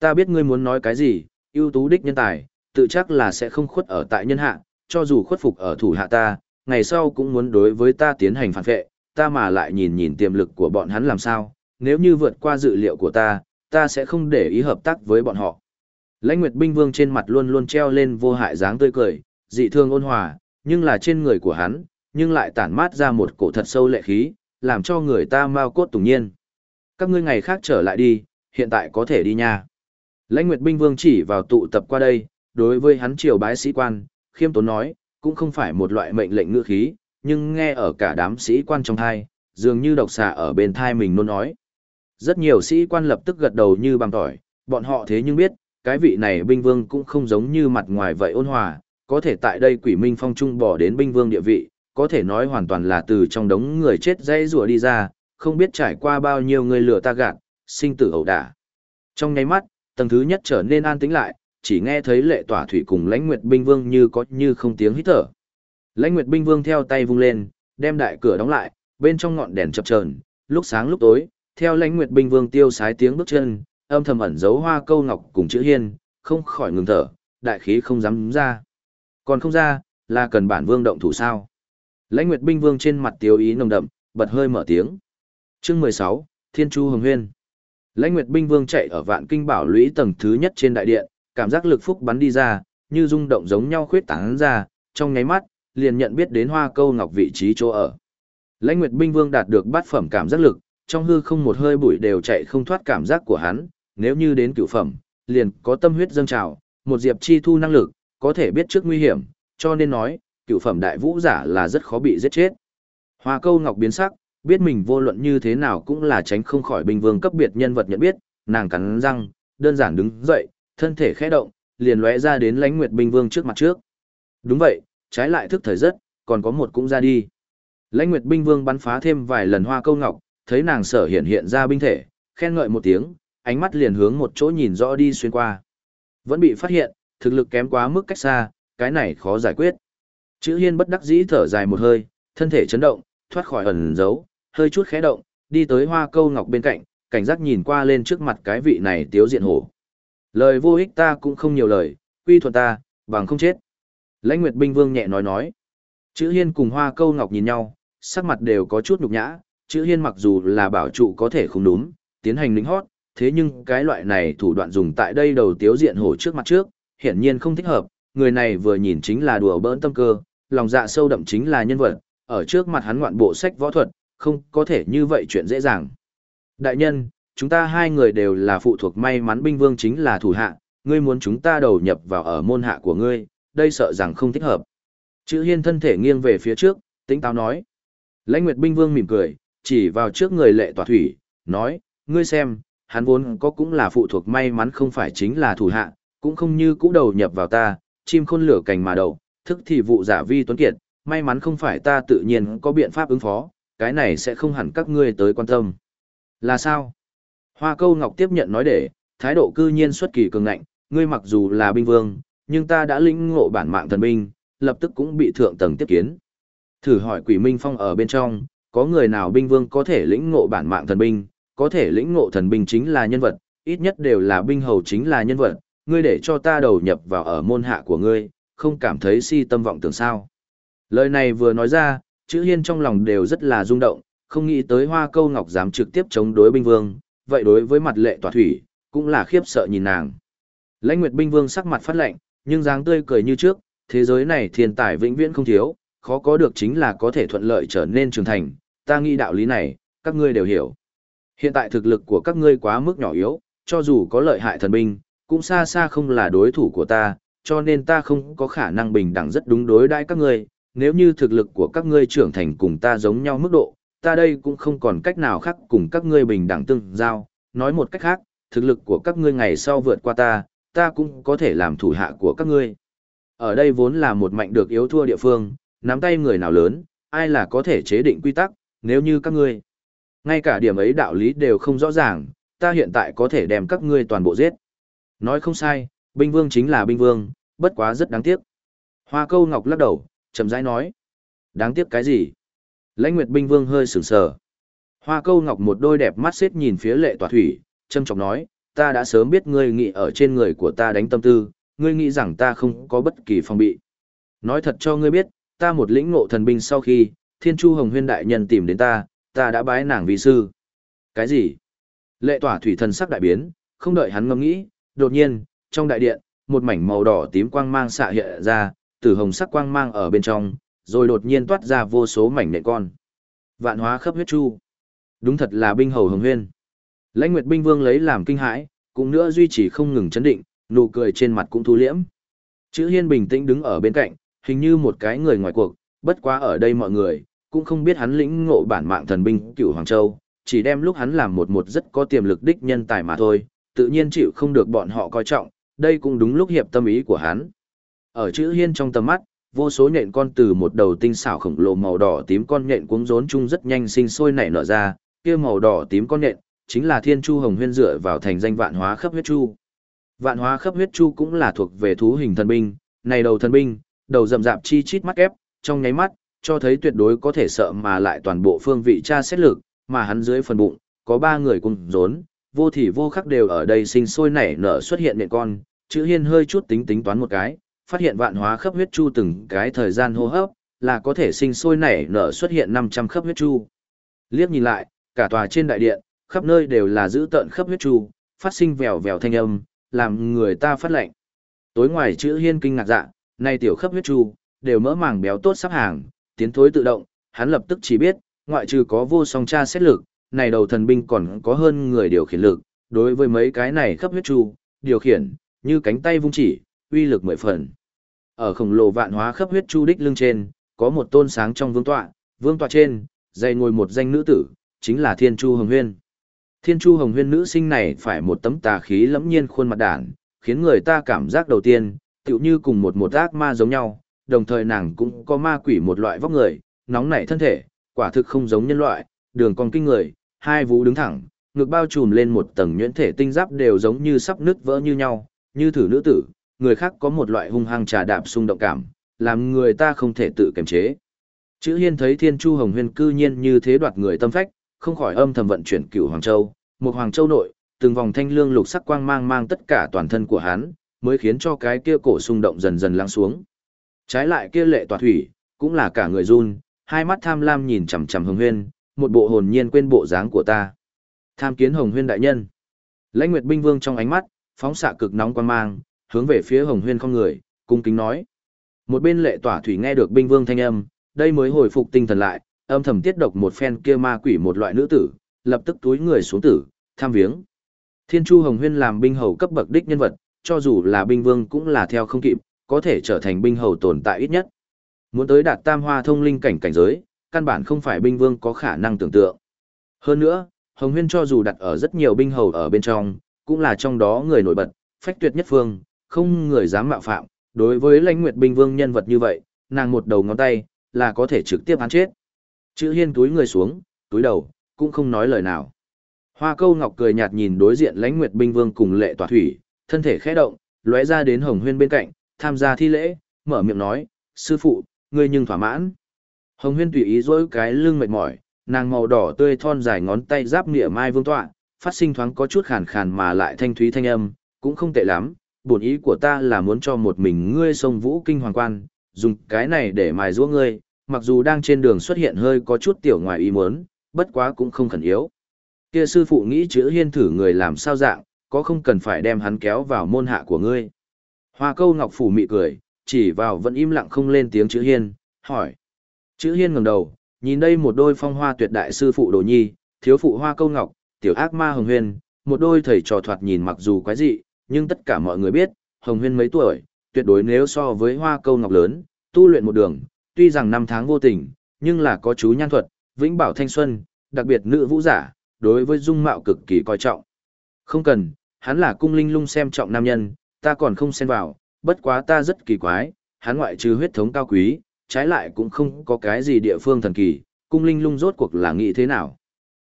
Ta biết ngươi muốn nói cái gì, ưu tú đích nhân tài, tự chắc là sẽ không khuất ở tại nhân hạ, cho dù khuất phục ở thủ hạ ta, ngày sau cũng muốn đối với ta tiến hành phản vệ, ta mà lại nhìn nhìn tiềm lực của bọn hắn làm sao, nếu như vượt qua dự liệu của ta, ta sẽ không để ý hợp tác với bọn họ. Lãnh Nguyệt binh vương trên mặt luôn luôn treo lên vô hại dáng tươi cười, dị thương ôn hòa, nhưng là trên người của hắn, nhưng lại tản mát ra một cổ thật sâu lệ khí, làm cho người ta mau cốt tùng nhiên. Các ngươi ngày khác trở lại đi, hiện tại có thể đi nha. Lãnh Nguyệt binh vương chỉ vào tụ tập qua đây, đối với hắn triều bái sĩ quan, khiêm tốn nói, cũng không phải một loại mệnh lệnh ngữ khí, nhưng nghe ở cả đám sĩ quan trong thai, dường như độc xà ở bên thai mình nôn nói. Rất nhiều sĩ quan lập tức gật đầu như bằng tỏi, bọn họ thế nhưng biết, cái vị này binh vương cũng không giống như mặt ngoài vậy ôn hòa, có thể tại đây quỷ minh phong trung bỏ đến binh vương địa vị, có thể nói hoàn toàn là từ trong đống người chết dây rùa đi ra, không biết trải qua bao nhiêu người lừa ta gạt, sinh tử ẩu đả. Trong nháy mắt, tầng thứ nhất trở nên an tĩnh lại, chỉ nghe thấy lệ tỏa thủy cùng lãnh nguyệt binh vương như có như không tiếng hít thở. Lãnh nguyệt binh vương theo tay vung lên, đem đại cửa đóng lại, bên trong ngọn đèn chập chờn, lúc sáng lúc tối, theo lãnh nguyệt binh vương tiêu sái tiếng bước chân, âm thầm ẩn giấu hoa câu ngọc cùng chữ hiên, không khỏi ngừng thở, đại khí không dám ra. Còn không ra, là cần bản vương động thủ sao. Lãnh nguyệt binh vương trên mặt tiêu ý nồng đậm, bật hơi mở tiếng. Chương mười sáu Thiên Chu Hồng Huyên. Lãnh nguyệt binh vương chạy ở vạn kinh bảo lũy tầng thứ nhất trên đại điện, cảm giác lực phúc bắn đi ra, như rung động giống nhau khuyết tán ra, trong nháy mắt, liền nhận biết đến hoa câu ngọc vị trí chỗ ở. Lãnh Nguyệt binh vương đạt được bát phẩm cảm giác lực, trong hư không một hơi bụi đều chạy không thoát cảm giác của hắn, nếu như đến cửu phẩm, liền có tâm huyết dâng trào, một diệp chi thu năng lực, có thể biết trước nguy hiểm, cho nên nói, cửu phẩm đại vũ giả là rất khó bị giết chết. Hoa câu ngọc biến sắc, biết mình vô luận như thế nào cũng là tránh không khỏi bình vương cấp biệt nhân vật nhận biết, nàng cắn răng, đơn giản đứng dậy, thân thể khẽ động, liền lóe ra đến lãnh nguyệt bình vương trước mặt trước. Đúng vậy, trái lại thức thời rất, còn có một cũng ra đi. Lãnh nguyệt binh vương bắn phá thêm vài lần hoa câu ngọc, thấy nàng sở hiện hiện ra binh thể, khen ngợi một tiếng, ánh mắt liền hướng một chỗ nhìn rõ đi xuyên qua. Vẫn bị phát hiện, thực lực kém quá mức cách xa, cái này khó giải quyết. Chữ hiên bất đắc dĩ thở dài một hơi, thân thể chấn động, thoát khỏi ẩn giấu, hơi chút khẽ động, đi tới hoa câu ngọc bên cạnh, cảnh giác nhìn qua lên trước mặt cái vị này tiếu diện hổ. Lời vô ích ta cũng không nhiều lời, quy thuận ta, bằng không chết. Lãnh Nguyệt binh vương nhẹ nói nói. Chữ Hiên cùng Hoa Câu Ngọc nhìn nhau, sắc mặt đều có chút nhục nhã, chữ Hiên mặc dù là bảo trụ có thể không đúng, tiến hành lính hót, thế nhưng cái loại này thủ đoạn dùng tại đây đầu tiếu diện hổ trước mặt trước, hiển nhiên không thích hợp, người này vừa nhìn chính là đùa bỡn tâm cơ, lòng dạ sâu đậm chính là nhân vật, ở trước mặt hắn ngoạn bộ sách võ thuật, không có thể như vậy chuyện dễ dàng. Đại nhân, chúng ta hai người đều là phụ thuộc may mắn binh vương chính là thủ hạ, ngươi muốn chúng ta đầu nhập vào ở môn hạ của ngươi, đây sợ rằng không thích hợp. Chữ hiên thân thể nghiêng về phía trước, tĩnh táo nói. Lãnh Nguyệt binh vương mỉm cười, chỉ vào trước người lệ tòa thủy, nói, ngươi xem, hắn vốn có cũng là phụ thuộc may mắn không phải chính là thủ hạ, cũng không như cũ đầu nhập vào ta, chim khôn lửa cành mà đầu, thức thì vụ giả vi tuấn kiệt, may mắn không phải ta tự nhiên có biện pháp ứng phó, cái này sẽ không hẳn các ngươi tới quan tâm. Là sao? Hoa câu ngọc tiếp nhận nói để, thái độ cư nhiên xuất kỳ cường ngạnh, ngươi mặc dù là binh vương, nhưng ta đã lĩnh ngộ bản mạng thần binh, lập tức cũng bị thượng tầng tiếp kiến. Thử hỏi quỷ minh phong ở bên trong, có người nào binh vương có thể lĩnh ngộ bản mạng thần binh, có thể lĩnh ngộ thần binh chính là nhân vật, ít nhất đều là binh hầu chính là nhân vật, ngươi để cho ta đầu nhập vào ở môn hạ của ngươi, không cảm thấy si tâm vọng tưởng sao. Lời này vừa nói ra, chữ hiên trong lòng đều rất là rung động, không nghĩ tới hoa câu ngọc dám trực tiếp chống đối binh vương, vậy đối với mặt lệ tỏa thủy, cũng là khiếp sợ nhìn nàng. Lãnh Nguyệt binh vương sắc mặt phát lạnh, nhưng dáng tươi cười như trước, thế giới này thiên tài vĩnh viễn không thiếu, khó có được chính là có thể thuận lợi trở nên trưởng thành, ta nghĩ đạo lý này, các ngươi đều hiểu. Hiện tại thực lực của các ngươi quá mức nhỏ yếu, cho dù có lợi hại thần binh, cũng xa xa không là đối thủ của ta, cho nên ta không có khả năng bình đẳng rất đúng đối đãi các ngươi, nếu như thực lực của các ngươi trưởng thành cùng ta giống nhau mức độ, ta đây cũng không còn cách nào khác cùng các ngươi bình đẳng tương giao, nói một cách khác, thực lực của các ngươi ngày sau vượt qua ta, ta cũng có thể làm thủ hạ của các ngươi. Ở đây vốn là một mạnh được yếu thua địa phương, nắm tay người nào lớn, ai là có thể chế định quy tắc, nếu như các ngươi. Ngay cả điểm ấy đạo lý đều không rõ ràng, ta hiện tại có thể đem các ngươi toàn bộ giết. Nói không sai, binh vương chính là binh vương, bất quá rất đáng tiếc. Hoa câu ngọc lắc đầu, chậm rãi nói. Đáng tiếc cái gì? Lãnh Nguyệt binh vương hơi sửng sờ. Hoa câu ngọc một đôi đẹp mắt xếp nhìn phía lệ tòa thủy, châm trọng nói, ta đã sớm biết ngươi nghĩ ở trên người của ta đánh tâm tư, ngươi nghĩ rằng ta không có bất kỳ phòng bị. Nói thật cho ngươi biết, ta một lĩnh ngộ thần binh sau khi, thiên chu hồng huyên đại nhân tìm đến ta, ta đã bái nàng vì sư. Cái gì? Lệ tỏa thủy thần sắc đại biến, không đợi hắn ngẫm nghĩ, đột nhiên, trong đại điện, một mảnh màu đỏ tím quang mang xạ hiện ra, tử hồng sắc quang mang ở bên trong, rồi đột nhiên toát ra vô số mảnh nện con. Vạn hóa khắp huyết chu. Đúng thật là binh hầu hồng huyên. Lãnh Nguyệt binh vương lấy làm kinh hãi, cũng nữa duy trì không ngừng chấn định, nụ cười trên mặt cũng thu liễm. Chữ Hiên bình tĩnh đứng ở bên cạnh, hình như một cái người ngoài cuộc, bất quá ở đây mọi người, cũng không biết hắn lĩnh ngộ bản mạng thần binh cửu Hoàng Châu, chỉ đem lúc hắn làm một một rất có tiềm lực đích nhân tài mà thôi, tự nhiên chịu không được bọn họ coi trọng, đây cũng đúng lúc hiệp tâm ý của hắn. Ở chữ hiên trong tầm mắt, vô số nhện con từ một đầu tinh xảo khổng lồ màu đỏ tím con nhện cuống rốn chung rất nhanh sinh sôi nảy nở ra, kia màu đỏ tím con nhện, chính là thiên chu hồng huyên dựa vào thành danh vạn hóa khắp huyết chu. Vạn hóa khắp huyết chu cũng là thuộc về thú hình thần binh, này đầu thần binh, đầu rậm rạp chi chít mắt ép, trong nháy mắt, cho thấy tuyệt đối có thể sợ mà lại toàn bộ phương vị tra xét lực, mà hắn dưới phần bụng, có ba người cùng rốn, vô thì vô khắc đều ở đây sinh sôi nảy nở xuất hiện nhện con, chữ hiên hơi chút tính tính toán một cái, phát hiện vạn hóa khắp huyết chu từng cái thời gian hô hấp, là có thể sinh sôi nảy nở xuất hiện 500 khắp huyết chu. Liếc nhìn lại, cả tòa trên đại điện, khắp nơi đều là giữ tận khắp huyết chu, phát sinh vèo vèo thanh âm, làm người ta phát lệnh. Tối ngoài chữ hiên kinh ngạc dạ, nay tiểu khắp huyết chu, đều mỡ màng béo tốt sắp hàng, tiến thối tự động, hắn lập tức chỉ biết, ngoại trừ có vô song tra xét lực, này đầu thần binh còn có hơn người điều khiển lực, đối với mấy cái này khắp huyết chu, điều khiển, như cánh tay vung chỉ, uy lực mười phần. Ở khổng lồ vạn hóa khắp huyết chu đích lưng trên, có một tôn sáng trong vương tọa, vương tọa trên, dày ngồi một danh nữ tử, chính là Thiên Chu Hồng Huyên. Thiên Chu Hồng Huyên nữ sinh này phải một tấm tà khí lẫm nhiên khuôn mặt đản, khiến người ta cảm giác đầu tiên, tựu như cùng một một ác ma giống nhau, đồng thời nàng cũng có ma quỷ một loại vóc người, nóng nảy thân thể, quả thực không giống nhân loại, đường còn kinh người, hai vú đứng thẳng, ngực bao trùm lên một tầng nhuyễn thể tinh giáp đều giống như sắp nứt vỡ như nhau, như thử nữ tử, người khác có một loại hung hăng trà đạp xung động cảm, làm người ta không thể tự kiềm chế. Chữ Hiên thấy Thiên Chu Hồng Huyên cư nhiên như thế đoạt người tâm phách, không khỏi âm thầm vận chuyển Cửu Hoàng Châu, một Hoàng Châu nội, từng vòng thanh lương lục sắc quang mang mang tất cả toàn thân của hắn, mới khiến cho cái kia cổ xung động dần dần lắng xuống. Trái lại kia lệ tòa thủy, cũng là cả người run, hai mắt tham lam nhìn chằm chằm Hồng Huyên, một bộ hồn nhiên quên bộ dáng của ta. Tham kiến Hồng Huyên đại nhân. Lãnh Nguyệt binh vương trong ánh mắt, phóng xạ cực nóng quan mang, hướng về phía Hồng Huyên không người, cung kính nói. Một bên lệ tỏa thủy nghe được binh vương thanh âm, đây mới hồi phục tinh thần lại, âm thầm tiết độc một phen kia ma quỷ một loại nữ tử, lập tức túi người xuống tử, tham viếng. Thiên Chu Hồng Huyên làm binh hầu cấp bậc đích nhân vật, cho dù là binh vương cũng là theo không kịp, có thể trở thành binh hầu tồn tại ít nhất. Muốn tới đạt tam hoa thông linh cảnh cảnh giới, căn bản không phải binh vương có khả năng tưởng tượng. Hơn nữa, Hồng Huyên cho dù đặt ở rất nhiều binh hầu ở bên trong, cũng là trong đó người nổi bật, phách tuyệt nhất phương, không người dám mạo phạm. Đối với lãnh nguyệt binh vương nhân vật như vậy, nàng một đầu ngón tay, là có thể trực tiếp án chết. Chữ hiên túi người xuống, túi đầu, cũng không nói lời nào. Hoa câu ngọc cười nhạt nhìn đối diện lãnh nguyệt binh vương cùng lệ tỏa thủy, thân thể khẽ động, lóe ra đến hồng huyên bên cạnh, tham gia thi lễ, mở miệng nói, sư phụ, ngươi nhưng thỏa mãn. Hồng huyên tùy ý dối cái lưng mệt mỏi, nàng màu đỏ tươi thon dài ngón tay giáp nghĩa mai vương tọa, phát sinh thoáng có chút khàn khàn mà lại thanh thúy thanh âm, cũng không tệ lắm, bổn ý của ta là muốn cho một mình ngươi sông vũ kinh hoàng quan, dùng cái này để mài giũa ngươi, mặc dù đang trên đường xuất hiện hơi có chút tiểu ngoài ý muốn, bất quá cũng không khẩn yếu. Kia sư phụ nghĩ chữ hiên thử người làm sao dạng, có không cần phải đem hắn kéo vào môn hạ của ngươi. Hoa câu ngọc phủ mị cười, chỉ vào vẫn im lặng không lên tiếng chữ hiên, hỏi. Chữ Hiên ngẩng đầu, nhìn đây một đôi phong hoa tuyệt đại sư phụ Đồ Nhi, thiếu phụ Hoa Câu Ngọc, tiểu ác ma Hồng Huyên, một đôi thầy trò thoạt nhìn mặc dù quái dị, nhưng tất cả mọi người biết, Hồng Huyên mấy tuổi, tuyệt đối nếu so với Hoa Câu Ngọc lớn, tu luyện một đường, tuy rằng năm tháng vô tình, nhưng là có chú nhan thuật, vĩnh bảo thanh xuân, đặc biệt nữ vũ giả, đối với dung mạo cực kỳ coi trọng. Không cần, hắn là cung linh lung xem trọng nam nhân, ta còn không xen vào, bất quá ta rất kỳ quái, hắn ngoại trừ huyết thống cao quý, trái lại cũng không có cái gì địa phương thần kỳ, cung linh lung rốt cuộc là nghĩ thế nào.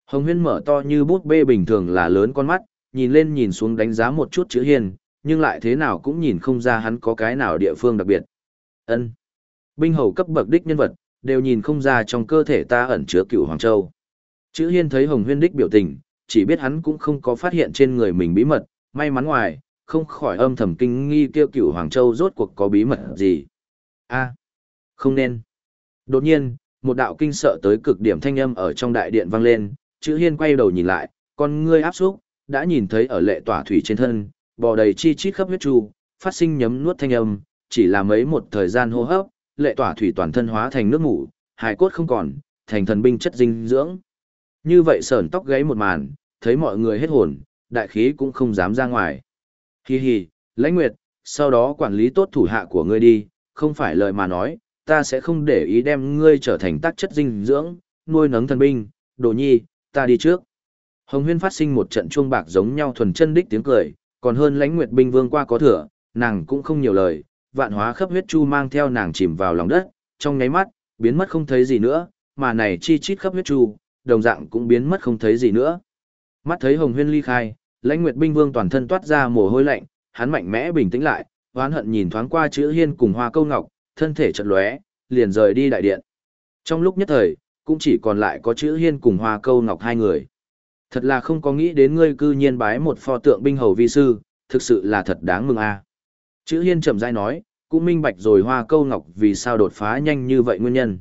Hồng huyên mở to như bút bê bình thường là lớn con mắt, nhìn lên nhìn xuống đánh giá một chút chữ hiền, nhưng lại thế nào cũng nhìn không ra hắn có cái nào địa phương đặc biệt. ân Binh hầu cấp bậc đích nhân vật, đều nhìn không ra trong cơ thể ta ẩn chứa cựu Hoàng Châu. Chữ hiên thấy Hồng huyên đích biểu tình, chỉ biết hắn cũng không có phát hiện trên người mình bí mật, may mắn ngoài, không khỏi âm thầm kinh nghi kêu cựu Hoàng Châu rốt cuộc có bí mật gì. a à, không nên. Đột nhiên, một đạo kinh sợ tới cực điểm thanh âm ở trong đại điện vang lên, chữ hiên quay đầu nhìn lại, con ngươi áp xúc, đã nhìn thấy ở lệ tỏa thủy trên thân, bò đầy chi chít khắp huyết chu, phát sinh nhấm nuốt thanh âm, chỉ là mấy một thời gian hô hấp, lệ tỏa thủy toàn thân hóa thành nước mủ, hài cốt không còn, thành thần binh chất dinh dưỡng. Như vậy sờn tóc gáy một màn, thấy mọi người hết hồn, đại khí cũng không dám ra ngoài. Hi hi, lãnh nguyệt, sau đó quản lý tốt thủ hạ của ngươi đi, không phải lời mà nói, ta sẽ không để ý đem ngươi trở thành tác chất dinh dưỡng, nuôi nấng thần binh, đồ nhi, ta đi trước. Hồng huyên phát sinh một trận chuông bạc giống nhau thuần chân đích tiếng cười, còn hơn lãnh nguyệt binh vương qua có thừa, nàng cũng không nhiều lời, vạn hóa khắp huyết chu mang theo nàng chìm vào lòng đất, trong nháy mắt, biến mất không thấy gì nữa, mà này chi chít khắp huyết chu, đồng dạng cũng biến mất không thấy gì nữa. Mắt thấy hồng huyên ly khai, lãnh nguyệt binh vương toàn thân toát ra mồ hôi lạnh, hắn mạnh mẽ bình tĩnh lại, oán hận nhìn thoáng qua chữ hiên cùng hoa câu ngọc, thân thể chật lóe, liền rời đi đại điện. Trong lúc nhất thời, cũng chỉ còn lại có chữ hiên cùng hoa câu ngọc hai người. Thật là không có nghĩ đến ngươi cư nhiên bái một pho tượng binh hầu vi sư, thực sự là thật đáng mừng a. À. Chữ hiên chậm rãi nói, cũng minh bạch rồi hoa câu ngọc vì sao đột phá nhanh như vậy nguyên nhân.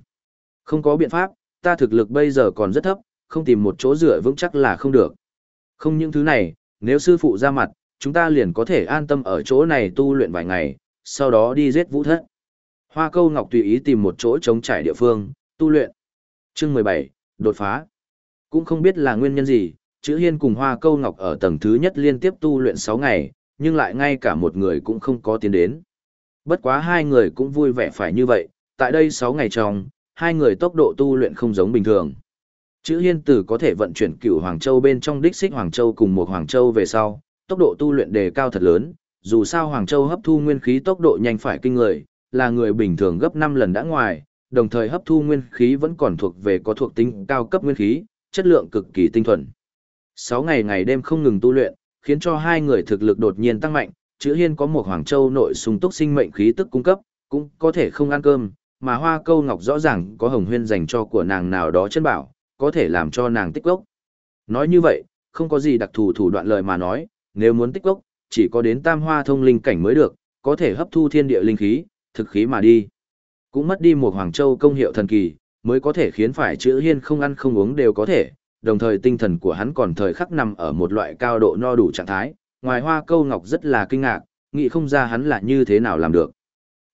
Không có biện pháp, ta thực lực bây giờ còn rất thấp, không tìm một chỗ dựa vững chắc là không được. Không những thứ này, nếu sư phụ ra mặt, chúng ta liền có thể an tâm ở chỗ này tu luyện vài ngày, sau đó đi giết vũ thất. Hoa câu ngọc tùy ý tìm một chỗ trống trải địa phương, tu luyện. Chương 17, đột phá. Cũng không biết là nguyên nhân gì, chữ hiên cùng hoa câu ngọc ở tầng thứ nhất liên tiếp tu luyện 6 ngày, nhưng lại ngay cả một người cũng không có tiến đến. Bất quá hai người cũng vui vẻ phải như vậy, tại đây 6 ngày trong, hai người tốc độ tu luyện không giống bình thường. Chữ hiên tử có thể vận chuyển cửu Hoàng Châu bên trong đích xích Hoàng Châu cùng một Hoàng Châu về sau, tốc độ tu luyện đề cao thật lớn, dù sao Hoàng Châu hấp thu nguyên khí tốc độ nhanh phải kinh người, là người bình thường gấp 5 lần đã ngoài, đồng thời hấp thu nguyên khí vẫn còn thuộc về có thuộc tính cao cấp nguyên khí, chất lượng cực kỳ tinh thuần. 6 ngày ngày đêm không ngừng tu luyện, khiến cho hai người thực lực đột nhiên tăng mạnh, chữ hiên có một Hoàng Châu nội sung túc sinh mệnh khí tức cung cấp, cũng có thể không ăn cơm, mà hoa câu ngọc rõ ràng có hồng huyên dành cho của nàng nào đó chân bảo, có thể làm cho nàng tích gốc. Nói như vậy, không có gì đặc thù thủ đoạn lời mà nói, nếu muốn tích gốc, chỉ có đến tam hoa thông linh cảnh mới được, có thể hấp thu thiên địa linh khí, thực khí mà đi. Cũng mất đi một Hoàng Châu công hiệu thần kỳ, mới có thể khiến phải chữ hiên không ăn không uống đều có thể, đồng thời tinh thần của hắn còn thời khắc nằm ở một loại cao độ no đủ trạng thái, ngoài hoa câu ngọc rất là kinh ngạc, nghĩ không ra hắn là như thế nào làm được.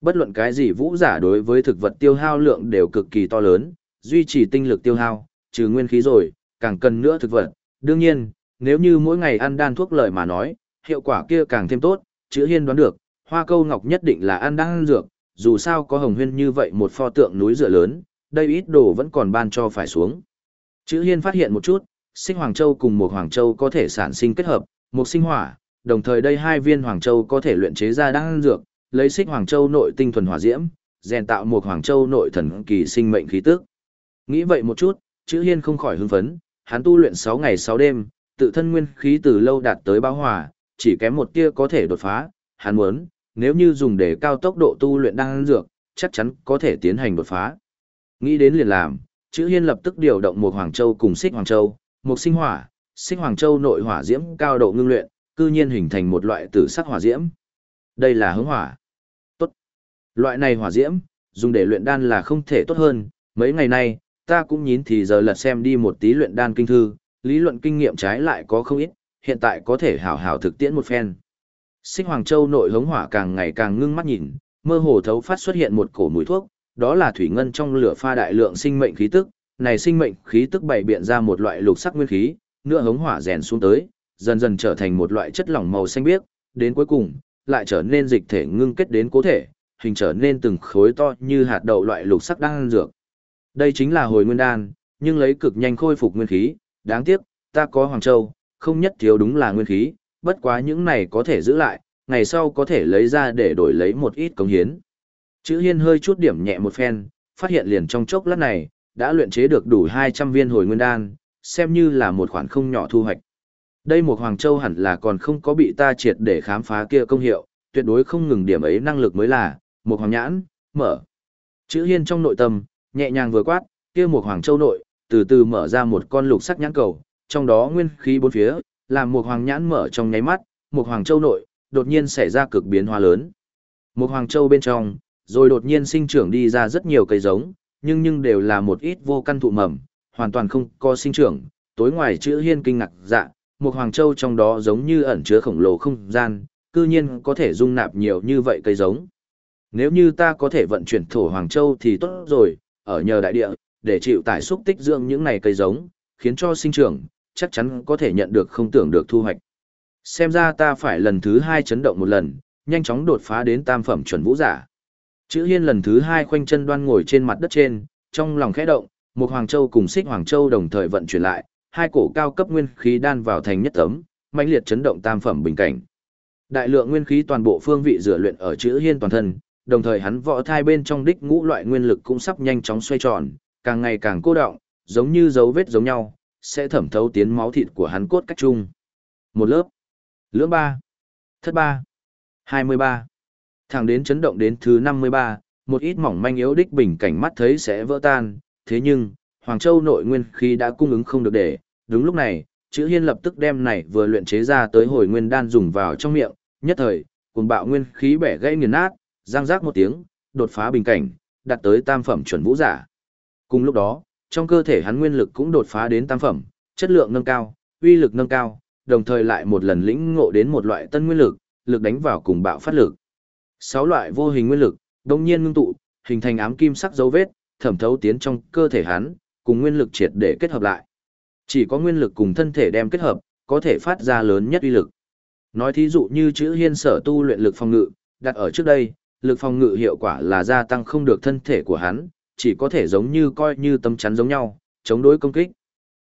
Bất luận cái gì vũ giả đối với thực vật tiêu hao lượng đều cực kỳ to lớn, duy trì tinh lực tiêu hao, trừ nguyên khí rồi, càng cần nữa thực vật. Đương nhiên, nếu như mỗi ngày ăn đan thuốc lợi mà nói, hiệu quả kia càng thêm tốt, chữ hiên đoán được, hoa câu ngọc nhất định là ăn đan dược, dù sao có hồng huyên như vậy một pho tượng núi dựa lớn, đây ít đồ vẫn còn ban cho phải xuống. Chữ hiên phát hiện một chút, sinh Hoàng Châu cùng một Hoàng Châu có thể sản sinh kết hợp, một sinh hỏa, đồng thời đây hai viên Hoàng Châu có thể luyện chế ra đan dược, lấy xích Hoàng Châu nội tinh thuần hỏa diễm, rèn tạo một Hoàng Châu nội thần kỳ sinh mệnh khí tức. Nghĩ vậy một chút, chữ hiên không khỏi hưng phấn, hắn tu luyện 6 ngày 6 đêm, tự thân nguyên khí từ lâu đạt tới bão hòa, chỉ kém một tia có thể đột phá, hắn muốn, nếu như dùng để cao tốc độ tu luyện đan dược, chắc chắn có thể tiến hành đột phá. Nghĩ đến liền làm, chữ hiên lập tức điều động một Hoàng Châu cùng xích Hoàng Châu, một sinh hỏa, xích Hoàng Châu nội hỏa diễm cao độ ngưng luyện, cư nhiên hình thành một loại tử sắc hỏa diễm. Đây là hướng hỏa. Tốt. Loại này hỏa diễm, dùng để luyện đan là không thể tốt hơn, mấy ngày nay, ta cũng nhín thì giờ lật xem đi một tí luyện đan kinh thư, lý luận kinh nghiệm trái lại có không ít, hiện tại có thể hảo hảo thực tiễn một phen. Xích Hoàng Châu nội hống hỏa càng ngày càng ngưng mắt nhìn, mơ hồ thấu phát xuất hiện một cổ mùi thuốc, đó là thủy ngân trong lửa pha đại lượng sinh mệnh khí tức, này sinh mệnh khí tức bày biện ra một loại lục sắc nguyên khí, nửa hống hỏa rèn xuống tới, dần dần trở thành một loại chất lỏng màu xanh biếc, đến cuối cùng, lại trở nên dịch thể ngưng kết đến cố thể, hình trở nên từng khối to như hạt đậu loại lục sắc đan dược. Đây chính là hồi nguyên đan, nhưng lấy cực nhanh khôi phục nguyên khí, đáng tiếc, ta có Hoàng Châu, không nhất thiếu đúng là nguyên khí, bất quá những này có thể giữ lại, ngày sau có thể lấy ra để đổi lấy một ít công hiến. Chữ Hiên hơi chút điểm nhẹ một phen, phát hiện liền trong chốc lát này, đã luyện chế được đủ 200 viên hồi nguyên đan, xem như là một khoản không nhỏ thu hoạch. Đây một Hoàng Châu hẳn là còn không có bị ta triệt để khám phá kia công hiệu, tuyệt đối không ngừng điểm ấy năng lực mới là, một Hoàng Nhãn, mở. Chữ Hiên trong nội tâm, nhẹ nhàng vừa quát, kia một Hoàng Châu nội, từ từ mở ra một con lục sắc nhãn cầu, trong đó nguyên khí bốn phía, làm một Hoàng Nhãn mở trong nháy mắt, một Hoàng Châu nội, đột nhiên xảy ra cực biến hóa lớn. Một Hoàng Châu bên trong, rồi đột nhiên sinh trưởng đi ra rất nhiều cây giống, nhưng nhưng đều là một ít vô căn thụ mầm, hoàn toàn không có sinh trưởng, tối ngoài chữ hiên kinh ngạc dạ, một Hoàng Châu trong đó giống như ẩn chứa khổng lồ không gian, cư nhiên có thể dung nạp nhiều như vậy cây giống. Nếu như ta có thể vận chuyển thổ Hoàng Châu thì tốt rồi, ở nhờ đại địa, để chịu tải xúc tích dưỡng những này cây giống, khiến cho sinh trưởng, chắc chắn có thể nhận được không tưởng được thu hoạch. Xem ra ta phải lần thứ hai chấn động một lần, nhanh chóng đột phá đến tam phẩm chuẩn vũ giả. Chữ Hiên lần thứ hai khoanh chân đoan ngồi trên mặt đất trên, trong lòng khẽ động, một Hoàng Châu cùng xích Hoàng Châu đồng thời vận chuyển lại, hai cổ cao cấp nguyên khí đan vào thành nhất tấm, mãnh liệt chấn động tam phẩm bình cảnh. Đại lượng nguyên khí toàn bộ phương vị rửa luyện ở chữ Hiên toàn thân, đồng thời hắn võ thai bên trong đích ngũ loại nguyên lực cũng sắp nhanh chóng xoay tròn, càng ngày càng cô động, giống như dấu vết giống nhau, sẽ thẩm thấu tiến máu thịt của hắn cốt cách chung. Một lớp, lưỡng ba, thất ba, hai mươi ba, thẳng đến chấn động đến thứ năm mươi ba, một ít mỏng manh yếu đích bình cảnh mắt thấy sẽ vỡ tan, thế nhưng, Hoàng Châu nội nguyên khí đã cung ứng không được để, đúng lúc này, chữ hiên lập tức đem này vừa luyện chế ra tới hồi nguyên đan dùng vào trong miệng, nhất thời, cùng bạo nguyên khí bẻ gãy nghiền nát, giang rác một tiếng, đột phá bình cảnh, đạt tới tam phẩm chuẩn vũ giả. Cùng lúc đó, trong cơ thể hắn nguyên lực cũng đột phá đến tam phẩm, chất lượng nâng cao, uy lực nâng cao, đồng thời lại một lần lĩnh ngộ đến một loại tân nguyên lực, lực đánh vào cùng bạo phát lực. Sáu loại vô hình nguyên lực, đồng nhiên ngưng tụ, hình thành ám kim sắc dấu vết, thẩm thấu tiến trong cơ thể hắn, cùng nguyên lực triệt để kết hợp lại. Chỉ có nguyên lực cùng thân thể đem kết hợp, có thể phát ra lớn nhất uy lực. Nói thí dụ như chữ hiên sở tu luyện lực phòng ngự, đặt ở trước đây, lực phòng ngự hiệu quả là gia tăng không được thân thể của hắn, chỉ có thể giống như coi như tấm chắn giống nhau, chống đối công kích.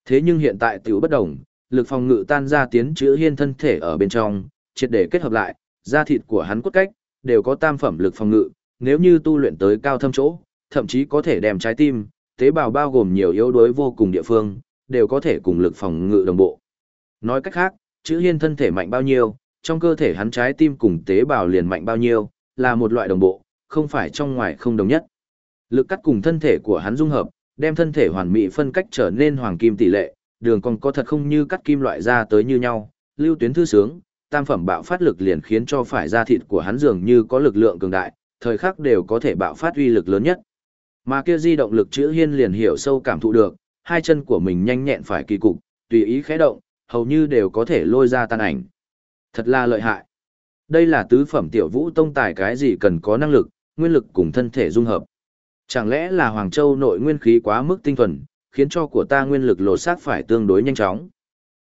Thế nhưng hiện tại tiểu bất đồng, lực phòng ngự tan ra tiến chữ hiên thân thể ở bên trong, triệt để kết hợp lại, da thịt của hắn cốt cách, đều có tam phẩm lực phòng ngự, nếu như tu luyện tới cao thâm chỗ, thậm chí có thể đem trái tim, tế bào bao gồm nhiều yếu đuối vô cùng địa phương, đều có thể cùng lực phòng ngự đồng bộ. Nói cách khác, chữ hiên thân thể mạnh bao nhiêu, trong cơ thể hắn trái tim cùng tế bào liền mạnh bao nhiêu, là một loại đồng bộ, không phải trong ngoài không đồng nhất. Lực cắt cùng thân thể của hắn dung hợp, đem thân thể hoàn mỹ phân cách trở nên hoàng kim tỷ lệ, đường còn có thật không như cắt kim loại ra tới như nhau, lưu tuyến thư sướng, tam phẩm bạo phát lực liền khiến cho phải da thịt của hắn dường như có lực lượng cường đại, thời khắc đều có thể bạo phát uy lực lớn nhất. Mà kia di động lực chữ hiên liền hiểu sâu cảm thụ được, hai chân của mình nhanh nhẹn phải kỳ cục, tùy ý khẽ động, hầu như đều có thể lôi ra tan ảnh. Thật là lợi hại. Đây là tứ phẩm tiểu vũ tông tài cái gì cần có năng lực, nguyên lực cùng thân thể dung hợp. Chẳng lẽ là Hoàng Châu nội nguyên khí quá mức tinh thuần, khiến cho của ta nguyên lực lột xác phải tương đối nhanh chóng.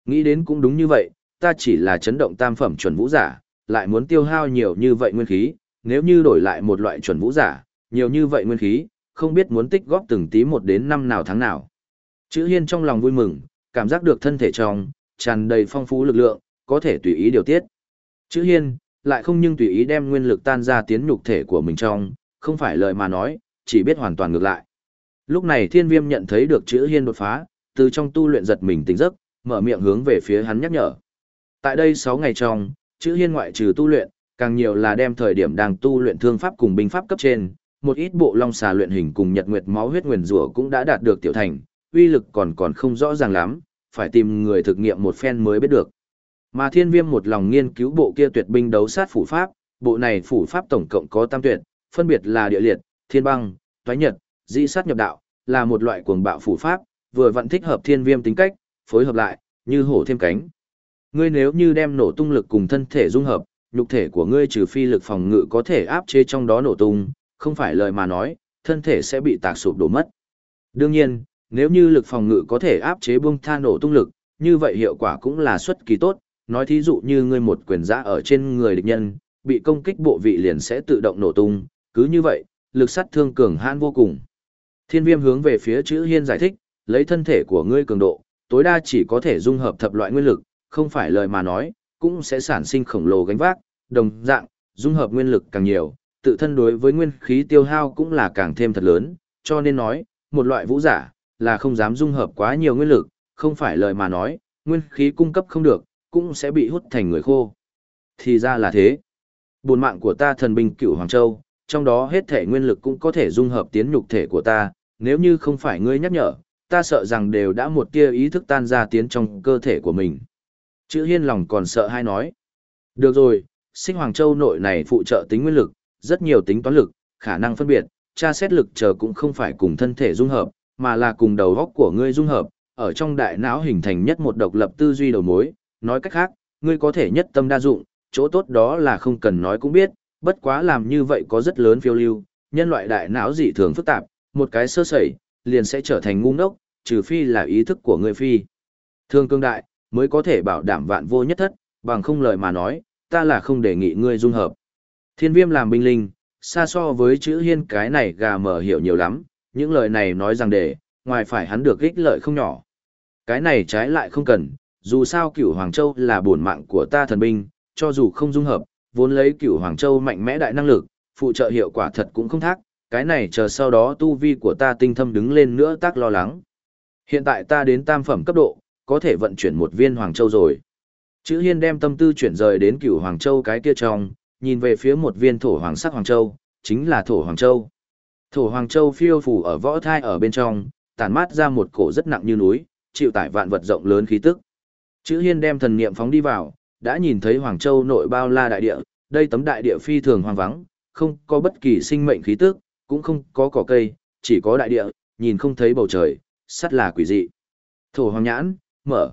Nghĩ đến cũng đúng như vậy, ta chỉ là chấn động tam phẩm chuẩn vũ giả, lại muốn tiêu hao nhiều như vậy nguyên khí, nếu như đổi lại một loại chuẩn vũ giả, nhiều như vậy nguyên khí, không biết muốn tích góp từng tí một đến năm nào tháng nào. Chữ Hiên trong lòng vui mừng, cảm giác được thân thể trong, tràn đầy phong phú lực lượng, có thể tùy ý điều tiết. Chữ Hiên, lại không nhưng tùy ý đem nguyên lực tan ra tiến nhục thể của mình trong, không phải lời mà nói, chỉ biết hoàn toàn ngược lại. Lúc này thiên viêm nhận thấy được chữ hiên đột phá, từ trong tu luyện giật mình tỉnh giấc, mở miệng hướng về phía hắn nhắc nhở. Tại đây 6 ngày trong, chữ hiên ngoại trừ tu luyện, càng nhiều là đem thời điểm đang tu luyện thương pháp cùng binh pháp cấp trên, một ít bộ long xà luyện hình cùng nhật nguyệt máu huyết nguyền rủa cũng đã đạt được tiểu thành, uy lực còn còn không rõ ràng lắm, phải tìm người thực nghiệm một phen mới biết được. Mà thiên viêm một lòng nghiên cứu bộ kia tuyệt binh đấu sát phủ pháp, bộ này phủ pháp tổng cộng có tam tuyệt, phân biệt là địa liệt, thiên băng, toái nhật, di sát nhập đạo, là một loại cuồng bạo phủ pháp, vừa vận thích hợp thiên viêm tính cách, phối hợp lại, như hổ thêm cánh. Ngươi nếu như đem nổ tung lực cùng thân thể dung hợp, nhục thể của ngươi trừ phi lực phòng ngự có thể áp chế trong đó nổ tung, không phải lời mà nói, thân thể sẽ bị tạc sụp đổ mất. Đương nhiên, nếu như lực phòng ngự có thể áp chế bung tha nổ tung lực, như vậy hiệu quả cũng là xuất kỳ tốt, nói thí dụ như ngươi một quyền giã ở trên người địch nhân, bị công kích bộ vị liền sẽ tự động nổ tung, cứ như vậy, lực sát thương cường hãn vô cùng. Thiên viêm hướng về phía chữ hiên giải thích, lấy thân thể của ngươi cường độ, tối đa chỉ có thể dung hợp thập loại nguyên lực, không phải lời mà nói, cũng sẽ sản sinh khổng lồ gánh vác, đồng dạng, dung hợp nguyên lực càng nhiều, tự thân đối với nguyên khí tiêu hao cũng là càng thêm thật lớn, cho nên nói, một loại vũ giả, là không dám dung hợp quá nhiều nguyên lực, không phải lời mà nói, nguyên khí cung cấp không được, cũng sẽ bị hút thành người khô. Thì ra là thế. Buồn mạng của ta thần binh cửu Hoàng Châu, trong đó hết thể nguyên lực cũng có thể dung hợp tiến nhục thể của ta, nếu như không phải ngươi nhắc nhở, ta sợ rằng đều đã một tia ý thức tan ra tiến trong cơ thể của mình. Chữ hiên lòng còn sợ hai nói. Được rồi, sinh Hoàng Châu nội này phụ trợ tính nguyên lực, rất nhiều tính toán lực, khả năng phân biệt, tra xét lực chờ cũng không phải cùng thân thể dung hợp, mà là cùng đầu óc của ngươi dung hợp, ở trong đại não hình thành nhất một độc lập tư duy đầu mối, nói cách khác, ngươi có thể nhất tâm đa dụng, chỗ tốt đó là không cần nói cũng biết, bất quá làm như vậy có rất lớn phiêu lưu, nhân loại đại não dị thường phức tạp, một cái sơ sẩy, liền sẽ trở thành ngu ngốc, trừ phi là ý thức của ngươi phi. Thương cương đại, mới có thể bảo đảm vạn vô nhất thất, bằng không lời mà nói, ta là không đề nghị ngươi dung hợp. Thiên viêm làm binh linh, xa so với chữ hiên cái này gà mở hiểu nhiều lắm, những lời này nói rằng để, ngoài phải hắn được ích lợi không nhỏ. Cái này trái lại không cần, dù sao cửu Hoàng Châu là bổn mạng của ta thần binh, cho dù không dung hợp, vốn lấy cửu Hoàng Châu mạnh mẽ đại năng lực, phụ trợ hiệu quả thật cũng không thác, cái này chờ sau đó tu vi của ta tinh thâm đứng lên nữa tác lo lắng. Hiện tại ta đến tam phẩm cấp độ, có thể vận chuyển một viên Hoàng Châu rồi. Chữ Hiên đem tâm tư chuyển rời đến cửu Hoàng Châu cái kia trong, nhìn về phía một viên thổ hoàng sắc Hoàng Châu, chính là thổ Hoàng Châu. Thổ Hoàng Châu phiêu phù ở võ thai ở bên trong, tản mát ra một cổ rất nặng như núi, chịu tải vạn vật rộng lớn khí tức. Chữ Hiên đem thần niệm phóng đi vào, đã nhìn thấy Hoàng Châu nội bao la đại địa, đây tấm đại địa phi thường hoang vắng, không có bất kỳ sinh mệnh khí tức, cũng không có cỏ cây, chỉ có đại địa, nhìn không thấy bầu trời, sắt là quỷ dị. Thổ Hoàng nhãn, mở.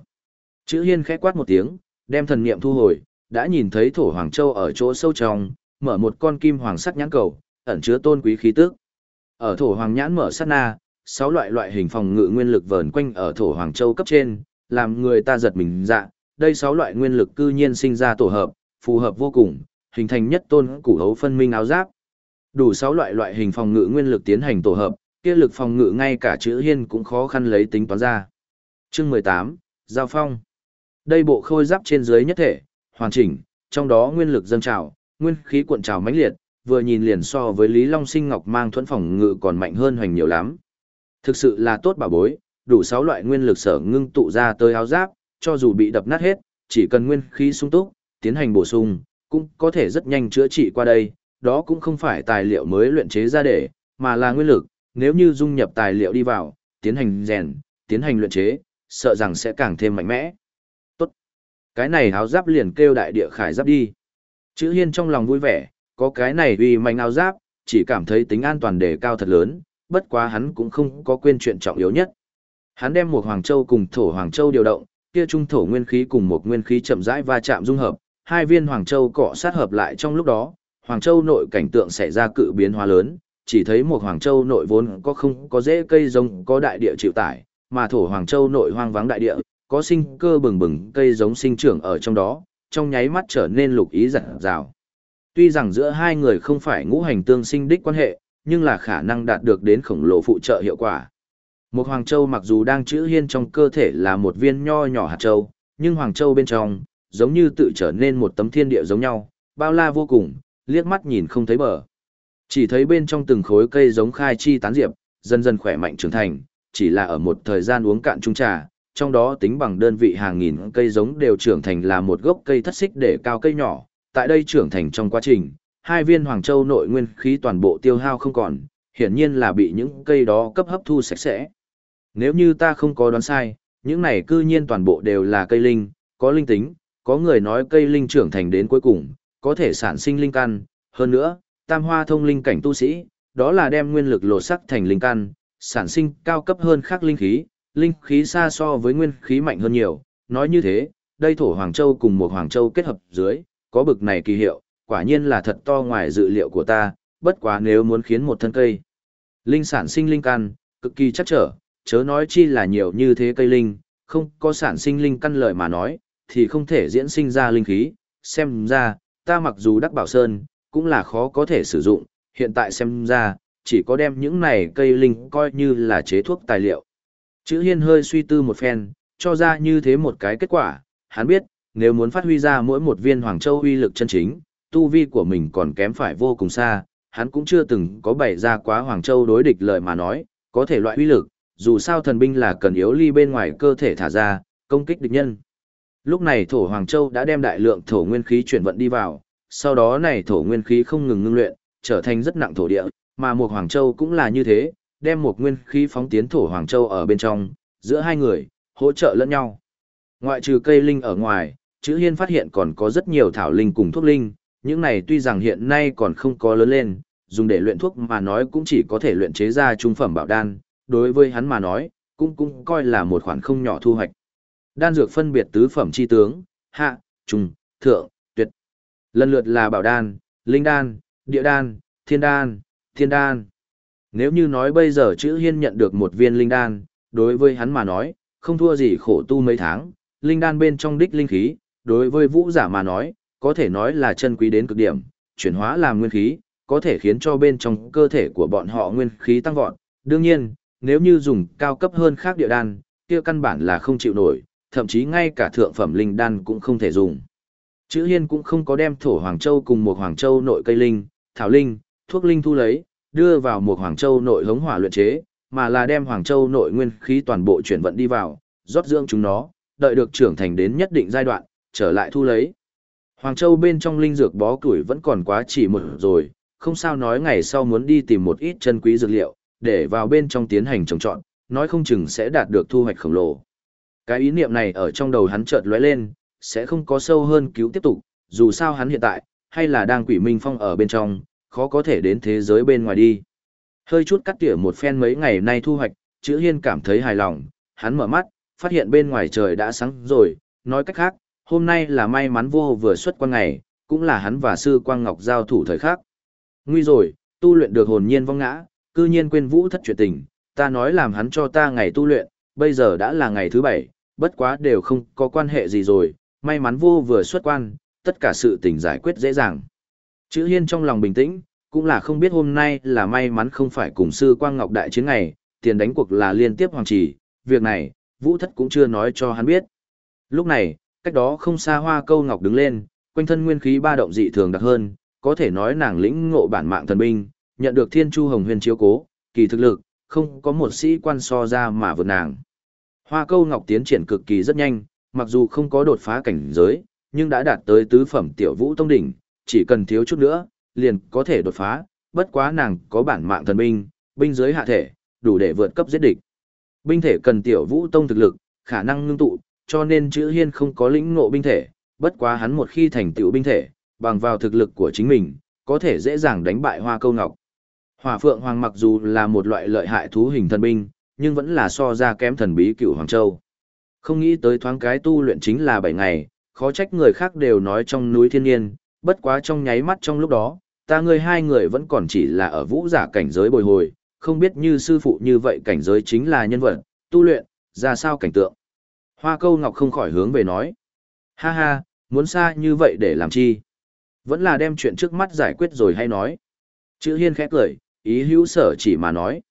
Chữ Hiên khẽ quát một tiếng, đem thần niệm thu hồi, đã nhìn thấy Thổ Hoàng Châu ở chỗ sâu trong, mở một con kim hoàng sắc nhãn cầu, ẩn chứa tôn quý khí tức. Ở Thổ Hoàng nhãn mở sát na, sáu loại loại hình phòng ngự nguyên lực vờn quanh ở Thổ Hoàng Châu cấp trên, làm người ta giật mình dạ, đây sáu loại nguyên lực cư nhiên sinh ra tổ hợp, phù hợp vô cùng, hình thành nhất tôn củ hấu phân minh áo giáp. Đủ sáu loại loại hình phòng ngự nguyên lực tiến hành tổ hợp, kia lực phòng ngự ngay cả chữ hiên cũng khó khăn lấy tính toán ra. Chương 18, Giao phong. Đây bộ khôi giáp trên dưới nhất thể, hoàn chỉnh, trong đó nguyên lực dâng trào, nguyên khí cuộn trào mãnh liệt, vừa nhìn liền so với Lý Long Sinh Ngọc mang thuẫn phòng ngự còn mạnh hơn hoành nhiều lắm. Thực sự là tốt bảo bối, đủ 6 loại nguyên lực sở ngưng tụ ra tới áo giáp, cho dù bị đập nát hết, chỉ cần nguyên khí sung túc, tiến hành bổ sung, cũng có thể rất nhanh chữa trị qua đây, đó cũng không phải tài liệu mới luyện chế ra để, mà là nguyên lực, nếu như dung nhập tài liệu đi vào, tiến hành rèn, tiến hành luyện chế, sợ rằng sẽ càng thêm mạnh mẽ. Tốt. Cái này áo giáp liền kêu đại địa khải giáp đi. Chữ Hiên trong lòng vui vẻ, có cái này uy mạnh áo giáp, chỉ cảm thấy tính an toàn đề cao thật lớn, bất quá hắn cũng không có quên chuyện trọng yếu nhất. Hắn đem một Hoàng Châu cùng thổ Hoàng Châu điều động, kia trung thổ nguyên khí cùng một nguyên khí chậm rãi va chạm dung hợp, hai viên Hoàng Châu cọ sát hợp lại trong lúc đó, Hoàng Châu nội cảnh tượng xảy ra cự biến hóa lớn, chỉ thấy một Hoàng Châu nội vốn có không có dễ cây rồng, có đại địa chịu tải, mà thổ Hoàng Châu nội hoang vắng đại địa, có sinh cơ bừng bừng cây giống sinh trưởng ở trong đó, trong nháy mắt trở nên lục ý rạng rào. Tuy rằng giữa hai người không phải ngũ hành tương sinh đích quan hệ, nhưng là khả năng đạt được đến khổng lồ phụ trợ hiệu quả. Một Hoàng Châu mặc dù đang chữ hiên trong cơ thể là một viên nho nhỏ hạt châu, nhưng Hoàng Châu bên trong, giống như tự trở nên một tấm thiên địa giống nhau, bao la vô cùng, liếc mắt nhìn không thấy bờ. Chỉ thấy bên trong từng khối cây giống khai chi tán diệp, dần dần khỏe mạnh trưởng thành, chỉ là ở một thời gian uống cạn chung trà, trong đó tính bằng đơn vị hàng nghìn cây giống đều trưởng thành là một gốc cây thất xích để cao cây nhỏ. Tại đây trưởng thành trong quá trình, hai viên Hoàng Châu nội nguyên khí toàn bộ tiêu hao không còn, hiển nhiên là bị những cây đó cấp hấp thu sạch sẽ. Nếu như ta không có đoán sai, những này cư nhiên toàn bộ đều là cây linh, có linh tính, có người nói cây linh trưởng thành đến cuối cùng, có thể sản sinh linh căn, hơn nữa, tam hoa thông linh cảnh tu sĩ, đó là đem nguyên lực lột sắc thành linh căn, sản sinh cao cấp hơn khác linh khí, linh khí xa so với nguyên khí mạnh hơn nhiều, nói như thế, đây thổ Hoàng Châu cùng một Hoàng Châu kết hợp dưới, có bực này kỳ hiệu, quả nhiên là thật to ngoài dự liệu của ta, bất quá nếu muốn khiến một thân cây. Linh sản sinh linh căn, cực kỳ chắc trở, chớ nói chi là nhiều như thế cây linh, không có sản sinh linh căn lời mà nói, thì không thể diễn sinh ra linh khí, xem ra, ta mặc dù đắc bảo sơn, cũng là khó có thể sử dụng, hiện tại xem ra, chỉ có đem những này cây linh coi như là chế thuốc tài liệu. Chữ hiên hơi suy tư một phen, cho ra như thế một cái kết quả, hắn biết, nếu muốn phát huy ra mỗi một viên Hoàng Châu uy lực chân chính, tu vi của mình còn kém phải vô cùng xa, hắn cũng chưa từng có bày ra quá Hoàng Châu đối địch lợi mà nói, có thể loại uy lực, dù sao thần binh là cần yếu ly bên ngoài cơ thể thả ra, công kích địch nhân. Lúc này thổ Hoàng Châu đã đem đại lượng thổ nguyên khí chuyển vận đi vào, sau đó này thổ nguyên khí không ngừng ngưng luyện, trở thành rất nặng thổ địa, mà một Hoàng Châu cũng là như thế, đem một nguyên khí phóng tiến thổ Hoàng Châu ở bên trong, giữa hai người, hỗ trợ lẫn nhau. Ngoại trừ cây linh ở ngoài, chữ hiên phát hiện còn có rất nhiều thảo linh cùng thuốc linh, những này tuy rằng hiện nay còn không có lớn lên, dùng để luyện thuốc mà nói cũng chỉ có thể luyện chế ra trung phẩm bảo đan, đối với hắn mà nói, cũng cũng coi là một khoản không nhỏ thu hoạch. Đan dược phân biệt tứ phẩm chi tướng, hạ, trung, thượng, tuyệt. Lần lượt là bảo đan, linh đan, địa đan, thiên đan, thiên đan. Nếu như nói bây giờ chữ hiên nhận được một viên linh đan, đối với hắn mà nói, không thua gì khổ tu mấy tháng, linh đan bên trong đích linh khí, đối với vũ giả mà nói, có thể nói là chân quý đến cực điểm, chuyển hóa làm nguyên khí, có thể khiến cho bên trong cơ thể của bọn họ nguyên khí tăng vọt. Đương nhiên, nếu như dùng cao cấp hơn khác địa đan, kia căn bản là không chịu nổi, thậm chí ngay cả thượng phẩm linh đan cũng không thể dùng. Chữ Hiên cũng không có đem thổ Hoàng Châu cùng một Hoàng Châu nội cây linh, thảo linh, thuốc linh thu lấy, đưa vào một Hoàng Châu nội hống hỏa luyện chế, mà là đem Hoàng Châu nội nguyên khí toàn bộ chuyển vận đi vào, rót dưỡng chúng nó, đợi được trưởng thành đến nhất định giai đoạn, trở lại thu lấy. Hoàng Châu bên trong linh dược bó củi vẫn còn quá chỉ một rồi, không sao nói ngày sau muốn đi tìm một ít chân quý dược liệu, để vào bên trong tiến hành trồng trọt, nói không chừng sẽ đạt được thu hoạch khổng lồ. Cái ý niệm này ở trong đầu hắn chợt lóe lên, sẽ không có sâu hơn cứu tiếp tục, dù sao hắn hiện tại, hay là đang quỷ minh phong ở bên trong, khó có thể đến thế giới bên ngoài đi. Hơi chút cắt tỉa một phen mấy ngày nay thu hoạch, chữ hiên cảm thấy hài lòng, hắn mở mắt, phát hiện bên ngoài trời đã sáng rồi, nói cách khác, hôm nay là may mắn vô vừa xuất quan ngày, cũng là hắn và sư Quang Ngọc giao thủ thời khắc. Nguy rồi, tu luyện được hồn nhiên vong ngã, cư nhiên quên vũ thất chuyện tình, ta nói làm hắn cho ta ngày tu luyện, bây giờ đã là ngày thứ bảy, bất quá đều không có quan hệ gì rồi, may mắn vô vừa xuất quan, tất cả sự tình giải quyết dễ dàng. Chữ hiên trong lòng bình tĩnh, cũng là không biết hôm nay là may mắn không phải cùng sư Quang Ngọc đại chiến ngày, tiền đánh cuộc là liên tiếp hoàng trì, việc này, vũ thất cũng chưa nói cho hắn biết. Lúc này, cách đó không xa hoa câu ngọc đứng lên, quanh thân nguyên khí ba động dị thường đặc hơn, có thể nói nàng lĩnh ngộ bản mạng thần binh, nhận được thiên chu hồng huyền chiếu cố, kỳ thực lực, không có một sĩ quan so ra mà vượt nàng. Hoa câu ngọc tiến triển cực kỳ rất nhanh, mặc dù không có đột phá cảnh giới, nhưng đã đạt tới tứ phẩm tiểu vũ tông đỉnh, chỉ cần thiếu chút nữa, liền có thể đột phá, bất quá nàng có bản mạng thần binh, binh giới hạ thể, đủ để vượt cấp giết địch. Binh thể cần tiểu vũ tông thực lực, khả năng ngưng tụ, cho nên chữ hiên không có lĩnh ngộ binh thể, bất quá hắn một khi thành tiểu binh thể, bằng vào thực lực của chính mình, có thể dễ dàng đánh bại hoa câu ngọc. Hỏa phượng hoàng mặc dù là một loại lợi hại thú hình thần binh, nhưng vẫn là so ra kém thần bí cửu hoàng châu. Không nghĩ tới thoáng cái tu luyện chính là 7 ngày, khó trách người khác đều nói trong núi thiên nhiên, bất quá trong nháy mắt trong lúc đó, ta người hai người vẫn còn chỉ là ở vũ giả cảnh giới bồi hồi, không biết như sư phụ như vậy cảnh giới chính là nhân vật, tu luyện, ra sao cảnh tượng. Hoa câu ngọc không khỏi hướng về nói. Ha ha, muốn xa như vậy để làm chi? Vẫn là đem chuyện trước mắt giải quyết rồi hay nói. Chữ hiên khẽ cười, ý hữu sở chỉ mà nói.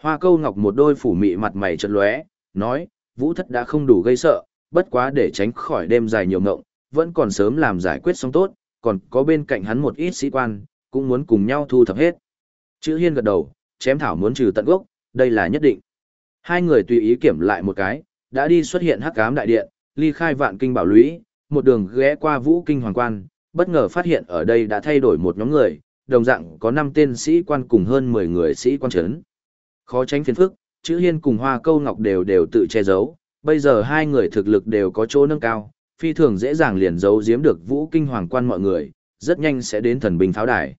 Hoa câu ngọc một đôi phủ mị mặt mày chật lóe, nói, vũ thất đã không đủ gây sợ, bất quá để tránh khỏi đêm dài nhiều ngộng, vẫn còn sớm làm giải quyết xong tốt, còn có bên cạnh hắn một ít sĩ quan, cũng muốn cùng nhau thu thập hết. Chữ hiên gật đầu, chém thảo muốn trừ tận gốc, đây là nhất định. Hai người tùy ý kiểm lại một cái, đã đi xuất hiện hắc ám đại điện, ly khai vạn kinh bảo lũy, một đường ghé qua vũ kinh hoàng quan, bất ngờ phát hiện ở đây đã thay đổi một nhóm người, đồng dạng có 5 tên sĩ quan cùng hơn 10 người sĩ quan chấn. Khó tránh phiền phức, chữ hiên cùng hoa câu ngọc đều đều tự che giấu, bây giờ hai người thực lực đều có chỗ nâng cao, phi thường dễ dàng liền giấu giếm được vũ kinh hoàng quan mọi người, rất nhanh sẽ đến thần binh pháo đài.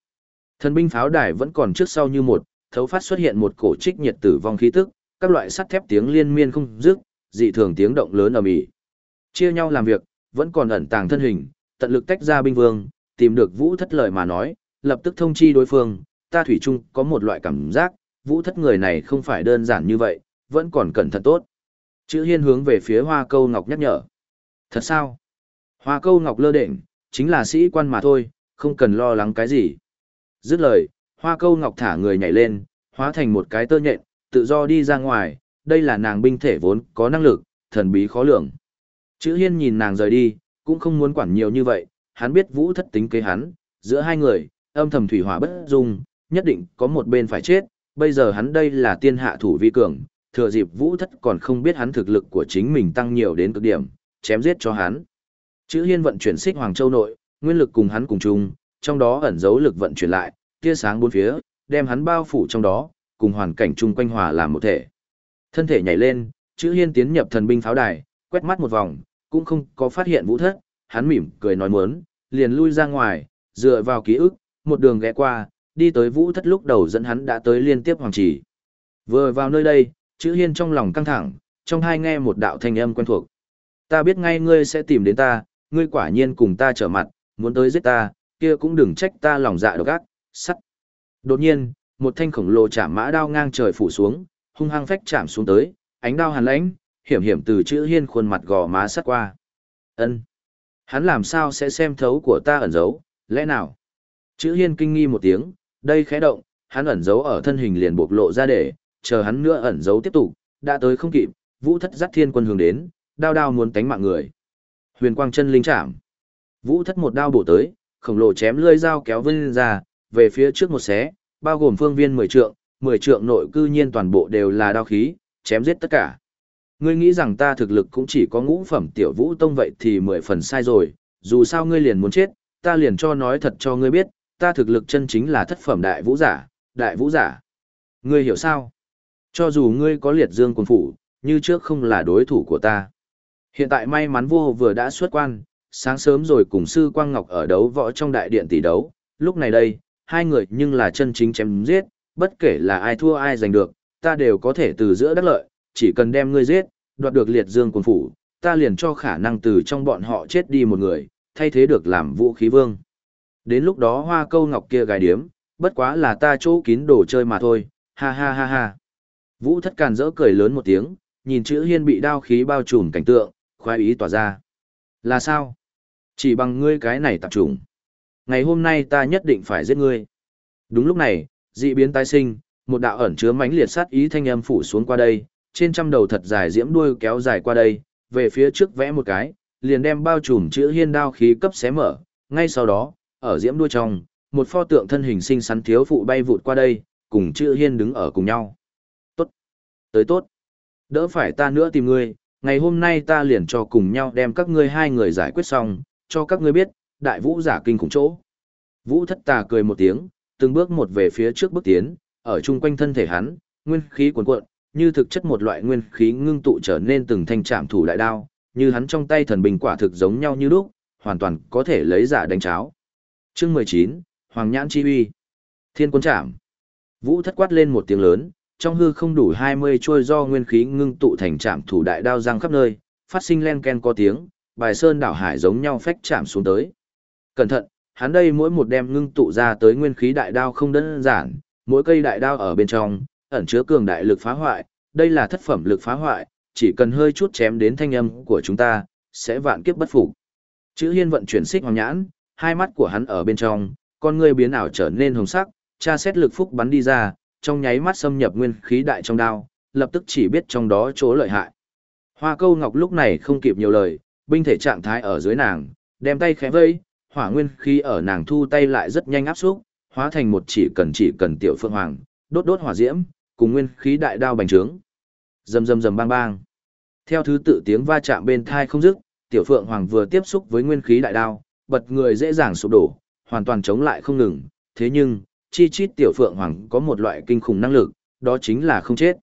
Thần binh pháo đài vẫn còn trước sau như một, thấu phát xuất hiện một cổ trích nhiệt tử vong khí tức, các loại sắt thép tiếng liên miên không dứt, dị thường tiếng động lớn ầm ĩ. Chia nhau làm việc, vẫn còn ẩn tàng thân hình, tận lực tách ra binh vương, tìm được Vũ Thất lợi mà nói, lập tức thông chi đối phương, ta thủy chung có một loại cảm giác, vũ thất người này không phải đơn giản như vậy, vẫn còn cẩn thận tốt. Chữ hiên hướng về phía hoa câu ngọc nhắc nhở. Thật sao? Hoa câu ngọc lơ đệnh, chính là sĩ quan mà thôi, không cần lo lắng cái gì. Dứt lời, hoa câu ngọc thả người nhảy lên, hóa thành một cái tơ nhện, tự do đi ra ngoài, đây là nàng binh thể vốn có năng lực, thần bí khó lường. Chữ hiên nhìn nàng rời đi, cũng không muốn quản nhiều như vậy, hắn biết vũ thất tính kế hắn, giữa hai người, âm thầm thủy hỏa bất dung, nhất định có một bên phải chết, bây giờ hắn đây là tiên hạ thủ vi cường, thừa dịp vũ thất còn không biết hắn thực lực của chính mình tăng nhiều đến cực điểm, chém giết cho hắn. Chữ hiên vận chuyển xích Hoàng Châu nội, nguyên lực cùng hắn cùng chung, trong đó ẩn dấu lực vận chuyển lại, tia sáng bốn phía, đem hắn bao phủ trong đó, cùng hoàn cảnh chung quanh hòa làm một thể. Thân thể nhảy lên, chữ hiên tiến nhập thần binh pháo đài, quét mắt một vòng, cũng không có phát hiện vũ thất, hắn mỉm cười nói muốn, liền lui ra ngoài, dựa vào ký ức, một đường ghé qua, đi tới vũ thất lúc đầu dẫn hắn đã tới liên tiếp hoàng chỉ. Vừa vào nơi đây, chữ hiên trong lòng căng thẳng, trong hai nghe một đạo thanh âm quen thuộc. Ta biết ngay ngươi sẽ tìm đến ta, ngươi quả nhiên cùng ta trở mặt, muốn tới giết ta, kia cũng đừng trách ta lòng dạ độc ác, sắt. Đột nhiên, một thanh khổng lồ chạm mã đao ngang trời phủ xuống, hung hăng phách chạm xuống tới, ánh đao hàn lãnh, hiểm hiểm từ chữ hiên khuôn mặt gò má sắt qua. Ân, Hắn làm sao sẽ xem thấu của ta ẩn giấu, lẽ nào? Chữ hiên kinh nghi một tiếng, đây khẽ động, hắn ẩn giấu ở thân hình liền bộc lộ ra để, chờ hắn nữa ẩn giấu tiếp tục, đã tới không kịp, vũ thất dắt thiên quân hướng đến, đao đao muốn tánh mạng người. Huyền quang chân linh chạm. Vũ thất một đao bổ tới, khổng lồ chém lưỡi dao kéo vân ra, về phía trước một xé, bao gồm phương viên 10 trượng, 10 trượng nội cư nhiên toàn bộ đều là đao khí, chém giết tất cả. Ngươi nghĩ rằng ta thực lực cũng chỉ có ngũ phẩm tiểu vũ tông vậy thì mười phần sai rồi, dù sao ngươi liền muốn chết, ta liền cho nói thật cho ngươi biết, ta thực lực chân chính là thất phẩm đại vũ giả, đại vũ giả. Ngươi hiểu sao? Cho dù ngươi có liệt dương quân phủ, như trước không là đối thủ của ta. Hiện tại may mắn vô vừa đã xuất quan, sáng sớm rồi cùng sư Quang Ngọc ở đấu võ trong đại điện tỷ đấu, lúc này đây, hai người nhưng là chân chính chém giết, bất kể là ai thua ai giành được, ta đều có thể từ giữa đắc lợi, chỉ cần đem ngươi giết, đoạt được liệt dương quân phủ, ta liền cho khả năng từ trong bọn họ chết đi một người, thay thế được làm vũ khí vương. Đến lúc đó hoa câu ngọc kia gài điếm, bất quá là ta chỗ kín đồ chơi mà thôi, ha ha ha ha. Vũ thất càn rỡ cười lớn một tiếng, nhìn chữ hiên bị đao khí bao trùm cảnh tượng, khoái ý tỏa ra. Là sao? Chỉ bằng ngươi cái này tạp trùng. Ngày hôm nay ta nhất định phải giết ngươi. Đúng lúc này, dị biến tái sinh, một đạo ẩn chứa mãnh liệt sát ý thanh âm phủ xuống qua đây, trên trăm đầu thật dài diễm đuôi kéo dài qua đây, về phía trước vẽ một cái, liền đem bao trùm chữ hiên đao khí cấp xé mở, ngay sau đó, ở diễm đuôi trong, một pho tượng thân hình sinh xắn thiếu phụ bay vụt qua đây, cùng chữ hiên đứng ở cùng nhau. Tốt, tới tốt, đỡ phải ta nữa tìm ngươi, ngày hôm nay ta liền cho cùng nhau đem các ngươi hai người giải quyết xong, cho các ngươi biết, đại vũ giả kinh khủng chỗ. Vũ thất tà cười một tiếng, từng bước một về phía trước bước tiến, ở chung quanh thân thể hắn, nguyên khí cuồn cuộn, như thực chất một loại nguyên khí ngưng tụ trở nên từng thanh trạm thủ đại đao, như hắn trong tay thần bình quả thực giống nhau như lúc, hoàn toàn có thể lấy giả đánh cháo. Chương 19, Hoàng Nhãn Chi Uy. Thiên quân chạm Vũ thất quát lên một tiếng lớn, trong hư không đủ 20 trôi do nguyên khí ngưng tụ thành trạm thủ đại đao răng khắp nơi, phát sinh len ken có tiếng, bài sơn đảo hải giống nhau phách chạm xuống tới. Cẩn thận, hắn đây mỗi một đem ngưng tụ ra tới nguyên khí đại đao không đơn giản, mỗi cây đại đao ở bên trong, ẩn chứa cường đại lực phá hoại, đây là thất phẩm lực phá hoại, chỉ cần hơi chút chém đến thanh âm của chúng ta, sẽ vạn kiếp bất phục. Chữ Hiên vận chuyển xích hoàng nhãn, hai mắt của hắn ở bên trong, con ngươi biến ảo trở nên hồng sắc, tra xét lực phúc bắn đi ra, trong nháy mắt xâm nhập nguyên khí đại trong đao, lập tức chỉ biết trong đó chỗ lợi hại. Hoa câu ngọc lúc này không kịp nhiều lời, binh thể trạng thái ở dưới nàng, đem tay khẽ vây, hỏa nguyên khí ở nàng thu tay lại rất nhanh áp xúc, hóa thành một chỉ cần chỉ cần tiểu phượng hoàng, đốt đốt hỏa diễm, cùng nguyên khí đại đao bành trướng. Rầm rầm rầm bang bang. Theo thứ tự tiếng va chạm bên thai không dứt, tiểu phượng hoàng vừa tiếp xúc với nguyên khí đại đao, bật người dễ dàng sụp đổ, hoàn toàn chống lại không ngừng, thế nhưng, chi chít tiểu phượng hoàng có một loại kinh khủng năng lực, đó chính là không chết.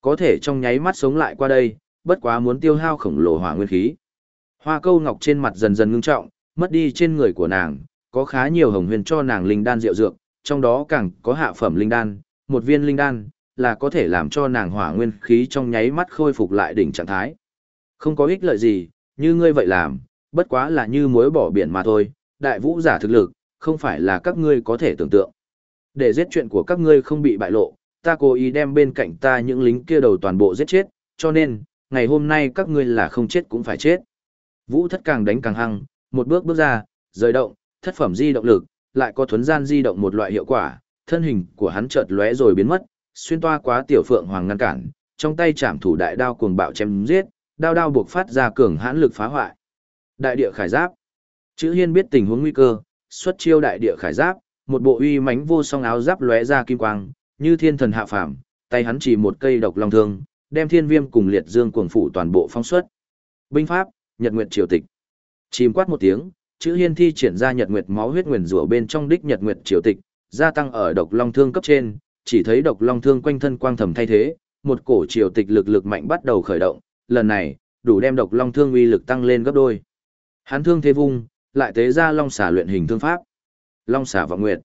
Có thể trong nháy mắt sống lại qua đây, bất quá muốn tiêu hao khổng lồ hỏa nguyên khí. Hoa câu ngọc trên mặt dần dần ngưng trọng, mất đi trên người của nàng, có khá nhiều hồng huyền cho nàng linh đan rượu dược, trong đó càng có hạ phẩm linh đan, một viên linh đan, là có thể làm cho nàng hỏa nguyên khí trong nháy mắt khôi phục lại đỉnh trạng thái. Không có ích lợi gì, như ngươi vậy làm, bất quá là như muối bỏ biển mà thôi, đại vũ giả thực lực, không phải là các ngươi có thể tưởng tượng. Để giết chuyện của các ngươi không bị bại lộ, ta cố ý đem bên cạnh ta những lính kia đầu toàn bộ giết chết, cho nên, ngày hôm nay các ngươi là không chết cũng phải chết. Vũ thất càng đánh càng hăng, một bước bước ra, rời động, thất phẩm di động lực, lại có thuấn gian di động một loại hiệu quả, thân hình của hắn chợt lóe rồi biến mất, xuyên toa quá tiểu phượng hoàng ngăn cản, trong tay chạm thủ đại đao cuồng bạo chém giết, đao đao buộc phát ra cường hãn lực phá hoại. Đại địa khải giáp. Chữ Hiên biết tình huống nguy cơ, xuất chiêu đại địa khải giáp, một bộ uy mãnh vô song áo giáp lóe ra kim quang, như thiên thần hạ phàm, tay hắn chỉ một cây độc long thương, đem thiên viêm cùng liệt dương cuồng phủ toàn bộ phong xuất. Binh pháp, Nhật Nguyệt Triều Tịch. Chìm quát một tiếng, chữ Hiên thi triển ra Nhật Nguyệt máu huyết nguyên rủa bên trong đích Nhật Nguyệt Triều Tịch, gia tăng ở độc long thương cấp trên, chỉ thấy độc long thương quanh thân quang thầm thay thế, một cổ triều tịch lực lực mạnh bắt đầu khởi động, lần này, đủ đem độc long thương uy lực tăng lên gấp đôi. Hắn thương thế vung, lại tế ra long xả luyện hình thương pháp. Long xả vọng nguyệt.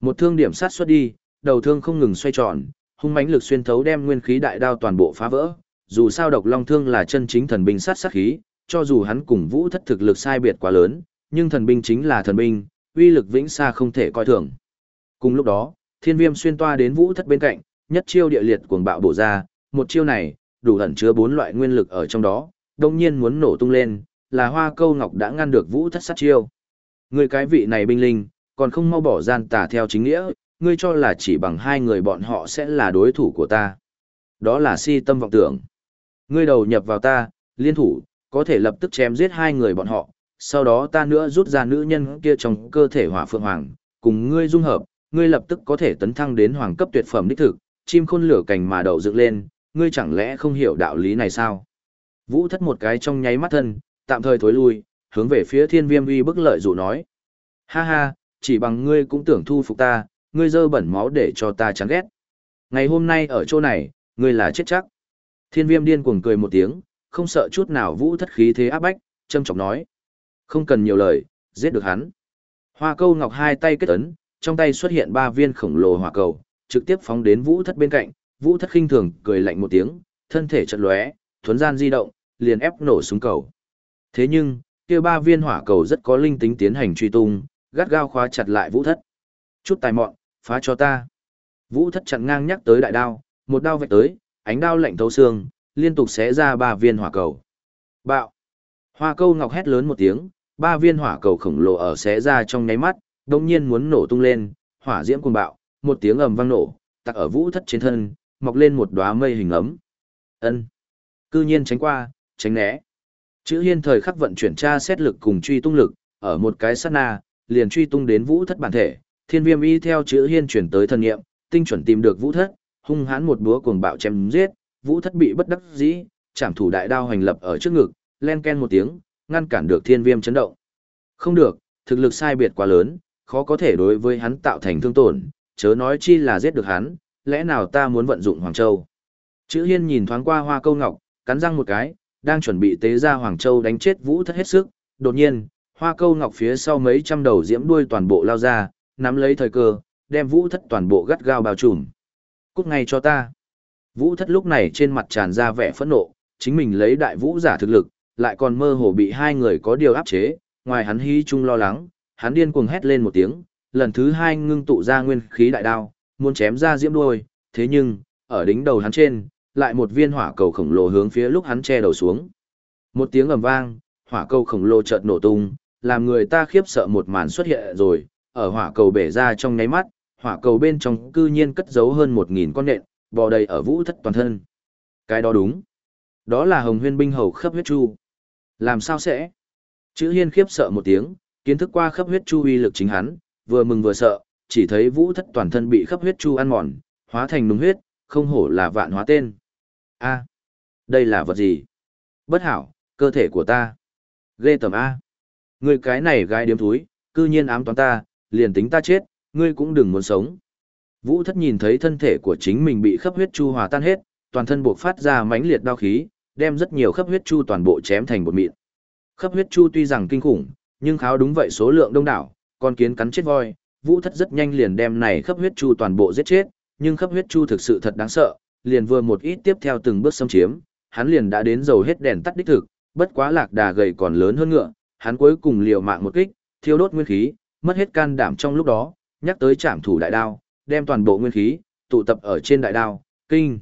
Một thương điểm sát xuất đi, đầu thương không ngừng xoay tròn, hung mãnh lực xuyên thấu đem nguyên khí đại đao toàn bộ phá vỡ. Dù sao độc long thương là chân chính thần binh sát sát khí, cho dù hắn cùng vũ thất thực lực sai biệt quá lớn, nhưng thần binh chính là thần binh, uy lực vĩnh xa không thể coi thường. Cùng lúc đó, thiên viêm xuyên toa đến vũ thất bên cạnh, nhất chiêu địa liệt cuồng bạo bổ ra, một chiêu này, đủ ẩn chứa bốn loại nguyên lực ở trong đó, đồng nhiên muốn nổ tung lên, là hoa câu ngọc đã ngăn được vũ thất sát chiêu. Người cái vị này binh linh, còn không mau bỏ gian tà theo chính nghĩa, ngươi cho là chỉ bằng hai người bọn họ sẽ là đối thủ của ta. Đó là si tâm vọng tưởng. Ngươi đầu nhập vào ta, liên thủ, có thể lập tức chém giết hai người bọn họ, sau đó ta nữa rút ra nữ nhân kia trong cơ thể hỏa phượng hoàng, cùng ngươi dung hợp, ngươi lập tức có thể tấn thăng đến hoàng cấp tuyệt phẩm đích thực, chim khôn lửa cành mà đậu dựng lên, ngươi chẳng lẽ không hiểu đạo lý này sao? Vũ thất một cái trong nháy mắt thân, tạm thời thối lui, hướng về phía thiên viêm uy bức lợi dụ nói. Ha ha, chỉ bằng ngươi cũng tưởng thu phục ta, ngươi dơ bẩn máu để cho ta chán ghét. Ngày hôm nay ở chỗ này, ngươi là chết chắc. Thiên viêm điên cuồng cười một tiếng, không sợ chút nào vũ thất khí thế áp bách, châm trọng nói. Không cần nhiều lời, giết được hắn. Hoa câu ngọc hai tay kết ấn, trong tay xuất hiện ba viên khổng lồ hỏa cầu, trực tiếp phóng đến vũ thất bên cạnh, vũ thất khinh thường cười lạnh một tiếng, thân thể chật lóe, thuấn gian di động, liền ép nổ súng cầu. Thế nhưng, kia ba viên hỏa cầu rất có linh tính tiến hành truy tung, gắt gao khóa chặt lại vũ thất. Chút tài mọn, phá cho ta. Vũ thất chặn ngang nhắc tới đại đao, một đao vạch tới, ánh đao lạnh thấu xương, liên tục xé ra ba viên hỏa cầu. Bạo. Hoa câu ngọc hét lớn một tiếng, ba viên hỏa cầu khổng lồ ở xé ra trong nháy mắt, đồng nhiên muốn nổ tung lên, hỏa diễm cuồng bạo, một tiếng ầm vang nổ, tặc ở vũ thất trên thân, mọc lên một đóa mây hình ấm. Ân. Cư nhiên tránh qua, tránh né. Chữ hiên thời khắc vận chuyển tra xét lực cùng truy tung lực, ở một cái sát na, liền truy tung đến vũ thất bản thể, thiên viêm y theo chữ hiên chuyển tới thần nghiệm, tinh chuẩn tìm được vũ thất, hung hãn một búa cuồng bạo chém giết, vũ thất bị bất đắc dĩ, chạm thủ đại đao hành lập ở trước ngực, len ken một tiếng, ngăn cản được thiên viêm chấn động. Không được, thực lực sai biệt quá lớn, khó có thể đối với hắn tạo thành thương tổn, chớ nói chi là giết được hắn, lẽ nào ta muốn vận dụng Hoàng Châu. Chữ hiên nhìn thoáng qua hoa câu ngọc, cắn răng một cái, đang chuẩn bị tế ra Hoàng Châu đánh chết vũ thất hết sức, đột nhiên, hoa câu ngọc phía sau mấy trăm đầu diễm đuôi toàn bộ lao ra, nắm lấy thời cơ, đem vũ thất toàn bộ gắt gao bao trùm. Cút ngay cho ta. Vũ thất lúc này trên mặt tràn ra vẻ phẫn nộ, chính mình lấy đại vũ giả thực lực, lại còn mơ hồ bị hai người có điều áp chế, ngoài hắn hy chung lo lắng, hắn điên cuồng hét lên một tiếng, lần thứ hai ngưng tụ ra nguyên khí đại đao, muốn chém ra diễm đuôi, thế nhưng, ở đỉnh đầu hắn trên, lại một viên hỏa cầu khổng lồ hướng phía lúc hắn che đầu xuống. Một tiếng ầm vang, hỏa cầu khổng lồ chợt nổ tung, làm người ta khiếp sợ một màn xuất hiện rồi, ở hỏa cầu bể ra trong nháy mắt, hỏa cầu bên trong cư nhiên cất giấu hơn một nghìn con nện, bò đầy ở vũ thất toàn thân. Cái đó đúng. Đó là hồng huyên binh hầu khắp huyết chu. Làm sao sẽ? Chữ hiên khiếp sợ một tiếng, kiến thức qua khắp huyết chu uy lực chính hắn, vừa mừng vừa sợ, chỉ thấy vũ thất toàn thân bị khắp huyết chu ăn mòn, hóa thành nung huyết, không hổ là vạn hóa tên. A, đây là vật gì? Bất hảo, cơ thể của ta. Ghê tầm A. Ngươi cái này gai điếm thúi, cư nhiên ám toán ta, liền tính ta chết, ngươi cũng đừng muốn sống. Vũ thất nhìn thấy thân thể của chính mình bị khắp huyết chu hòa tan hết, toàn thân buộc phát ra mãnh liệt đau khí, đem rất nhiều khắp huyết chu toàn bộ chém thành bột mịn. Khắp huyết chu tuy rằng kinh khủng, nhưng kháo đúng vậy số lượng đông đảo, con kiến cắn chết voi, Vũ Thất rất nhanh liền đem này khắp huyết chu toàn bộ giết chết, nhưng khắp huyết chu thực sự thật đáng sợ, liền vừa một ít tiếp theo từng bước xâm chiếm, hắn liền đã đến dầu hết đèn tắt đích thực, bất quá lạc đà gầy còn lớn hơn ngựa, hắn cuối cùng liều mạng một kích, thiêu đốt nguyên khí, mất hết can đảm trong lúc đó, nhắc tới trảm thủ đại đao, đem toàn bộ nguyên khí, tụ tập ở trên đại đao, kinh.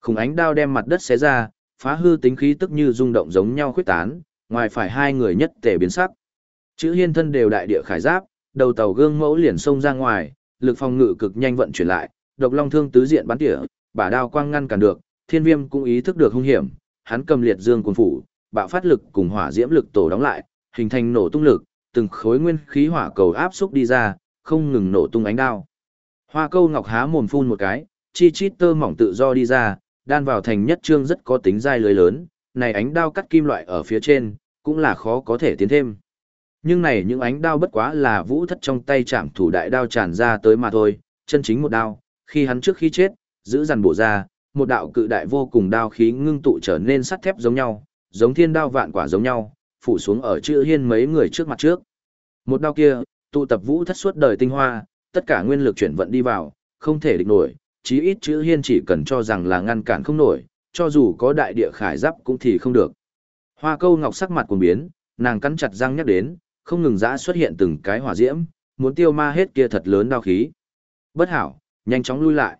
Khủng ánh đao đem mặt đất xé ra, phá hư tính khí tức như rung động giống nhau khuyết tán, ngoài phải hai người nhất tề biến sắc. Chữ hiên thân đều đại địa khải giáp, đầu tàu gương mẫu liền xông ra ngoài, lực phòng ngự cực nhanh vận chuyển lại, độc long thương tứ diện bắn tỉa, bả đao quang ngăn cản được, thiên viêm cũng ý thức được hung hiểm, hắn cầm liệt dương cuốn phủ, bạo phát lực cùng hỏa diễm lực tổ đóng lại, hình thành nổ tung lực, từng khối nguyên khí hỏa cầu áp xúc đi ra, không ngừng nổ tung ánh đao. Hoa câu ngọc há mồm phun một cái, chi chít tơ mỏng tự do đi ra, đan vào thành nhất trương rất có tính dai lưới lớn, này ánh đao cắt kim loại ở phía trên, cũng là khó có thể tiến thêm. Nhưng này những ánh đao bất quá là vũ thất trong tay chạm thủ đại đao tràn ra tới mà thôi, chân chính một đao, khi hắn trước khi chết, giữ dằn bổ ra, một đạo cự đại vô cùng đao khí ngưng tụ trở nên sắt thép giống nhau, giống thiên đao vạn quả giống nhau, phủ xuống ở chữ hiên mấy người trước mặt trước. Một đao kia, tụ tập vũ thất suốt đời tinh hoa, tất cả nguyên lực chuyển vận đi vào, không thể địch nổi, chí ít chữ hiên chỉ cần cho rằng là ngăn cản không nổi, cho dù có đại địa khải giáp cũng thì không được. Hoa câu ngọc sắc mặt cuồng biến, nàng cắn chặt răng nhắc đến, không ngừng dã xuất hiện từng cái hỏa diễm, muốn tiêu ma hết kia thật lớn đao khí. Bất hảo, nhanh chóng lui lại.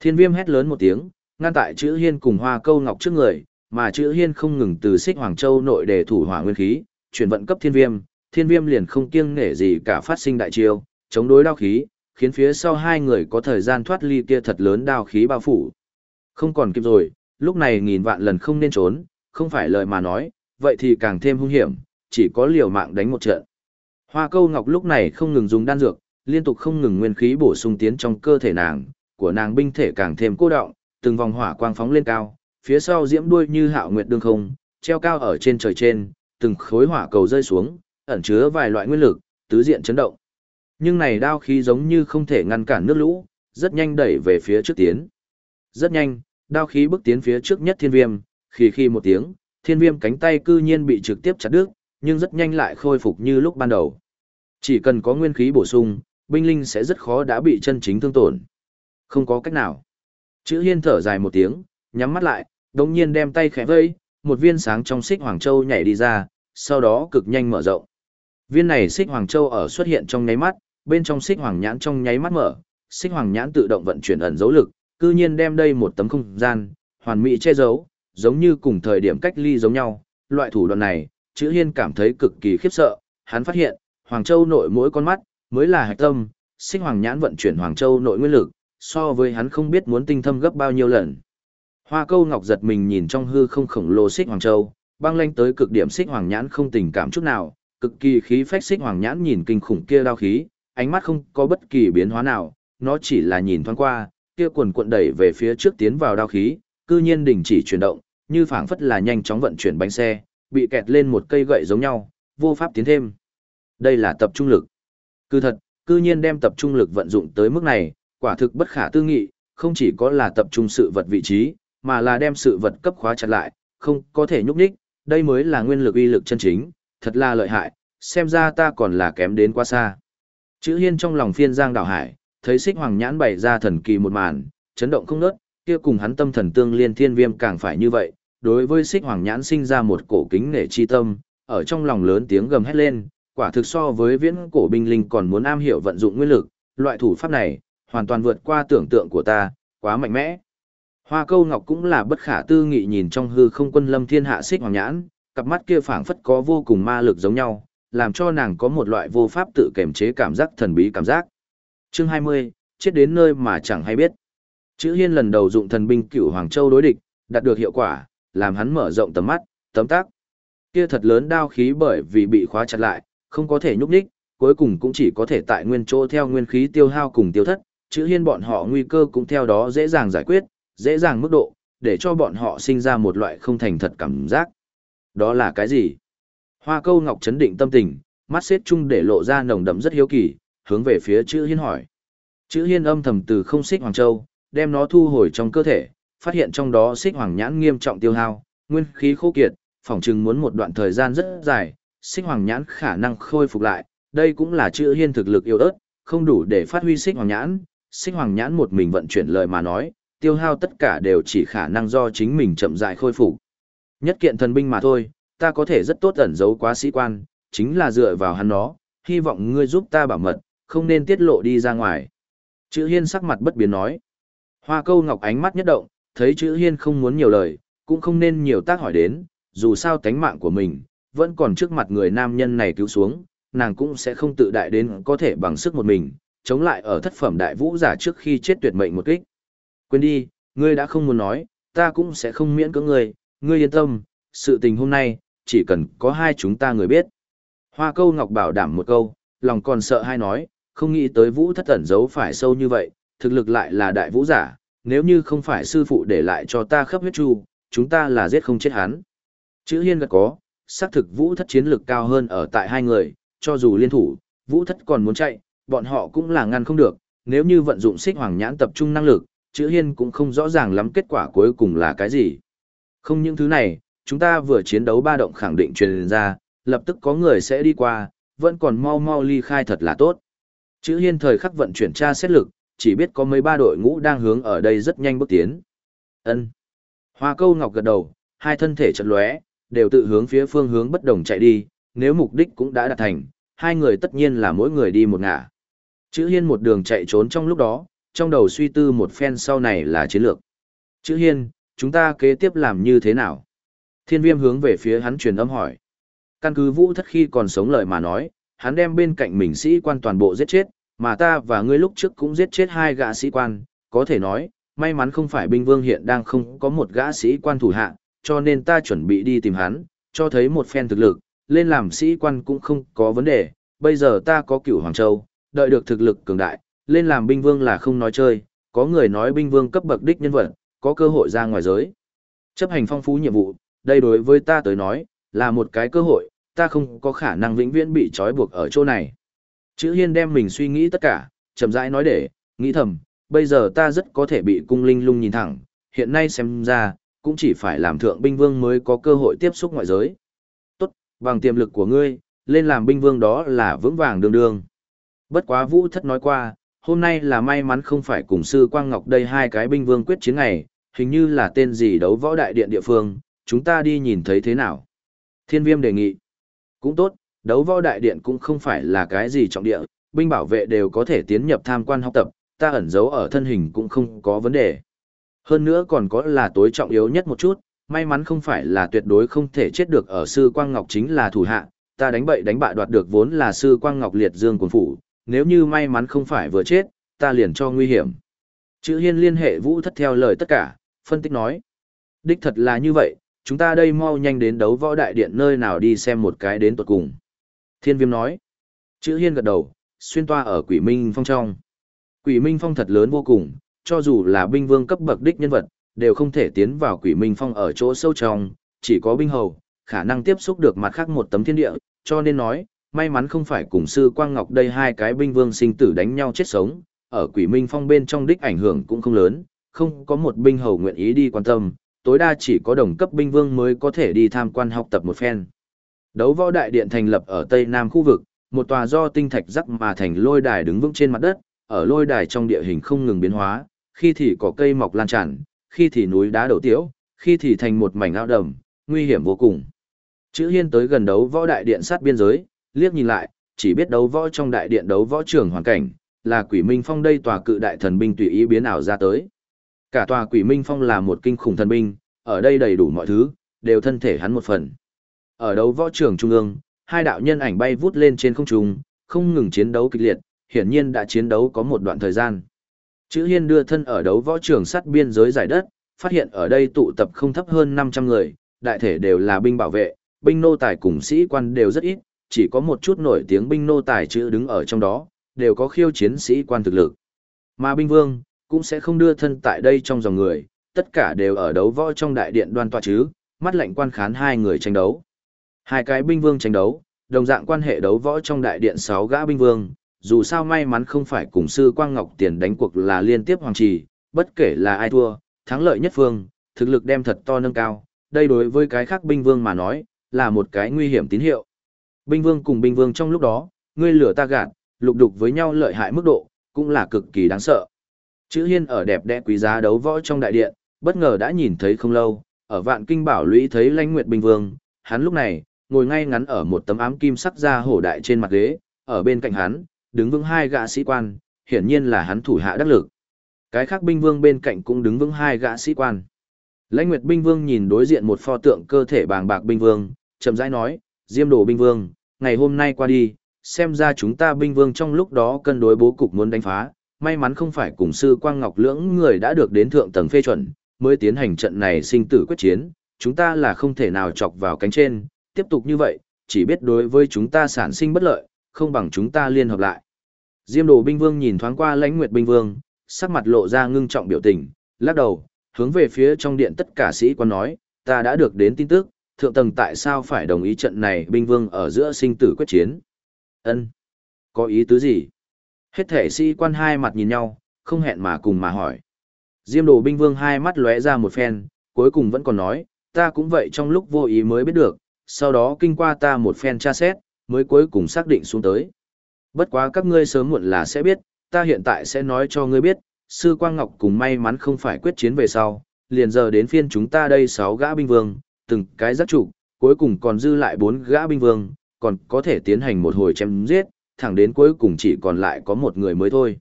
Thiên viêm hét lớn một tiếng, ngăn tại chữ hiên cùng hoa câu ngọc trước người, mà chữ hiên không ngừng từ xích Hoàng Châu nội để thủ hỏa nguyên khí, chuyển vận cấp thiên viêm, thiên viêm liền không kiêng nể gì cả phát sinh đại chiêu, chống đối đao khí, khiến phía sau hai người có thời gian thoát ly kia thật lớn đao khí bao phủ. Không còn kịp rồi, lúc này nghìn vạn lần không nên trốn, không phải lời mà nói, vậy thì càng thêm hung hiểm, chỉ có liều mạng đánh một trận. Hoa câu ngọc lúc này không ngừng dùng đan dược, liên tục không ngừng nguyên khí bổ sung tiến trong cơ thể nàng, của nàng binh thể càng thêm cô động, từng vòng hỏa quang phóng lên cao, phía sau diễm đuôi như hạo nguyệt đương không, treo cao ở trên trời trên, từng khối hỏa cầu rơi xuống, ẩn chứa vài loại nguyên lực, tứ diện chấn động. Nhưng này đao khí giống như không thể ngăn cản nước lũ, rất nhanh đẩy về phía trước tiến. Rất nhanh, đao khí bước tiến phía trước nhất thiên viêm, khi khi một tiếng, thiên viêm cánh tay cư nhiên bị trực tiếp chặt đứt, nhưng rất nhanh lại khôi phục như lúc ban đầu. Chỉ cần có nguyên khí bổ sung, binh linh sẽ rất khó đã bị chân chính thương tổn. Không có cách nào. Chữ hiên thở dài một tiếng, nhắm mắt lại, đồng nhiên đem tay khẽ vây, một viên sáng trong xích Hoàng Châu nhảy đi ra, sau đó cực nhanh mở rộng. Viên này xích Hoàng Châu ở xuất hiện trong nháy mắt, bên trong xích Hoàng nhãn trong nháy mắt mở, xích Hoàng nhãn tự động vận chuyển ẩn dấu lực, cư nhiên đem đây một tấm không gian, hoàn mỹ che giấu, giống như cùng thời điểm cách ly giống nhau. Loại thủ đoạn này, chữ hiên cảm thấy cực kỳ khiếp sợ, hắn phát hiện, Hoàng Châu nội mỗi con mắt, mới là hạch tâm, xích Hoàng nhãn vận chuyển Hoàng Châu nội nguyên lực, so với hắn không biết muốn tinh thâm gấp bao nhiêu lần. Hoa câu ngọc giật mình nhìn trong hư không khổng lồ xích Hoàng Châu, băng lanh tới cực điểm xích Hoàng nhãn không tình cảm chút nào, cực kỳ khí phách xích Hoàng nhãn nhìn kinh khủng kia đao khí, ánh mắt không có bất kỳ biến hóa nào, nó chỉ là nhìn thoáng qua, kia quần cuộn đẩy về phía trước tiến vào đao khí, cư nhiên đình chỉ chuyển động, như phảng phất là nhanh chóng vận chuyển bánh xe, bị kẹt lên một cây gậy giống nhau, vô pháp tiến thêm. Đây là tập trung lực. Cứ thật, cư nhiên đem tập trung lực vận dụng tới mức này, quả thực bất khả tư nghị, không chỉ có là tập trung sự vật vị trí, mà là đem sự vật cấp khóa chặt lại, không có thể nhúc nhích, đây mới là nguyên lực uy lực chân chính, thật là lợi hại, xem ra ta còn là kém đến quá xa. Chữ hiên trong lòng phiên giang đảo hải, thấy xích hoàng nhãn bày ra thần kỳ một màn, chấn động không nớt, kia cùng hắn tâm thần tương liên thiên viêm càng phải như vậy, đối với xích hoàng nhãn sinh ra một cổ kính nể chi tâm, ở trong lòng lớn tiếng gầm hét lên, quả thực so với viễn cổ binh linh còn muốn am hiểu vận dụng nguyên lực, loại thủ pháp này, hoàn toàn vượt qua tưởng tượng của ta, quá mạnh mẽ. Hoa câu ngọc cũng là bất khả tư nghị nhìn trong hư không quân lâm thiên hạ xích hoàng nhãn, cặp mắt kia phảng phất có vô cùng ma lực giống nhau, làm cho nàng có một loại vô pháp tự kiềm chế cảm giác thần bí cảm giác. Chương 20, chết đến nơi mà chẳng hay biết. Chữ Hiên lần đầu dụng thần binh cửu Hoàng Châu đối địch, đạt được hiệu quả, làm hắn mở rộng tầm mắt, tấm tác. Kia thật lớn đao khí bởi vì bị khóa chặt lại, không có thể nhúc nhích, cuối cùng cũng chỉ có thể tại nguyên chỗ theo nguyên khí tiêu hao cùng tiêu thất, chữ Hiên bọn họ nguy cơ cũng theo đó dễ dàng giải quyết, dễ dàng mức độ, để cho bọn họ sinh ra một loại không thành thật cảm giác. Đó là cái gì? Hoa câu ngọc chấn định tâm tình, mắt xếp chung để lộ ra nồng đậm rất hiếu kỳ, hướng về phía chữ hiên hỏi. Chữ hiên âm thầm từ không xích hoàng châu, đem nó thu hồi trong cơ thể, phát hiện trong đó xích hoàng nhãn nghiêm trọng tiêu hao, nguyên khí khô kiệt, phỏng chừng muốn một đoạn thời gian rất dài, xích hoàng nhãn khả năng khôi phục lại, đây cũng là chữ hiên thực lực yếu ớt, không đủ để phát huy xích hoàng nhãn, xích hoàng nhãn một mình vận chuyển lời mà nói, tiêu hao tất cả đều chỉ khả năng do chính mình chậm rãi khôi phục. Nhất kiện thần binh mà thôi, ta có thể rất tốt ẩn giấu quá sĩ quan, chính là dựa vào hắn nó, hy vọng ngươi giúp ta bảo mật, không nên tiết lộ đi ra ngoài. Chữ hiên sắc mặt bất biến nói. Hoa câu ngọc ánh mắt nhất động, thấy chữ hiên không muốn nhiều lời, cũng không nên nhiều tác hỏi đến, dù sao tánh mạng của mình, vẫn còn trước mặt người nam nhân này cứu xuống, nàng cũng sẽ không tự đại đến có thể bằng sức một mình, chống lại ở thất phẩm đại vũ giả trước khi chết tuyệt mệnh một kích. Quên đi, ngươi đã không muốn nói, ta cũng sẽ không miễn cưỡng ngươi, ngươi yên tâm, sự tình hôm nay, chỉ cần có hai chúng ta người biết. Hoa câu ngọc bảo đảm một câu, lòng còn sợ hai nói, không nghĩ tới vũ thất ẩn giấu phải sâu như vậy, thực lực lại là đại vũ giả, nếu như không phải sư phụ để lại cho ta khắp huyết chu, chúng ta là giết không chết hắn. Chữ hiên gật có, xác thực vũ thất chiến lực cao hơn ở tại hai người, cho dù liên thủ, vũ thất còn muốn chạy, bọn họ cũng là ngăn không được, nếu như vận dụng xích hoàng nhãn tập trung năng lực, chữ hiên cũng không rõ ràng lắm kết quả cuối cùng là cái gì. Không những thứ này, chúng ta vừa chiến đấu ba động khẳng định truyền ra, lập tức có người sẽ đi qua, vẫn còn mau mau ly khai thật là tốt. Chữ hiên thời khắc vận chuyển tra xét lực, chỉ biết có mấy ba đội ngũ đang hướng ở đây rất nhanh bước tiến. Ân. Hoa câu ngọc gật đầu, hai thân thể chật lóe, đều tự hướng phía phương hướng bất đồng chạy đi, nếu mục đích cũng đã đạt thành, hai người tất nhiên là mỗi người đi một ngả. Chữ hiên một đường chạy trốn trong lúc đó, trong đầu suy tư một phen sau này là chiến lược. Chữ hiên, chúng ta kế tiếp làm như thế nào? Thiên viêm hướng về phía hắn truyền âm hỏi. Căn cứ vũ thất khi còn sống lời mà nói, hắn đem bên cạnh mình sĩ quan toàn bộ giết chết, mà ta và ngươi lúc trước cũng giết chết hai gã sĩ quan, có thể nói, may mắn không phải binh vương hiện đang không có một gã sĩ quan thủ hạ, cho nên ta chuẩn bị đi tìm hắn, cho thấy một phen thực lực, lên làm sĩ quan cũng không có vấn đề, bây giờ ta có cửu Hoàng Châu, đợi được thực lực cường đại, lên làm binh vương là không nói chơi, có người nói binh vương cấp bậc đích nhân vật, có cơ hội ra ngoài giới. Chấp hành phong phú nhiệm vụ, đây đối với ta tới nói, là một cái cơ hội, ta không có khả năng vĩnh viễn bị trói buộc ở chỗ này. Chữ hiên đem mình suy nghĩ tất cả, chậm rãi nói để, nghĩ thầm, bây giờ ta rất có thể bị cung linh lung nhìn thẳng, hiện nay xem ra, cũng chỉ phải làm thượng binh vương mới có cơ hội tiếp xúc ngoại giới. Tốt, bằng tiềm lực của ngươi, lên làm binh vương đó là vững vàng đường đường. Bất quá vũ thất nói qua, hôm nay là may mắn không phải cùng sư Quang Ngọc đây hai cái binh vương quyết chiến ngày, hình như là tên gì đấu võ đại điện địa phương, chúng ta đi nhìn thấy thế nào. Thiên viêm đề nghị. Cũng tốt, đấu võ đại điện cũng không phải là cái gì trọng địa, binh bảo vệ đều có thể tiến nhập tham quan học tập, ta ẩn giấu ở thân hình cũng không có vấn đề. Hơn nữa còn có là tối trọng yếu nhất một chút, may mắn không phải là tuyệt đối không thể chết được ở sư Quang Ngọc chính là thủ hạ, ta đánh bậy đánh bạ đoạt được vốn là sư Quang Ngọc liệt dương quần phủ, nếu như may mắn không phải vừa chết, ta liền cho nguy hiểm. Chữ hiên liên hệ vũ thất theo lời tất cả, phân tích nói. Đích thật là như vậy, chúng ta đây mau nhanh đến đấu võ đại điện nơi nào đi xem một cái đến tuột cùng. Thiên viêm nói. Chữ hiên gật đầu, xuyên toa ở quỷ minh phong trong. Quỷ minh phong thật lớn vô cùng, cho dù là binh vương cấp bậc đích nhân vật, đều không thể tiến vào quỷ minh phong ở chỗ sâu trong, chỉ có binh hầu, khả năng tiếp xúc được mặt khác một tấm thiên địa, cho nên nói, may mắn không phải cùng sư Quang Ngọc đây hai cái binh vương sinh tử đánh nhau chết sống, ở quỷ minh phong bên trong đích ảnh hưởng cũng không lớn, không có một binh hầu nguyện ý đi quan tâm, tối đa chỉ có đồng cấp binh vương mới có thể đi tham quan học tập một phen. Đấu võ đại điện thành lập ở Tây Nam khu vực, một tòa do tinh thạch rắc mà thành lôi đài đứng vững trên mặt đất, ở lôi đài trong địa hình không ngừng biến hóa, khi thì có cây mọc lan tràn, khi thì núi đá đổ tiếu, khi thì thành một mảnh ao đầm, nguy hiểm vô cùng. Chữ Hiên tới gần đấu võ đại điện sát biên giới, liếc nhìn lại, chỉ biết đấu võ trong đại điện đấu võ trường hoàn cảnh, là Quỷ Minh Phong đây tòa cự đại thần binh tùy ý biến ảo ra tới. Cả tòa Quỷ Minh Phong là một kinh khủng thần binh, ở đây đầy đủ mọi thứ, đều thân thể hắn một phần. Ở đấu võ trường trung ương, hai đạo nhân ảnh bay vút lên trên không trung, không ngừng chiến đấu kịch liệt, hiển nhiên đã chiến đấu có một đoạn thời gian. Chữ Hiên đưa thân ở đấu võ trường sát biên giới giải đất, phát hiện ở đây tụ tập không thấp hơn 500 người, đại thể đều là binh bảo vệ, binh nô tài cùng sĩ quan đều rất ít, chỉ có một chút nổi tiếng binh nô tài chữ đứng ở trong đó, đều có khiêu chiến sĩ quan thực lực. Mà binh vương, cũng sẽ không đưa thân tại đây trong dòng người, tất cả đều ở đấu võ trong đại điện đoan tòa chứ, mắt lạnh quan khán hai người tranh đấu. Hai cái binh vương tranh đấu, đồng dạng quan hệ đấu võ trong đại điện sáu gã binh vương, dù sao may mắn không phải cùng sư Quang Ngọc tiền đánh cuộc là liên tiếp hoàng trì, bất kể là ai thua, thắng lợi nhất phương, thực lực đem thật to nâng cao, đây đối với cái khác binh vương mà nói, là một cái nguy hiểm tín hiệu. Binh vương cùng binh vương trong lúc đó, ngươi lửa ta gạt, lục đục với nhau lợi hại mức độ, cũng là cực kỳ đáng sợ. Chữ hiên ở đẹp đẽ quý giá đấu võ trong đại điện, bất ngờ đã nhìn thấy không lâu, ở vạn kinh bảo lũy thấy lãnh nguyệt binh vương, hắn lúc này, ngồi ngay ngắn ở một tấm ám kim sắc da hổ đại trên mặt ghế, ở bên cạnh hắn, đứng vững hai gã sĩ quan, hiển nhiên là hắn thủ hạ đắc lực. Cái khác binh vương bên cạnh cũng đứng vững hai gã sĩ quan. Lãnh Nguyệt binh vương nhìn đối diện một pho tượng cơ thể bàng bạc binh vương, chậm rãi nói, Diêm Đồ binh vương, ngày hôm nay qua đi, xem ra chúng ta binh vương trong lúc đó cân đối bố cục muốn đánh phá, may mắn không phải cùng sư Quang Ngọc lưỡng người đã được đến thượng tầng phê chuẩn, mới tiến hành trận này sinh tử quyết chiến, chúng ta là không thể nào chọc vào cánh trên, tiếp tục như vậy, chỉ biết đối với chúng ta sản sinh bất lợi, không bằng chúng ta liên hợp lại. Diêm đồ binh vương nhìn thoáng qua lãnh nguyệt binh vương, sắc mặt lộ ra ngưng trọng biểu tình, lắc đầu, hướng về phía trong điện tất cả sĩ quan nói, ta đã được đến tin tức, thượng tầng tại sao phải đồng ý trận này binh vương ở giữa sinh tử quyết chiến. Ân, Có ý tứ gì? Hết thể sĩ quan hai mặt nhìn nhau, không hẹn mà cùng mà hỏi. Diêm đồ binh vương hai mắt lóe ra một phen, cuối cùng vẫn còn nói, ta cũng vậy trong lúc vô ý mới biết được, sau đó kinh qua ta một phen tra xét, mới cuối cùng xác định xuống tới. Bất quá các ngươi sớm muộn là sẽ biết, ta hiện tại sẽ nói cho ngươi biết, sư Quang Ngọc cùng may mắn không phải quyết chiến về sau, liền giờ đến phiên chúng ta đây sáu gã binh vương, từng cái giác chủ, cuối cùng còn dư lại bốn gã binh vương, còn có thể tiến hành một hồi chém giết, thẳng đến cuối cùng chỉ còn lại có một người mới thôi.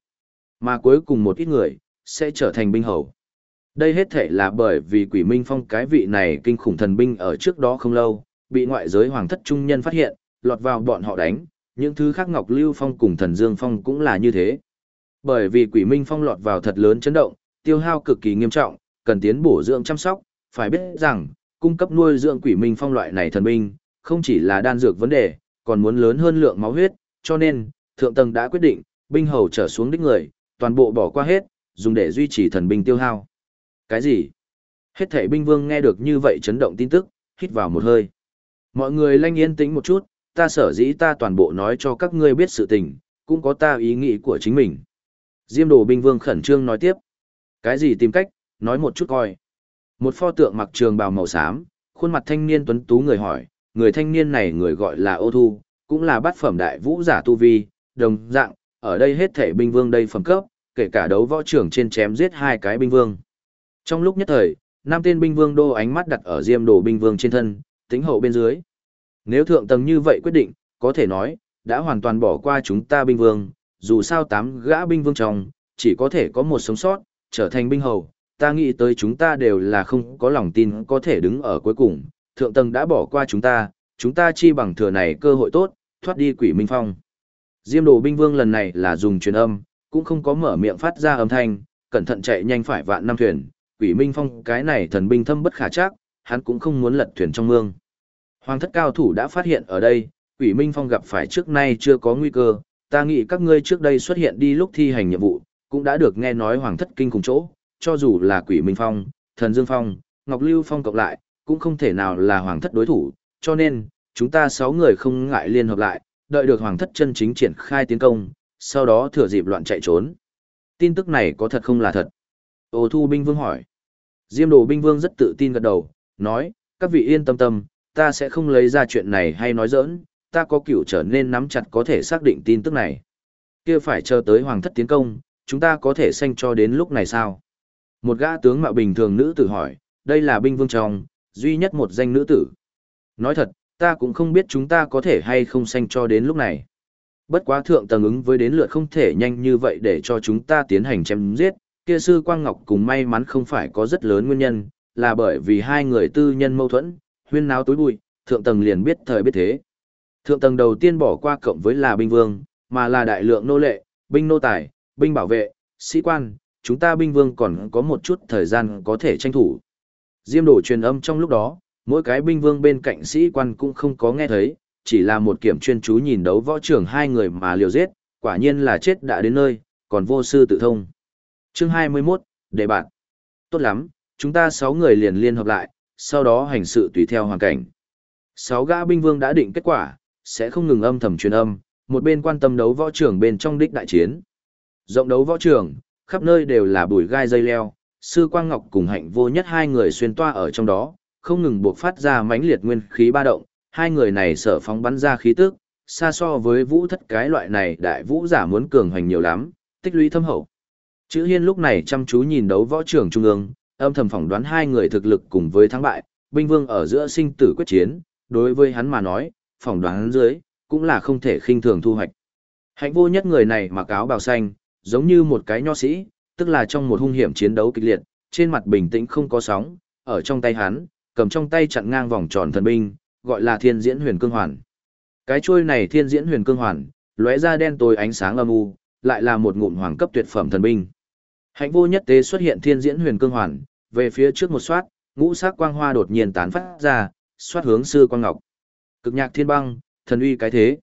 Mà cuối cùng một ít người, sẽ trở thành binh hầu. Đây hết thể là bởi vì quỷ minh phong cái vị này kinh khủng thần binh ở trước đó không lâu, bị ngoại giới hoàng thất trung nhân phát hiện, lọt vào bọn họ đánh, những thứ khác Ngọc Lưu Phong cùng Thần Dương Phong cũng là như thế. Bởi vì quỷ minh phong lọt vào thật lớn chấn động, tiêu hao cực kỳ nghiêm trọng, cần tiến bổ dưỡng chăm sóc, phải biết rằng, cung cấp nuôi dưỡng quỷ minh phong loại này thần binh, không chỉ là đan dược vấn đề, còn muốn lớn hơn lượng máu huyết, cho nên, thượng tầng đã quyết định, binh hầu trở xuống đích người, toàn bộ bỏ qua hết, dùng để duy trì thần binh tiêu hao. Cái gì? Hết thảy binh vương nghe được như vậy chấn động tin tức, hít vào một hơi. Mọi người lanh yên tĩnh một chút, ta sở dĩ ta toàn bộ nói cho các ngươi biết sự tình, cũng có ta ý nghĩ của chính mình. Diêm đồ binh vương khẩn trương nói tiếp. Cái gì tìm cách, nói một chút coi. Một pho tượng mặc trường bào màu xám, khuôn mặt thanh niên tuấn tú người hỏi, người thanh niên này người gọi là ô thu, cũng là bát phẩm đại vũ giả tu vi, đồng dạng, ở đây hết thể binh vương đây phẩm cấp, kể cả đấu võ trưởng trên chém giết hai cái binh vương. Trong lúc nhất thời, năm tên binh vương đô ánh mắt đặt ở diêm đồ binh vương trên thân, tính hậu bên dưới. Nếu thượng tầng như vậy quyết định, có thể nói, đã hoàn toàn bỏ qua chúng ta binh vương, dù sao tám gã binh vương trong, chỉ có thể có một sống sót, trở thành binh hầu, ta nghĩ tới chúng ta đều là không có lòng tin có thể đứng ở cuối cùng, thượng tầng đã bỏ qua chúng ta, chúng ta chi bằng thừa này cơ hội tốt, thoát đi quỷ minh phong. Diêm đồ binh vương lần này là dùng truyền âm, cũng không có mở miệng phát ra âm thanh, cẩn thận chạy nhanh phải vạn năm thuyền, quỷ minh phong cái này thần binh thâm bất khả chắc, hắn cũng không muốn lật thuyền trong mương. Hoàng thất cao thủ đã phát hiện ở đây, quỷ minh phong gặp phải trước nay chưa có nguy cơ, ta nghĩ các ngươi trước đây xuất hiện đi lúc thi hành nhiệm vụ, cũng đã được nghe nói hoàng thất kinh cùng chỗ, cho dù là quỷ minh phong, thần dương phong, ngọc lưu phong cộng lại, cũng không thể nào là hoàng thất đối thủ, cho nên, chúng ta sáu người không ngại liên hợp lại, đợi được hoàng thất chân chính triển khai tiến công, sau đó thừa dịp loạn chạy trốn. Tin tức này có thật không là thật? Ô thu binh vương hỏi. Diêm đồ binh vương rất tự tin gật đầu, nói, các vị yên tâm tâm, ta sẽ không lấy ra chuyện này hay nói giỡn, ta có cựu trở nên nắm chặt có thể xác định tin tức này. Kia phải chờ tới hoàng thất tiến công, chúng ta có thể sanh cho đến lúc này sao? Một gã tướng mạo bình thường nữ tử hỏi, đây là binh vương trong, duy nhất một danh nữ tử. Nói thật, ta cũng không biết chúng ta có thể hay không sanh cho đến lúc này. Bất quá thượng tầng ứng với đến lượt không thể nhanh như vậy để cho chúng ta tiến hành chém giết, kia sư Quang Ngọc cùng may mắn không phải có rất lớn nguyên nhân, là bởi vì hai người tư nhân mâu thuẫn, huyên náo tối bụi, thượng tầng liền biết thời biết thế. Thượng tầng đầu tiên bỏ qua cộng với là binh vương, mà là đại lượng nô lệ, binh nô tài, binh bảo vệ, sĩ quan, chúng ta binh vương còn có một chút thời gian có thể tranh thủ. Diêm đổ truyền âm trong lúc đó, mỗi cái binh vương bên cạnh sĩ quan cũng không có nghe thấy, chỉ là một kiểm chuyên chú nhìn đấu võ trưởng hai người mà liều giết, quả nhiên là chết đã đến nơi, còn vô sư tự thông. Chương 21, đề bạn. Tốt lắm, chúng ta sáu người liền liên hợp lại, sau đó hành sự tùy theo hoàn cảnh. Sáu gã binh vương đã định kết quả, sẽ không ngừng âm thầm truyền âm, một bên quan tâm đấu võ trưởng bên trong đích đại chiến. Rộng đấu võ trưởng, khắp nơi đều là bùi gai dây leo, sư quang ngọc cùng hạnh vô nhất hai người xuyên toa ở trong đó, không ngừng buộc phát ra mãnh liệt nguyên khí ba động, hai người này sở phóng bắn ra khí tức, xa so với vũ thất cái loại này đại vũ giả muốn cường hoành nhiều lắm, tích lũy thâm hậu. Chữ Hiên lúc này chăm chú nhìn đấu võ trưởng trung ương, âm thầm phỏng đoán hai người thực lực cùng với thắng bại, binh vương ở giữa sinh tử quyết chiến, đối với hắn mà nói, phỏng đoán dưới, cũng là không thể khinh thường thu hoạch. Hạnh vô nhất người này mặc áo bào xanh, giống như một cái nho sĩ, tức là trong một hung hiểm chiến đấu kịch liệt, trên mặt bình tĩnh không có sóng, ở trong tay hắn, cầm trong tay chặn ngang vòng tròn thần binh, gọi là Thiên Diễn Huyền Cương Hoàn. Cái chuôi này Thiên Diễn Huyền Cương Hoàn, lóe ra đen tối ánh sáng âm u, lại là một ngụm hoàng cấp tuyệt phẩm thần binh. Hạnh vô nhất tế xuất hiện Thiên Diễn Huyền Cương Hoàn, về phía trước một xoát, ngũ sắc quang hoa đột nhiên tán phát ra, xoát hướng sư quang ngọc. Cực nhạc thiên băng, thần uy cái thế.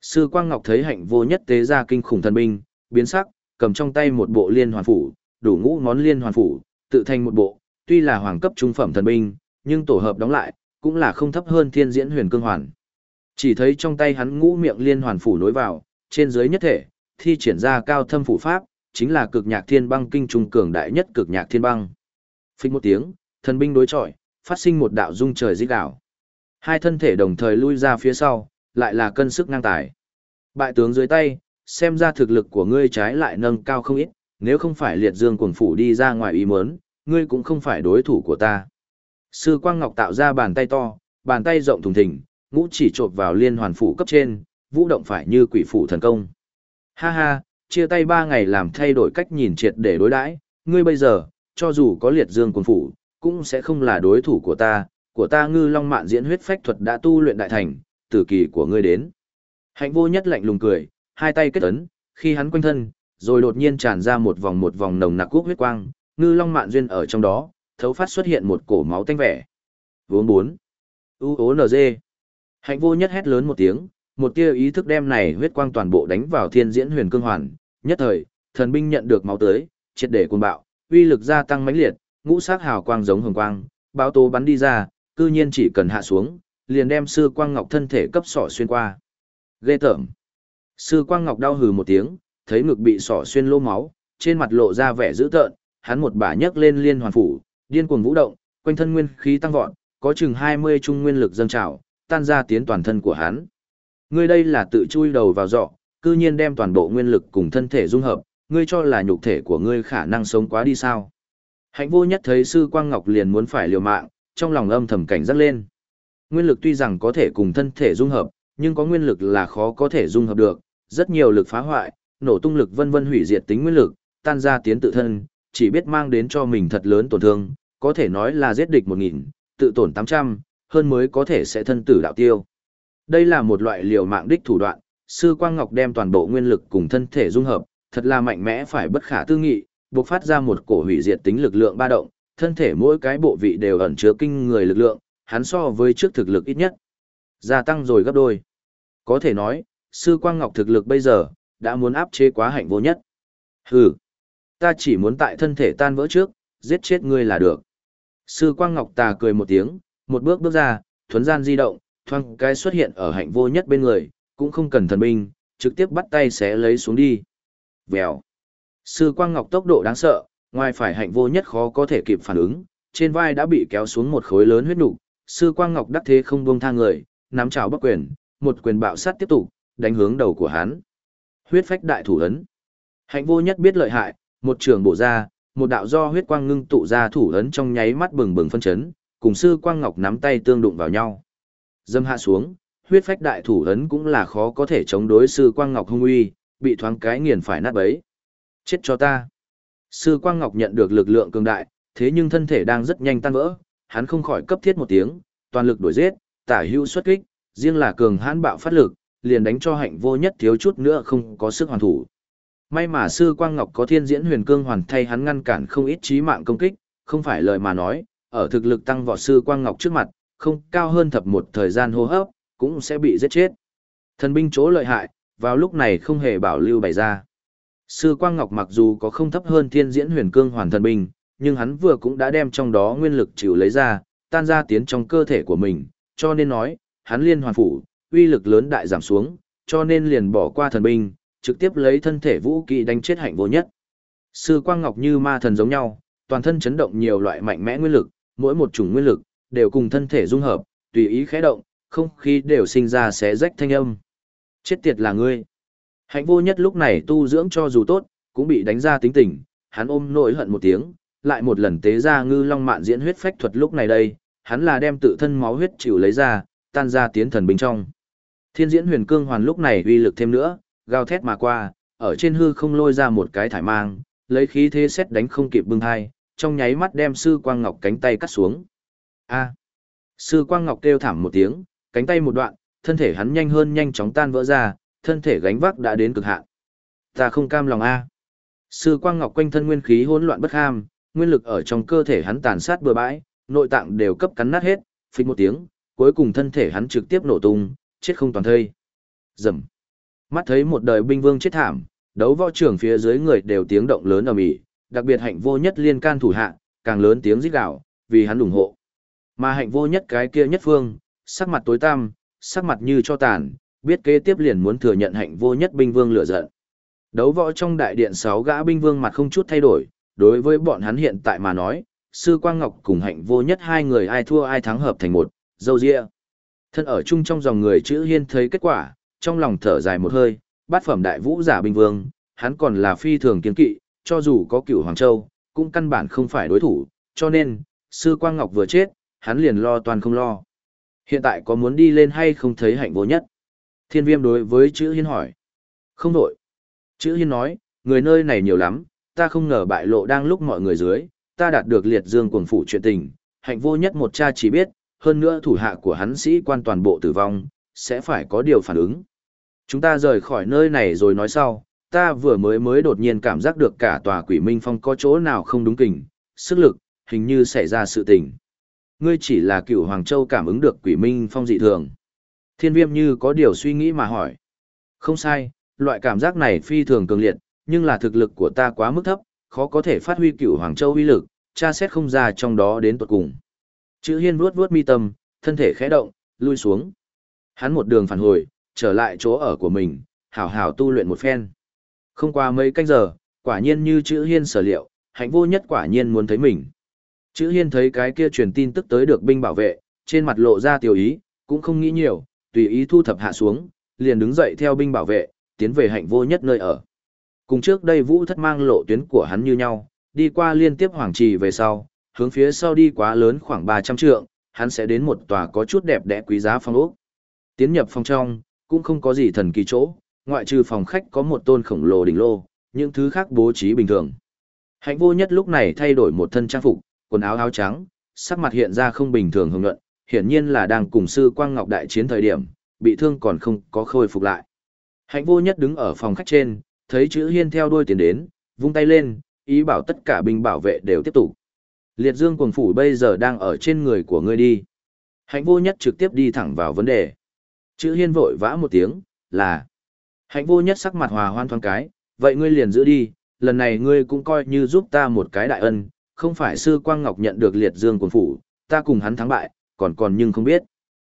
Sư quang ngọc thấy hạnh vô nhất tế ra kinh khủng thần binh, biến sắc, cầm trong tay một bộ liên hoàn phủ, đủ ngũ ngón liên hoàn phủ, tự thành một bộ, tuy là hoàng cấp trung phẩm thần binh, nhưng tổ hợp đóng lại, cũng là không thấp hơn thiên diễn huyền cương hoàn. Chỉ thấy trong tay hắn ngũ miệng liên hoàn phủ nối vào, trên dưới nhất thể, thi triển ra cao thâm phủ pháp, chính là cực nhạc thiên băng kinh trung cường đại nhất cực nhạc thiên băng. Phích một tiếng, thần binh đối chọi, phát sinh một đạo dung trời rít đảo. Hai thân thể đồng thời lui ra phía sau, lại là cân sức ngang tài. Bại tướng dưới tay, xem ra thực lực của ngươi trái lại nâng cao không ít, nếu không phải liệt dương cuồng phủ đi ra ngoài ý muốn, ngươi cũng không phải đối thủ của ta. Sư Quang Ngọc tạo ra bàn tay to, bàn tay rộng thùng thình, ngũ chỉ trộn vào liên hoàn phủ cấp trên, vũ động phải như quỷ phủ thần công. Ha ha, chia tay ba ngày làm thay đổi cách nhìn triệt để đối đãi, ngươi bây giờ, cho dù có liệt dương cuồng phủ, cũng sẽ không là đối thủ của ta, của ta ngư long mạn diễn huyết phách thuật đã tu luyện đại thành, tử kỳ của ngươi đến. Hạnh vô nhất lạnh lùng cười, hai tay kết ấn, khi hắn quanh thân, rồi đột nhiên tràn ra một vòng một vòng nồng nặc quốc huyết quang, ngư long mạn duyên ở trong đó, thấu phát xuất hiện một cổ máu tanh vẻ. Vốn bốn. U ố NG. Hạnh vô nhất hét lớn một tiếng, một tia ý thức đem này huyết quang toàn bộ đánh vào thiên diễn huyền cương hoàn. Nhất thời, thần binh nhận được máu tới, triệt để cuồng bạo, uy lực gia tăng mãnh liệt, ngũ sắc hào quang giống hồng quang, báo tố bắn đi ra, cư nhiên chỉ cần hạ xuống, liền đem sư quang ngọc thân thể cấp sọ xuyên qua. Ghê tởm. Sư quang ngọc đau hừ một tiếng, thấy ngực bị sỏ xuyên lô máu, trên mặt lộ ra vẻ dữ tợn, hắn một bả nhấc lên liên hoàn phủ, điên cuồng vũ động, quanh thân nguyên khí tăng vọt, có chừng 20 trung nguyên lực dâng trào, tan ra tiến toàn thân của hắn. Ngươi đây là tự chui đầu vào dọ, cư nhiên đem toàn bộ nguyên lực cùng thân thể dung hợp, ngươi cho là nhục thể của ngươi khả năng sống quá đi sao? Hạnh vô nhất thấy sư Quang Ngọc liền muốn phải liều mạng, trong lòng âm thầm cảnh giác lên. Nguyên lực tuy rằng có thể cùng thân thể dung hợp, nhưng có nguyên lực là khó có thể dung hợp được, rất nhiều lực phá hoại, nổ tung lực vân vân hủy diệt tính nguyên lực, tan ra tiến tự thân, chỉ biết mang đến cho mình thật lớn tổn thương, có thể nói là giết địch 1000, tự tổn 800, hơn mới có thể sẽ thân tử đạo tiêu. Đây là một loại liều mạng đích thủ đoạn, sư Quang Ngọc đem toàn bộ nguyên lực cùng thân thể dung hợp, thật là mạnh mẽ phải bất khả tư nghị, bộc phát ra một cổ hủy diệt tính lực lượng ba động, thân thể mỗi cái bộ vị đều ẩn chứa kinh người lực lượng, hắn so với trước thực lực ít nhất gia tăng rồi gấp đôi. Có thể nói, sư Quang Ngọc thực lực bây giờ đã muốn áp chế quá hạnh vô nhất. Hừ, ta chỉ muốn tại thân thể tan vỡ trước, giết chết ngươi là được. Sư Quang Ngọc tà cười một tiếng, một bước bước ra, thuấn gian di động, thoang cái xuất hiện ở hạnh vô nhất bên người, cũng không cần thần binh, trực tiếp bắt tay xé lấy xuống đi. Vèo. Sư Quang Ngọc tốc độ đáng sợ, ngoài phải hạnh vô nhất khó có thể kịp phản ứng, trên vai đã bị kéo xuống một khối lớn huyết nục. Sư Quang Ngọc đắc thế không buông tha người, nắm chảo bắc quyền, một quyền bạo sát tiếp tục, đánh hướng đầu của hắn. Huyết phách đại thủ ấn. Hạnh vô nhất biết lợi hại, một trường bổ ra, một đạo do huyết quang ngưng tụ ra thủ ấn trong nháy mắt bừng bừng phân chấn, cùng sư Quang Ngọc nắm tay tương đụng vào nhau. Dâm hạ xuống, huyết phách đại thủ ấn cũng là khó có thể chống đối sư Quang Ngọc hung uy, bị thoáng cái nghiền phải nát bấy. Chết cho ta. Sư Quang Ngọc nhận được lực lượng cường đại, thế nhưng thân thể đang rất nhanh tan vỡ, hắn không khỏi cấp thiết một tiếng, toàn lực đuổi giết, tả hữu xuất kích, riêng là cường hãn bạo phát lực, liền đánh cho hạnh vô nhất thiếu chút nữa không có sức hoàn thủ. May mà sư Quang Ngọc có thiên diễn huyền cương hoàn thay hắn ngăn cản không ít chí mạng công kích, không phải lời mà nói, ở thực lực tăng vọt sư Quang Ngọc trước mặt, không cao hơn thập một thời gian hô hấp, cũng sẽ bị giết chết. Thần binh chỗ lợi hại, vào lúc này không hề bảo lưu bày ra. Sư Quang Ngọc mặc dù có không thấp hơn thiên diễn huyền cương hoàn thần binh, nhưng hắn vừa cũng đã đem trong đó nguyên lực chịu lấy ra, tan ra tiến trong cơ thể của mình, cho nên nói, hắn liên hoàn phủ, uy lực lớn đại giảm xuống, cho nên liền bỏ qua thần binh, trực tiếp lấy thân thể vũ kỵ đánh chết hạnh vô nhất. Sư Quang Ngọc như ma thần giống nhau, toàn thân chấn động nhiều loại mạnh mẽ nguyên lực, mỗi một chủng nguyên lực đều cùng thân thể dung hợp, tùy ý khẽ động, không khí đều sinh ra xé rách thanh âm. Chết tiệt là ngươi. Hạnh vô nhất lúc này tu dưỡng cho dù tốt, cũng bị đánh ra tính tình, hắn ôm nỗi hận một tiếng, lại một lần tế ra ngư long mạn diễn huyết phách thuật lúc này đây, hắn là đem tự thân máu huyết chịu lấy ra, tan ra tiến thần bình trong. Thiên diễn huyền cương hoàn lúc này uy lực thêm nữa, gào thét mà qua, ở trên hư không lôi ra một cái thải mang, lấy khí thế xét đánh không kịp bưng hai, trong nháy mắt đem sư quang ngọc cánh tay cắt xuống. A. Sư quang ngọc kêu thảm một tiếng, cánh tay một đoạn, thân thể hắn nhanh hơn nhanh chóng tan vỡ ra, thân thể gánh vác đã đến cực hạn. Ta không cam lòng a. Sư quang ngọc quanh thân nguyên khí hỗn loạn bất ham, nguyên lực ở trong cơ thể hắn tàn sát bừa bãi, nội tạng đều cấp cắn nát hết, phịch một tiếng, cuối cùng thân thể hắn trực tiếp nổ tung, chết không toàn thây. Dầm. Mắt thấy một đời binh vương chết thảm, đấu võ trưởng phía dưới người đều tiếng động lớn ở mỹ, đặc biệt hạnh vô nhất liên can thủ hạ, càng lớn tiếng rít gào, vì hắn ủng hộ. Mà hạnh vô nhất cái kia nhất phương, sắc mặt tối tăm, sắc mặt như cho tàn, biết kế tiếp liền muốn thừa nhận hạnh vô nhất binh vương lửa giận. Đấu võ trong đại điện sáu gã binh vương mặt không chút thay đổi, đối với bọn hắn hiện tại mà nói, sư Quang Ngọc cùng hạnh vô nhất hai người ai thua ai thắng hợp thành một, dâu dịa. Thân ở chung trong dòng người chữ hiên thấy kết quả, trong lòng thở dài một hơi, bát phẩm đại vũ giả bình vương, hắn còn là phi thường kiên kỵ, cho dù có cửu Hoàng Châu, cũng căn bản không phải đối thủ, cho nên, sư Quang Ngọc vừa chết, hắn liền lo toàn không lo. Hiện tại có muốn đi lên hay không thấy hạnh vô nhất? Thiên viêm đối với chữ hiên hỏi. Không đổi. Chữ hiên nói, người nơi này nhiều lắm, ta không ngờ bại lộ đang lúc mọi người dưới, ta đạt được liệt dương cuồng phủ chuyện tình, hạnh vô nhất một cha chỉ biết, hơn nữa thủ hạ của hắn sĩ quan toàn bộ tử vong, sẽ phải có điều phản ứng. Chúng ta rời khỏi nơi này rồi nói sau, ta vừa mới mới đột nhiên cảm giác được cả tòa quỷ minh phong có chỗ nào không đúng kình, sức lực, hình như xảy ra sự tình. Ngươi chỉ là cựu Hoàng Châu cảm ứng được quỷ minh phong dị thường. Thiên viêm như có điều suy nghĩ mà hỏi. Không sai, loại cảm giác này phi thường cường liệt, nhưng là thực lực của ta quá mức thấp, khó có thể phát huy cựu Hoàng Châu uy lực, tra xét không ra trong đó đến tuột cùng. Chữ hiên vuốt vuốt mi tâm, thân thể khẽ động, lui xuống. Hắn một đường phản hồi, trở lại chỗ ở của mình, hảo hảo tu luyện một phen. Không qua mấy canh giờ, quả nhiên như chữ hiên sở liệu, hạnh vô nhất quả nhiên muốn thấy mình. Chữ hiên thấy cái kia truyền tin tức tới được binh bảo vệ, trên mặt lộ ra tiểu ý, cũng không nghĩ nhiều, tùy ý thu thập hạ xuống, liền đứng dậy theo binh bảo vệ, tiến về hạnh vô nhất nơi ở. Cùng trước đây vũ thất mang lộ tuyến của hắn như nhau, đi qua liên tiếp hoàng trì về sau, hướng phía sau đi quá lớn khoảng 300 trượng, hắn sẽ đến một tòa có chút đẹp đẽ quý giá phong ốc. Tiến nhập phòng trong, cũng không có gì thần kỳ chỗ, ngoại trừ phòng khách có một tôn khổng lồ đỉnh lô, những thứ khác bố trí bình thường. Hạnh vô nhất lúc này thay đổi một thân trang phục, quần áo áo trắng, sắc mặt hiện ra không bình thường hồng nhuận, hiển nhiên là đang cùng sư Quang Ngọc đại chiến thời điểm, bị thương còn không có khôi phục lại. Hạnh vô nhất đứng ở phòng khách trên, thấy chữ hiên theo đuôi tiến đến, vung tay lên, ý bảo tất cả binh bảo vệ đều tiếp tục. Liệt dương quần phủ bây giờ đang ở trên người của ngươi đi. Hạnh vô nhất trực tiếp đi thẳng vào vấn đề. Chữ hiên vội vã một tiếng, là. Hạnh vô nhất sắc mặt hòa hoan thoáng cái, vậy ngươi liền giữ đi, lần này ngươi cũng coi như giúp ta một cái đại ân, không phải sư Quang Ngọc nhận được liệt dương quần phủ, ta cùng hắn thắng bại, còn còn nhưng không biết.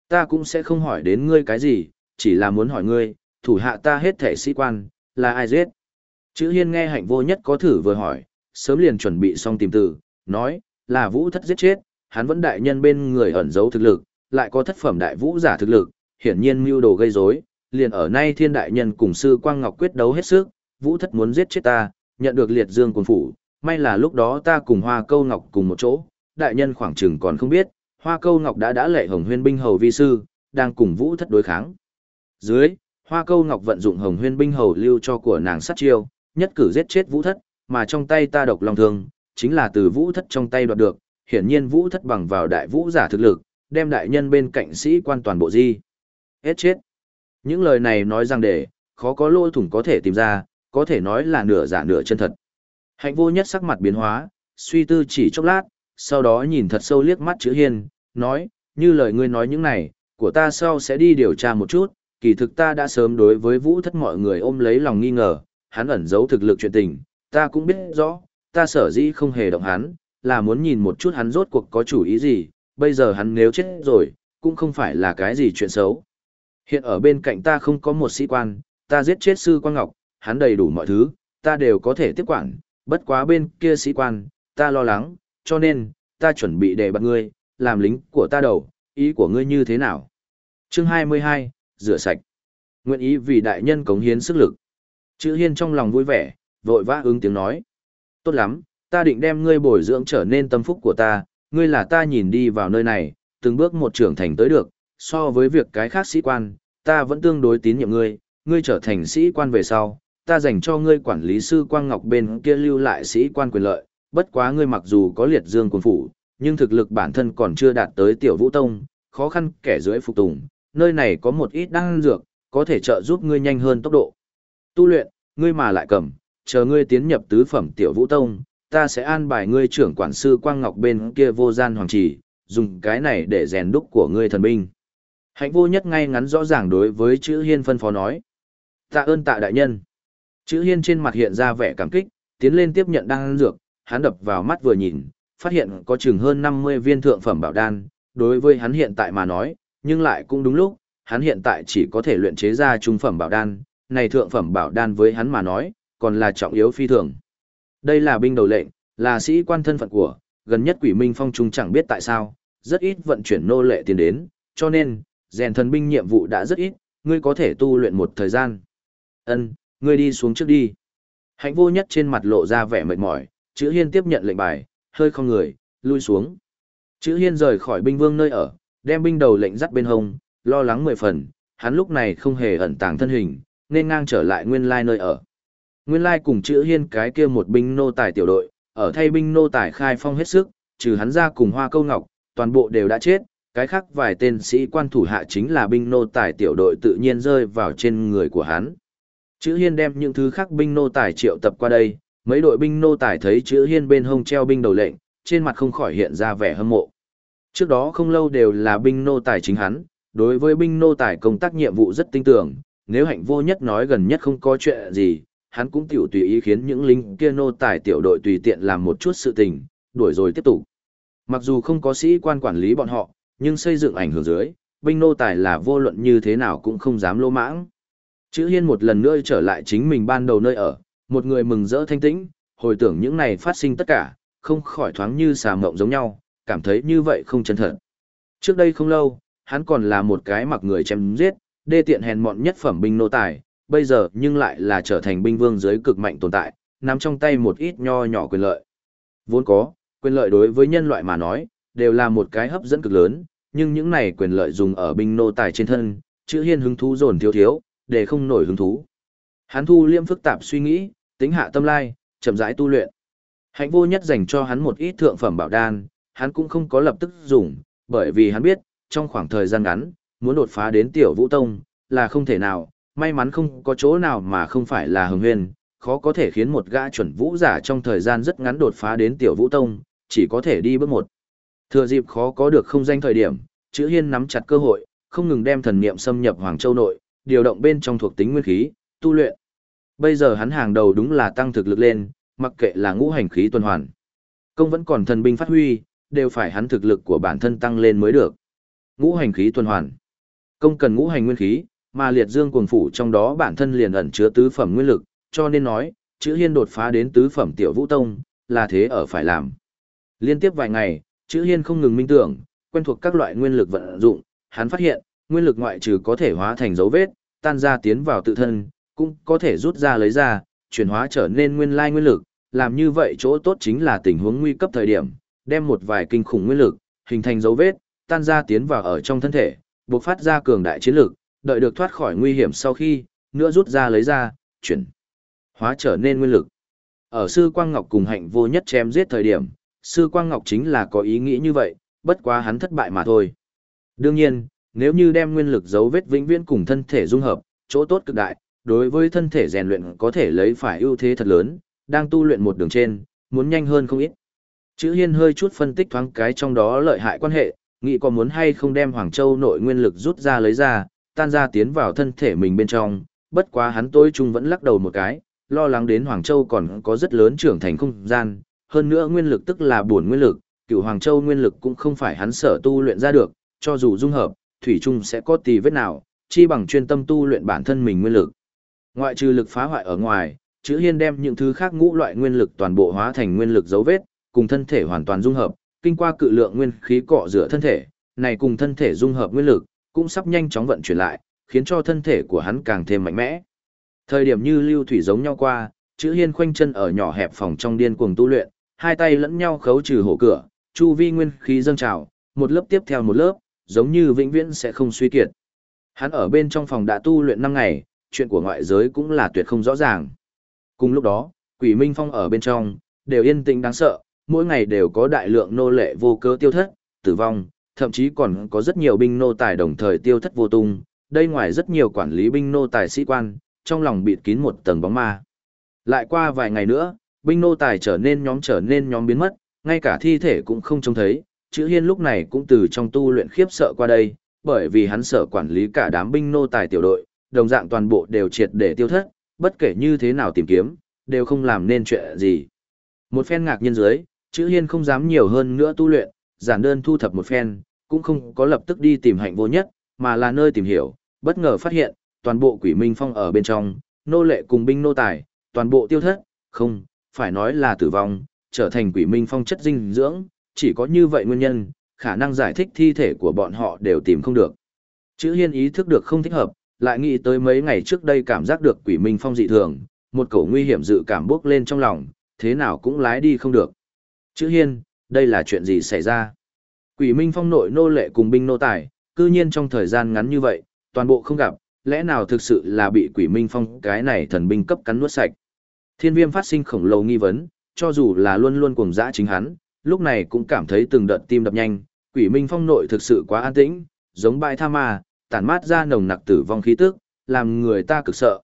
Ta cũng sẽ không hỏi đến ngươi cái gì, chỉ là muốn hỏi ngươi, thủ hạ ta hết thể sĩ quan, là ai giết? Chữ hiên nghe hạnh vô nhất có thử vừa hỏi, sớm liền chuẩn bị xong tìm từ, nói, là vũ thất giết chết, hắn vẫn đại nhân bên người ẩn giấu thực lực, lại có thất phẩm đại vũ giả thực lực, hiển nhiên mưu đồ gây rối, liền ở nay thiên đại nhân cùng sư Quang Ngọc quyết đấu hết sức, vũ thất muốn giết chết ta, nhận được liệt dương quân phủ, may là lúc đó ta cùng hoa câu ngọc cùng một chỗ, đại nhân khoảng chừng còn không biết, hoa câu ngọc đã đã lệ hồng huyên binh hầu vi sư, đang cùng vũ thất đối kháng. Dưới, hoa câu ngọc vận dụng hồng huyên binh hầu lưu cho của nàng sát chiêu, nhất cử giết chết vũ thất, mà trong tay ta độc long thương, chính là từ vũ thất trong tay đoạt được, hiển nhiên vũ thất bằng vào đại vũ giả thực lực, đem đại nhân bên cạnh sĩ quan toàn bộ di. Hết chết. Những lời này nói rằng để, khó có lỗ thủng có thể tìm ra, có thể nói là nửa giả nửa chân thật. Hạnh vô nhất sắc mặt biến hóa, suy tư chỉ chốc lát, sau đó nhìn thật sâu liếc mắt chữ hiên, nói, như lời ngươi nói những này, của ta sau sẽ đi điều tra một chút, kỳ thực ta đã sớm đối với vũ thất mọi người ôm lấy lòng nghi ngờ, hắn ẩn giấu thực lực chuyện tình, ta cũng biết rõ, ta sở dĩ không hề động hắn, là muốn nhìn một chút hắn rốt cuộc có chủ ý gì, bây giờ hắn nếu chết rồi, cũng không phải là cái gì chuyện xấu. Hiện ở bên cạnh ta không có một sĩ quan, ta giết chết sư quan ngọc, hắn đầy đủ mọi thứ, ta đều có thể tiếp quản, bất quá bên kia sĩ quan, ta lo lắng, cho nên, ta chuẩn bị để bắt ngươi, làm lính của ta đầu, ý của ngươi như thế nào? Chương 22, rửa sạch. Nguyện ý vì đại nhân cống hiến sức lực. Chữ hiên trong lòng vui vẻ, vội vã ứng tiếng nói. Tốt lắm, ta định đem ngươi bồi dưỡng trở nên tâm phúc của ta, ngươi là ta nhìn đi vào nơi này, từng bước một trưởng thành tới được, so với việc cái khác sĩ quan, ta vẫn tương đối tín nhiệm ngươi, ngươi trở thành sĩ quan về sau, ta dành cho ngươi quản lý sư Quang Ngọc bên kia lưu lại sĩ quan quyền lợi, bất quá ngươi mặc dù có liệt dương quân phủ, nhưng thực lực bản thân còn chưa đạt tới tiểu vũ tông, khó khăn kẻ dưới phục tùng, nơi này có một ít đan dược, có thể trợ giúp ngươi nhanh hơn tốc độ. Tu luyện, ngươi mà lại cầm, chờ ngươi tiến nhập tứ phẩm tiểu vũ tông, ta sẽ an bài ngươi trưởng quản sư Quang Ngọc bên kia vô gian hoàng trì, dùng cái này để rèn đúc của ngươi thần binh. Hạnh vô nhất ngay ngắn rõ ràng đối với chữ hiên phân phó nói. Tạ ơn tạ đại nhân. Chữ hiên trên mặt hiện ra vẻ cảm kích, tiến lên tiếp nhận đan dược, hắn đập vào mắt vừa nhìn, phát hiện có chừng hơn 50 viên thượng phẩm bảo đan, đối với hắn hiện tại mà nói, nhưng lại cũng đúng lúc, hắn hiện tại chỉ có thể luyện chế ra trung phẩm bảo đan, này thượng phẩm bảo đan với hắn mà nói, còn là trọng yếu phi thường. Đây là binh đầu lệnh, là sĩ quan thân phận của, gần nhất quỷ minh phong trung chẳng biết tại sao, rất ít vận chuyển nô lệ tiền đến, cho nên, rèn thần binh nhiệm vụ đã rất ít, ngươi có thể tu luyện một thời gian. Ân, ngươi đi xuống trước đi. Hạnh vô nhất trên mặt lộ ra vẻ mệt mỏi, chữ hiên tiếp nhận lệnh bài, hơi không người, lui xuống. Chữ hiên rời khỏi binh vương nơi ở, đem binh đầu lệnh dắt bên hông, lo lắng mười phần, hắn lúc này không hề ẩn tàng thân hình, nên ngang trở lại nguyên lai nơi ở. Nguyên lai cùng chữ hiên cái kia một binh nô tài tiểu đội, ở thay binh nô tài khai phong hết sức, trừ hắn ra cùng hoa câu ngọc, toàn bộ đều đã chết, cái khác vài tên sĩ quan thủ hạ chính là binh nô tài tiểu đội tự nhiên rơi vào trên người của hắn. Chữ hiên đem những thứ khác binh nô tài triệu tập qua đây, mấy đội binh nô tài thấy chữ hiên bên hông treo binh đầu lệnh, trên mặt không khỏi hiện ra vẻ hâm mộ. Trước đó không lâu đều là binh nô tài chính hắn, đối với binh nô tài công tác nhiệm vụ rất tinh tưởng, nếu hạnh vô nhất nói gần nhất không có chuyện gì, hắn cũng tiểu tùy ý khiến những lính kia nô tài tiểu đội tùy tiện làm một chút sự tình, đuổi rồi tiếp tục. Mặc dù không có sĩ quan quản lý bọn họ, nhưng xây dựng ảnh hưởng dưới, binh nô tài là vô luận như thế nào cũng không dám lô mãng. Chữ Hiên một lần nữa trở lại chính mình ban đầu nơi ở, một người mừng rỡ thanh tĩnh, hồi tưởng những này phát sinh tất cả, không khỏi thoáng như xà mộng giống nhau, cảm thấy như vậy không chân thật. Trước đây không lâu, hắn còn là một cái mặc người chém giết, đê tiện hèn mọn nhất phẩm binh nô tài, bây giờ nhưng lại là trở thành binh vương dưới cực mạnh tồn tại, nắm trong tay một ít nho nhỏ quyền lợi. Vốn có, quyền lợi đối với nhân loại mà nói, đều là một cái hấp dẫn cực lớn, nhưng những này quyền lợi dùng ở binh nô tài trên thân, chữ hiên hứng thú dồn thiếu thiếu, để không nổi hứng thú. Hắn thu liêm phức tạp suy nghĩ, tính hạ tâm lai, chậm rãi tu luyện. Hạnh vô nhất dành cho hắn một ít thượng phẩm bảo đan, hắn cũng không có lập tức dùng, bởi vì hắn biết, trong khoảng thời gian ngắn, muốn đột phá đến tiểu vũ tông, là không thể nào, may mắn không có chỗ nào mà không phải là hồng huyền, khó có thể khiến một gã chuẩn vũ giả trong thời gian rất ngắn đột phá đến tiểu vũ tông, chỉ có thể đi bước một. Thừa dịp khó có được không danh thời điểm, chữ hiên nắm chặt cơ hội, không ngừng đem thần niệm xâm nhập Hoàng Châu nội, điều động bên trong thuộc tính nguyên khí, tu luyện. Bây giờ hắn hàng đầu đúng là tăng thực lực lên, mặc kệ là ngũ hành khí tuần hoàn. Công vẫn còn thần binh phát huy, đều phải hắn thực lực của bản thân tăng lên mới được. Ngũ hành khí tuần hoàn. Công cần ngũ hành nguyên khí, mà liệt dương cuồng phủ trong đó bản thân liền ẩn chứa tứ phẩm nguyên lực, cho nên nói, chữ hiên đột phá đến tứ phẩm tiểu vũ tông, là thế ở phải làm. Liên tiếp vài ngày, chữ hiên không ngừng minh tưởng, quen thuộc các loại nguyên lực vận dụng, hắn phát hiện, nguyên lực ngoại trừ có thể hóa thành dấu vết, tan ra tiến vào tự thân, cũng có thể rút ra lấy ra, chuyển hóa trở nên nguyên lai nguyên lực, làm như vậy chỗ tốt chính là tình huống nguy cấp thời điểm, đem một vài kinh khủng nguyên lực, hình thành dấu vết, tan ra tiến vào ở trong thân thể, bộc phát ra cường đại chiến lực, đợi được thoát khỏi nguy hiểm sau khi, nữa rút ra lấy ra, chuyển hóa trở nên nguyên lực. Ở sư Quang Ngọc cùng hạnh vô nhất chém giết thời điểm, sư Quang Ngọc chính là có ý nghĩ như vậy, bất quá hắn thất bại mà thôi. Đương nhiên, nếu như đem nguyên lực dấu vết vĩnh viễn cùng thân thể dung hợp, chỗ tốt cực đại, đối với thân thể rèn luyện có thể lấy phải ưu thế thật lớn, đang tu luyện một đường trên, muốn nhanh hơn không ít. Chữ Hiên hơi chút phân tích thoáng cái trong đó lợi hại quan hệ, nghĩ có muốn hay không đem Hoàng Châu nội nguyên lực rút ra lấy ra, tan ra tiến vào thân thể mình bên trong, bất quá hắn tối chung vẫn lắc đầu một cái, lo lắng đến Hoàng Châu còn có rất lớn trưởng thành không gian, hơn nữa nguyên lực tức là buồn nguyên lực, cựu Hoàng Châu nguyên lực cũng không phải hắn sở tu luyện ra được, cho dù dung hợp, thủy chung sẽ có tì vết nào, chi bằng chuyên tâm tu luyện bản thân mình nguyên lực. Ngoại trừ lực phá hoại ở ngoài, chữ hiên đem những thứ khác ngũ loại nguyên lực toàn bộ hóa thành nguyên lực dấu vết, cùng thân thể hoàn toàn dung hợp, kinh qua cự lượng nguyên khí cọ rửa thân thể, này cùng thân thể dung hợp nguyên lực, cũng sắp nhanh chóng vận chuyển lại, khiến cho thân thể của hắn càng thêm mạnh mẽ. Thời điểm như lưu thủy giống nhau qua, chữ hiên khoanh chân ở nhỏ hẹp phòng trong điên cuồng tu luyện, hai tay lẫn nhau khấu trừ hổ cửa, chu vi nguyên khí dâng trào, một lớp tiếp theo một lớp, giống như vĩnh viễn sẽ không suy kiệt. Hắn ở bên trong phòng đã tu luyện 5 ngày, chuyện của ngoại giới cũng là tuyệt không rõ ràng. Cùng lúc đó, quỷ minh phong ở bên trong, đều yên tĩnh đáng sợ, mỗi ngày đều có đại lượng nô lệ vô cớ tiêu thất, tử vong, thậm chí còn có rất nhiều binh nô tài đồng thời tiêu thất vô tung, đây ngoài rất nhiều quản lý binh nô tài sĩ quan, trong lòng bịt kín một tầng bóng ma. Lại qua vài ngày nữa, binh nô tài trở nên nhóm trở nên nhóm biến mất, ngay cả thi thể cũng không trông thấy, chữ hiên lúc này cũng từ trong tu luyện khiếp sợ qua đây, bởi vì hắn sợ quản lý cả đám binh nô tài tiểu đội, đồng dạng toàn bộ đều triệt để tiêu thất, bất kể như thế nào tìm kiếm, đều không làm nên chuyện gì. Một phen ngạc nhiên dưới, chữ hiên không dám nhiều hơn nữa tu luyện, giản đơn thu thập một phen, cũng không có lập tức đi tìm hạnh vô nhất, mà là nơi tìm hiểu, bất ngờ phát hiện, toàn bộ quỷ minh phong ở bên trong, nô lệ cùng binh nô tài, toàn bộ tiêu thất, không, phải nói là tử vong, trở thành quỷ minh phong chất dinh dưỡng, chỉ có như vậy nguyên nhân, khả năng giải thích thi thể của bọn họ đều tìm không được. Chữ hiên ý thức được không thích hợp, lại nghĩ tới mấy ngày trước đây cảm giác được quỷ minh phong dị thường, một cổ nguy hiểm dự cảm bốc lên trong lòng, thế nào cũng lái đi không được. Chữ hiên, đây là chuyện gì xảy ra? Quỷ minh phong nội nô lệ cùng binh nô tài, cư nhiên trong thời gian ngắn như vậy, toàn bộ không gặp, lẽ nào thực sự là bị quỷ minh phong cái này thần binh cấp cắn nuốt sạch. Thiên viêm phát sinh khổng lồ nghi vấn, cho dù là luôn luôn cuồng dã chính hắn, lúc này cũng cảm thấy từng đợt tim đập nhanh, quỷ minh phong nội thực sự quá an tĩnh, giống bãi tha ma, tản mát ra nồng nặc tử vong khí tức, làm người ta cực sợ.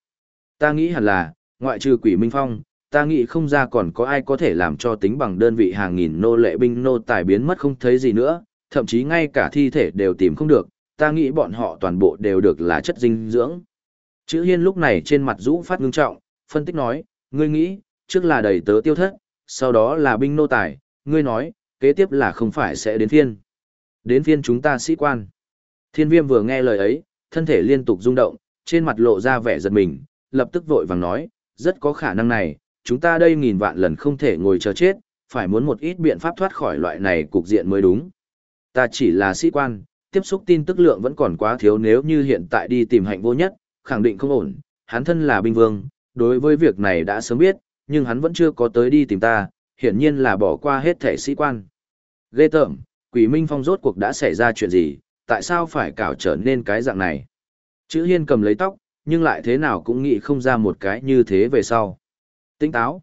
Ta nghĩ hẳn là, ngoại trừ quỷ minh phong, ta nghĩ không ra còn có ai có thể làm cho tính bằng đơn vị hàng nghìn nô lệ binh nô tài biến mất không thấy gì nữa, thậm chí ngay cả thi thể đều tìm không được, ta nghĩ bọn họ toàn bộ đều được là chất dinh dưỡng. Chữ hiên lúc này trên mặt rũ phát ngưng trọng, phân tích nói, ngươi nghĩ, trước là đầy tớ tiêu thất, sau đó là binh nô tài, ngươi nói, kế tiếp là không phải sẽ đến phiên. Đến phiên chúng ta sĩ quan. Thiên viêm vừa nghe lời ấy, thân thể liên tục rung động, trên mặt lộ ra vẻ giật mình, lập tức vội vàng nói, rất có khả năng này, chúng ta đây nghìn vạn lần không thể ngồi chờ chết, phải muốn một ít biện pháp thoát khỏi loại này cục diện mới đúng. Ta chỉ là sĩ quan, tiếp xúc tin tức lượng vẫn còn quá thiếu nếu như hiện tại đi tìm hạnh vô nhất, khẳng định không ổn, hắn thân là binh vương, đối với việc này đã sớm biết, nhưng hắn vẫn chưa có tới đi tìm ta, hiển nhiên là bỏ qua hết thể sĩ quan. Ghê tởm, quỷ minh phong rốt cuộc đã xảy ra chuyện gì, tại sao phải cảo trở nên cái dạng này? Chữ hiên cầm lấy tóc, nhưng lại thế nào cũng nghĩ không ra một cái như thế về sau. Tinh táo.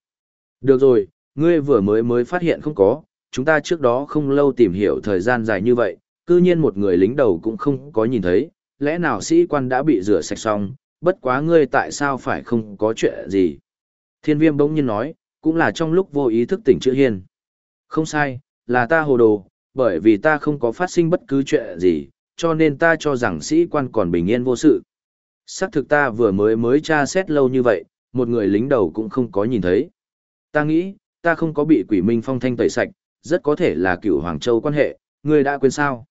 Được rồi, ngươi vừa mới mới phát hiện không có, chúng ta trước đó không lâu tìm hiểu thời gian dài như vậy, cư nhiên một người lính đầu cũng không có nhìn thấy, lẽ nào sĩ quan đã bị rửa sạch xong, bất quá ngươi tại sao phải không có chuyện gì. Thiên viêm bỗng nhiên nói, cũng là trong lúc vô ý thức tỉnh chữ hiên. Không sai, là ta hồ đồ, bởi vì ta không có phát sinh bất cứ chuyện gì, cho nên ta cho rằng sĩ quan còn bình yên vô sự. Xác thực ta vừa mới mới tra xét lâu như vậy, một người lính đầu cũng không có nhìn thấy. Ta nghĩ, ta không có bị quỷ minh phong thanh tẩy sạch, rất có thể là cửu Hoàng Châu quan hệ, ngươi đã quên sao?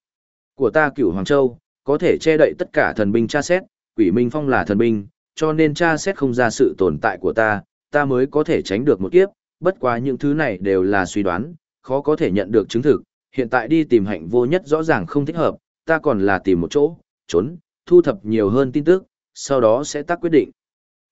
Của ta cửu Hoàng Châu, có thể che đậy tất cả thần binh tra xét, quỷ minh phong là thần binh, cho nên tra xét không ra sự tồn tại của ta, ta mới có thể tránh được một kiếp, bất quá những thứ này đều là suy đoán, khó có thể nhận được chứng thực, hiện tại đi tìm hạnh vô nhất rõ ràng không thích hợp, ta còn là tìm một chỗ, trốn, thu thập nhiều hơn tin tức, sau đó sẽ tác quyết định.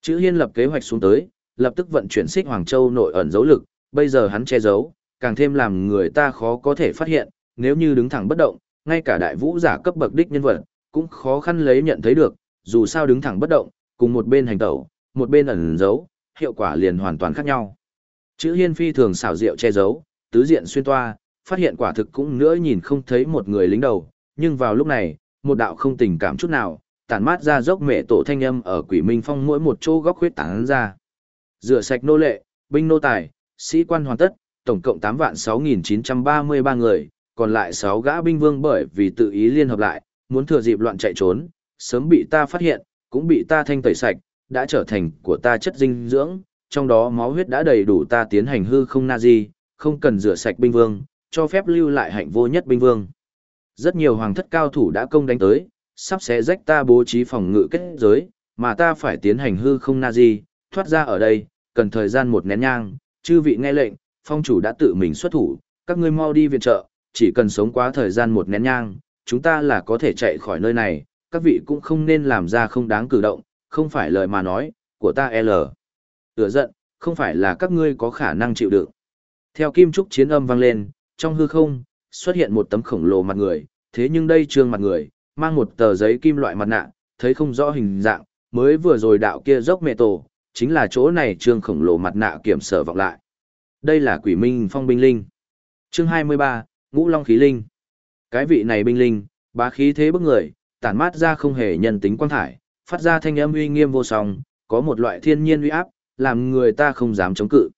Chữ Hiên lập kế hoạch xuống tới, lập tức vận chuyển xích Hoàng Châu nội ẩn dấu lực, bây giờ hắn che giấu, càng thêm làm người ta khó có thể phát hiện, nếu như đứng thẳng bất động, ngay cả đại vũ giả cấp bậc đích nhân vật, cũng khó khăn lấy nhận thấy được, dù sao đứng thẳng bất động, cùng một bên hành tẩu, một bên ẩn giấu, hiệu quả liền hoàn toàn khác nhau. Chữ Hiên phi thường xảo diệu che giấu, tứ diện xuyên toa, phát hiện quả thực cũng nữa nhìn không thấy một người lính đầu, nhưng vào lúc này, một đạo không tình cảm chút nào, tản mát ra dốc mẹ tổ thanh âm ở quỷ minh phong mỗi một chỗ góc huyết tán ra. Rửa sạch nô lệ, binh nô tài, sĩ quan hoàn tất, tổng cộng 8 vạn 6.933 người, còn lại 6 gã binh vương bởi vì tự ý liên hợp lại, muốn thừa dịp loạn chạy trốn, sớm bị ta phát hiện, cũng bị ta thanh tẩy sạch, đã trở thành của ta chất dinh dưỡng, trong đó máu huyết đã đầy đủ ta tiến hành hư không na di, không cần rửa sạch binh vương, cho phép lưu lại hạnh vô nhất binh vương. Rất nhiều hoàng thất cao thủ đã công đánh tới, sắp xé rách ta bố trí phòng ngự kết giới, mà ta phải tiến hành hư không na di, thoát ra ở đây, cần thời gian một nén nhang, chư vị nghe lệnh, phong chủ đã tự mình xuất thủ, các ngươi mau đi viện trợ, chỉ cần sống quá thời gian một nén nhang, chúng ta là có thể chạy khỏi nơi này, các vị cũng không nên làm ra không đáng cử động, không phải lời mà nói, của ta L. Tựa giận, không phải là các ngươi có khả năng chịu đựng. Theo kim trúc chiến âm vang lên, trong hư không, xuất hiện một tấm khổng lồ mặt người, thế nhưng đây trương mặt người, mang một tờ giấy kim loại mặt nạ, thấy không rõ hình dạng, mới vừa rồi đạo kia dốc mẹ tổ, chính là chỗ này trương khổng lồ mặt nạ kiểm sở vọng lại. Đây là quỷ minh phong binh linh. Chương 23, Ngũ Long khí linh. Cái vị này binh linh, bá khí thế bức người, tản mát ra không hề nhân tính quang thải, phát ra thanh âm uy nghiêm vô song, có một loại thiên nhiên uy áp, làm người ta không dám chống cự.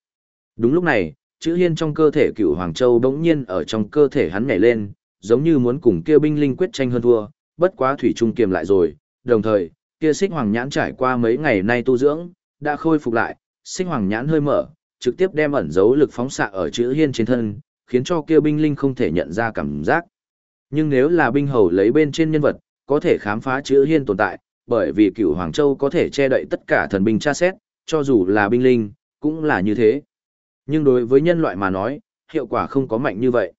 Đúng lúc này, chữ hiên trong cơ thể cựu Hoàng Châu bỗng nhiên ở trong cơ thể hắn nhảy lên, giống như muốn cùng kia binh linh quyết tranh hơn thua, bất quá thủy trung kiềm lại rồi, đồng thời, kia xích hoàng nhãn trải qua mấy ngày nay tu dưỡng, đã khôi phục lại, xích hoàng nhãn hơi mở, trực tiếp đem ẩn dấu lực phóng xạ ở chữ hiên trên thân, khiến cho kia binh linh không thể nhận ra cảm giác. Nhưng nếu là binh hầu lấy bên trên nhân vật, có thể khám phá chữ hiên tồn tại, bởi vì cựu Hoàng Châu có thể che đậy tất cả thần binh tra xét, cho dù là binh linh, cũng là như thế. Nhưng đối với nhân loại mà nói, hiệu quả không có mạnh như vậy.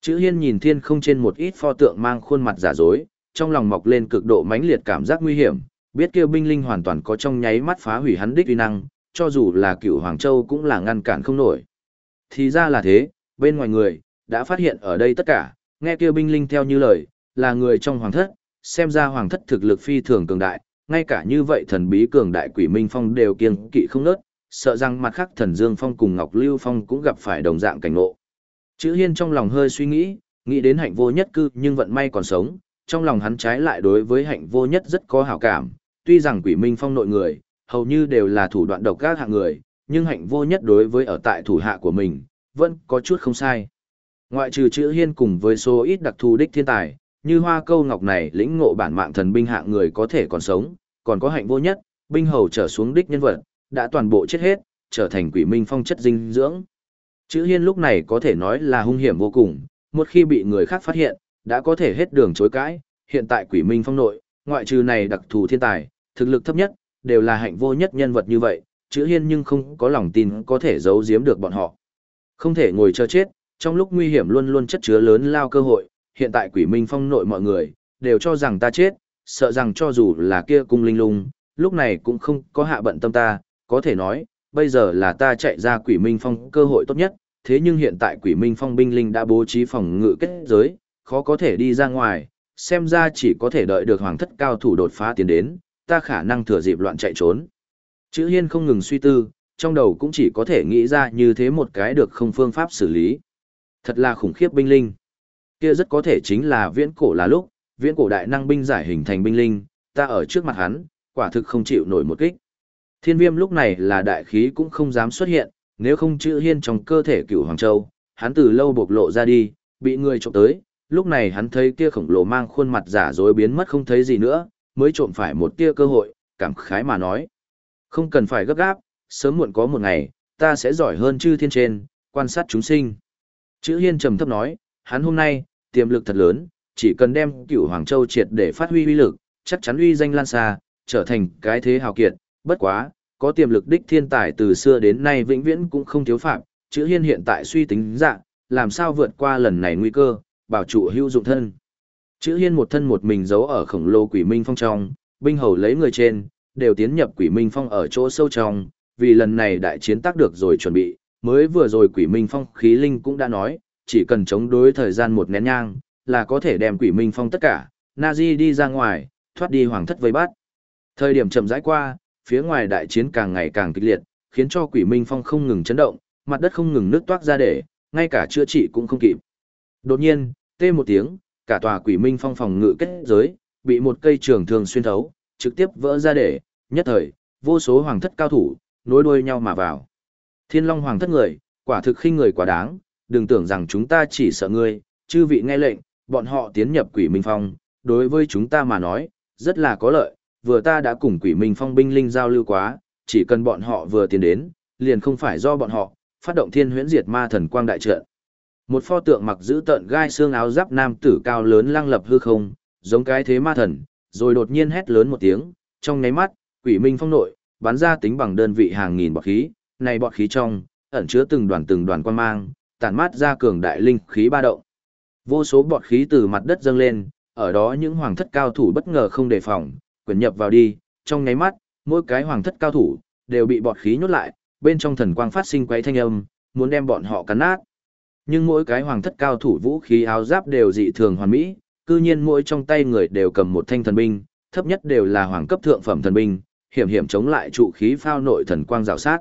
Chữ hiên nhìn thiên không trên một ít pho tượng mang khuôn mặt giả dối, trong lòng mọc lên cực độ mãnh liệt cảm giác nguy hiểm, biết kêu binh linh hoàn toàn có trong nháy mắt phá hủy hắn đích uy năng, cho dù là cựu Hoàng Châu cũng là ngăn cản không nổi. Thì ra là thế, bên ngoài người, đã phát hiện ở đây tất cả, nghe kêu binh linh theo như lời, là người trong hoàng thất, xem ra hoàng thất thực lực phi thường cường đại, ngay cả như vậy thần bí cường đại quỷ minh phong đều kiêng kỵ không nớt, sợ rằng mặt khác thần dương phong cùng ngọc lưu phong cũng gặp phải đồng dạng cảnh ngộ. Chữ hiên trong lòng hơi suy nghĩ, nghĩ đến hạnh vô nhất cư nhưng vận may còn sống, trong lòng hắn trái lại đối với hạnh vô nhất rất có hảo cảm, tuy rằng quỷ minh phong nội người, hầu như đều là thủ đoạn độc các hạng người, nhưng hạnh vô nhất đối với ở tại thủ hạ của mình, vẫn có chút không sai. Ngoại trừ chữ hiên cùng với số ít đặc thù đích thiên tài, như hoa câu ngọc này lĩnh ngộ bản mạng thần binh hạng người có thể còn sống, còn có hạnh vô nhất, binh hầu trở xuống đích nhân vật, đã toàn bộ chết hết, trở thành quỷ minh phong chất dinh dưỡng. Chữ hiên lúc này có thể nói là hung hiểm vô cùng, một khi bị người khác phát hiện, đã có thể hết đường chối cãi, hiện tại quỷ minh phong nội, ngoại trừ này đặc thù thiên tài, thực lực thấp nhất, đều là hạnh vô nhất nhân vật như vậy, chữ hiên nhưng không có lòng tin có thể giấu giếm được bọn họ. Không thể ngồi chờ chết, trong lúc nguy hiểm luôn luôn chất chứa lớn lao cơ hội, hiện tại quỷ minh phong nội mọi người, đều cho rằng ta chết, sợ rằng cho dù là kia cung linh lung, lúc này cũng không có hạ bận tâm ta, có thể nói, bây giờ là ta chạy ra quỷ minh phong cơ hội tốt nhất, thế nhưng hiện tại quỷ minh phong binh linh đã bố trí phòng ngự kết giới, khó có thể đi ra ngoài, xem ra chỉ có thể đợi được hoàng thất cao thủ đột phá tiến đến, ta khả năng thừa dịp loạn chạy trốn. Chữ hiên không ngừng suy tư, trong đầu cũng chỉ có thể nghĩ ra như thế một cái được không phương pháp xử lý. Thật là khủng khiếp binh linh. Kia rất có thể chính là viễn cổ là lúc, viễn cổ đại năng binh giải hình thành binh linh, ta ở trước mặt hắn, quả thực không chịu nổi một kích. Thiên viêm lúc này là đại khí cũng không dám xuất hiện, nếu không chữ hiên trong cơ thể cửu Hoàng Châu, hắn từ lâu bộc lộ ra đi, bị người trộm tới, lúc này hắn thấy kia khổng lồ mang khuôn mặt giả dối biến mất không thấy gì nữa, mới trộm phải một tia cơ hội, cảm khái mà nói. Không cần phải gấp gáp, sớm muộn có một ngày, ta sẽ giỏi hơn chư thiên trên, quan sát chúng sinh. Chữ hiên trầm thấp nói, hắn hôm nay, tiềm lực thật lớn, chỉ cần đem cửu Hoàng Châu triệt để phát huy uy lực, chắc chắn uy danh lan xa, trở thành cái thế hào kiệt, bất quá, có tiềm lực đích thiên tài từ xưa đến nay vĩnh viễn cũng không thiếu phạm, chữ hiên hiện tại suy tính dạng, làm sao vượt qua lần này nguy cơ, bảo trụ hữu dụng thân. Chữ hiên một thân một mình giấu ở khổng lồ quỷ minh phong trong, binh hầu lấy người trên, đều tiến nhập quỷ minh phong ở chỗ sâu trong, vì lần này đại chiến tác được rồi chuẩn bị, mới vừa rồi quỷ minh phong khí linh cũng đã nói, chỉ cần chống đối thời gian một nén nhang, là có thể đem quỷ minh phong tất cả, Nazi đi ra ngoài, thoát đi hoàng thất vây bắt. Thời điểm chậm rãi qua, phía ngoài đại chiến càng ngày càng kịch liệt, khiến cho quỷ minh phong không ngừng chấn động, mặt đất không ngừng nước toát ra để, ngay cả chữa trị cũng không kịp. Đột nhiên, tê một tiếng, cả tòa quỷ minh phong phòng ngự kết giới, bị một cây trường thường xuyên thấu, trực tiếp vỡ ra để, nhất thời, vô số hoàng thất cao thủ, nối đuôi nhau mà vào. Thiên Long hoàng thất người, quả thực khinh người quá đáng, đừng tưởng rằng chúng ta chỉ sợ ngươi, chư vị nghe lệnh, bọn họ tiến nhập quỷ minh phong, đối với chúng ta mà nói, rất là có lợi, vừa ta đã cùng quỷ minh phong binh linh giao lưu quá, chỉ cần bọn họ vừa tiến đến, liền không phải do bọn họ, phát động thiên huyễn diệt ma thần quang đại trận. Một pho tượng mặc giữ tận gai xương áo giáp nam tử cao lớn lăng lập hư không, giống cái thế ma thần, rồi đột nhiên hét lớn một tiếng, trong nháy mắt, quỷ minh phong nội, bắn ra tính bằng đơn vị hàng nghìn bọt khí, này bọt khí trong, ẩn chứa từng đoàn từng đoàn quan mang, tản mát ra cường đại linh khí ba động. Vô số bọt khí từ mặt đất dâng lên, ở đó những hoàng thất cao thủ bất ngờ không đề phòng, quyển nhập vào đi, trong nháy mắt, mỗi cái hoàng thất cao thủ đều bị bọt khí nhốt lại, bên trong thần quang phát sinh quấy thanh âm, muốn đem bọn họ cắn nát. Nhưng mỗi cái hoàng thất cao thủ vũ khí áo giáp đều dị thường hoàn mỹ, cư nhiên mỗi trong tay người đều cầm một thanh thần binh, thấp nhất đều là hoàng cấp thượng phẩm thần binh, hiểm hiểm chống lại trụ khí phao nội thần quang rào sát.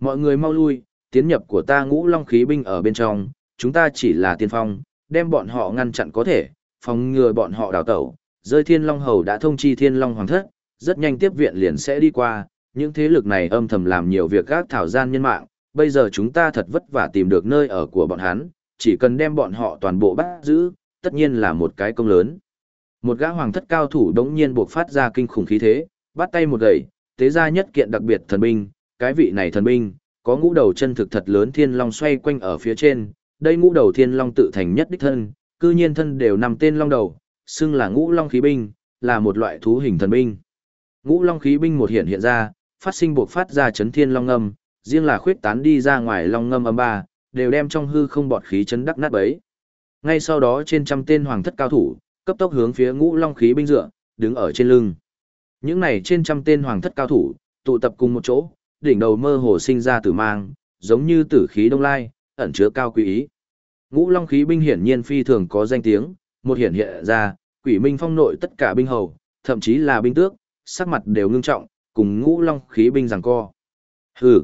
Mọi người mau lui, tiến nhập của ta ngũ long khí binh ở bên trong, chúng ta chỉ là tiên phong, đem bọn họ ngăn chặn có thể, phòng ngừa bọn họ đào tẩu. Rơi thiên long hầu đã thông chi thiên long hoàng thất, rất nhanh tiếp viện liền sẽ đi qua, những thế lực này âm thầm làm nhiều việc gác thảo gian nhân mạng, bây giờ chúng ta thật vất vả tìm được nơi ở của bọn hắn, chỉ cần đem bọn họ toàn bộ bắt giữ, tất nhiên là một cái công lớn. Một gã hoàng thất cao thủ đống nhiên buộc phát ra kinh khủng khí thế, bắt tay một gậy, tế ra nhất kiện đặc biệt thần binh, cái vị này thần binh, có ngũ đầu chân thực thật lớn thiên long xoay quanh ở phía trên, đây ngũ đầu thiên long tự thành nhất đích thân, cư nhiên thân đều nằm tên long đầu, xưng là ngũ long khí binh, là một loại thú hình thần binh. Ngũ long khí binh một hiện hiện ra, phát sinh buộc phát ra chấn thiên long âm riêng là khuyết tán đi ra ngoài long ngâm âm ba, đều đem trong hư không bọt khí chấn đắc nát bấy. Ngay sau đó trên trăm tên hoàng thất cao thủ, cấp tốc hướng phía ngũ long khí binh dựa, đứng ở trên lưng. Những này trên trăm tên hoàng thất cao thủ, tụ tập cùng một chỗ, đỉnh đầu mơ hồ sinh ra tử mang, giống như tử khí đông lai, ẩn chứa cao quý ý. Ngũ long khí binh hiển nhiên phi thường có danh tiếng, một hiển hiện ra, quỷ minh phong nội tất cả binh hầu, thậm chí là binh tước, sắc mặt đều ngưng trọng, cùng ngũ long khí binh giằng co. Hừ.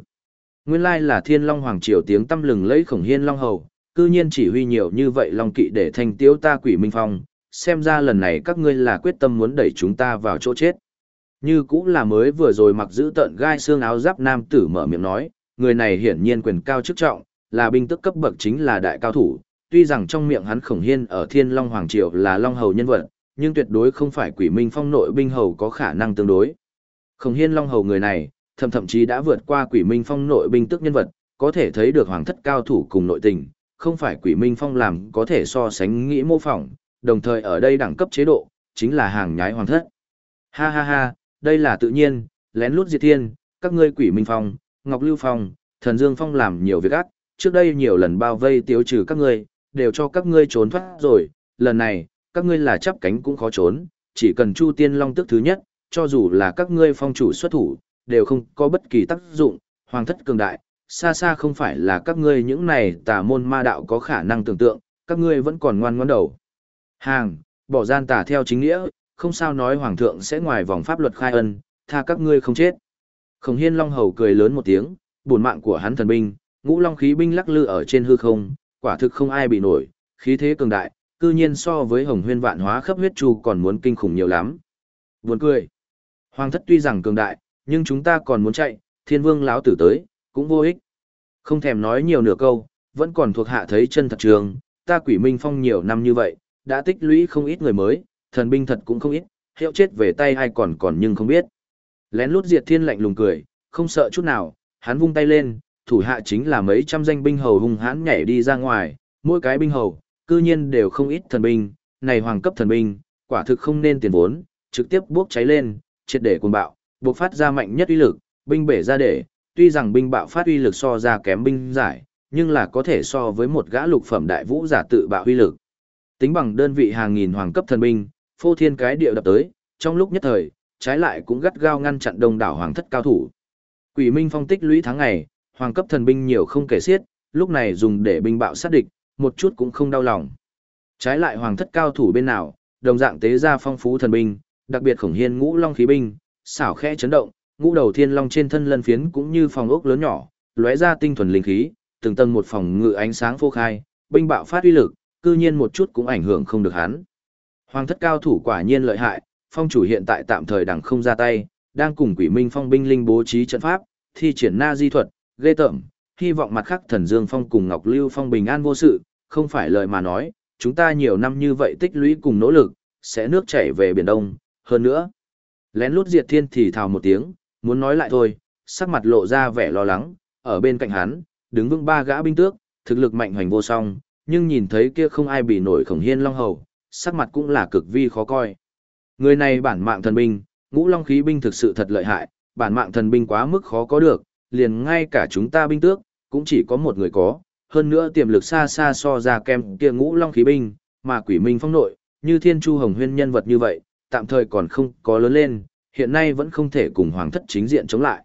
Nguyên lai là thiên long hoàng triều tiếng tâm lừng lấy khổng hiên long hầu, cư nhiên chỉ huy nhiều như vậy long kỵ để thành tiếu ta quỷ minh phong, xem ra lần này các ngươi là quyết tâm muốn đẩy chúng ta vào chỗ chết. Như cũng là mới vừa rồi mặc giữ tận gai xương áo giáp nam tử mở miệng nói, người này hiển nhiên quyền cao chức trọng, là binh tức cấp bậc chính là đại cao thủ, tuy rằng trong miệng hắn khổng hiên ở thiên long hoàng triều là long hầu nhân vật, nhưng tuyệt đối không phải quỷ minh phong nội binh hầu có khả năng tương đối. Khổng hiên long hầu người này, thậm thậm chí đã vượt qua quỷ minh phong nội binh tức nhân vật, có thể thấy được hoàng thất cao thủ cùng nội tình, không phải quỷ minh phong làm có thể so sánh nghĩ mô phỏng, đồng thời ở đây đẳng cấp chế độ, chính là hàng nhái hoàng thất. Ha ha ha, đây là tự nhiên, lén lút diệt thiên, các ngươi quỷ minh phong, ngọc lưu phong, thần dương phong làm nhiều việc ác, trước đây nhiều lần bao vây tiêu trừ các ngươi, đều cho các ngươi trốn thoát rồi, lần này, các ngươi là chắp cánh cũng khó trốn, chỉ cần chu tiên long tức thứ nhất, cho dù là các ngươi phong chủ xuất thủ, đều không có bất kỳ tác dụng, hoàng thất cường đại, xa xa không phải là các ngươi những này tà môn ma đạo có khả năng tưởng tượng, các ngươi vẫn còn ngoan ngoãn đầu. Hàng, bỏ gian tà theo chính nghĩa, không sao nói hoàng thượng sẽ ngoài vòng pháp luật khai ân, tha các ngươi không chết. Khổng hiên long hầu cười lớn một tiếng, buồn mạng của hắn thần binh, ngũ long khí binh lắc lư ở trên hư không, quả thực không ai bị nổi, khí thế cường đại, cư nhiên so với hồng huyên vạn hóa khắp huyết chu còn muốn kinh khủng nhiều lắm. Buồn cười. Hoàng thất tuy rằng cường đại, nhưng chúng ta còn muốn chạy, thiên vương lão tử tới, cũng vô ích. Không thèm nói nhiều nửa câu, vẫn còn thuộc hạ thấy chân thật trường, ta quỷ minh phong nhiều năm như vậy, đã tích lũy không ít người mới, thần binh thật cũng không ít, hiệu chết về tay ai còn còn nhưng không biết. Lén lút diệt thiên lạnh lùng cười, không sợ chút nào, hắn vung tay lên, thủ hạ chính là mấy trăm danh binh hầu hung hãn nhảy đi ra ngoài, mỗi cái binh hầu, cư nhiên đều không ít thần binh, này hoàng cấp thần binh, quả thực không nên tiền vốn, trực tiếp bốc cháy lên, triệt để cuồng bạo, bộc phát ra mạnh nhất uy lực, binh bể ra để, tuy rằng binh bạo phát uy lực so ra kém binh giải, nhưng là có thể so với một gã lục phẩm đại vũ giả tự bạo uy lực. Tính bằng đơn vị hàng nghìn hoàng cấp thần binh, phô thiên cái địa đập tới, trong lúc nhất thời, trái lại cũng gắt gao ngăn chặn đông đảo hoàng thất cao thủ. Quỷ Minh phong tích lũy tháng ngày, hoàng cấp thần binh nhiều không kể xiết, lúc này dùng để binh bạo sát địch, một chút cũng không đau lòng. Trái lại hoàng thất cao thủ bên nào, đồng dạng tế ra phong phú thần binh, đặc biệt khổng hiên ngũ long khí binh, xảo khẽ chấn động, ngũ đầu thiên long trên thân lân phiến cũng như phòng ốc lớn nhỏ, lóe ra tinh thuần linh khí, từng tầng một phòng ngự ánh sáng phô khai, binh bạo phát uy lực, cư nhiên một chút cũng ảnh hưởng không được hắn. Hoàng thất cao thủ quả nhiên lợi hại, phong chủ hiện tại tạm thời đằng không ra tay, đang cùng quỷ minh phong binh linh bố trí trận pháp, thi triển na di thuật, ghê tởm, hy vọng mặt khác thần dương phong cùng ngọc lưu phong bình an vô sự, không phải lời mà nói, chúng ta nhiều năm như vậy tích lũy cùng nỗ lực, sẽ nước chảy về biển đông, hơn nữa. Lén lút diệt thiên thì thào một tiếng, muốn nói lại thôi, sắc mặt lộ ra vẻ lo lắng, ở bên cạnh hắn, đứng vững ba gã binh tước, thực lực mạnh hoành vô song, nhưng nhìn thấy kia không ai bị nổi khổng hiên long hầu, sắc mặt cũng là cực vi khó coi. Người này bản mạng thần binh, ngũ long khí binh thực sự thật lợi hại, bản mạng thần binh quá mức khó có được, liền ngay cả chúng ta binh tước, cũng chỉ có một người có, hơn nữa tiềm lực xa xa so ra kem kia ngũ long khí binh, mà quỷ minh phong nội, như thiên chu hồng huyên nhân vật như vậy, tạm thời còn không có lớn lên, hiện nay vẫn không thể cùng hoàng thất chính diện chống lại.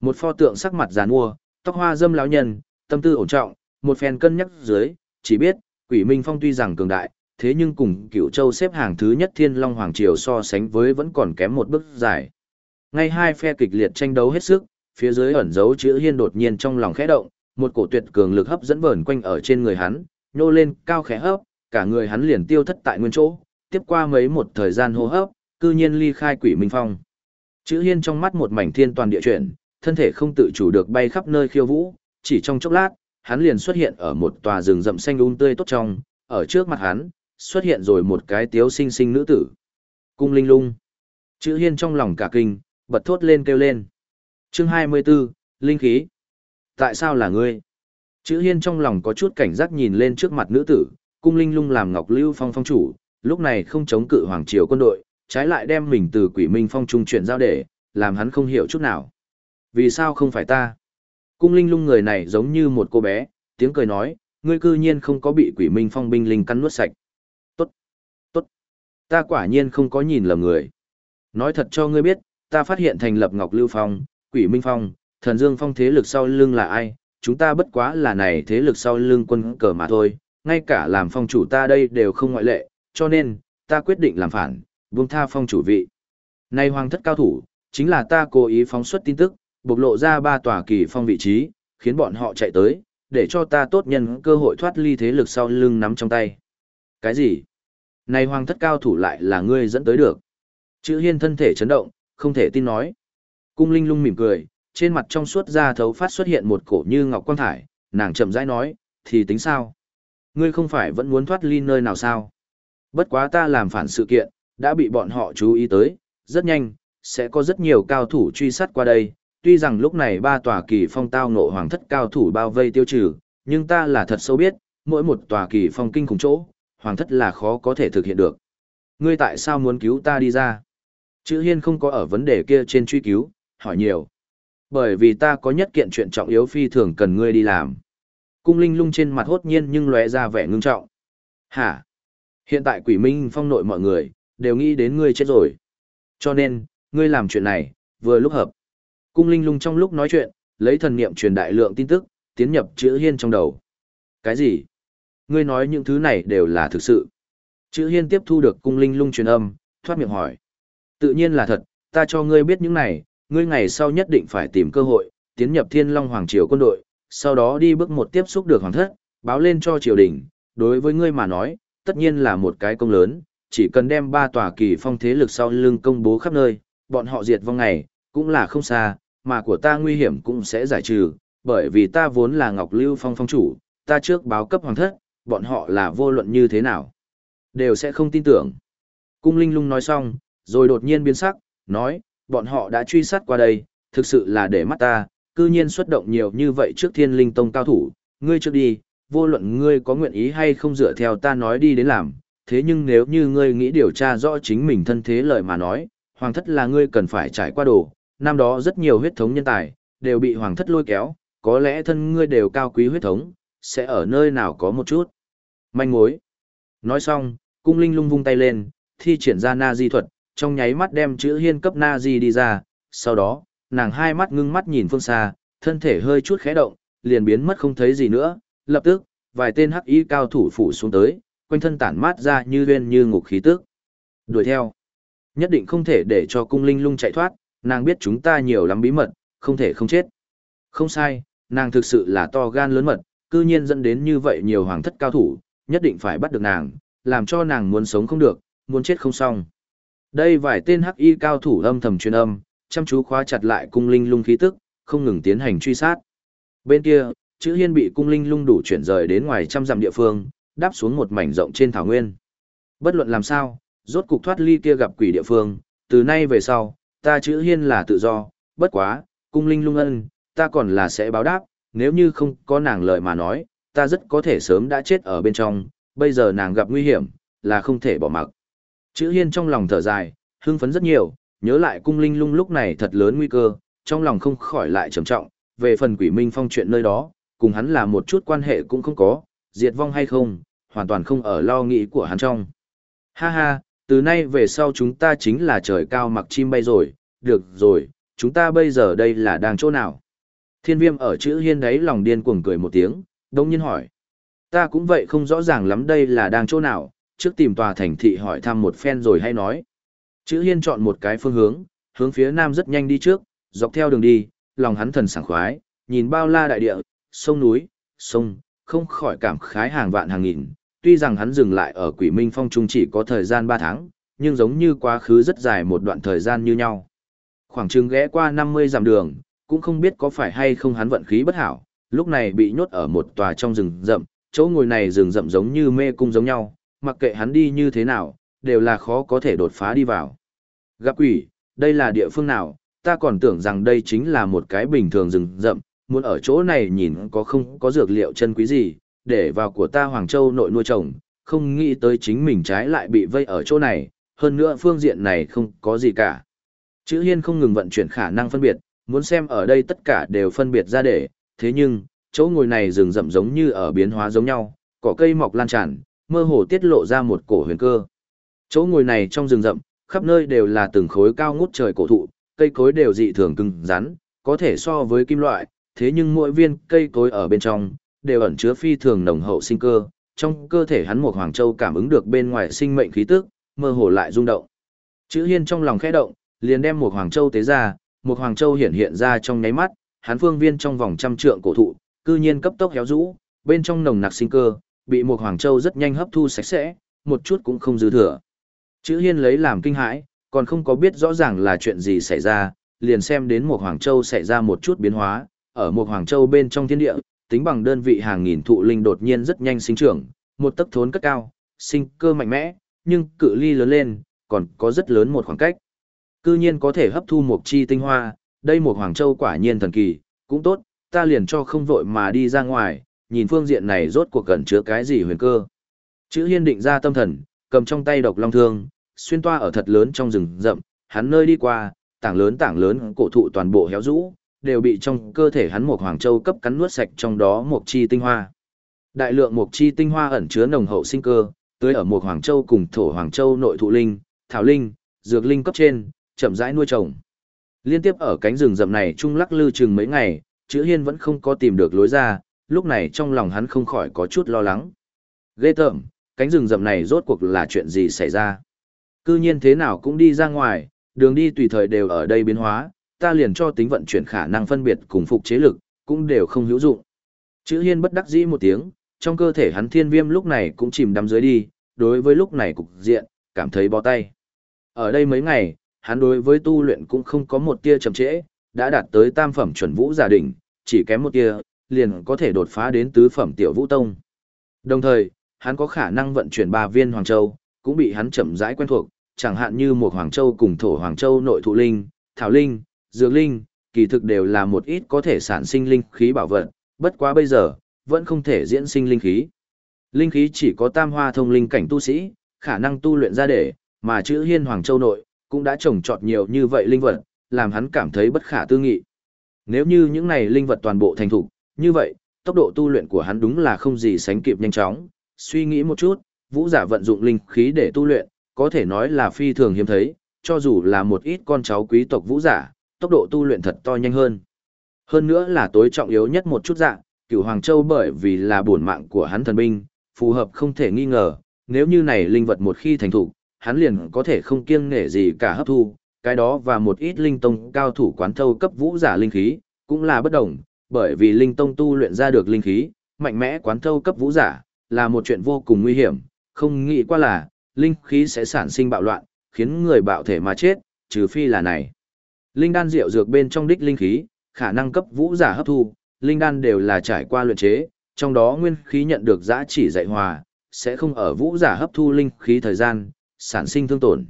Một pho tượng sắc mặt giàn mua, tóc hoa dâm lão nhân, tâm tư ổn trọng, một phen cân nhắc dưới, chỉ biết, quỷ minh phong tuy rằng cường đại, thế nhưng cùng cựu châu xếp hàng thứ nhất thiên long hoàng triều so sánh với vẫn còn kém một bước dài. Ngay hai phe kịch liệt tranh đấu hết sức, phía dưới ẩn dấu chữ hiên đột nhiên trong lòng khẽ động, một cổ tuyệt cường lực hấp dẫn vờn quanh ở trên người hắn, nhô lên cao khẽ hấp, cả người hắn liền tiêu thất tại nguyên chỗ, tiếp qua mấy một thời gian hô hấp, cư nhiên ly khai quỷ minh phong. Chữ hiên trong mắt một mảnh thiên toàn địa chuyển, thân thể không tự chủ được bay khắp nơi khiêu vũ, chỉ trong chốc lát, hắn liền xuất hiện ở một tòa rừng rậm xanh um tươi tốt trong, ở trước mặt hắn, xuất hiện rồi một cái tiếu sinh sinh nữ tử. Cung linh lung. Chữ hiên trong lòng cả kinh, bật thốt lên kêu lên. Chương 24, Linh khí. Tại sao là ngươi? Chữ hiên trong lòng có chút cảnh giác nhìn lên trước mặt nữ tử, cung linh lung làm ngọc lưu phong phong chủ, lúc này không chống cự hoàng triều quân đội, trái lại đem mình từ quỷ minh phong trung chuyển giao để, làm hắn không hiểu chút nào. Vì sao không phải ta? Cung linh lung người này giống như một cô bé, tiếng cười nói, ngươi cư nhiên không có bị quỷ minh phong binh linh cắn nuốt sạch. Tốt, tốt, ta quả nhiên không có nhìn lầm người. Nói thật cho ngươi biết, ta phát hiện thành lập Ngọc Lưu Phong, Quỷ Minh Phong, Thần Dương Phong thế lực sau lưng là ai, chúng ta bất quá là này thế lực sau lưng quân cờ mà thôi, ngay cả làm phong chủ ta đây đều không ngoại lệ, cho nên, ta quyết định làm phản, buông tha phong chủ vị. Nay hoàng thất cao thủ, chính là ta cố ý phóng xuất tin tức, bộc lộ ra ba tòa kỳ phong vị trí, khiến bọn họ chạy tới, để cho ta tốt nhân cơ hội thoát ly thế lực sau lưng nắm trong tay. Cái gì? Này hoàng thất cao thủ lại là ngươi dẫn tới được. Chữ hiên thân thể chấn động, không thể tin nói. Cung linh lung mỉm cười, trên mặt trong suốt da thấu phát xuất hiện một cổ như ngọc quang thải, nàng chậm rãi nói, thì tính sao? Ngươi không phải vẫn muốn thoát ly nơi nào sao? Bất quá ta làm phản sự kiện, đã bị bọn họ chú ý tới, rất nhanh, sẽ có rất nhiều cao thủ truy sát qua đây. Tuy rằng lúc này ba tòa kỳ phong tao ngộ hoàng thất cao thủ bao vây tiêu trừ, nhưng ta là thật sâu biết, mỗi một tòa kỳ phong kinh cùng chỗ, hoàng thất là khó có thể thực hiện được. Ngươi tại sao muốn cứu ta đi ra? Chữ hiên không có ở vấn đề kia trên truy cứu, hỏi nhiều. Bởi vì ta có nhất kiện chuyện trọng yếu phi thường cần ngươi đi làm. Cung linh lung trên mặt hốt nhiên nhưng lóe ra vẻ ngưng trọng. Hả? Hiện tại quỷ minh phong nội mọi người, đều nghĩ đến ngươi chết rồi. Cho nên, ngươi làm chuyện này, vừa lúc hợp. Cung linh lung trong lúc nói chuyện, lấy thần niệm truyền đại lượng tin tức, tiến nhập chữ hiên trong đầu. Cái gì? Ngươi nói những thứ này đều là thực sự. Chữ hiên tiếp thu được cung linh lung truyền âm, thoát miệng hỏi. Tự nhiên là thật, ta cho ngươi biết những này, ngươi ngày sau nhất định phải tìm cơ hội, tiến nhập thiên long hoàng triều quân đội, sau đó đi bước một tiếp xúc được hoàng thất, báo lên cho triều đình, đối với ngươi mà nói, tất nhiên là một cái công lớn, chỉ cần đem ba tòa kỳ phong thế lực sau lưng công bố khắp nơi, bọn họ diệt vong ngày, cũng là không xa, mà của ta nguy hiểm cũng sẽ giải trừ, bởi vì ta vốn là Ngọc Lưu Phong phong chủ, ta trước báo cấp hoàng thất, bọn họ là vô luận như thế nào, đều sẽ không tin tưởng. Cung Linh Lung nói xong, rồi đột nhiên biến sắc, nói, bọn họ đã truy sát qua đây, thực sự là để mắt ta, cư nhiên xuất động nhiều như vậy trước thiên linh tông cao thủ, ngươi trước đi, vô luận ngươi có nguyện ý hay không dựa theo ta nói đi đến làm, thế nhưng nếu như ngươi nghĩ điều tra rõ chính mình thân thế lời mà nói, hoàng thất là ngươi cần phải trải qua đồ, năm đó rất nhiều huyết thống nhân tài, đều bị hoàng thất lôi kéo, có lẽ thân ngươi đều cao quý huyết thống, sẽ ở nơi nào có một chút. Manh mối. Nói xong, cung linh lung vung tay lên, thi triển ra na di thuật, trong nháy mắt đem chữ hiên cấp na di đi ra, sau đó, nàng hai mắt ngưng mắt nhìn phương xa, thân thể hơi chút khẽ động, liền biến mất không thấy gì nữa, lập tức, vài tên hắc y cao thủ phủ xuống tới, quanh thân tản mát ra như uyên như ngục khí tức. Đuổi theo, nhất định không thể để cho cung linh lung chạy thoát, nàng biết chúng ta nhiều lắm bí mật, không thể không chết. Không sai, nàng thực sự là to gan lớn mật, cư nhiên dẫn đến như vậy nhiều hoàng thất cao thủ, nhất định phải bắt được nàng, làm cho nàng muốn sống không được, muốn chết không xong. Đây vài tên hắc y cao thủ âm thầm truyền âm, chăm chú khóa chặt lại cung linh lung khí tức, không ngừng tiến hành truy sát. Bên kia, chữ hiên bị cung linh lung đủ chuyển rời đến ngoài trăm dặm địa phương, đáp xuống một mảnh rộng trên thảo nguyên. Bất luận làm sao, rốt cục thoát ly kia gặp quỷ địa phương, từ nay về sau, ta chữ hiên là tự do, bất quá, cung linh lung ân, ta còn là sẽ báo đáp, nếu như không có nàng lời mà nói, ta rất có thể sớm đã chết ở bên trong, bây giờ nàng gặp nguy hiểm, là không thể bỏ mặc. Chữ hiên trong lòng thở dài, hưng phấn rất nhiều, nhớ lại cung linh lung lúc này thật lớn nguy cơ, trong lòng không khỏi lại trầm trọng, về phần quỷ minh phong chuyện nơi đó, cùng hắn là một chút quan hệ cũng không có, diệt vong hay không, hoàn toàn không ở lo nghĩ của hắn trong. Ha ha, từ nay về sau chúng ta chính là trời cao mặc chim bay rồi, được rồi, chúng ta bây giờ đây là đang chỗ nào? Thiên viêm ở chữ hiên đấy lòng điên cuồng cười một tiếng, đông nhiên hỏi. Ta cũng vậy không rõ ràng lắm đây là đang chỗ nào, trước tìm tòa thành thị hỏi thăm một phen rồi hay nói. Chữ hiên chọn một cái phương hướng, hướng phía nam rất nhanh đi trước, dọc theo đường đi, lòng hắn thần sảng khoái, nhìn bao la đại địa, sông núi, sông, không khỏi cảm khái hàng vạn hàng nghìn. Tuy rằng hắn dừng lại ở Quỷ Minh Phong Trung chỉ có thời gian 3 tháng, nhưng giống như quá khứ rất dài một đoạn thời gian như nhau. Khoảng chừng ghé qua 50 dặm đường, cũng không biết có phải hay không hắn vận khí bất hảo, lúc này bị nhốt ở một tòa trong rừng rậm, chỗ ngồi này rừng rậm giống như mê cung giống nhau, mặc kệ hắn đi như thế nào, đều là khó có thể đột phá đi vào. Gặp quỷ, đây là địa phương nào, ta còn tưởng rằng đây chính là một cái bình thường rừng rậm, muốn ở chỗ này nhìn có không có dược liệu chân quý gì, để vào của ta Hoàng Châu nội nuôi trồng, không nghĩ tới chính mình trái lại bị vây ở chỗ này, hơn nữa phương diện này không có gì cả. Chữ Hiên không ngừng vận chuyển khả năng phân biệt, muốn xem ở đây tất cả đều phân biệt ra để, thế nhưng, chỗ ngồi này rừng rậm giống như ở biến hóa giống nhau, cỏ cây mọc lan tràn, mơ hồ tiết lộ ra một cổ huyền cơ. Chỗ ngồi này trong rừng rậm, khắp nơi đều là từng khối cao ngút trời cổ thụ, cây cối đều dị thường cứng rắn, có thể so với kim loại, thế nhưng mỗi viên cây cối ở bên trong đều ẩn chứa phi thường nồng hậu sinh cơ, trong cơ thể hắn một hoàng châu cảm ứng được bên ngoài sinh mệnh khí tức, mơ hồ lại rung động. Chữ Hiên trong lòng khẽ động, liền đem một hoàng châu tế ra, một hoàng châu hiện hiện ra trong nháy mắt, hắn phương viên trong vòng trăm trượng cổ thụ, cư nhiên cấp tốc héo rũ, bên trong nồng nặc sinh cơ, bị một hoàng châu rất nhanh hấp thu sạch sẽ, một chút cũng không dư thừa. Chữ Hiên lấy làm kinh hãi, còn không có biết rõ ràng là chuyện gì xảy ra, liền xem đến một hoàng châu xảy ra một chút biến hóa, ở một hoàng châu bên trong thiên địa, tính bằng đơn vị hàng nghìn thụ linh đột nhiên rất nhanh sinh trưởng, một tấc thốn cất cao, sinh cơ mạnh mẽ, nhưng cự ly lớn lên, còn có rất lớn một khoảng cách. Cư nhiên có thể hấp thu một chi tinh hoa, đây một hoàng châu quả nhiên thần kỳ, cũng tốt, ta liền cho không vội mà đi ra ngoài, nhìn phương diện này rốt cuộc cần chứa cái gì huyền cơ. Chữ hiên định ra tâm thần, cầm trong tay độc long thương, xuyên toa ở thật lớn trong rừng rậm, hắn nơi đi qua, tảng lớn tảng lớn cổ thụ toàn bộ héo rũ, đều bị trong cơ thể hắn một hoàng châu cấp cắn nuốt sạch trong đó một chi tinh hoa. Đại lượng một chi tinh hoa ẩn chứa nồng hậu sinh cơ, tưới ở một hoàng châu cùng thổ hoàng châu nội thụ linh, thảo linh, dược linh cấp trên, chậm rãi nuôi trồng. Liên tiếp ở cánh rừng rậm này trung lắc lư chừng mấy ngày, chữ hiên vẫn không có tìm được lối ra, lúc này trong lòng hắn không khỏi có chút lo lắng. Ghê tởm, cánh rừng rậm này rốt cuộc là chuyện gì xảy ra? Cư nhiên thế nào cũng đi ra ngoài, đường đi tùy thời đều ở đây biến hóa, ta liền cho tính vận chuyển khả năng phân biệt cùng phục chế lực, cũng đều không hữu dụng. Chữ hiên bất đắc dĩ một tiếng, trong cơ thể hắn thiên viêm lúc này cũng chìm đắm dưới đi, đối với lúc này cục diện, cảm thấy bó tay. Ở đây mấy ngày, hắn đối với tu luyện cũng không có một tia chậm trễ, đã đạt tới tam phẩm chuẩn vũ giả đỉnh, chỉ kém một tia, liền có thể đột phá đến tứ phẩm tiểu vũ tông. Đồng thời, hắn có khả năng vận chuyển ba viên Hoàng Châu, cũng bị hắn chậm rãi quen thuộc, chẳng hạn như một Hoàng Châu cùng thổ Hoàng Châu nội thụ linh, thảo linh, dược linh, kỳ thực đều là một ít có thể sản sinh linh khí bảo vật, bất quá bây giờ, vẫn không thể diễn sinh linh khí. Linh khí chỉ có tam hoa thông linh cảnh tu sĩ, khả năng tu luyện ra để, mà chữ hiên Hoàng Châu nội, cũng đã trồng trọt nhiều như vậy linh vật, làm hắn cảm thấy bất khả tư nghị. Nếu như những này linh vật toàn bộ thành thục, như vậy, tốc độ tu luyện của hắn đúng là không gì sánh kịp nhanh chóng. Suy nghĩ một chút, vũ giả vận dụng linh khí để tu luyện, có thể nói là phi thường hiếm thấy, cho dù là một ít con cháu quý tộc vũ giả, tốc độ tu luyện thật to nhanh hơn. Hơn nữa là tối trọng yếu nhất một chút dạng, cửu Hoàng Châu bởi vì là bổn mạng của hắn thần binh, phù hợp không thể nghi ngờ, nếu như này linh vật một khi thành thủ, hắn liền có thể không kiêng nể gì cả hấp thu, cái đó và một ít linh tông cao thủ quán thâu cấp vũ giả linh khí, cũng là bất đồng, bởi vì linh tông tu luyện ra được linh khí, mạnh mẽ quán thâu cấp vũ giả, là một chuyện vô cùng nguy hiểm, không nghĩ qua là, linh khí sẽ sản sinh bạo loạn, khiến người bạo thể mà chết, trừ phi là này. Linh đan rượu dược bên trong đích linh khí, khả năng cấp vũ giả hấp thu, linh đan đều là trải qua luyện chế, trong đó nguyên khí nhận được giá chỉ dạy hòa, sẽ không ở vũ giả hấp thu linh khí thời gian, sản sinh thương tổn.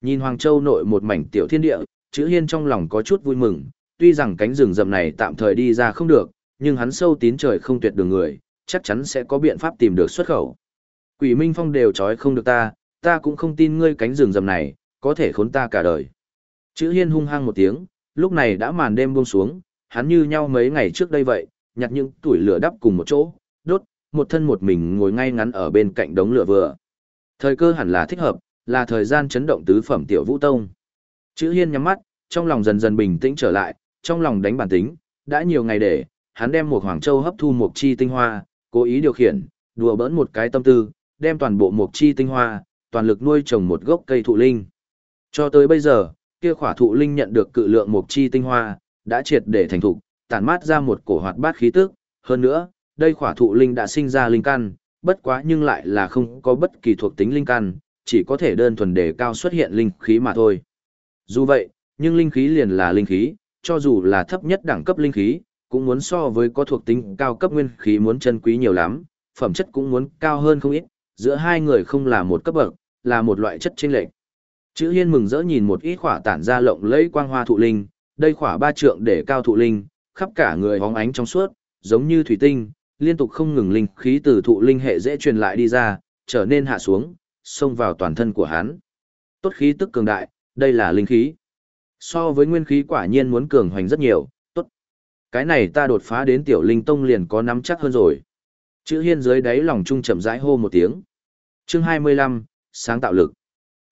Nhìn Hoàng Châu nội một mảnh tiểu thiên địa, chữ hiên trong lòng có chút vui mừng, tuy rằng cánh rừng rậm này tạm thời đi ra không được, nhưng hắn sâu tín trời không tuyệt đường người, chắc chắn sẽ có biện pháp tìm được xuất khẩu. Quỷ Minh Phong đều trói không được ta, ta cũng không tin ngươi cánh rừng rậm này, có thể khốn ta cả đời. Chữ hiên hung hăng một tiếng, lúc này đã màn đêm buông xuống, hắn như nhau mấy ngày trước đây vậy, nhặt những tuổi lửa đắp cùng một chỗ, đốt, một thân một mình ngồi ngay ngắn ở bên cạnh đống lửa vừa. Thời cơ hẳn là thích hợp, là thời gian chấn động tứ phẩm tiểu vũ tông. Chữ hiên nhắm mắt, trong lòng dần dần bình tĩnh trở lại, trong lòng đánh bản tính, đã nhiều ngày để, hắn đem một Hoàng Châu hấp thu một chi tinh hoa, cố ý điều khiển, đùa bỡn một cái tâm tư, đem toàn bộ một chi tinh hoa, toàn lực nuôi trồng một gốc cây thụ linh. Cho tới bây giờ, kia khỏa thụ linh nhận được cự lượng mục chi tinh hoa, đã triệt để thành thục, tản mát ra một cổ hoạt bát khí tức, hơn nữa, đây khỏa thụ linh đã sinh ra linh căn, bất quá nhưng lại là không có bất kỳ thuộc tính linh căn, chỉ có thể đơn thuần đề cao xuất hiện linh khí mà thôi. Dù vậy, nhưng linh khí liền là linh khí, cho dù là thấp nhất đẳng cấp linh khí, cũng muốn so với có thuộc tính cao cấp nguyên khí muốn chân quý nhiều lắm, phẩm chất cũng muốn cao hơn không ít, giữa hai người không là một cấp bậc, là một loại chất chênh lệch. Chữ Hiên mừng rỡ nhìn một ít khỏa tản ra lộng lẫy quang hoa thụ linh, đây khỏa ba trượng để cao thụ linh, khắp cả người hóng ánh trong suốt, giống như thủy tinh, liên tục không ngừng linh khí từ thụ linh hệ dễ truyền lại đi ra, trở nên hạ xuống, xông vào toàn thân của hắn. Tốt khí tức cường đại, đây là linh khí. So với nguyên khí quả nhiên muốn cường hoành rất nhiều, tốt. Cái này ta đột phá đến tiểu linh tông liền có nắm chắc hơn rồi. Chữ hiên dưới đáy lòng trung chậm rãi hô một tiếng. Chương 25, sáng tạo lực.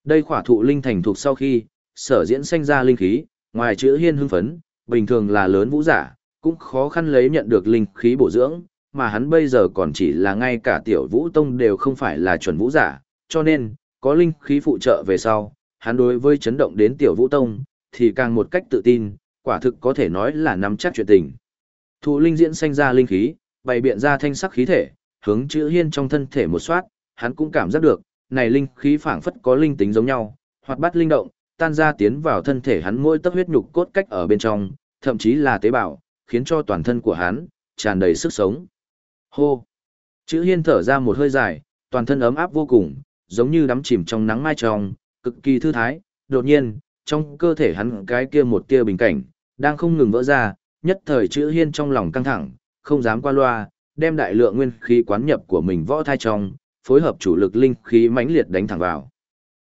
Đây khỏa thụ linh thành thuộc sau khi, sở diễn sanh ra linh khí, ngoài chữ hiên hưng phấn, bình thường là lớn vũ giả, cũng khó khăn lấy nhận được linh khí bổ dưỡng, mà hắn bây giờ còn chỉ là ngay cả tiểu vũ tông đều không phải là chuẩn vũ giả, cho nên, có linh khí phụ trợ về sau, hắn đối với chấn động đến tiểu vũ tông, thì càng một cách tự tin, quả thực có thể nói là nắm chắc chuyện tình. Thụ linh diễn sanh ra linh khí, bày biện ra thanh sắc khí thể, hướng chữ hiên trong thân thể một soát, hắn cũng cảm giác được, này linh khí phảng phất có linh tính giống nhau, hoạt bát linh động, tan ra tiến vào thân thể hắn mỗi tấc huyết nhục cốt cách ở bên trong, thậm chí là tế bào, khiến cho toàn thân của hắn tràn đầy sức sống. Hô! Chữ hiên thở ra một hơi dài, toàn thân ấm áp vô cùng, giống như đắm chìm trong nắng mai tròn, cực kỳ thư thái, đột nhiên, trong cơ thể hắn cái kia một tia bình cảnh, đang không ngừng vỡ ra, nhất thời chữ hiên trong lòng căng thẳng, không dám qua loa, đem đại lượng nguyên khí quán nhập của mình võ thai trong, phối hợp chủ lực linh khí mãnh liệt đánh thẳng vào.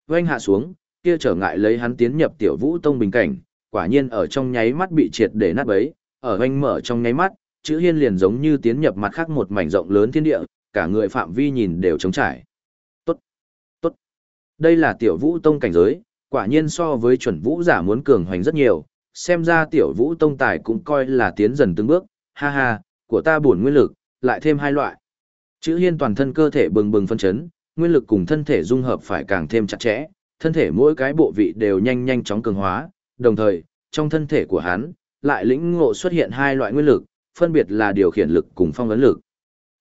Oanh hạ xuống, kia trở ngại lấy hắn tiến nhập tiểu vũ tông bình cảnh, quả nhiên ở trong nháy mắt bị triệt để nát bấy, ở oanh mở trong nháy mắt, chữ hiên liền giống như tiến nhập mặt khác một mảnh rộng lớn thiên địa, cả người phạm vi nhìn đều trống trải. Tốt, tốt. Đây là tiểu vũ tông cảnh giới, quả nhiên so với chuẩn vũ giả muốn cường hoành rất nhiều, xem ra tiểu vũ tông tài cũng coi là tiến dần từng bước, ha ha, của ta bổn nguyên lực, lại thêm hai loại. Chữ hiên toàn thân cơ thể bừng bừng phân chấn, nguyên lực cùng thân thể dung hợp phải càng thêm chặt chẽ, thân thể mỗi cái bộ vị đều nhanh nhanh chóng cường hóa, đồng thời, trong thân thể của hắn, lại lĩnh ngộ xuất hiện hai loại nguyên lực, phân biệt là điều khiển lực cùng phong ấn lực.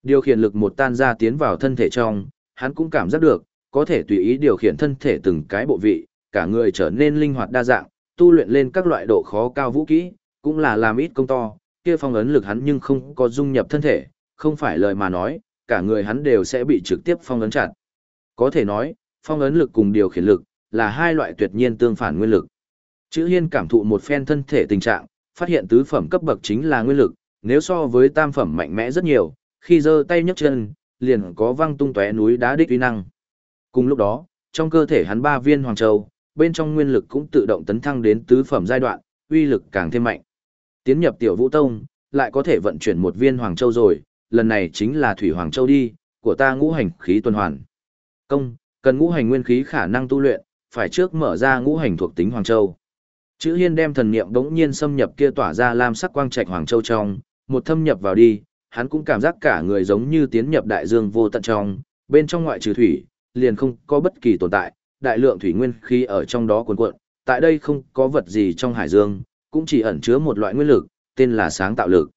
Điều khiển lực một tan ra tiến vào thân thể trong, hắn cũng cảm giác được, có thể tùy ý điều khiển thân thể từng cái bộ vị, cả người trở nên linh hoạt đa dạng, tu luyện lên các loại độ khó cao vũ kỹ, cũng là làm ít công to, kia phong ấn lực hắn nhưng không có dung nhập thân thể, không phải lời mà nói, cả người hắn đều sẽ bị trực tiếp phong ấn chặt. Có thể nói, phong ấn lực cùng điều khiển lực là hai loại tuyệt nhiên tương phản nguyên lực. Chữ Hiên cảm thụ một phen thân thể tình trạng, phát hiện tứ phẩm cấp bậc chính là nguyên lực, nếu so với tam phẩm mạnh mẽ rất nhiều, khi giơ tay nhấc chân, liền có văng tung tóe núi đá đích uy năng. Cùng lúc đó, trong cơ thể hắn ba viên hoàng châu, bên trong nguyên lực cũng tự động tấn thăng đến tứ phẩm giai đoạn, uy lực càng thêm mạnh. Tiến nhập tiểu vũ tông, lại có thể vận chuyển một viên hoàng châu rồi, lần này chính là thủy hoàng châu đi, của ta ngũ hành khí tuần hoàn. Công, cần ngũ hành nguyên khí khả năng tu luyện, phải trước mở ra ngũ hành thuộc tính hoàng châu. Chữ Hiên đem thần niệm bỗng nhiên xâm nhập kia tỏa ra lam sắc quang trạch hoàng châu trong, một thâm nhập vào đi, hắn cũng cảm giác cả người giống như tiến nhập đại dương vô tận trong, bên trong ngoại trừ thủy, liền không có bất kỳ tồn tại, đại lượng thủy nguyên khí ở trong đó cuồn cuộn, tại đây không có vật gì trong hải dương, cũng chỉ ẩn chứa một loại nguyên lực, tên là sáng tạo lực.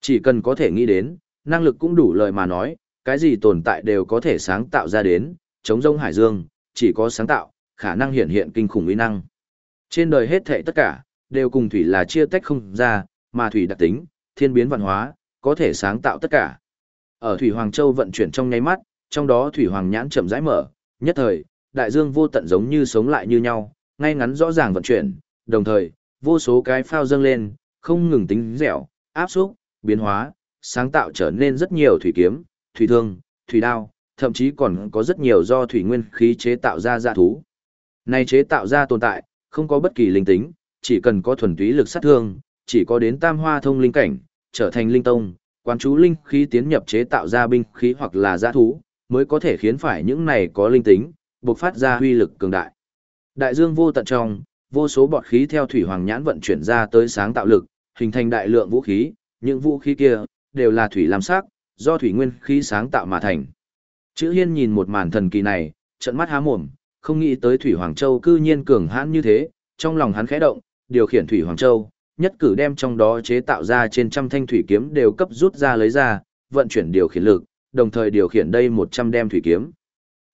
Chỉ cần có thể nghĩ đến, năng lực cũng đủ lời mà nói, cái gì tồn tại đều có thể sáng tạo ra đến, chống rông hải dương, chỉ có sáng tạo, khả năng hiện hiện kinh khủng uy năng. Trên đời hết thảy tất cả, đều cùng thủy là chia tách không ra, mà thủy đặc tính, thiên biến văn hóa, có thể sáng tạo tất cả. Ở Thủy Hoàng Châu vận chuyển trong nháy mắt, trong đó Thủy Hoàng nhãn chậm rãi mở, nhất thời, đại dương vô tận giống như sống lại như nhau, ngay ngắn rõ ràng vận chuyển, đồng thời, vô số cái phao dâng lên, không ngừng tính dẻo, áp xúc, biến hóa, sáng tạo trở nên rất nhiều thủy kiếm, thủy thương, thủy đao, thậm chí còn có rất nhiều do thủy nguyên khí chế tạo ra dạ thú. Này chế tạo ra tồn tại, không có bất kỳ linh tính, chỉ cần có thuần túy lực sát thương, chỉ có đến tam hoa thông linh cảnh, trở thành linh tông, quán chú linh khí tiến nhập chế tạo ra binh khí hoặc là dạ thú, mới có thể khiến phải những này có linh tính, bộc phát ra huy lực cường đại. Đại dương vô tận trong, vô số bọt khí theo thủy hoàng nhãn vận chuyển ra tới sáng tạo lực, hình thành đại lượng vũ khí, những vũ khí kia đều là thủy làm sắc, do thủy nguyên khí sáng tạo mà thành. Chữ Hiên nhìn một màn thần kỳ này, trận mắt há mồm, không nghĩ tới thủy hoàng châu cư nhiên cường hãn như thế, trong lòng hắn khẽ động, điều khiển thủy hoàng châu, nhất cử đem trong đó chế tạo ra trên trăm thanh thủy kiếm đều cấp rút ra lấy ra, vận chuyển điều khiển lực, đồng thời điều khiển đây 100 đem thủy kiếm.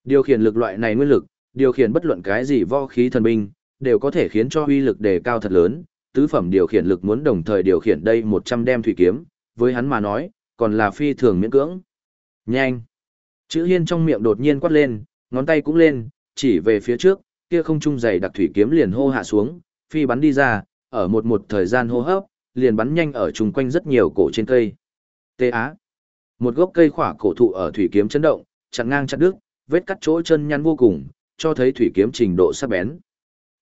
Điều khiển lực loại này nguyên lực, điều khiển bất luận cái gì võ khí thần binh, đều có thể khiến cho uy lực đề cao thật lớn, tứ phẩm điều khiển lực muốn đồng thời điều khiển đây 100 đem thủy kiếm, với hắn mà nói, còn là phi thường miễn cưỡng. Nhanh! Chữ hiên trong miệng đột nhiên quát lên, ngón tay cũng lên, chỉ về phía trước, kia không trung dày đặc thủy kiếm liền hô hạ xuống, phi bắn đi ra, ở một một thời gian hô hấp, liền bắn nhanh ở chung quanh rất nhiều cổ trên cây. Tê Á. Một gốc cây khỏa cổ thụ ở thủy kiếm chấn động, chặn ngang chặt đứt, vết cắt chỗ chân nhăn vô cùng, cho thấy thủy kiếm trình độ sắc bén.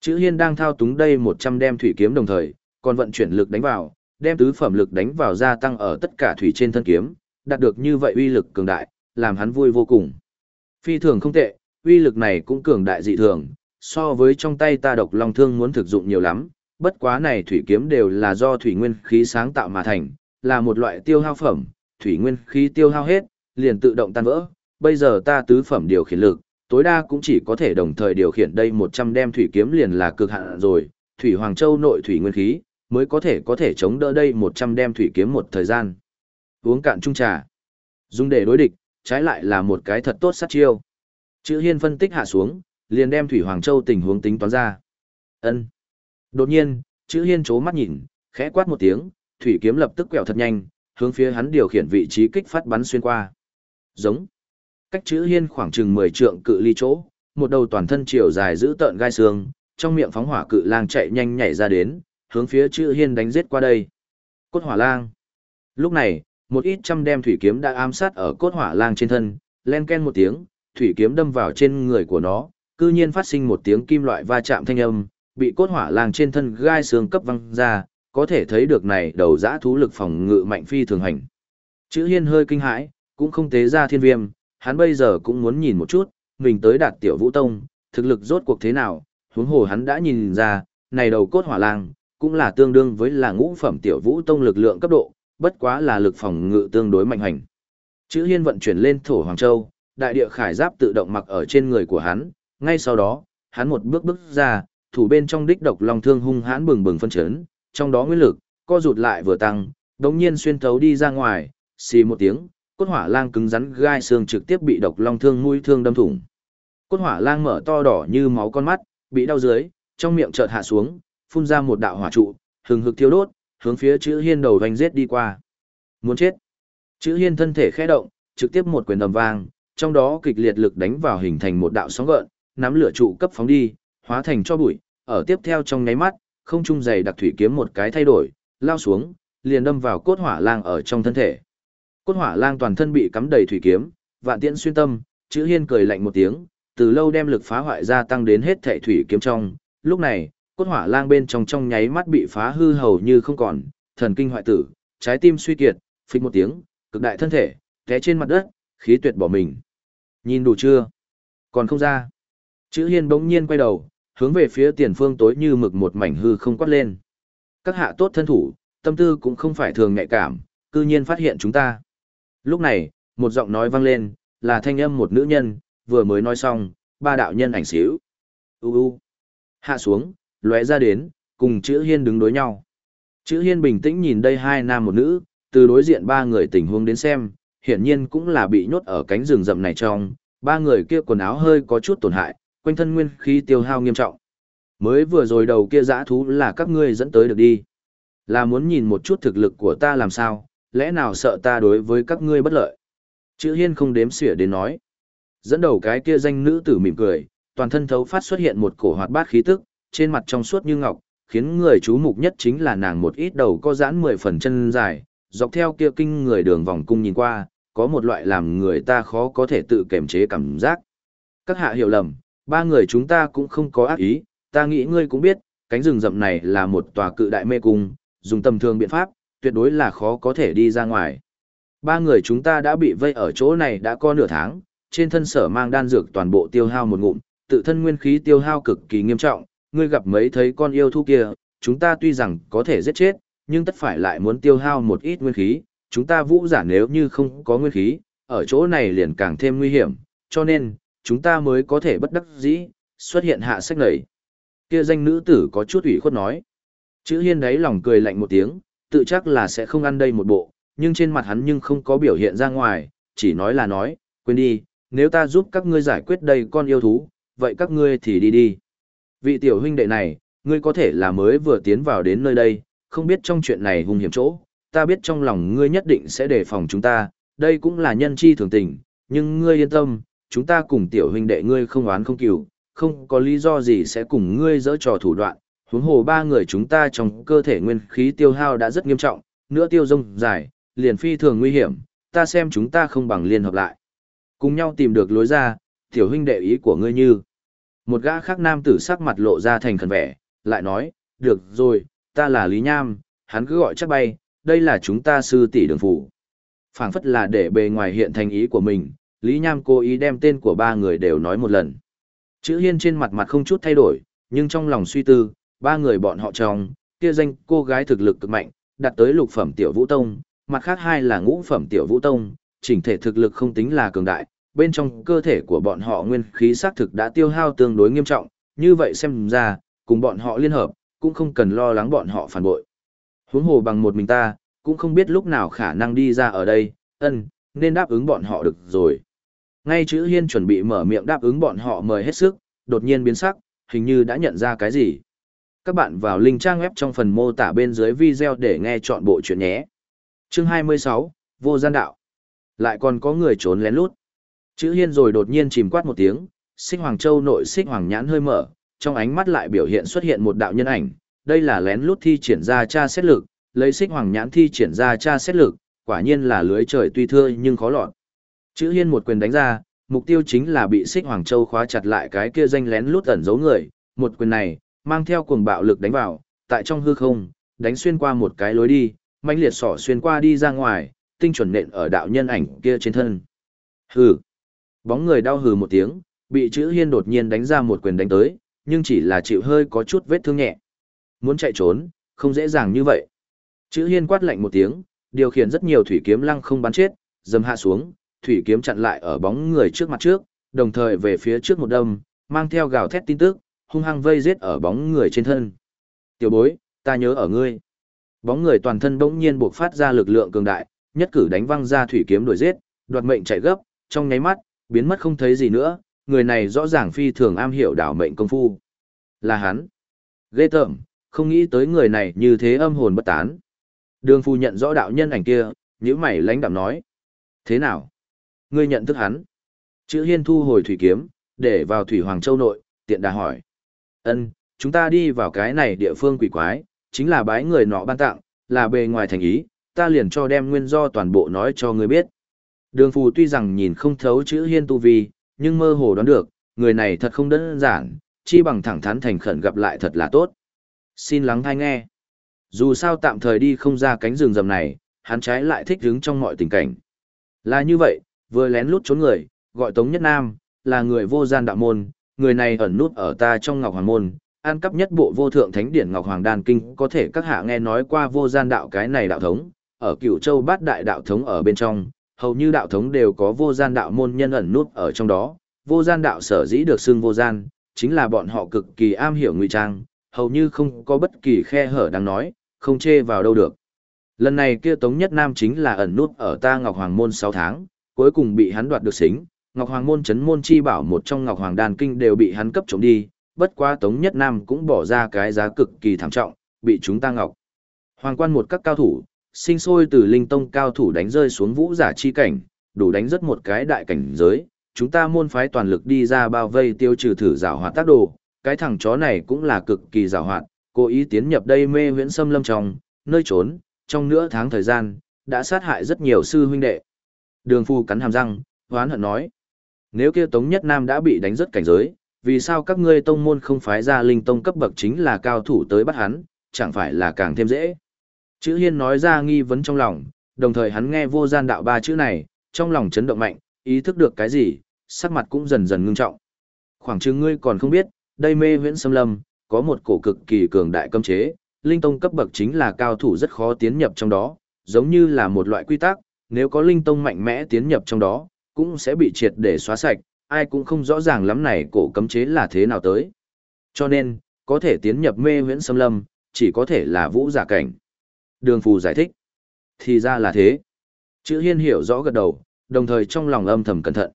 Chữ Hiên đang thao túng đây 100 đem thủy kiếm đồng thời, còn vận chuyển lực đánh vào, đem tứ phẩm lực đánh vào gia tăng ở tất cả thủy trên thân kiếm, đạt được như vậy uy lực cường đại, làm hắn vui vô cùng. Phi thường không tệ, uy lực này cũng cường đại dị thường, so với trong tay ta độc long thương muốn thực dụng nhiều lắm, bất quá này thủy kiếm đều là do thủy nguyên khí sáng tạo mà thành, là một loại tiêu hao phẩm, thủy nguyên khí tiêu hao hết, liền tự động tan vỡ. Bây giờ ta tứ phẩm điều khiển lực, tối đa cũng chỉ có thể đồng thời điều khiển đây 100 đem thủy kiếm liền là cực hạn rồi, thủy hoàng châu nội thủy nguyên khí mới có thể có thể chống đỡ đây 100 đem thủy kiếm một thời gian. Uống cạn chung trà, dùng để đối địch, trái lại là một cái thật tốt sát chiêu. Chữ Hiên phân tích hạ xuống, liền đem thủy hoàng châu tình huống tính toán ra. Ân. Đột nhiên, chữ Hiên chố mắt nhìn, khẽ quát một tiếng, thủy kiếm lập tức quẹo thật nhanh, hướng phía hắn điều khiển vị trí kích phát bắn xuyên qua. Giống. Cách chữ hiên khoảng chừng 10 trượng cự ly chỗ, một đầu toàn thân chiều dài giữ tợn gai xương, trong miệng phóng hỏa cự lang chạy nhanh nhảy ra đến, hướng phía chữ hiên đánh giết qua đây. Cốt hỏa lang. Lúc này, một ít trăm đem thủy kiếm đã ám sát ở cốt hỏa lang trên thân, len ken một tiếng, thủy kiếm đâm vào trên người của nó, cư nhiên phát sinh một tiếng kim loại va chạm thanh âm, bị cốt hỏa lang trên thân gai xương cấp văng ra, có thể thấy được này đầu giã thú lực phòng ngự mạnh phi thường hành. Chữ hiên hơi kinh hãi, cũng không tế ra thiên viêm, hắn bây giờ cũng muốn nhìn một chút, mình tới đạt tiểu vũ tông, thực lực rốt cuộc thế nào, huống hồ hắn đã nhìn ra, này đầu cốt hỏa lang, cũng là tương đương với là ngũ phẩm tiểu vũ tông lực lượng cấp độ, bất quá là lực phòng ngự tương đối mạnh hành. Chữ hiên vận chuyển lên thổ Hoàng Châu, đại địa khải giáp tự động mặc ở trên người của hắn, ngay sau đó, hắn một bước bước ra, thủ bên trong đích độc long thương hung hãn bừng bừng phân chấn, trong đó nguyên lực, co rụt lại vừa tăng, đống nhiên xuyên thấu đi ra ngoài, xì một tiếng, cốt hỏa lang cứng rắn gai xương trực tiếp bị độc long thương mũi thương đâm thủng. Cốt hỏa lang mở to đỏ như máu con mắt, bị đau dưới, trong miệng chợt hạ xuống, phun ra một đạo hỏa trụ, hừng hực thiêu đốt, hướng phía chữ hiên đầu vành giết đi qua. Muốn chết. Chữ hiên thân thể khẽ động, trực tiếp một quyền đầm vang, trong đó kịch liệt lực đánh vào hình thành một đạo sóng gợn, nắm lửa trụ cấp phóng đi, hóa thành cho bụi, ở tiếp theo trong nháy mắt, không trung dày đặc thủy kiếm một cái thay đổi, lao xuống, liền đâm vào cốt hỏa lang ở trong thân thể. Cốt hỏa lang toàn thân bị cắm đầy thủy kiếm, vạn tiễn xuyên tâm, chữ hiên cười lạnh một tiếng, từ lâu đem lực phá hoại gia tăng đến hết thể thủy kiếm trong. Lúc này, cốt hỏa lang bên trong trong nháy mắt bị phá hư hầu như không còn, thần kinh hoại tử, trái tim suy kiệt, phịch một tiếng, cực đại thân thể, té trên mặt đất, khí tuyệt bỏ mình. Nhìn đủ chưa? Còn không ra. Chữ hiên bỗng nhiên quay đầu, hướng về phía tiền phương tối như mực một mảnh hư không quát lên. Các hạ tốt thân thủ, tâm tư cũng không phải thường nhạy cảm, cư nhiên phát hiện chúng ta. Lúc này, một giọng nói vang lên, là thanh âm một nữ nhân, vừa mới nói xong, ba đạo nhân ảnh xíu. U u. Hạ xuống, lóe ra đến, cùng chữ hiên đứng đối nhau. Chữ hiên bình tĩnh nhìn đây hai nam một nữ, từ đối diện ba người tình huống đến xem, hiển nhiên cũng là bị nhốt ở cánh rừng rậm này trong, ba người kia quần áo hơi có chút tổn hại, quanh thân nguyên khí tiêu hao nghiêm trọng. Mới vừa rồi đầu kia dã thú là các ngươi dẫn tới được đi. Là muốn nhìn một chút thực lực của ta làm sao, lẽ nào sợ ta đối với các ngươi bất lợi. Chữ hiên không đếm xỉa đến nói. Dẫn đầu cái kia danh nữ tử mỉm cười, toàn thân thấu phát xuất hiện một cổ hoạt bát khí tức, trên mặt trong suốt như ngọc, khiến người chú mục nhất chính là nàng một ít đầu có giãn mười phần chân dài, dọc theo kia kinh người đường vòng cung nhìn qua, có một loại làm người ta khó có thể tự kiềm chế cảm giác. Các hạ hiểu lầm, ba người chúng ta cũng không có ác ý, ta nghĩ ngươi cũng biết, cánh rừng rậm này là một tòa cự đại mê cung, dùng tầm thường biện pháp, tuyệt đối là khó có thể đi ra ngoài. Ba người chúng ta đã bị vây ở chỗ này đã có nửa tháng, trên thân sở mang đan dược toàn bộ tiêu hao một ngụm, tự thân nguyên khí tiêu hao cực kỳ nghiêm trọng, ngươi gặp mấy thấy con yêu thú kia, chúng ta tuy rằng có thể giết chết, nhưng tất phải lại muốn tiêu hao một ít nguyên khí, chúng ta vũ giả nếu như không có nguyên khí, ở chỗ này liền càng thêm nguy hiểm, cho nên, chúng ta mới có thể bất đắc dĩ, xuất hiện hạ sách này. Kia danh nữ tử có chút ủy khuất nói. Chữ hiên đấy lòng cười lạnh một tiếng, tự chắc là sẽ không ăn đây một bộ, nhưng trên mặt hắn nhưng không có biểu hiện ra ngoài, chỉ nói là nói, quên đi, nếu ta giúp các ngươi giải quyết đây con yêu thú, vậy các ngươi thì đi đi. Vị tiểu huynh đệ này, ngươi có thể là mới vừa tiến vào đến nơi đây, không biết trong chuyện này hung hiểm chỗ, ta biết trong lòng ngươi nhất định sẽ đề phòng chúng ta, đây cũng là nhân chi thường tình, nhưng ngươi yên tâm, chúng ta cùng tiểu huynh đệ ngươi không oán không cừu, không có lý do gì sẽ cùng ngươi dỡ trò thủ đoạn, huống hồ ba người chúng ta trong cơ thể nguyên khí tiêu hao đã rất nghiêm trọng, nữa tiêu rông dài, liền phi thường nguy hiểm, ta xem chúng ta không bằng liên hợp lại. Cùng nhau tìm được lối ra, tiểu huynh đệ ý của ngươi như. Một gã khác nam tử sắc mặt lộ ra thành khẩn vẻ, lại nói, được rồi, ta là Lý Nham, hắn cứ gọi chắc bay, đây là chúng ta sư tỷ đường phủ. phảng phất là để bề ngoài hiện thành ý của mình, Lý Nham cố ý đem tên của ba người đều nói một lần. Chữ hiên trên mặt mặt không chút thay đổi, nhưng trong lòng suy tư, ba người bọn họ trong, kia danh cô gái thực lực cực mạnh, đạt tới lục phẩm tiểu vũ tông, mặt khác hai là ngũ phẩm tiểu vũ tông, chỉnh thể thực lực không tính là cường đại, bên trong cơ thể của bọn họ nguyên khí xác thực đã tiêu hao tương đối nghiêm trọng, như vậy xem ra, cùng bọn họ liên hợp, cũng không cần lo lắng bọn họ phản bội. Huống hồ bằng một mình ta, cũng không biết lúc nào khả năng đi ra ở đây, ân, nên đáp ứng bọn họ được rồi. Ngay chữ hiên chuẩn bị mở miệng đáp ứng bọn họ mời hết sức, đột nhiên biến sắc, hình như đã nhận ra cái gì. Các bạn vào link trang web trong phần mô tả bên dưới video để nghe chọn bộ chuyện nhé. Chương 26, Vô gian đạo. Lại còn có người trốn lén lút. Chữ hiên rồi đột nhiên chìm quát một tiếng, xích hoàng châu nội xích hoàng nhãn hơi mở, trong ánh mắt lại biểu hiện xuất hiện một đạo nhân ảnh. Đây là lén lút thi triển ra tra xét lực, lấy xích hoàng nhãn thi triển ra tra xét lực, quả nhiên là lưới trời tuy thưa nhưng khó lọt. Chữ hiên một quyền đánh ra, mục tiêu chính là bị xích hoàng châu khóa chặt lại cái kia danh lén lút ẩn giấu người, một quyền này, mang theo cuồng bạo lực đánh vào, tại trong hư không, đánh xuyên qua một cái lối đi, mãnh liệt sỏ xuyên qua đi ra ngoài, tinh chuẩn nện ở đạo nhân ảnh kia trên thân. Hừ. Bóng người đau hừ một tiếng, bị chữ hiên đột nhiên đánh ra một quyền đánh tới, nhưng chỉ là chịu hơi có chút vết thương nhẹ. Muốn chạy trốn, không dễ dàng như vậy. Chữ hiên quát lạnh một tiếng, điều khiển rất nhiều thủy kiếm lăng không bắn chết, dầm hạ xuống, thủy kiếm chặn lại ở bóng người trước mặt trước, đồng thời về phía trước một đâm, mang theo gào thét tin tức, hung hăng vây giết ở bóng người trên thân. Tiểu bối, ta nhớ ở ngươi. Bóng người toàn thân bỗng nhiên buộc phát ra lực lượng cường đại, nhất cử đánh văng ra thủy kiếm đuổi giết, đoạt mệnh chạy gấp, trong nháy mắt, biến mất không thấy gì nữa, người này rõ ràng phi thường am hiểu đảo mệnh công phu. Là hắn. Ghê tởm, không nghĩ tới người này như thế âm hồn bất tán. Đường phu nhận rõ đạo nhân ảnh kia, nhíu mày lãnh đạm nói. Thế nào? Ngươi nhận thức hắn. Chữ hiên thu hồi thủy kiếm, để vào thủy hoàng châu nội, tiện đà hỏi. Ân, chúng ta đi vào cái này địa phương quỷ quái, chính là bái người nọ ban tặng, là bề ngoài thành ý, ta liền cho đem nguyên do toàn bộ nói cho ngươi biết. Đường phù tuy rằng nhìn không thấu chữ hiên tu vi, nhưng mơ hồ đoán được, người này thật không đơn giản, chi bằng thẳng thắn thành khẩn gặp lại thật là tốt. Xin lắng thai nghe. Dù sao tạm thời đi không ra cánh rừng rầm này, hắn trái lại thích đứng trong mọi tình cảnh. Là như vậy, vừa lén lút trốn người, gọi Tống Nhất Nam, là người vô gian đạo môn, người này ẩn nút ở ta trong Ngọc Hoàng Môn, an cấp nhất bộ vô thượng thánh điển Ngọc Hoàng Đan Kinh, có thể các hạ nghe nói qua vô gian đạo cái này đạo thống, ở cửu châu bát đại đạo thống ở bên trong, hầu như đạo thống đều có vô gian đạo môn nhân ẩn nút ở trong đó, vô gian đạo sở dĩ được xưng vô gian, chính là bọn họ cực kỳ am hiểu ngụy trang, hầu như không có bất kỳ khe hở đang nói, không chê vào đâu được. Lần này kia Tống Nhất Nam chính là ẩn nút ở ta Ngọc Hoàng Môn 6 tháng, cuối cùng bị hắn đoạt được xính, Ngọc Hoàng Môn chấn môn chi bảo một trong Ngọc Hoàng Đàn Kinh đều bị hắn cấp trộm đi, bất quá Tống Nhất Nam cũng bỏ ra cái giá cực kỳ thảm trọng, bị chúng ta ngọc. Hoàng quan một các cao thủ, sinh sôi từ linh tông cao thủ đánh rơi xuống vũ giả chi cảnh, đủ đánh rất một cái đại cảnh giới, chúng ta môn phái toàn lực đi ra bao vây tiêu trừ thử giảo hoạt tác đồ, cái thằng chó này cũng là cực kỳ giảo hoạt, cố ý tiến nhập đây mê huyễn xâm lâm trong, nơi trốn, trong nửa tháng thời gian, đã sát hại rất nhiều sư huynh đệ. Đường phu cắn hàm răng, hoán hận nói, nếu kia Tống Nhất Nam đã bị đánh rất cảnh giới, vì sao các ngươi tông môn không phái ra linh tông cấp bậc chính là cao thủ tới bắt hắn, chẳng phải là càng thêm dễ. Chữ Hiên nói ra nghi vấn trong lòng, đồng thời hắn nghe vô gian đạo ba chữ này, trong lòng chấn động mạnh, ý thức được cái gì, sắc mặt cũng dần dần ngưng trọng. Khoảng chừng ngươi còn không biết, đây mê huyễn xâm lâm, có một cổ cực kỳ cường đại cấm chế, linh tông cấp bậc chính là cao thủ rất khó tiến nhập trong đó, giống như là một loại quy tắc, nếu có linh tông mạnh mẽ tiến nhập trong đó, cũng sẽ bị triệt để xóa sạch, ai cũng không rõ ràng lắm này cổ cấm chế là thế nào tới. Cho nên, có thể tiến nhập mê huyễn xâm lâm, chỉ có thể là vũ giả cảnh. Đường phù giải thích. Thì ra là thế. Chữ hiên hiểu rõ gật đầu, đồng thời trong lòng âm thầm cẩn thận.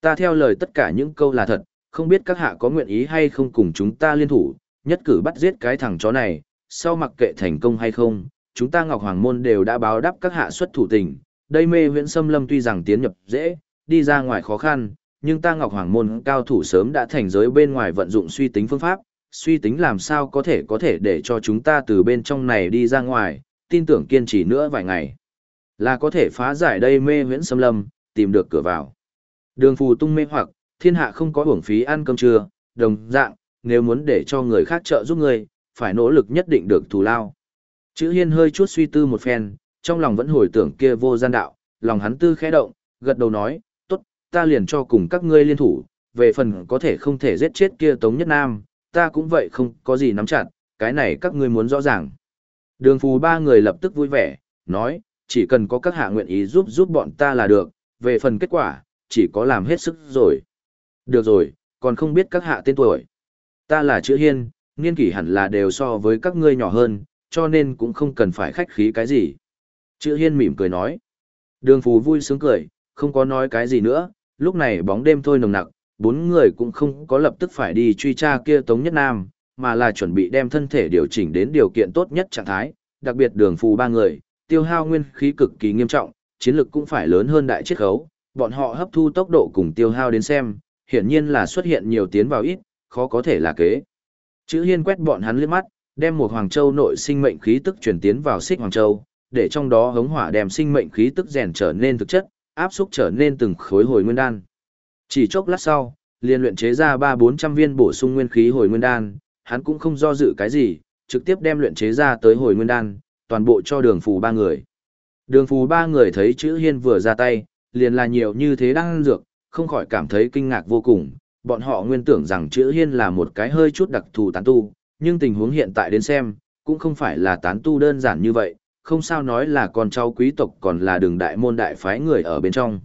Ta theo lời tất cả những câu là thật, không biết các hạ có nguyện ý hay không cùng chúng ta liên thủ, nhất cử bắt giết cái thằng chó này, sau mặc kệ thành công hay không, chúng ta Ngọc Hoàng Môn đều đã báo đáp các hạ xuất thủ tình. Đây mê Viễn xâm lâm tuy rằng tiến nhập dễ, đi ra ngoài khó khăn, nhưng ta Ngọc Hoàng Môn cao thủ sớm đã thành giới bên ngoài vận dụng suy tính phương pháp, suy tính làm sao có thể có thể để cho chúng ta từ bên trong này đi ra ngoài, tin tưởng kiên trì nữa vài ngày. Là có thể phá giải đây mê huyễn xâm lâm, tìm được cửa vào. Đường phù tung mê hoặc, thiên hạ không có hưởng phí ăn cơm trưa, đồng dạng, nếu muốn để cho người khác trợ giúp người, phải nỗ lực nhất định được thù lao. Chữ hiên hơi chút suy tư một phen, trong lòng vẫn hồi tưởng kia vô gian đạo, lòng hắn tư khẽ động, gật đầu nói, tốt, ta liền cho cùng các ngươi liên thủ, về phần có thể không thể giết chết kia Tống Nhất Nam, ta cũng vậy không có gì nắm chặt, cái này các ngươi muốn rõ ràng. Đường phù ba người lập tức vui vẻ, nói, chỉ cần có các hạ nguyện ý giúp giúp bọn ta là được, về phần kết quả, chỉ có làm hết sức rồi. Được rồi, còn không biết các hạ tên tuổi. Ta là chữ hiên, niên kỷ hẳn là đều so với các ngươi nhỏ hơn, cho nên cũng không cần phải khách khí cái gì. Chữ hiên mỉm cười nói. Đường phù vui sướng cười, không có nói cái gì nữa, lúc này bóng đêm thôi nồng nặc, bốn người cũng không có lập tức phải đi truy tra kia Tống Nhất Nam, mà là chuẩn bị đem thân thể điều chỉnh đến điều kiện tốt nhất trạng thái, đặc biệt đường phù ba người, tiêu hao nguyên khí cực kỳ nghiêm trọng, chiến lực cũng phải lớn hơn đại chiết khấu, bọn họ hấp thu tốc độ cùng tiêu hao đến xem, hiển nhiên là xuất hiện nhiều tiến vào ít, khó có thể là kế. Chữ Hiên quét bọn hắn liếc mắt, đem một Hoàng Châu nội sinh mệnh khí tức truyền tiến vào Xích Hoàng Châu, để trong đó hống hỏa đem sinh mệnh khí tức rèn trở nên thực chất, áp xúc trở nên từng khối hồi nguyên đan. Chỉ chốc lát sau, liền luyện chế ra ba bốn trăm viên bổ sung nguyên khí hồi nguyên đan, hắn cũng không do dự cái gì, trực tiếp đem luyện chế ra tới hồi nguyên đan, toàn bộ cho đường phù ba người. Đường phù ba người thấy chữ hiên vừa ra tay, liền là nhiều như thế đang ăn dược, không khỏi cảm thấy kinh ngạc vô cùng, bọn họ nguyên tưởng rằng chữ hiên là một cái hơi chút đặc thù tán tu, nhưng tình huống hiện tại đến xem, cũng không phải là tán tu đơn giản như vậy, không sao nói là con cháu quý tộc còn là đường đại môn đại phái người ở bên trong.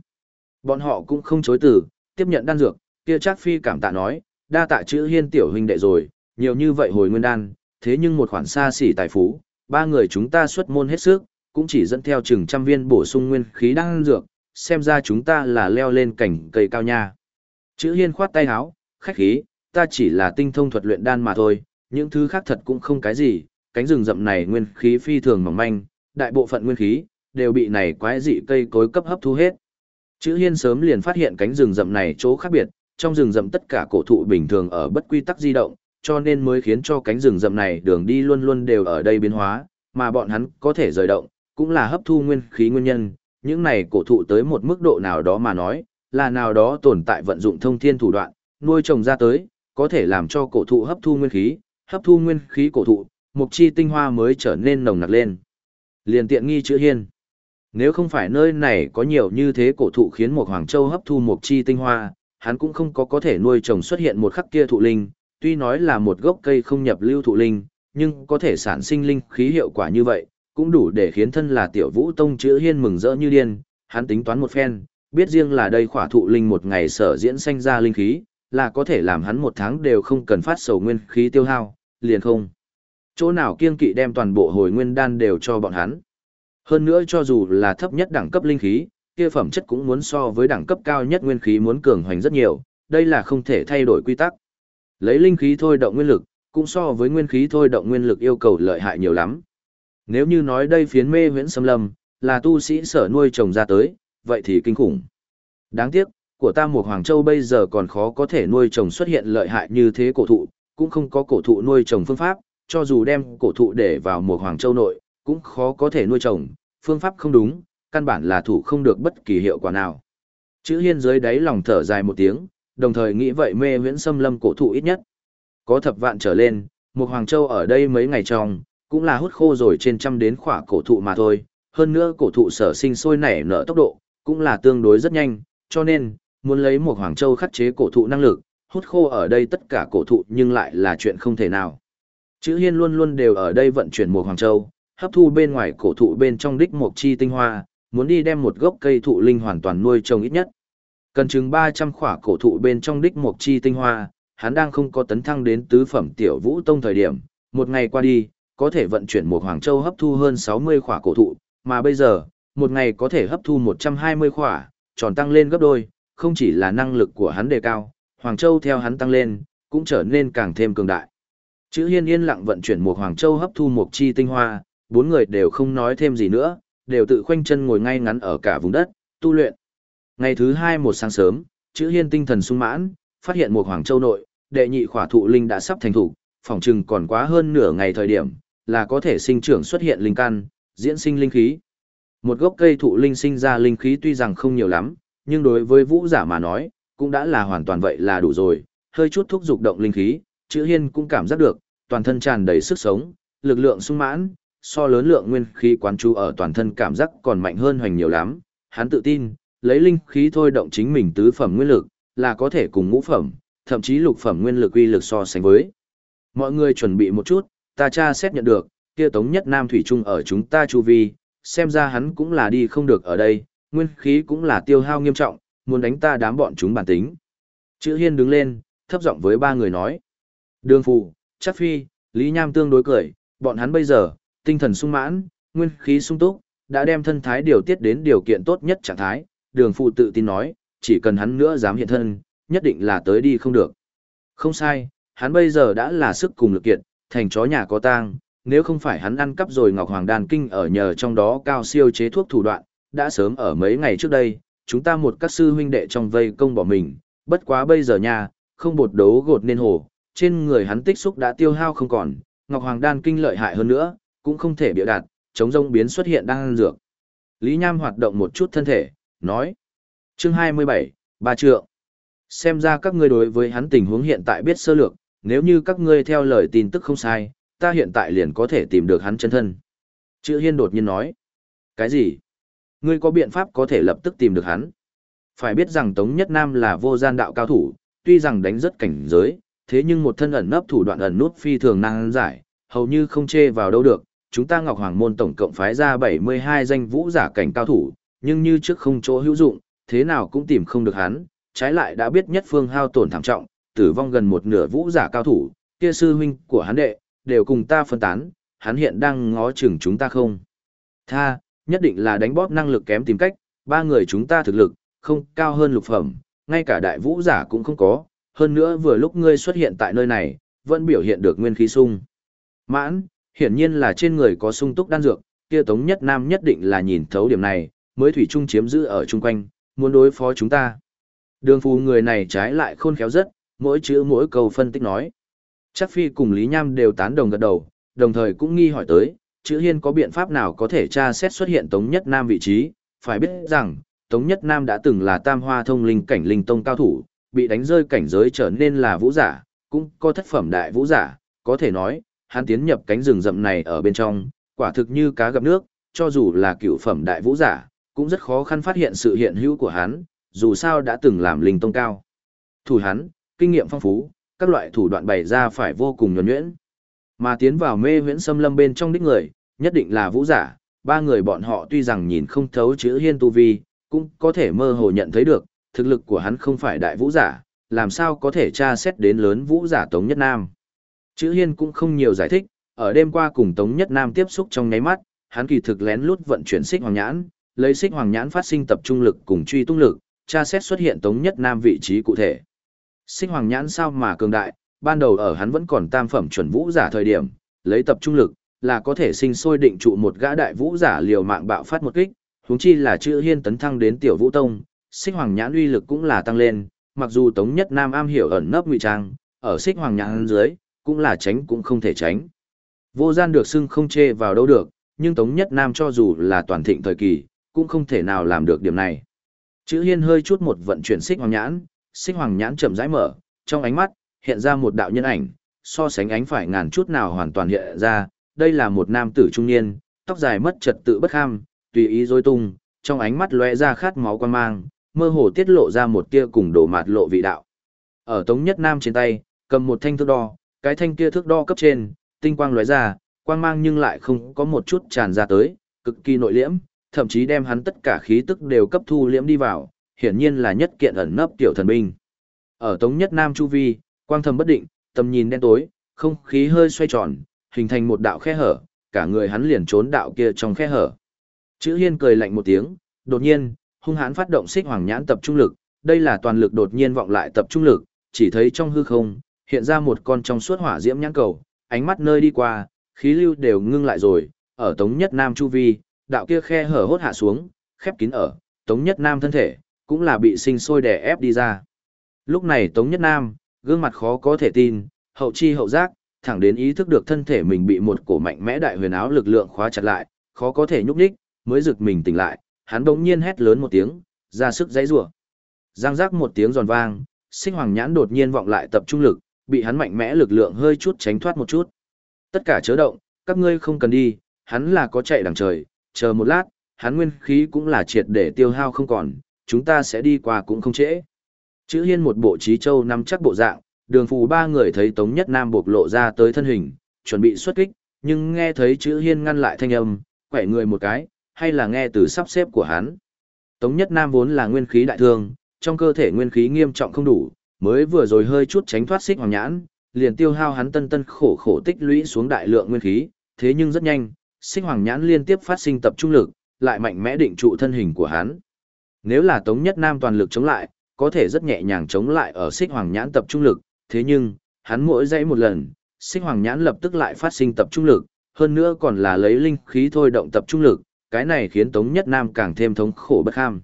Bọn họ cũng không chối từ, tiếp nhận đan dược, kia chắc phi cảm tạ nói, đa tạ chữ hiên tiểu huynh đệ rồi, nhiều như vậy hồi nguyên đan, thế nhưng một khoản xa xỉ tài phú, ba người chúng ta xuất môn hết sức, cũng chỉ dẫn theo chừng trăm viên bổ sung nguyên khí đan dược, xem ra chúng ta là leo lên cảnh cây cao nha. Chữ hiên khoát tay háo, khách khí, ta chỉ là tinh thông thuật luyện đan mà thôi, những thứ khác thật cũng không cái gì, cánh rừng rậm này nguyên khí phi thường mỏng manh, đại bộ phận nguyên khí, đều bị này quái dị cây cối cấp hấp thu hết. Chữ hiên sớm liền phát hiện cánh rừng rậm này chỗ khác biệt, trong rừng rậm tất cả cổ thụ bình thường ở bất quy tắc di động, cho nên mới khiến cho cánh rừng rậm này đường đi luôn luôn đều ở đây biến hóa, mà bọn hắn có thể rời động, cũng là hấp thu nguyên khí nguyên nhân, những này cổ thụ tới một mức độ nào đó mà nói, là nào đó tồn tại vận dụng thông thiên thủ đoạn, nuôi trồng ra tới, có thể làm cho cổ thụ hấp thu nguyên khí, hấp thu nguyên khí cổ thụ, mục chi tinh hoa mới trở nên nồng nặc lên. Liền tiện nghi chữ hiên. Nếu không phải nơi này có nhiều như thế cổ thụ khiến một Hoàng Châu hấp thu mục chi tinh hoa, hắn cũng không có có thể nuôi trồng xuất hiện một khắc kia thụ linh, tuy nói là một gốc cây không nhập lưu thụ linh, nhưng có thể sản sinh linh khí hiệu quả như vậy, cũng đủ để khiến thân là tiểu vũ tông chữ hiên mừng rỡ như điên, hắn tính toán một phen, biết riêng là đây khỏa thụ linh một ngày sở diễn sanh ra linh khí, là có thể làm hắn một tháng đều không cần phát sầu nguyên khí tiêu hao, liền không. Chỗ nào kiên kỵ đem toàn bộ hồi nguyên đan đều cho bọn hắn. Hơn nữa cho dù là thấp nhất đẳng cấp linh khí, kia phẩm chất cũng muốn so với đẳng cấp cao nhất nguyên khí muốn cường hoành rất nhiều, đây là không thể thay đổi quy tắc. Lấy linh khí thôi động nguyên lực, cũng so với nguyên khí thôi động nguyên lực yêu cầu lợi hại nhiều lắm. Nếu như nói đây phiến mê huyễn xâm lâm, là tu sĩ sở nuôi trồng ra tới, vậy thì kinh khủng. Đáng tiếc, của ta một Hoàng Châu bây giờ còn khó có thể nuôi trồng xuất hiện lợi hại như thế cổ thụ, cũng không có cổ thụ nuôi trồng phương pháp, cho dù đem cổ thụ để vào một Hoàng Châu nội, cũng khó có thể nuôi trồng, phương pháp không đúng, căn bản là thủ không được bất kỳ hiệu quả nào. Chữ hiên dưới đáy lòng thở dài một tiếng, đồng thời nghĩ vậy mê viễn xâm lâm cổ thụ ít nhất. Có thập vạn trở lên, một Hoàng Châu ở đây mấy ngày trong, cũng là hút khô rồi trên trăm đến khỏa cổ thụ mà thôi, hơn nữa cổ thụ sở sinh sôi nảy nở tốc độ, cũng là tương đối rất nhanh, cho nên, muốn lấy một Hoàng Châu khắc chế cổ thụ năng lực, hút khô ở đây tất cả cổ thụ nhưng lại là chuyện không thể nào. Chữ Hiên luôn luôn đều ở đây vận chuyển một Hoàng Châu, hấp thu bên ngoài cổ thụ bên trong đích một chi tinh hoa, muốn đi đem một gốc cây thụ linh hoàn toàn nuôi trồng ít nhất. Cần chừng 300 khỏa cổ thụ bên trong đích một chi tinh hoa, hắn đang không có tấn thăng đến tứ phẩm tiểu vũ tông thời điểm, một ngày qua đi, có thể vận chuyển một Hoàng Châu hấp thu hơn 60 khỏa cổ thụ, mà bây giờ, một ngày có thể hấp thu 120 khỏa, tròn tăng lên gấp đôi, không chỉ là năng lực của hắn đề cao, Hoàng Châu theo hắn tăng lên, cũng trở nên càng thêm cường đại. Chữ Hiên yên lặng vận chuyển một Hoàng Châu hấp thu một chi tinh hoa, bốn người đều không nói thêm gì nữa, đều tự khoanh chân ngồi ngay ngắn ở cả vùng đất, tu luyện. Ngày thứ hai một sáng sớm, chữ Hiên tinh thần sung mãn, phát hiện một Hoàng Châu nội, đệ nhị khỏa thụ linh đã sắp thành thủ, phòng trừng còn quá hơn nửa ngày thời điểm, là có thể sinh trưởng xuất hiện linh căn, diễn sinh linh khí. Một gốc cây thụ linh sinh ra linh khí tuy rằng không nhiều lắm, nhưng đối với vũ giả mà nói, cũng đã là hoàn toàn vậy là đủ rồi, hơi chút thúc dục động linh khí, chữ hiên cũng cảm giác được, toàn thân tràn đầy sức sống, lực lượng sung mãn, so lớn lượng nguyên khí quán chú ở toàn thân cảm giác còn mạnh hơn hoành nhiều lắm, hắn tự tin, lấy linh khí thôi động chính mình tứ phẩm nguyên lực, là có thể cùng ngũ phẩm, thậm chí lục phẩm nguyên lực uy lực so sánh với. Mọi người chuẩn bị một chút, ta tra xét nhận được, kia Tống Nhất Nam Thủy Trung ở chúng ta chu vi, xem ra hắn cũng là đi không được ở đây, nguyên khí cũng là tiêu hao nghiêm trọng, muốn đánh ta đám bọn chúng bản tính. Chữ Hiên đứng lên, thấp giọng với ba người nói. Đường phụ Chắc Phi, Lý Nham tương đối cười, bọn hắn bây giờ, tinh thần sung mãn, nguyên khí sung túc, đã đem thân thái điều tiết đến điều kiện tốt nhất trạng thái. Đường phụ tự tin nói, chỉ cần hắn nữa dám hiện thân, nhất định là tới đi không được. Không sai, hắn bây giờ đã là sức cùng lực kiện, thành chó nhà có tang, nếu không phải hắn ăn cắp rồi Ngọc Hoàng Đan Kinh ở nhờ trong đó cao siêu chế thuốc thủ đoạn, đã sớm ở mấy ngày trước đây, chúng ta một các sư huynh đệ trong vây công bỏ mình, bất quá bây giờ nha, không bột đấu gột nên hồ, trên người hắn tích xúc đã tiêu hao không còn, Ngọc Hoàng Đan Kinh lợi hại hơn nữa, cũng không thể biểu đạt, chống rông biến xuất hiện đang ăn dược. Lý Nham hoạt động một chút thân thể, nói. Chương 27, Ba Trượng. Xem ra các ngươi đối với hắn tình huống hiện tại biết sơ lược, nếu như các ngươi theo lời tin tức không sai, ta hiện tại liền có thể tìm được hắn chân thân. Chữ Hiên đột nhiên nói. Cái gì? Ngươi có biện pháp có thể lập tức tìm được hắn. Phải biết rằng Tống Nhất Nam là vô gian đạo cao thủ, tuy rằng đánh rất cảnh giới, thế nhưng một thân ẩn nấp thủ đoạn ẩn nút phi thường năng giải, hầu như không chê vào đâu được. Chúng ta Ngọc Hoàng Môn tổng cộng phái ra 72 danh vũ giả cảnh cao thủ, nhưng như trước không chỗ hữu dụng, thế nào cũng tìm không được hắn, trái lại đã biết nhất phương hao tổn thảm trọng, tử vong gần một nửa vũ giả cao thủ, kia sư huynh của hắn đệ, đều cùng ta phân tán, hắn hiện đang ngó chừng chúng ta không. Tha, nhất định là đánh bóp năng lực kém tìm cách, ba người chúng ta thực lực, không cao hơn lục phẩm, ngay cả đại vũ giả cũng không có, hơn nữa vừa lúc ngươi xuất hiện tại nơi này, vẫn biểu hiện được nguyên khí sung. Mãn, hiển nhiên là trên người có sung túc đan dược, kia Tống Nhất Nam nhất định là nhìn thấu điểm này, mới thủy trung chiếm giữ ở chung quanh, muốn đối phó chúng ta. Đường phù người này trái lại khôn khéo rất, mỗi chữ mỗi câu phân tích nói. Chắc Phi cùng Lý Nham đều tán đồng gật đầu, đồng thời cũng nghi hỏi tới, chữ hiên có biện pháp nào có thể tra xét xuất hiện Tống Nhất Nam vị trí, phải biết rằng, Tống Nhất Nam đã từng là tam hoa thông linh cảnh linh tông cao thủ, bị đánh rơi cảnh giới trở nên là vũ giả, cũng có thất phẩm đại vũ giả, có thể nói, hắn tiến nhập cánh rừng rậm này ở bên trong, quả thực như cá gặp nước, cho dù là cựu phẩm đại vũ giả, cũng rất khó khăn phát hiện sự hiện hữu của hắn, dù sao đã từng làm linh tông cao. Thủ hắn, kinh nghiệm phong phú, các loại thủ đoạn bày ra phải vô cùng nhuần nhuyễn. Mà tiến vào mê huyễn xâm lâm bên trong đích người, nhất định là vũ giả, ba người bọn họ tuy rằng nhìn không thấu chữ hiên tu vi, cũng có thể mơ hồ nhận thấy được, thực lực của hắn không phải đại vũ giả, làm sao có thể tra xét đến lớn vũ giả Tống Nhất Nam. Chữ hiên cũng không nhiều giải thích, ở đêm qua cùng Tống Nhất Nam tiếp xúc trong nháy mắt, hắn kỳ thực lén lút vận chuyển xích hoàng nhãn, lấy xích hoàng nhãn phát sinh tập trung lực cùng truy tung lực, tra xét xuất hiện Tống Nhất Nam vị trí cụ thể. Xích hoàng nhãn sao mà cường đại, ban đầu ở hắn vẫn còn tam phẩm chuẩn vũ giả thời điểm, lấy tập trung lực, là có thể sinh sôi định trụ một gã đại vũ giả liều mạng bạo phát một kích, huống chi là chữ hiên tấn thăng đến tiểu vũ tông, xích hoàng nhãn uy lực cũng là tăng lên, mặc dù Tống Nhất Nam am hiểu ẩn nấp ngụy trang, ở xích hoàng nhãn dưới, cũng là tránh cũng không thể tránh. Vô gian được xưng không chê vào đâu được, nhưng Tống Nhất Nam cho dù là toàn thịnh thời kỳ, cũng không thể nào làm được điểm này. Chữ hiên hơi chút một vận chuyển xích hoàng nhãn, xích hoàng nhãn chậm rãi mở, trong ánh mắt, hiện ra một đạo nhân ảnh, so sánh ánh phải ngàn chút nào hoàn toàn hiện ra, đây là một nam tử trung niên, tóc dài mất trật tự bất ham, tùy ý rối tung, trong ánh mắt lóe ra khát máu quan mang, mơ hồ tiết lộ ra một tia cùng đổ mạt lộ vị đạo. Ở Tống Nhất Nam trên tay, cầm một thanh thước đo, cái thanh kia thước đo cấp trên, tinh quang lóe ra, quang mang nhưng lại không có một chút tràn ra tới, cực kỳ nội liễm, thậm chí đem hắn tất cả khí tức đều cấp thu liễm đi vào, hiển nhiên là nhất kiện ẩn nấp tiểu thần binh. Ở Tống Nhất Nam Chu Vi, Quang thầm bất định, tầm nhìn đen tối, không khí hơi xoay tròn, hình thành một đạo khe hở, cả người hắn liền trốn đạo kia trong khe hở. Chữ Hiên cười lạnh một tiếng, đột nhiên, hung hãn phát động xích hoàng nhãn tập trung lực, đây là toàn lực đột nhiên vọng lại tập trung lực, chỉ thấy trong hư không, hiện ra một con trong suốt hỏa diễm nhãn cầu, ánh mắt nơi đi qua, khí lưu đều ngưng lại rồi, ở Tống Nhất Nam chu vi, đạo kia khe hở hốt hạ xuống, khép kín ở, Tống Nhất Nam thân thể, cũng là bị sinh sôi đè ép đi ra. Lúc này Tống Nhất Nam, gương mặt khó có thể tin, hậu chi hậu giác, thẳng đến ý thức được thân thể mình bị một cổ mạnh mẽ đại huyền áo lực lượng khóa chặt lại, khó có thể nhúc nhích, mới giật mình tỉnh lại, hắn bỗng nhiên hét lớn một tiếng, ra sức giãy giụa. Giang giác một tiếng giòn vang, Sinh Hoàng Nhãn đột nhiên vọng lại tập trung lực, bị hắn mạnh mẽ lực lượng hơi chút tránh thoát một chút. Tất cả chớ động, các ngươi không cần đi, hắn là có chạy đằng trời, chờ một lát, hắn nguyên khí cũng là triệt để tiêu hao không còn, chúng ta sẽ đi qua cũng không trễ. Chữ Hiên một bộ trí châu nắm chắc bộ dạng, đường phù ba người thấy Tống Nhất Nam bộc lộ ra tới thân hình, chuẩn bị xuất kích, nhưng nghe thấy chữ Hiên ngăn lại thanh âm, quẻ người một cái, hay là nghe từ sắp xếp của hắn. Tống Nhất Nam vốn là nguyên khí đại thương, trong cơ thể nguyên khí nghiêm trọng không đủ, mới vừa rồi hơi chút tránh thoát xích hoàng nhãn, liền tiêu hao hắn tân tân khổ khổ tích lũy xuống đại lượng nguyên khí, thế nhưng rất nhanh, xích hoàng nhãn liên tiếp phát sinh tập trung lực, lại mạnh mẽ định trụ thân hình của hắn. Nếu là Tống Nhất Nam toàn lực chống lại, có thể rất nhẹ nhàng chống lại ở xích hoàng nhãn tập trung lực, thế nhưng, hắn mỗi dãy một lần, xích hoàng nhãn lập tức lại phát sinh tập trung lực, hơn nữa còn là lấy linh khí thôi động tập trung lực, cái này khiến Tống Nhất Nam càng thêm thống khổ bất ham.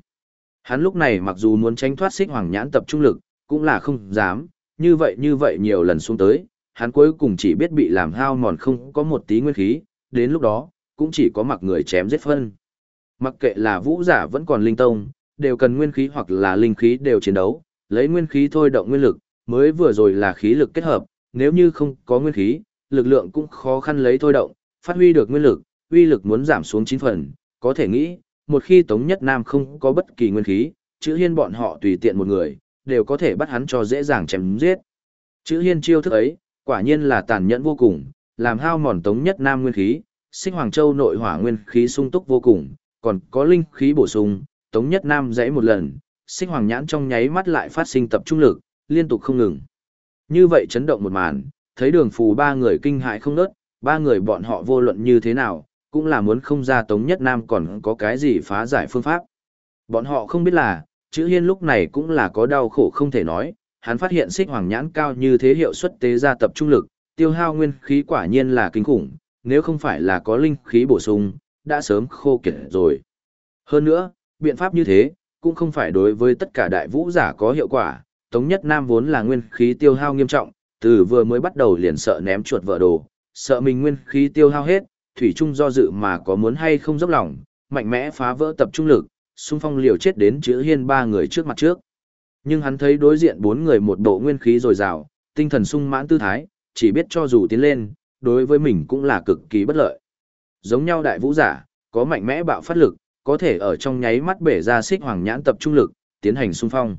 Hắn lúc này mặc dù muốn tránh thoát xích hoàng nhãn tập trung lực, cũng là không dám, như vậy như vậy nhiều lần xuống tới, hắn cuối cùng chỉ biết bị làm hao mòn không có một tí nguyên khí, đến lúc đó, cũng chỉ có mặc người chém giết phân. Mặc kệ là vũ giả vẫn còn linh tông, đều cần nguyên khí hoặc là linh khí đều chiến đấu, lấy nguyên khí thôi động nguyên lực, mới vừa rồi là khí lực kết hợp, nếu như không có nguyên khí, lực lượng cũng khó khăn lấy thôi động, phát huy được nguyên lực, uy lực muốn giảm xuống 9 phần, có thể nghĩ, một khi Tống Nhất Nam không có bất kỳ nguyên khí, chữ hiên bọn họ tùy tiện một người, đều có thể bắt hắn cho dễ dàng chém giết. Chữ hiên chiêu thức ấy, quả nhiên là tàn nhẫn vô cùng, làm hao mòn Tống Nhất Nam nguyên khí, xích Hoàng Châu nội hỏa nguyên khí sung túc vô cùng, còn có linh khí bổ sung, Tống Nhất Nam dãy một lần, xích Hoàng nhãn trong nháy mắt lại phát sinh tập trung lực, liên tục không ngừng. Như vậy chấn động một màn, thấy đường phù ba người kinh hại không nớt, ba người bọn họ vô luận như thế nào, cũng là muốn không ra Tống Nhất Nam còn có cái gì phá giải phương pháp. Bọn họ không biết là, chữ hiên lúc này cũng là có đau khổ không thể nói, hắn phát hiện xích hoàng nhãn cao như thế hiệu suất tế ra tập trung lực, tiêu hao nguyên khí quả nhiên là kinh khủng, nếu không phải là có linh khí bổ sung, đã sớm khô kiệt rồi. Hơn nữa, biện pháp như thế, cũng không phải đối với tất cả đại vũ giả có hiệu quả, Tống Nhất Nam vốn là nguyên khí tiêu hao nghiêm trọng, từ vừa mới bắt đầu liền sợ ném chuột vợ đồ, sợ mình nguyên khí tiêu hao hết, thủy trung do dự mà có muốn hay không dốc lòng, mạnh mẽ phá vỡ tập trung lực, xung phong liều chết đến chữ hiên ba người trước mặt trước. Nhưng hắn thấy đối diện bốn người một bộ nguyên khí dồi dào, tinh thần sung mãn tư thái, chỉ biết cho dù tiến lên, đối với mình cũng là cực kỳ bất lợi. Giống nhau đại vũ giả, có mạnh mẽ bạo phát lực, có thể ở trong nháy mắt bể ra xích hoàng nhãn tập trung lực, tiến hành xung phong.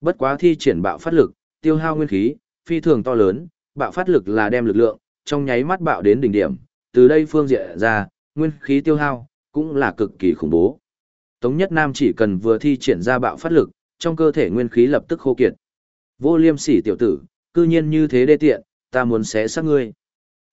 Bất quá thi triển bạo phát lực, tiêu hao nguyên khí, phi thường to lớn, bạo phát lực là đem lực lượng, trong nháy mắt bạo đến đỉnh điểm, từ đây phương diện ra, nguyên khí tiêu hao, cũng là cực kỳ khủng bố. Tống Nhất Nam chỉ cần vừa thi triển ra bạo phát lực, trong cơ thể nguyên khí lập tức khô kiệt. Vô liêm sỉ tiểu tử, cư nhiên như thế đê tiện, ta muốn xé xác ngươi.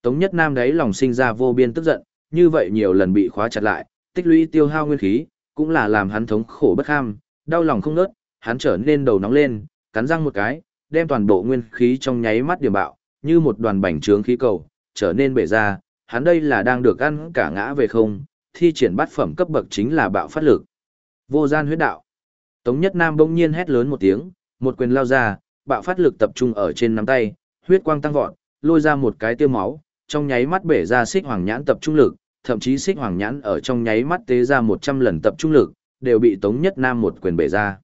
Tống Nhất Nam đấy lòng sinh ra vô biên tức giận, như vậy nhiều lần bị khóa chặt lại, tích lũy tiêu hao nguyên khí, cũng là làm hắn thống khổ bất ham, đau lòng không nớt, hắn trở nên đầu nóng lên, cắn răng một cái, đem toàn bộ nguyên khí trong nháy mắt điểm bạo, như một đoàn bành trướng khí cầu, trở nên bể ra, hắn đây là đang được ăn cả ngã về không, thi triển bát phẩm cấp bậc chính là bạo phát lực. Vô gian huyết đạo. Tống Nhất Nam bỗng nhiên hét lớn một tiếng, một quyền lao ra, bạo phát lực tập trung ở trên nắm tay, huyết quang tăng vọt, lôi ra một cái tiêu máu, trong nháy mắt bể ra xích hoàng nhãn tập trung lực, thậm chí xích hoàng nhãn ở trong nháy mắt tế ra 100 lần tập trung lực, đều bị Tống Nhất Nam một quyền bể ra.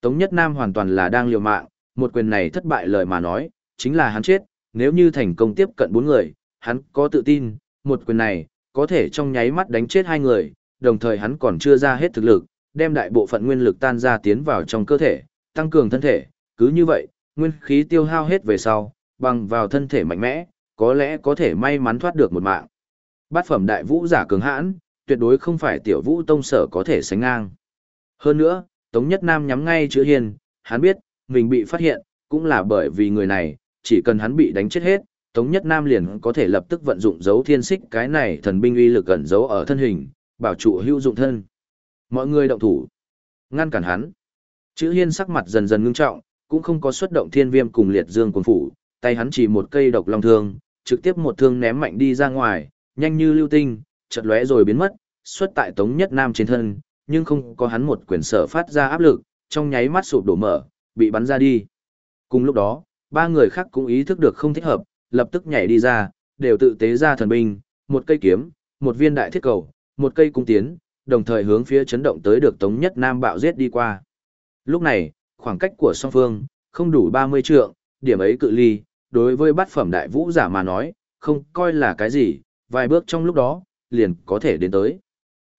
Tống Nhất Nam hoàn toàn là đang liều mạng, một quyền này thất bại lời mà nói, chính là hắn chết, nếu như thành công tiếp cận bốn người, hắn có tự tin, một quyền này, có thể trong nháy mắt đánh chết hai người, đồng thời hắn còn chưa ra hết thực lực, đem đại bộ phận nguyên lực tan ra tiến vào trong cơ thể, tăng cường thân thể, cứ như vậy, nguyên khí tiêu hao hết về sau, bằng vào thân thể mạnh mẽ, có lẽ có thể may mắn thoát được một mạng. Bát phẩm đại vũ giả cường hãn, tuyệt đối không phải tiểu vũ tông sở có thể sánh ngang. Hơn nữa, Tống Nhất Nam nhắm ngay chữ hiền, hắn biết, mình bị phát hiện, cũng là bởi vì người này, chỉ cần hắn bị đánh chết hết, Tống Nhất Nam liền có thể lập tức vận dụng dấu thiên xích cái này thần binh uy lực gần dấu ở thân hình, bảo trụ hữu dụng thân. Mọi người động thủ, ngăn cản hắn. Chữ Hiên sắc mặt dần dần ngưng trọng, cũng không có xuất động thiên viêm cùng liệt dương quân phủ, tay hắn chỉ một cây độc long thương, trực tiếp một thương ném mạnh đi ra ngoài, nhanh như lưu tinh, chợt lóe rồi biến mất, xuất tại Tống Nhất Nam trên thân, nhưng không có hắn một quyền sở phát ra áp lực, trong nháy mắt sụp đổ mở, bị bắn ra đi. Cùng lúc đó, ba người khác cũng ý thức được không thích hợp, lập tức nhảy đi ra, đều tự tế ra thần binh, một cây kiếm, một viên đại thiết cầu, một cây cung tiến, đồng thời hướng phía chấn động tới được Tống Nhất Nam bạo giết đi qua. Lúc này, khoảng cách của song phương, không đủ 30 trượng, điểm ấy cự ly, đối với bát phẩm đại vũ giả mà nói, không coi là cái gì, vài bước trong lúc đó, liền có thể đến tới.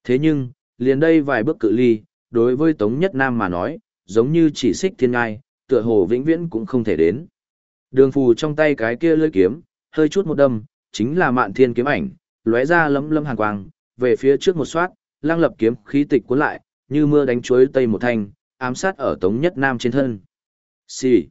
Thế nhưng, liền đây vài bước cự ly, đối với Tống Nhất Nam mà nói, giống như chỉ xích thiên ngai, tựa hồ vĩnh viễn cũng không thể đến. Đường phù trong tay cái kia lưỡi kiếm, hơi chút một đâm, chính là mạn thiên kiếm ảnh, lóe ra lấm lấm hàn quang, về phía trước một xoát, lang lập kiếm khí tịch cuốn lại, như mưa đánh chuối tây một thanh, ám sát ở Tống Nhất Nam trên thân. Xì.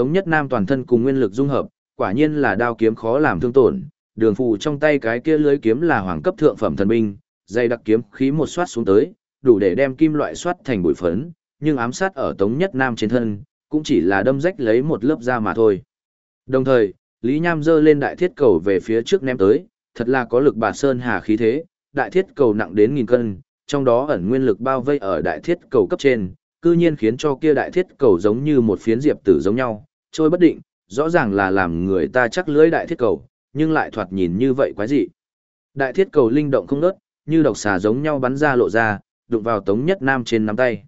Tống Nhất Nam toàn thân cùng nguyên lực dung hợp, quả nhiên là đao kiếm khó làm thương tổn, đường phù trong tay cái kia lưới kiếm là hoàng cấp thượng phẩm thần binh, dây đặc kiếm khí một xoát xuống tới, đủ để đem kim loại xoát thành bụi phấn, nhưng ám sát ở Tống Nhất Nam trên thân, cũng chỉ là đâm rách lấy một lớp da mà thôi. Đồng thời, Lý Nham giơ lên đại thiết cầu về phía trước ném tới, thật là có lực bà sơn hà khí thế, đại thiết cầu nặng đến nghìn cân, trong đó ẩn nguyên lực bao vây ở đại thiết cầu cấp trên, cư nhiên khiến cho kia đại thiết cầu giống như một phiến diệp tử giống nhau, trôi bất định, rõ ràng là làm người ta chắc lưỡi đại thiết cầu, nhưng lại thoạt nhìn như vậy quái dị. Đại thiết cầu linh động không ngớt, như độc xà giống nhau bắn ra lộ ra, đụng vào Tống Nhất Nam trên nắm tay.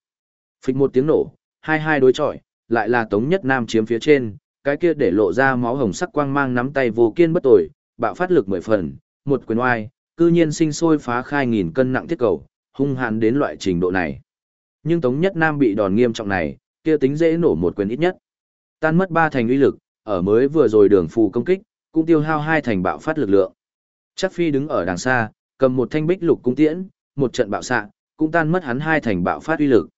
Phịch một tiếng nổ, hai hai đối chọi, lại là Tống Nhất Nam chiếm phía trên, cái kia để lộ ra máu hồng sắc quang mang nắm tay vô kiên bất tồi, bạo phát lực mười phần, một quyền oai, cư nhiên sinh sôi phá khai nghìn cân nặng thiết cầu, hung hãn đến loại trình độ này. Nhưng Tống Nhất Nam bị đòn nghiêm trọng này, kia tính dễ nổ một quyền ít nhất. Tan mất ba thành uy lực, ở mới vừa rồi đường phù công kích, cũng tiêu hao hai thành bạo phát lực lượng. Chắc Phi đứng ở đằng xa, cầm một thanh bích lục cung tiễn, một trận bạo xạ, cũng tan mất hắn hai thành bạo phát uy lực.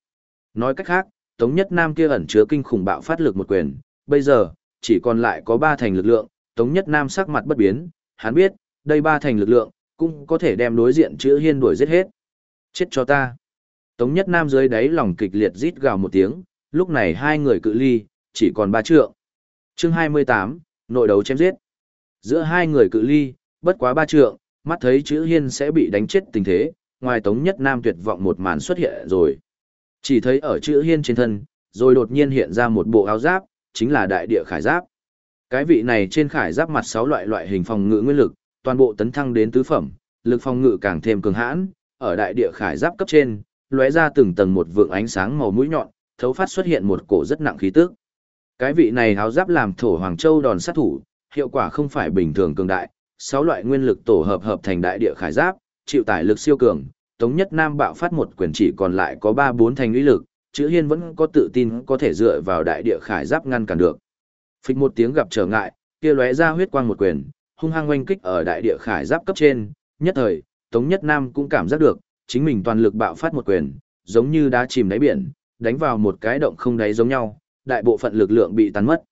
Nói cách khác, Tống Nhất Nam kia ẩn chứa kinh khủng bạo phát lực một quyền, bây giờ, chỉ còn lại có ba thành lực lượng, Tống Nhất Nam sắc mặt bất biến, hắn biết, đây ba thành lực lượng, cũng có thể đem đối diện chữ hiên đuổi giết hết. Chết cho ta. Tống Nhất Nam dưới đáy lòng kịch liệt rít gào một tiếng, lúc này hai người cự ly, chỉ còn ba trượng. Chương 28, nội đấu chém giết. Giữa hai người cự ly, bất quá ba trượng, mắt thấy chữ hiên sẽ bị đánh chết tình thế, ngoài Tống Nhất Nam tuyệt vọng một màn xuất hiện rồi. Chỉ thấy ở chữ hiên trên thân, rồi đột nhiên hiện ra một bộ áo giáp, chính là đại địa khải giáp. Cái vị này trên khải giáp mặt sáu loại loại hình phòng ngự nguyên lực, toàn bộ tấn thăng đến tứ phẩm, lực phòng ngự càng thêm cường hãn, ở đại địa khải giáp cấp trên, lóe ra từng tầng một vượng ánh sáng màu mũi nhọn, thấu phát xuất hiện một cổ rất nặng khí tức. Cái vị này háo giáp làm thổ hoàng châu đòn sát thủ, hiệu quả không phải bình thường cường đại, Sáu loại nguyên lực tổ hợp hợp thành đại địa khải giáp, chịu tải lực siêu cường, Tống Nhất Nam bạo phát một quyền chỉ còn lại có 3-4 thành uy lực, chữ hiên vẫn có tự tin có thể dựa vào đại địa khải giáp ngăn cản được. Phịch một tiếng gặp trở ngại, kia lóe ra huyết quang một quyền, hung hăng oanh kích ở đại địa khải giáp cấp trên, nhất thời, Tống Nhất Nam cũng cảm giác được, chính mình toàn lực bạo phát một quyền, giống như đá chìm đáy biển, đánh vào một cái động không đáy giống nhau, đại bộ phận lực lượng bị tán mất.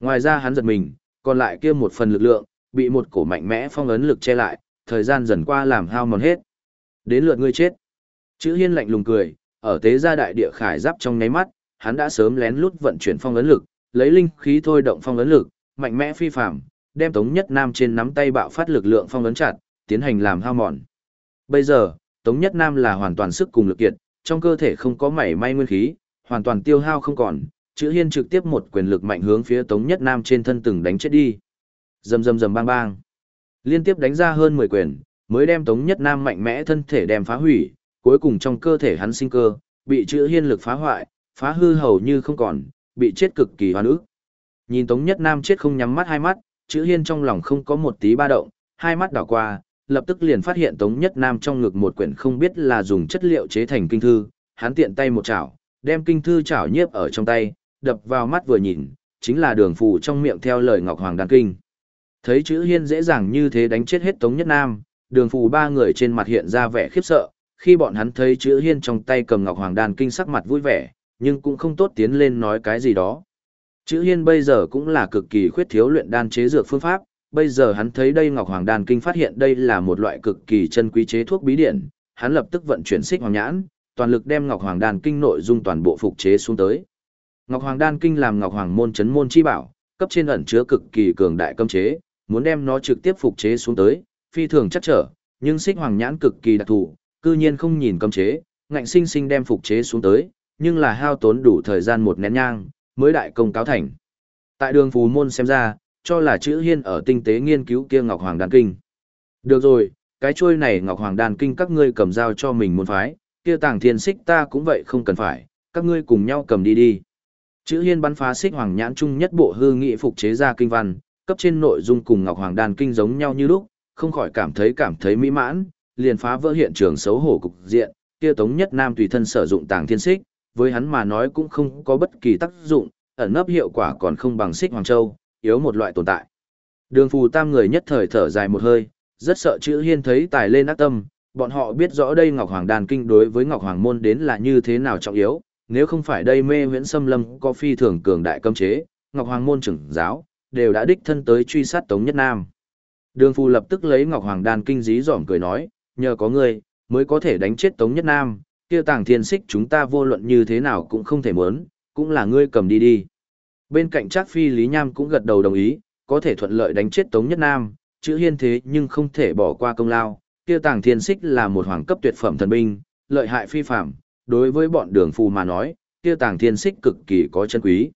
Ngoài ra hắn giật mình, còn lại kia một phần lực lượng, bị một cổ mạnh mẽ phong ấn lực che lại, thời gian dần qua làm hao mòn hết. Đến lượt ngươi chết. Chữ hiên lạnh lùng cười, ở tế gia đại địa khải giáp trong nháy mắt, hắn đã sớm lén lút vận chuyển phong ấn lực, lấy linh khí thôi động phong ấn lực, mạnh mẽ phi phàm, đem Tống Nhất Nam trên nắm tay bạo phát lực lượng phong ấn chặt, tiến hành làm hao mòn. Bây giờ, Tống Nhất Nam là hoàn toàn sức cùng lực kiệt, trong cơ thể không có mảy may nguyên khí, hoàn toàn tiêu hao không còn, chữ hiên trực tiếp một quyền lực mạnh hướng phía Tống Nhất Nam trên thân từng đánh chết đi. Rầm rầm rầm bang bang. Liên tiếp đánh ra hơn 10 quyền, mới đem Tống Nhất Nam mạnh mẽ thân thể đem phá hủy, cuối cùng trong cơ thể hắn sinh cơ, bị chữ hiên lực phá hoại, phá hư hầu như không còn, bị chết cực kỳ hoan ức. Nhìn Tống Nhất Nam chết không nhắm mắt hai mắt, chữ hiên trong lòng không có một tí ba động, hai mắt đảo qua, lập tức liền phát hiện Tống Nhất Nam trong ngực một quyển không biết là dùng chất liệu chế thành kinh thư, hắn tiện tay một chảo, đem kinh thư chảo nhiếp ở trong tay, đập vào mắt vừa nhìn, chính là đường phù trong miệng theo lời Ngọc Hoàng Đan Kinh. Thấy chữ hiên dễ dàng như thế đánh chết hết Tống Nhất Nam, đường phù ba người trên mặt hiện ra vẻ khiếp sợ, khi bọn hắn thấy chữ hiên trong tay cầm Ngọc Hoàng Đan Kinh sắc mặt vui vẻ, nhưng cũng không tốt tiến lên nói cái gì đó. Chữ Hiên bây giờ cũng là cực kỳ khuyết thiếu luyện đan chế dược phương pháp, bây giờ hắn thấy đây Ngọc Hoàng Đan Kinh phát hiện đây là một loại cực kỳ chân quý chế thuốc bí điển, hắn lập tức vận chuyển xích hoàng nhãn, toàn lực đem Ngọc Hoàng Đan Kinh nội dung toàn bộ phục chế xuống tới. Ngọc Hoàng Đan Kinh làm Ngọc Hoàng môn chấn môn chi bảo, cấp trên ẩn chứa cực kỳ cường đại cấm chế, muốn đem nó trực tiếp phục chế xuống tới, phi thường chắc trở, nhưng xích hoàng nhãn cực kỳ đặc thù, cư nhiên không nhìn cấm chế, ngạnh sinh sinh đem phục chế xuống tới, nhưng là hao tốn đủ thời gian một nén nhang, mới đại công cáo thành. Tại đường phù môn xem ra, cho là chữ hiên ở tinh tế nghiên cứu kia Ngọc Hoàng Đan Kinh. Được rồi, cái chuôi này Ngọc Hoàng Đan Kinh các ngươi cầm giao cho mình môn phái, kia tàng thiên xích ta cũng vậy không cần phải, các ngươi cùng nhau cầm đi đi. Chữ hiên bắn phá xích hoàng nhãn trung nhất bộ hư nghị phục chế ra kinh văn, cấp trên nội dung cùng Ngọc Hoàng Đan Kinh giống nhau như lúc, không khỏi cảm thấy cảm thấy mỹ mãn, liền phá vỡ hiện trường xấu hổ cục diện, kia Tống Nhất Nam tùy thân sử dụng tàng thiên xích, với hắn mà nói cũng không có bất kỳ tác dụng, ẩn nấp hiệu quả còn không bằng xích hoàng châu, yếu một loại tồn tại. Đường phù tam người nhất thời thở dài một hơi, rất sợ chữ hiên thấy tài lên ác tâm, bọn họ biết rõ đây Ngọc Hoàng Đan Kinh đối với Ngọc Hoàng Môn đến là như thế nào trọng yếu, nếu không phải đây mê huyễn xâm lâm có phi thường cường đại cấm chế, Ngọc Hoàng Môn trưởng giáo, đều đã đích thân tới truy sát Tống Nhất Nam. Đường phu lập tức lấy Ngọc Hoàng Đan Kinh dí dỏm cười nói, nhờ có ngươi, mới có thể đánh chết Tống Nhất Nam, kia tàng thiên xích chúng ta vô luận như thế nào cũng không thể muốn, cũng là ngươi cầm đi đi. Bên cạnh Trác Phi Lý Nham cũng gật đầu đồng ý, có thể thuận lợi đánh chết Tống Nhất Nam, chữ hiên thế nhưng không thể bỏ qua công lao, kia tàng thiên xích là một hoàng cấp tuyệt phẩm thần binh, lợi hại phi phạm, đối với bọn đường phù mà nói, kia tàng thiên xích cực kỳ có chân quý.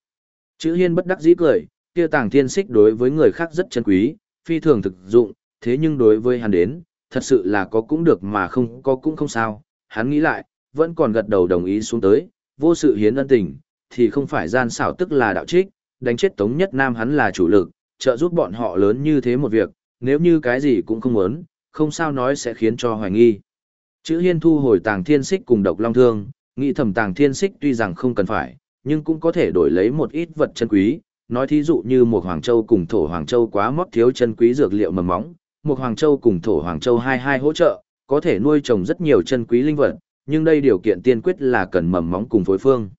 Chữ hiên bất đắc dĩ cười, kia tàng thiên xích đối với người khác rất chân quý, phi thường thực dụng, thế nhưng đối với hắn đến, thật sự là có cũng được mà không có cũng không sao, hắn nghĩ lại, vẫn còn gật đầu đồng ý xuống tới, vô sự hiến ân tình, thì không phải gian xảo tức là đạo trích, đánh chết Tống Nhất Nam hắn là chủ lực, trợ giúp bọn họ lớn như thế một việc, nếu như cái gì cũng không muốn, không sao nói sẽ khiến cho hoài nghi. Chữ Hiên thu hồi tàng thiên xích cùng độc long thương, nghĩ thầm tàng thiên xích tuy rằng không cần phải, nhưng cũng có thể đổi lấy một ít vật chân quý, nói thí dụ như một Hoàng Châu cùng thổ Hoàng Châu quá mót thiếu chân quý dược liệu mầm móng, một Hoàng Châu cùng thổ Hoàng Châu hai hai hỗ trợ, có thể nuôi trồng rất nhiều chân quý linh vật, nhưng đây điều kiện tiên quyết là cần mầm móng cùng phối phương.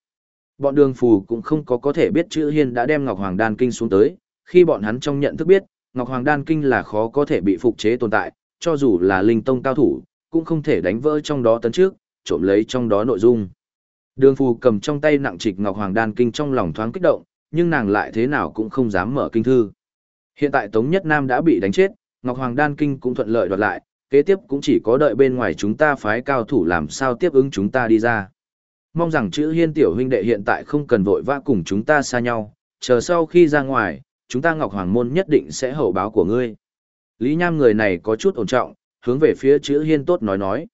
Bọn đường phù cũng không có có thể biết chữ hiên đã đem Ngọc Hoàng Đan Kinh xuống tới, khi bọn hắn trong nhận thức biết, Ngọc Hoàng Đan Kinh là khó có thể bị phục chế tồn tại, cho dù là linh tông cao thủ, cũng không thể đánh vỡ trong đó tấn trước, trộm lấy trong đó nội dung. Đường phù cầm trong tay nặng trịch Ngọc Hoàng Đan Kinh trong lòng thoáng kích động, nhưng nàng lại thế nào cũng không dám mở kinh thư. Hiện tại Tống Nhất Nam đã bị đánh chết, Ngọc Hoàng Đan Kinh cũng thuận lợi đoạt lại, kế tiếp cũng chỉ có đợi bên ngoài chúng ta phái cao thủ làm sao tiếp ứng chúng ta đi ra. Mong rằng chữ hiên tiểu huynh đệ hiện tại không cần vội vã cùng chúng ta xa nhau, chờ sau khi ra ngoài, chúng ta Ngọc Hoàng Môn nhất định sẽ hậu báo của ngươi. Lý Nham người này có chút ổn trọng, hướng về phía chữ hiên tốt nói nói.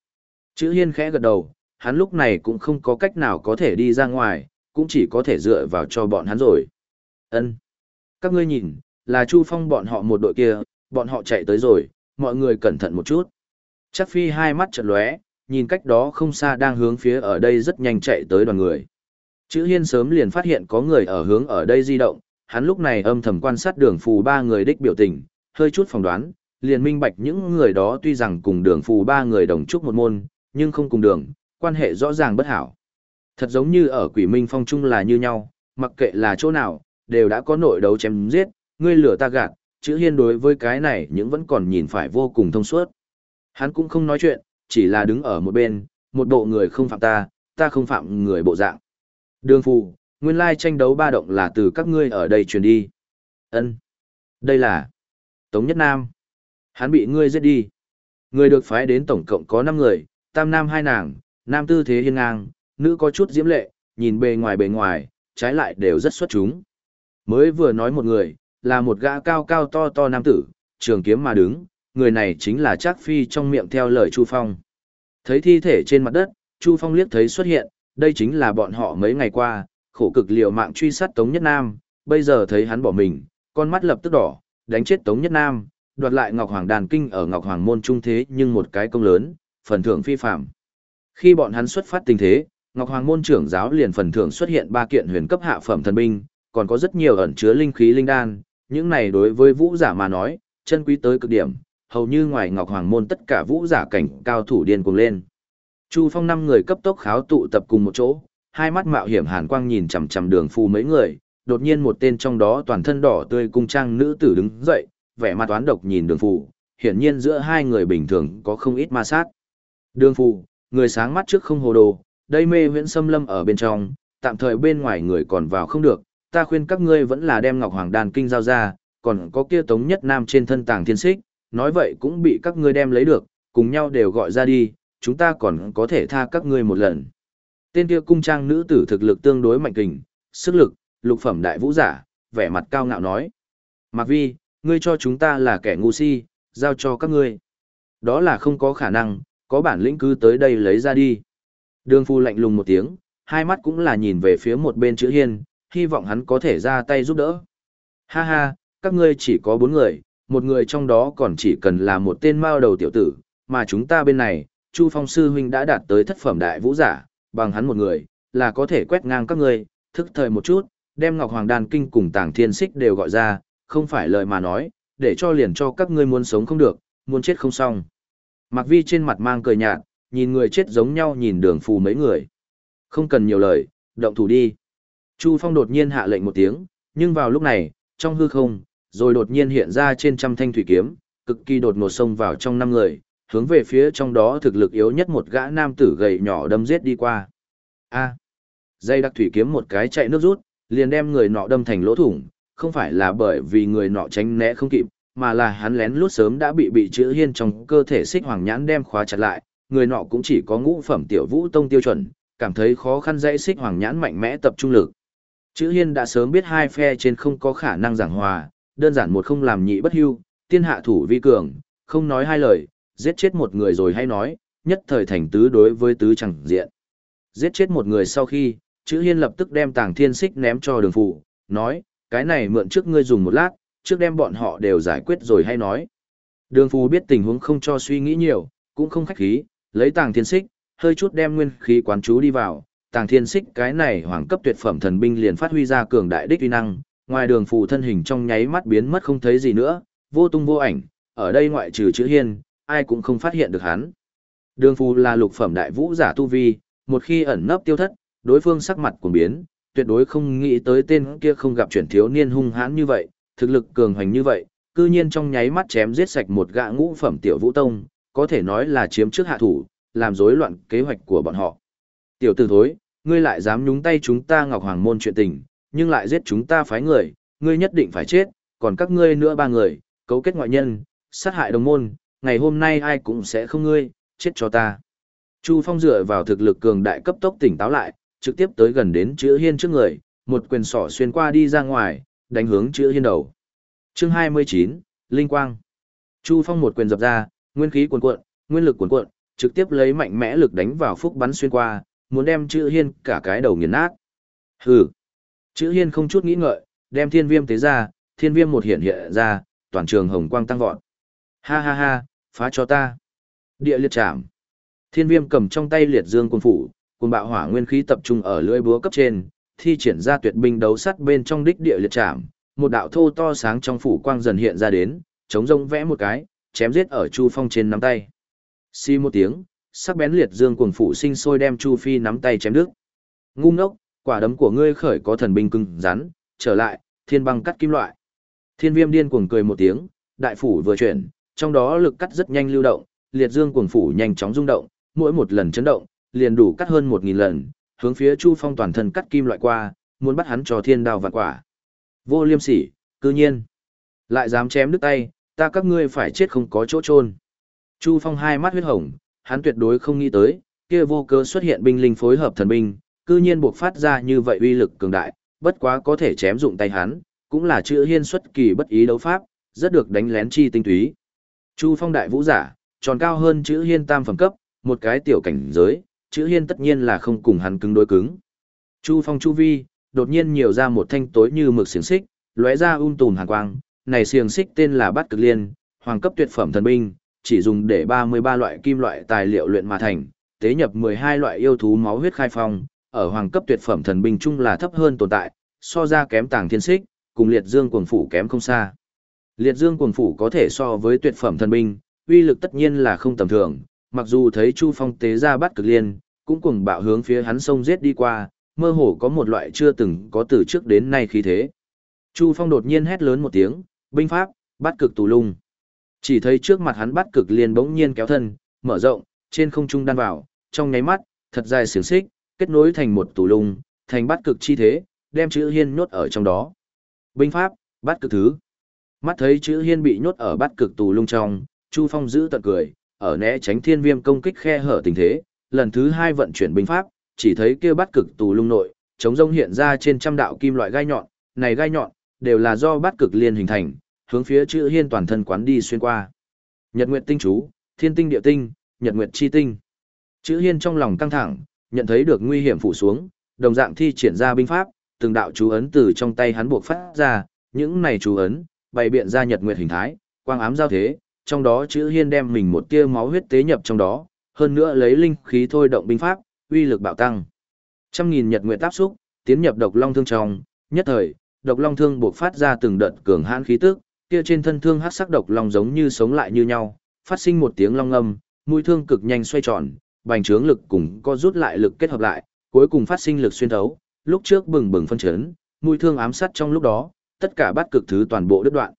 Chữ hiên khẽ gật đầu, hắn lúc này cũng không có cách nào có thể đi ra ngoài, cũng chỉ có thể dựa vào cho bọn hắn rồi. Ân, Các ngươi nhìn, là Chu Phong bọn họ một đội kia, bọn họ chạy tới rồi, mọi người cẩn thận một chút. Chắc phi hai mắt chợt lóe, nhìn cách đó không xa đang hướng phía ở đây rất nhanh chạy tới đoàn người. Chữ hiên sớm liền phát hiện có người ở hướng ở đây di động, hắn lúc này âm thầm quan sát đường phù ba người đích biểu tình, hơi chút phỏng đoán, liền minh bạch những người đó tuy rằng cùng đường phù ba người đồng chúc một môn, nhưng không cùng đường, quan hệ rõ ràng bất hảo. Thật giống như ở quỷ minh phong trung là như nhau, mặc kệ là chỗ nào, đều đã có nội đấu chém giết, ngươi lửa ta gạt, chữ hiên đối với cái này những vẫn còn nhìn phải vô cùng thông suốt. Hắn cũng không nói chuyện, chỉ là đứng ở một bên, một bộ người không phạm ta, ta không phạm người bộ dạng. Đường phù, nguyên lai tranh đấu ba động là từ các ngươi ở đây truyền đi. Ân, Đây là Tống Nhất Nam. Hắn bị ngươi giết đi. Người được phái đến tổng cộng có 5 người, tam nam hai nàng, nam tư thế hiên ngang, nữ có chút diễm lệ, nhìn bề ngoài bề ngoài, trái lại đều rất xuất chúng. Mới vừa nói một người, là một gã cao cao to to nam tử, trường kiếm mà đứng, người này chính là Trác Phi trong miệng theo lời Chu Phong. Thấy thi thể trên mặt đất, Chu Phong liếc thấy xuất hiện, đây chính là bọn họ mấy ngày qua, khổ cực liều mạng truy sát Tống Nhất Nam, bây giờ thấy hắn bỏ mình, con mắt lập tức đỏ, đánh chết Tống Nhất Nam, đoạt lại Ngọc Hoàng Đàn Kinh ở Ngọc Hoàng Môn Trung Thế nhưng một cái công lớn, phần thưởng phi phạm. Khi bọn hắn xuất phát tình thế, Ngọc Hoàng Môn trưởng giáo liền phần thưởng xuất hiện ba kiện huyền cấp hạ phẩm thần binh, còn có rất nhiều ẩn chứa linh khí linh đan, những này đối với vũ giả mà nói, chân quý tới cực điểm, hầu như ngoài Ngọc Hoàng Môn tất cả vũ giả cảnh cao thủ điên cuồng lên. Chu Phong năm người cấp tốc kháo tụ tập cùng một chỗ, hai mắt mạo hiểm hàn quang nhìn chằm chằm đường phu mấy người, đột nhiên một tên trong đó toàn thân đỏ tươi cung trang nữ tử đứng dậy, vẻ mặt toán độc nhìn đường phù, hiển nhiên giữa hai người bình thường có không ít ma sát. Đường phù, người sáng mắt trước không hồ đồ, đây mê huyễn xâm lâm ở bên trong, tạm thời bên ngoài người còn vào không được, ta khuyên các ngươi vẫn là đem Ngọc Hoàng Đàn Kinh giao ra, còn có kia Tống Nhất Nam trên thân tàng thiên xích, nói vậy cũng bị các ngươi đem lấy được, cùng nhau đều gọi ra đi, chúng ta còn có thể tha các ngươi một lần. Tên kia cung trang nữ tử thực lực tương đối mạnh kình, sức lực, lục phẩm đại vũ giả, vẻ mặt cao ngạo nói. Mạc Vi, ngươi cho chúng ta là kẻ ngu si, giao cho các ngươi. Đó là không có khả năng, có bản lĩnh cứ tới đây lấy ra đi. Đường phu lạnh lùng một tiếng, hai mắt cũng là nhìn về phía một bên chữ hiên, hy vọng hắn có thể ra tay giúp đỡ. Ha ha, các ngươi chỉ có bốn người, một người trong đó còn chỉ cần là một tên mao đầu tiểu tử, mà chúng ta bên này, Chu Phong sư huynh đã đạt tới thất phẩm đại vũ giả, bằng hắn một người, là có thể quét ngang các ngươi, thức thời một chút, đem Ngọc Hoàng Đan Kinh cùng Tàng Thiên Xích đều gọi ra, không phải lời mà nói, để cho liền cho các ngươi muốn sống không được, muốn chết không xong. Mạc Vi trên mặt mang cười nhạt, nhìn người chết giống nhau nhìn đường phù mấy người. Không cần nhiều lời, động thủ đi. Chu Phong đột nhiên hạ lệnh một tiếng, nhưng vào lúc này, trong hư không, rồi đột nhiên hiện ra trên trăm thanh thủy kiếm, cực kỳ đột ngột xông vào trong năm người, hướng về phía trong đó thực lực yếu nhất một gã nam tử gầy nhỏ đâm giết đi qua. A. Dây đặc thủy kiếm một cái chạy nước rút, liền đem người nọ đâm thành lỗ thủng, không phải là bởi vì người nọ tránh né không kịp, mà là hắn lén lút sớm đã bị bị chữ hiên trong cơ thể xích hoàng nhãn đem khóa chặt lại, người nọ cũng chỉ có ngũ phẩm tiểu vũ tông tiêu chuẩn, cảm thấy khó khăn dãy xích hoàng nhãn mạnh mẽ tập trung lực. Chữ hiên đã sớm biết hai phe trên không có khả năng giảng hòa, đơn giản một không làm nhị bất hưu, tiên hạ thủ vi cường, không nói hai lời, giết chết một người rồi hay nói, nhất thời thành tứ đối với tứ chẳng diện. Giết chết một người sau khi, chữ hiên lập tức đem tàng thiên xích ném cho đường phụ, nói, cái này mượn trước ngươi dùng một lát, trước đem bọn họ đều giải quyết rồi hay nói. Đường phù biết tình huống không cho suy nghĩ nhiều, cũng không khách khí, lấy tàng thiên xích, hơi chút đem nguyên khí quán chú đi vào, tàng thiên xích cái này hoàng cấp tuyệt phẩm thần binh liền phát huy ra cường đại đích uy năng, ngoài đường phù thân hình trong nháy mắt biến mất không thấy gì nữa, vô tung vô ảnh, ở đây ngoại trừ chữ hiên, ai cũng không phát hiện được hắn. Đường phù là lục phẩm đại vũ giả tu vi, một khi ẩn nấp tiêu thất, đối phương sắc mặt cuồng biến, tuyệt đối không nghĩ tới tên kia không gặp chuyển thiếu niên hung hãn như vậy, thực lực cường hoành như vậy, cư nhiên trong nháy mắt chém giết sạch một gã ngũ phẩm tiểu vũ tông, có thể nói là chiếm trước hạ thủ, làm rối loạn kế hoạch của bọn họ. Tiểu tử thối, ngươi lại dám nhúng tay chúng ta Ngọc Hoàng môn chuyện tình, nhưng lại giết chúng ta phái người, ngươi nhất định phải chết, còn các ngươi nữa ba người, cấu kết ngoại nhân, sát hại đồng môn, ngày hôm nay ai cũng sẽ không ngươi, chết cho ta. Chu Phong dựa vào thực lực cường đại cấp tốc tỉnh táo lại, trực tiếp tới gần đến chữ hiên trước người, một quyền sỏ xuyên qua đi ra ngoài, đánh hướng chữ hiên đầu. Chương 29, Linh Quang. Chu Phong một quyền dập ra, nguyên khí cuồn cuộn, nguyên lực cuồn cuộn, trực tiếp lấy mạnh mẽ lực đánh vào phúc bắn xuyên qua, muốn đem chữ hiên cả cái đầu nghiền nát. Hừ. Chữ hiên không chút nghĩ ngợi, đem thiên viêm tế ra, thiên viêm một hiện hiện ra, toàn trường hồng quang tăng vọt. Ha ha ha, phá cho ta. Địa liệt chạm. Thiên viêm cầm trong tay liệt dương quân phủ, cùng bạo hỏa nguyên khí tập trung ở lưỡi búa cấp trên, thi triển ra tuyệt binh đấu sắt bên trong đích địa liệt trảm, một đạo thô to sáng trong phủ quang dần hiện ra đến, chống rông vẽ một cái, chém giết ở Chu Phong trên nắm tay. Xi một tiếng, sắc bén liệt dương cuồng phủ sinh sôi đem Chu Phi nắm tay chém đứt. Ngu ngốc, quả đấm của ngươi khởi có thần binh cứng rắn, trở lại, thiên băng cắt kim loại. Thiên Viêm điên cuồng cười một tiếng, đại phủ vừa chuyển, trong đó lực cắt rất nhanh lưu động, liệt dương cuồng phủ nhanh chóng rung động, mỗi một lần chấn động, liền đủ cắt hơn một nghìn lần, hướng phía Chu Phong toàn thân cắt kim loại qua, muốn bắt hắn cho thiên đao vạn quả. Vô liêm sỉ, cư nhiên. Lại dám chém đứt tay, ta các ngươi phải chết không có chỗ chôn. Chu Phong hai mắt huyết hồng, hắn tuyệt đối không nghĩ tới, kia vô cớ xuất hiện binh linh phối hợp thần binh, cư nhiên buộc phát ra như vậy uy lực cường đại, bất quá có thể chém dụng tay hắn, cũng là chữ hiên xuất kỳ bất ý đấu pháp, rất được đánh lén chi tinh túy. Chu Phong đại vũ giả, tròn cao hơn chữ hiên tam phẩm cấp, một cái tiểu cảnh giới, chữ hiên tất nhiên là không cùng hắn cứng đối cứng. Chu Phong chu vi, đột nhiên nhiều ra một thanh tối như mực xiềng xích, lóe ra um tùm hàn quang, này xiềng xích tên là Bát Cực Liên, hoàng cấp tuyệt phẩm thần binh, chỉ dùng để 33 loại kim loại tài liệu luyện mà thành, tế nhập 12 loại yêu thú máu huyết khai phong, ở hoàng cấp tuyệt phẩm thần binh chung là thấp hơn tồn tại, so ra kém tàng thiên xích, cùng liệt dương cuồng phủ kém không xa. Liệt dương cuồng phủ có thể so với tuyệt phẩm thần binh, uy lực tất nhiên là không tầm thường, mặc dù thấy Chu Phong tế ra bắt cực liên, cũng cùng bạo hướng phía hắn sông giết đi qua, mơ hồ có một loại chưa từng có từ trước đến nay khí thế. Chu Phong đột nhiên hét lớn một tiếng, binh pháp, bắt cực tù lung. Chỉ thấy trước mặt hắn bắt cực liền bỗng nhiên kéo thân, mở rộng, trên không trung đan vào, trong nháy mắt, thật dài xiềng xích, kết nối thành một tù lung, thành bắt cực chi thế, đem chữ hiên nhốt ở trong đó. Binh pháp, bắt cực thứ. Mắt thấy chữ hiên bị nhốt ở bắt cực tù lung trong, Chu Phong giữ tận cười, ở né tránh thiên viêm công kích khe hở tình thế, lần thứ hai vận chuyển binh pháp, chỉ thấy kia bắt cực tù lung nội, chống rông hiện ra trên trăm đạo kim loại gai nhọn, này gai nhọn, đều là do bắt cực liên hình thành, hướng phía chữ hiên toàn thân quán đi xuyên qua. Nhật Nguyệt tinh chú, Thiên tinh địa tinh, Nhật Nguyệt chi tinh. Chữ hiên trong lòng căng thẳng, nhận thấy được nguy hiểm phủ xuống, đồng dạng thi triển ra binh pháp, từng đạo chú ấn từ trong tay hắn buộc phát ra, những này chú ấn, bày biện ra Nhật Nguyệt hình thái, quang ám giao thế, trong đó chữ hiên đem mình một tia máu huyết tế nhập trong đó, hơn nữa lấy linh khí thôi động binh pháp, uy lực bạo tăng. Trăm nghìn nhật nguyện táp xúc, tiến nhập độc long thương trong, nhất thời, độc long thương buộc phát ra từng đợt cường hãn khí tức, kia trên thân thương hắc sắc độc long giống như sống lại như nhau, phát sinh một tiếng long âm, mũi thương cực nhanh xoay tròn, bành trướng lực cùng co rút lại lực kết hợp lại, cuối cùng phát sinh lực xuyên thấu, lúc trước bừng bừng phân chấn, mũi thương ám sát trong lúc đó, tất cả bát cực thứ toàn bộ đứt đoạn.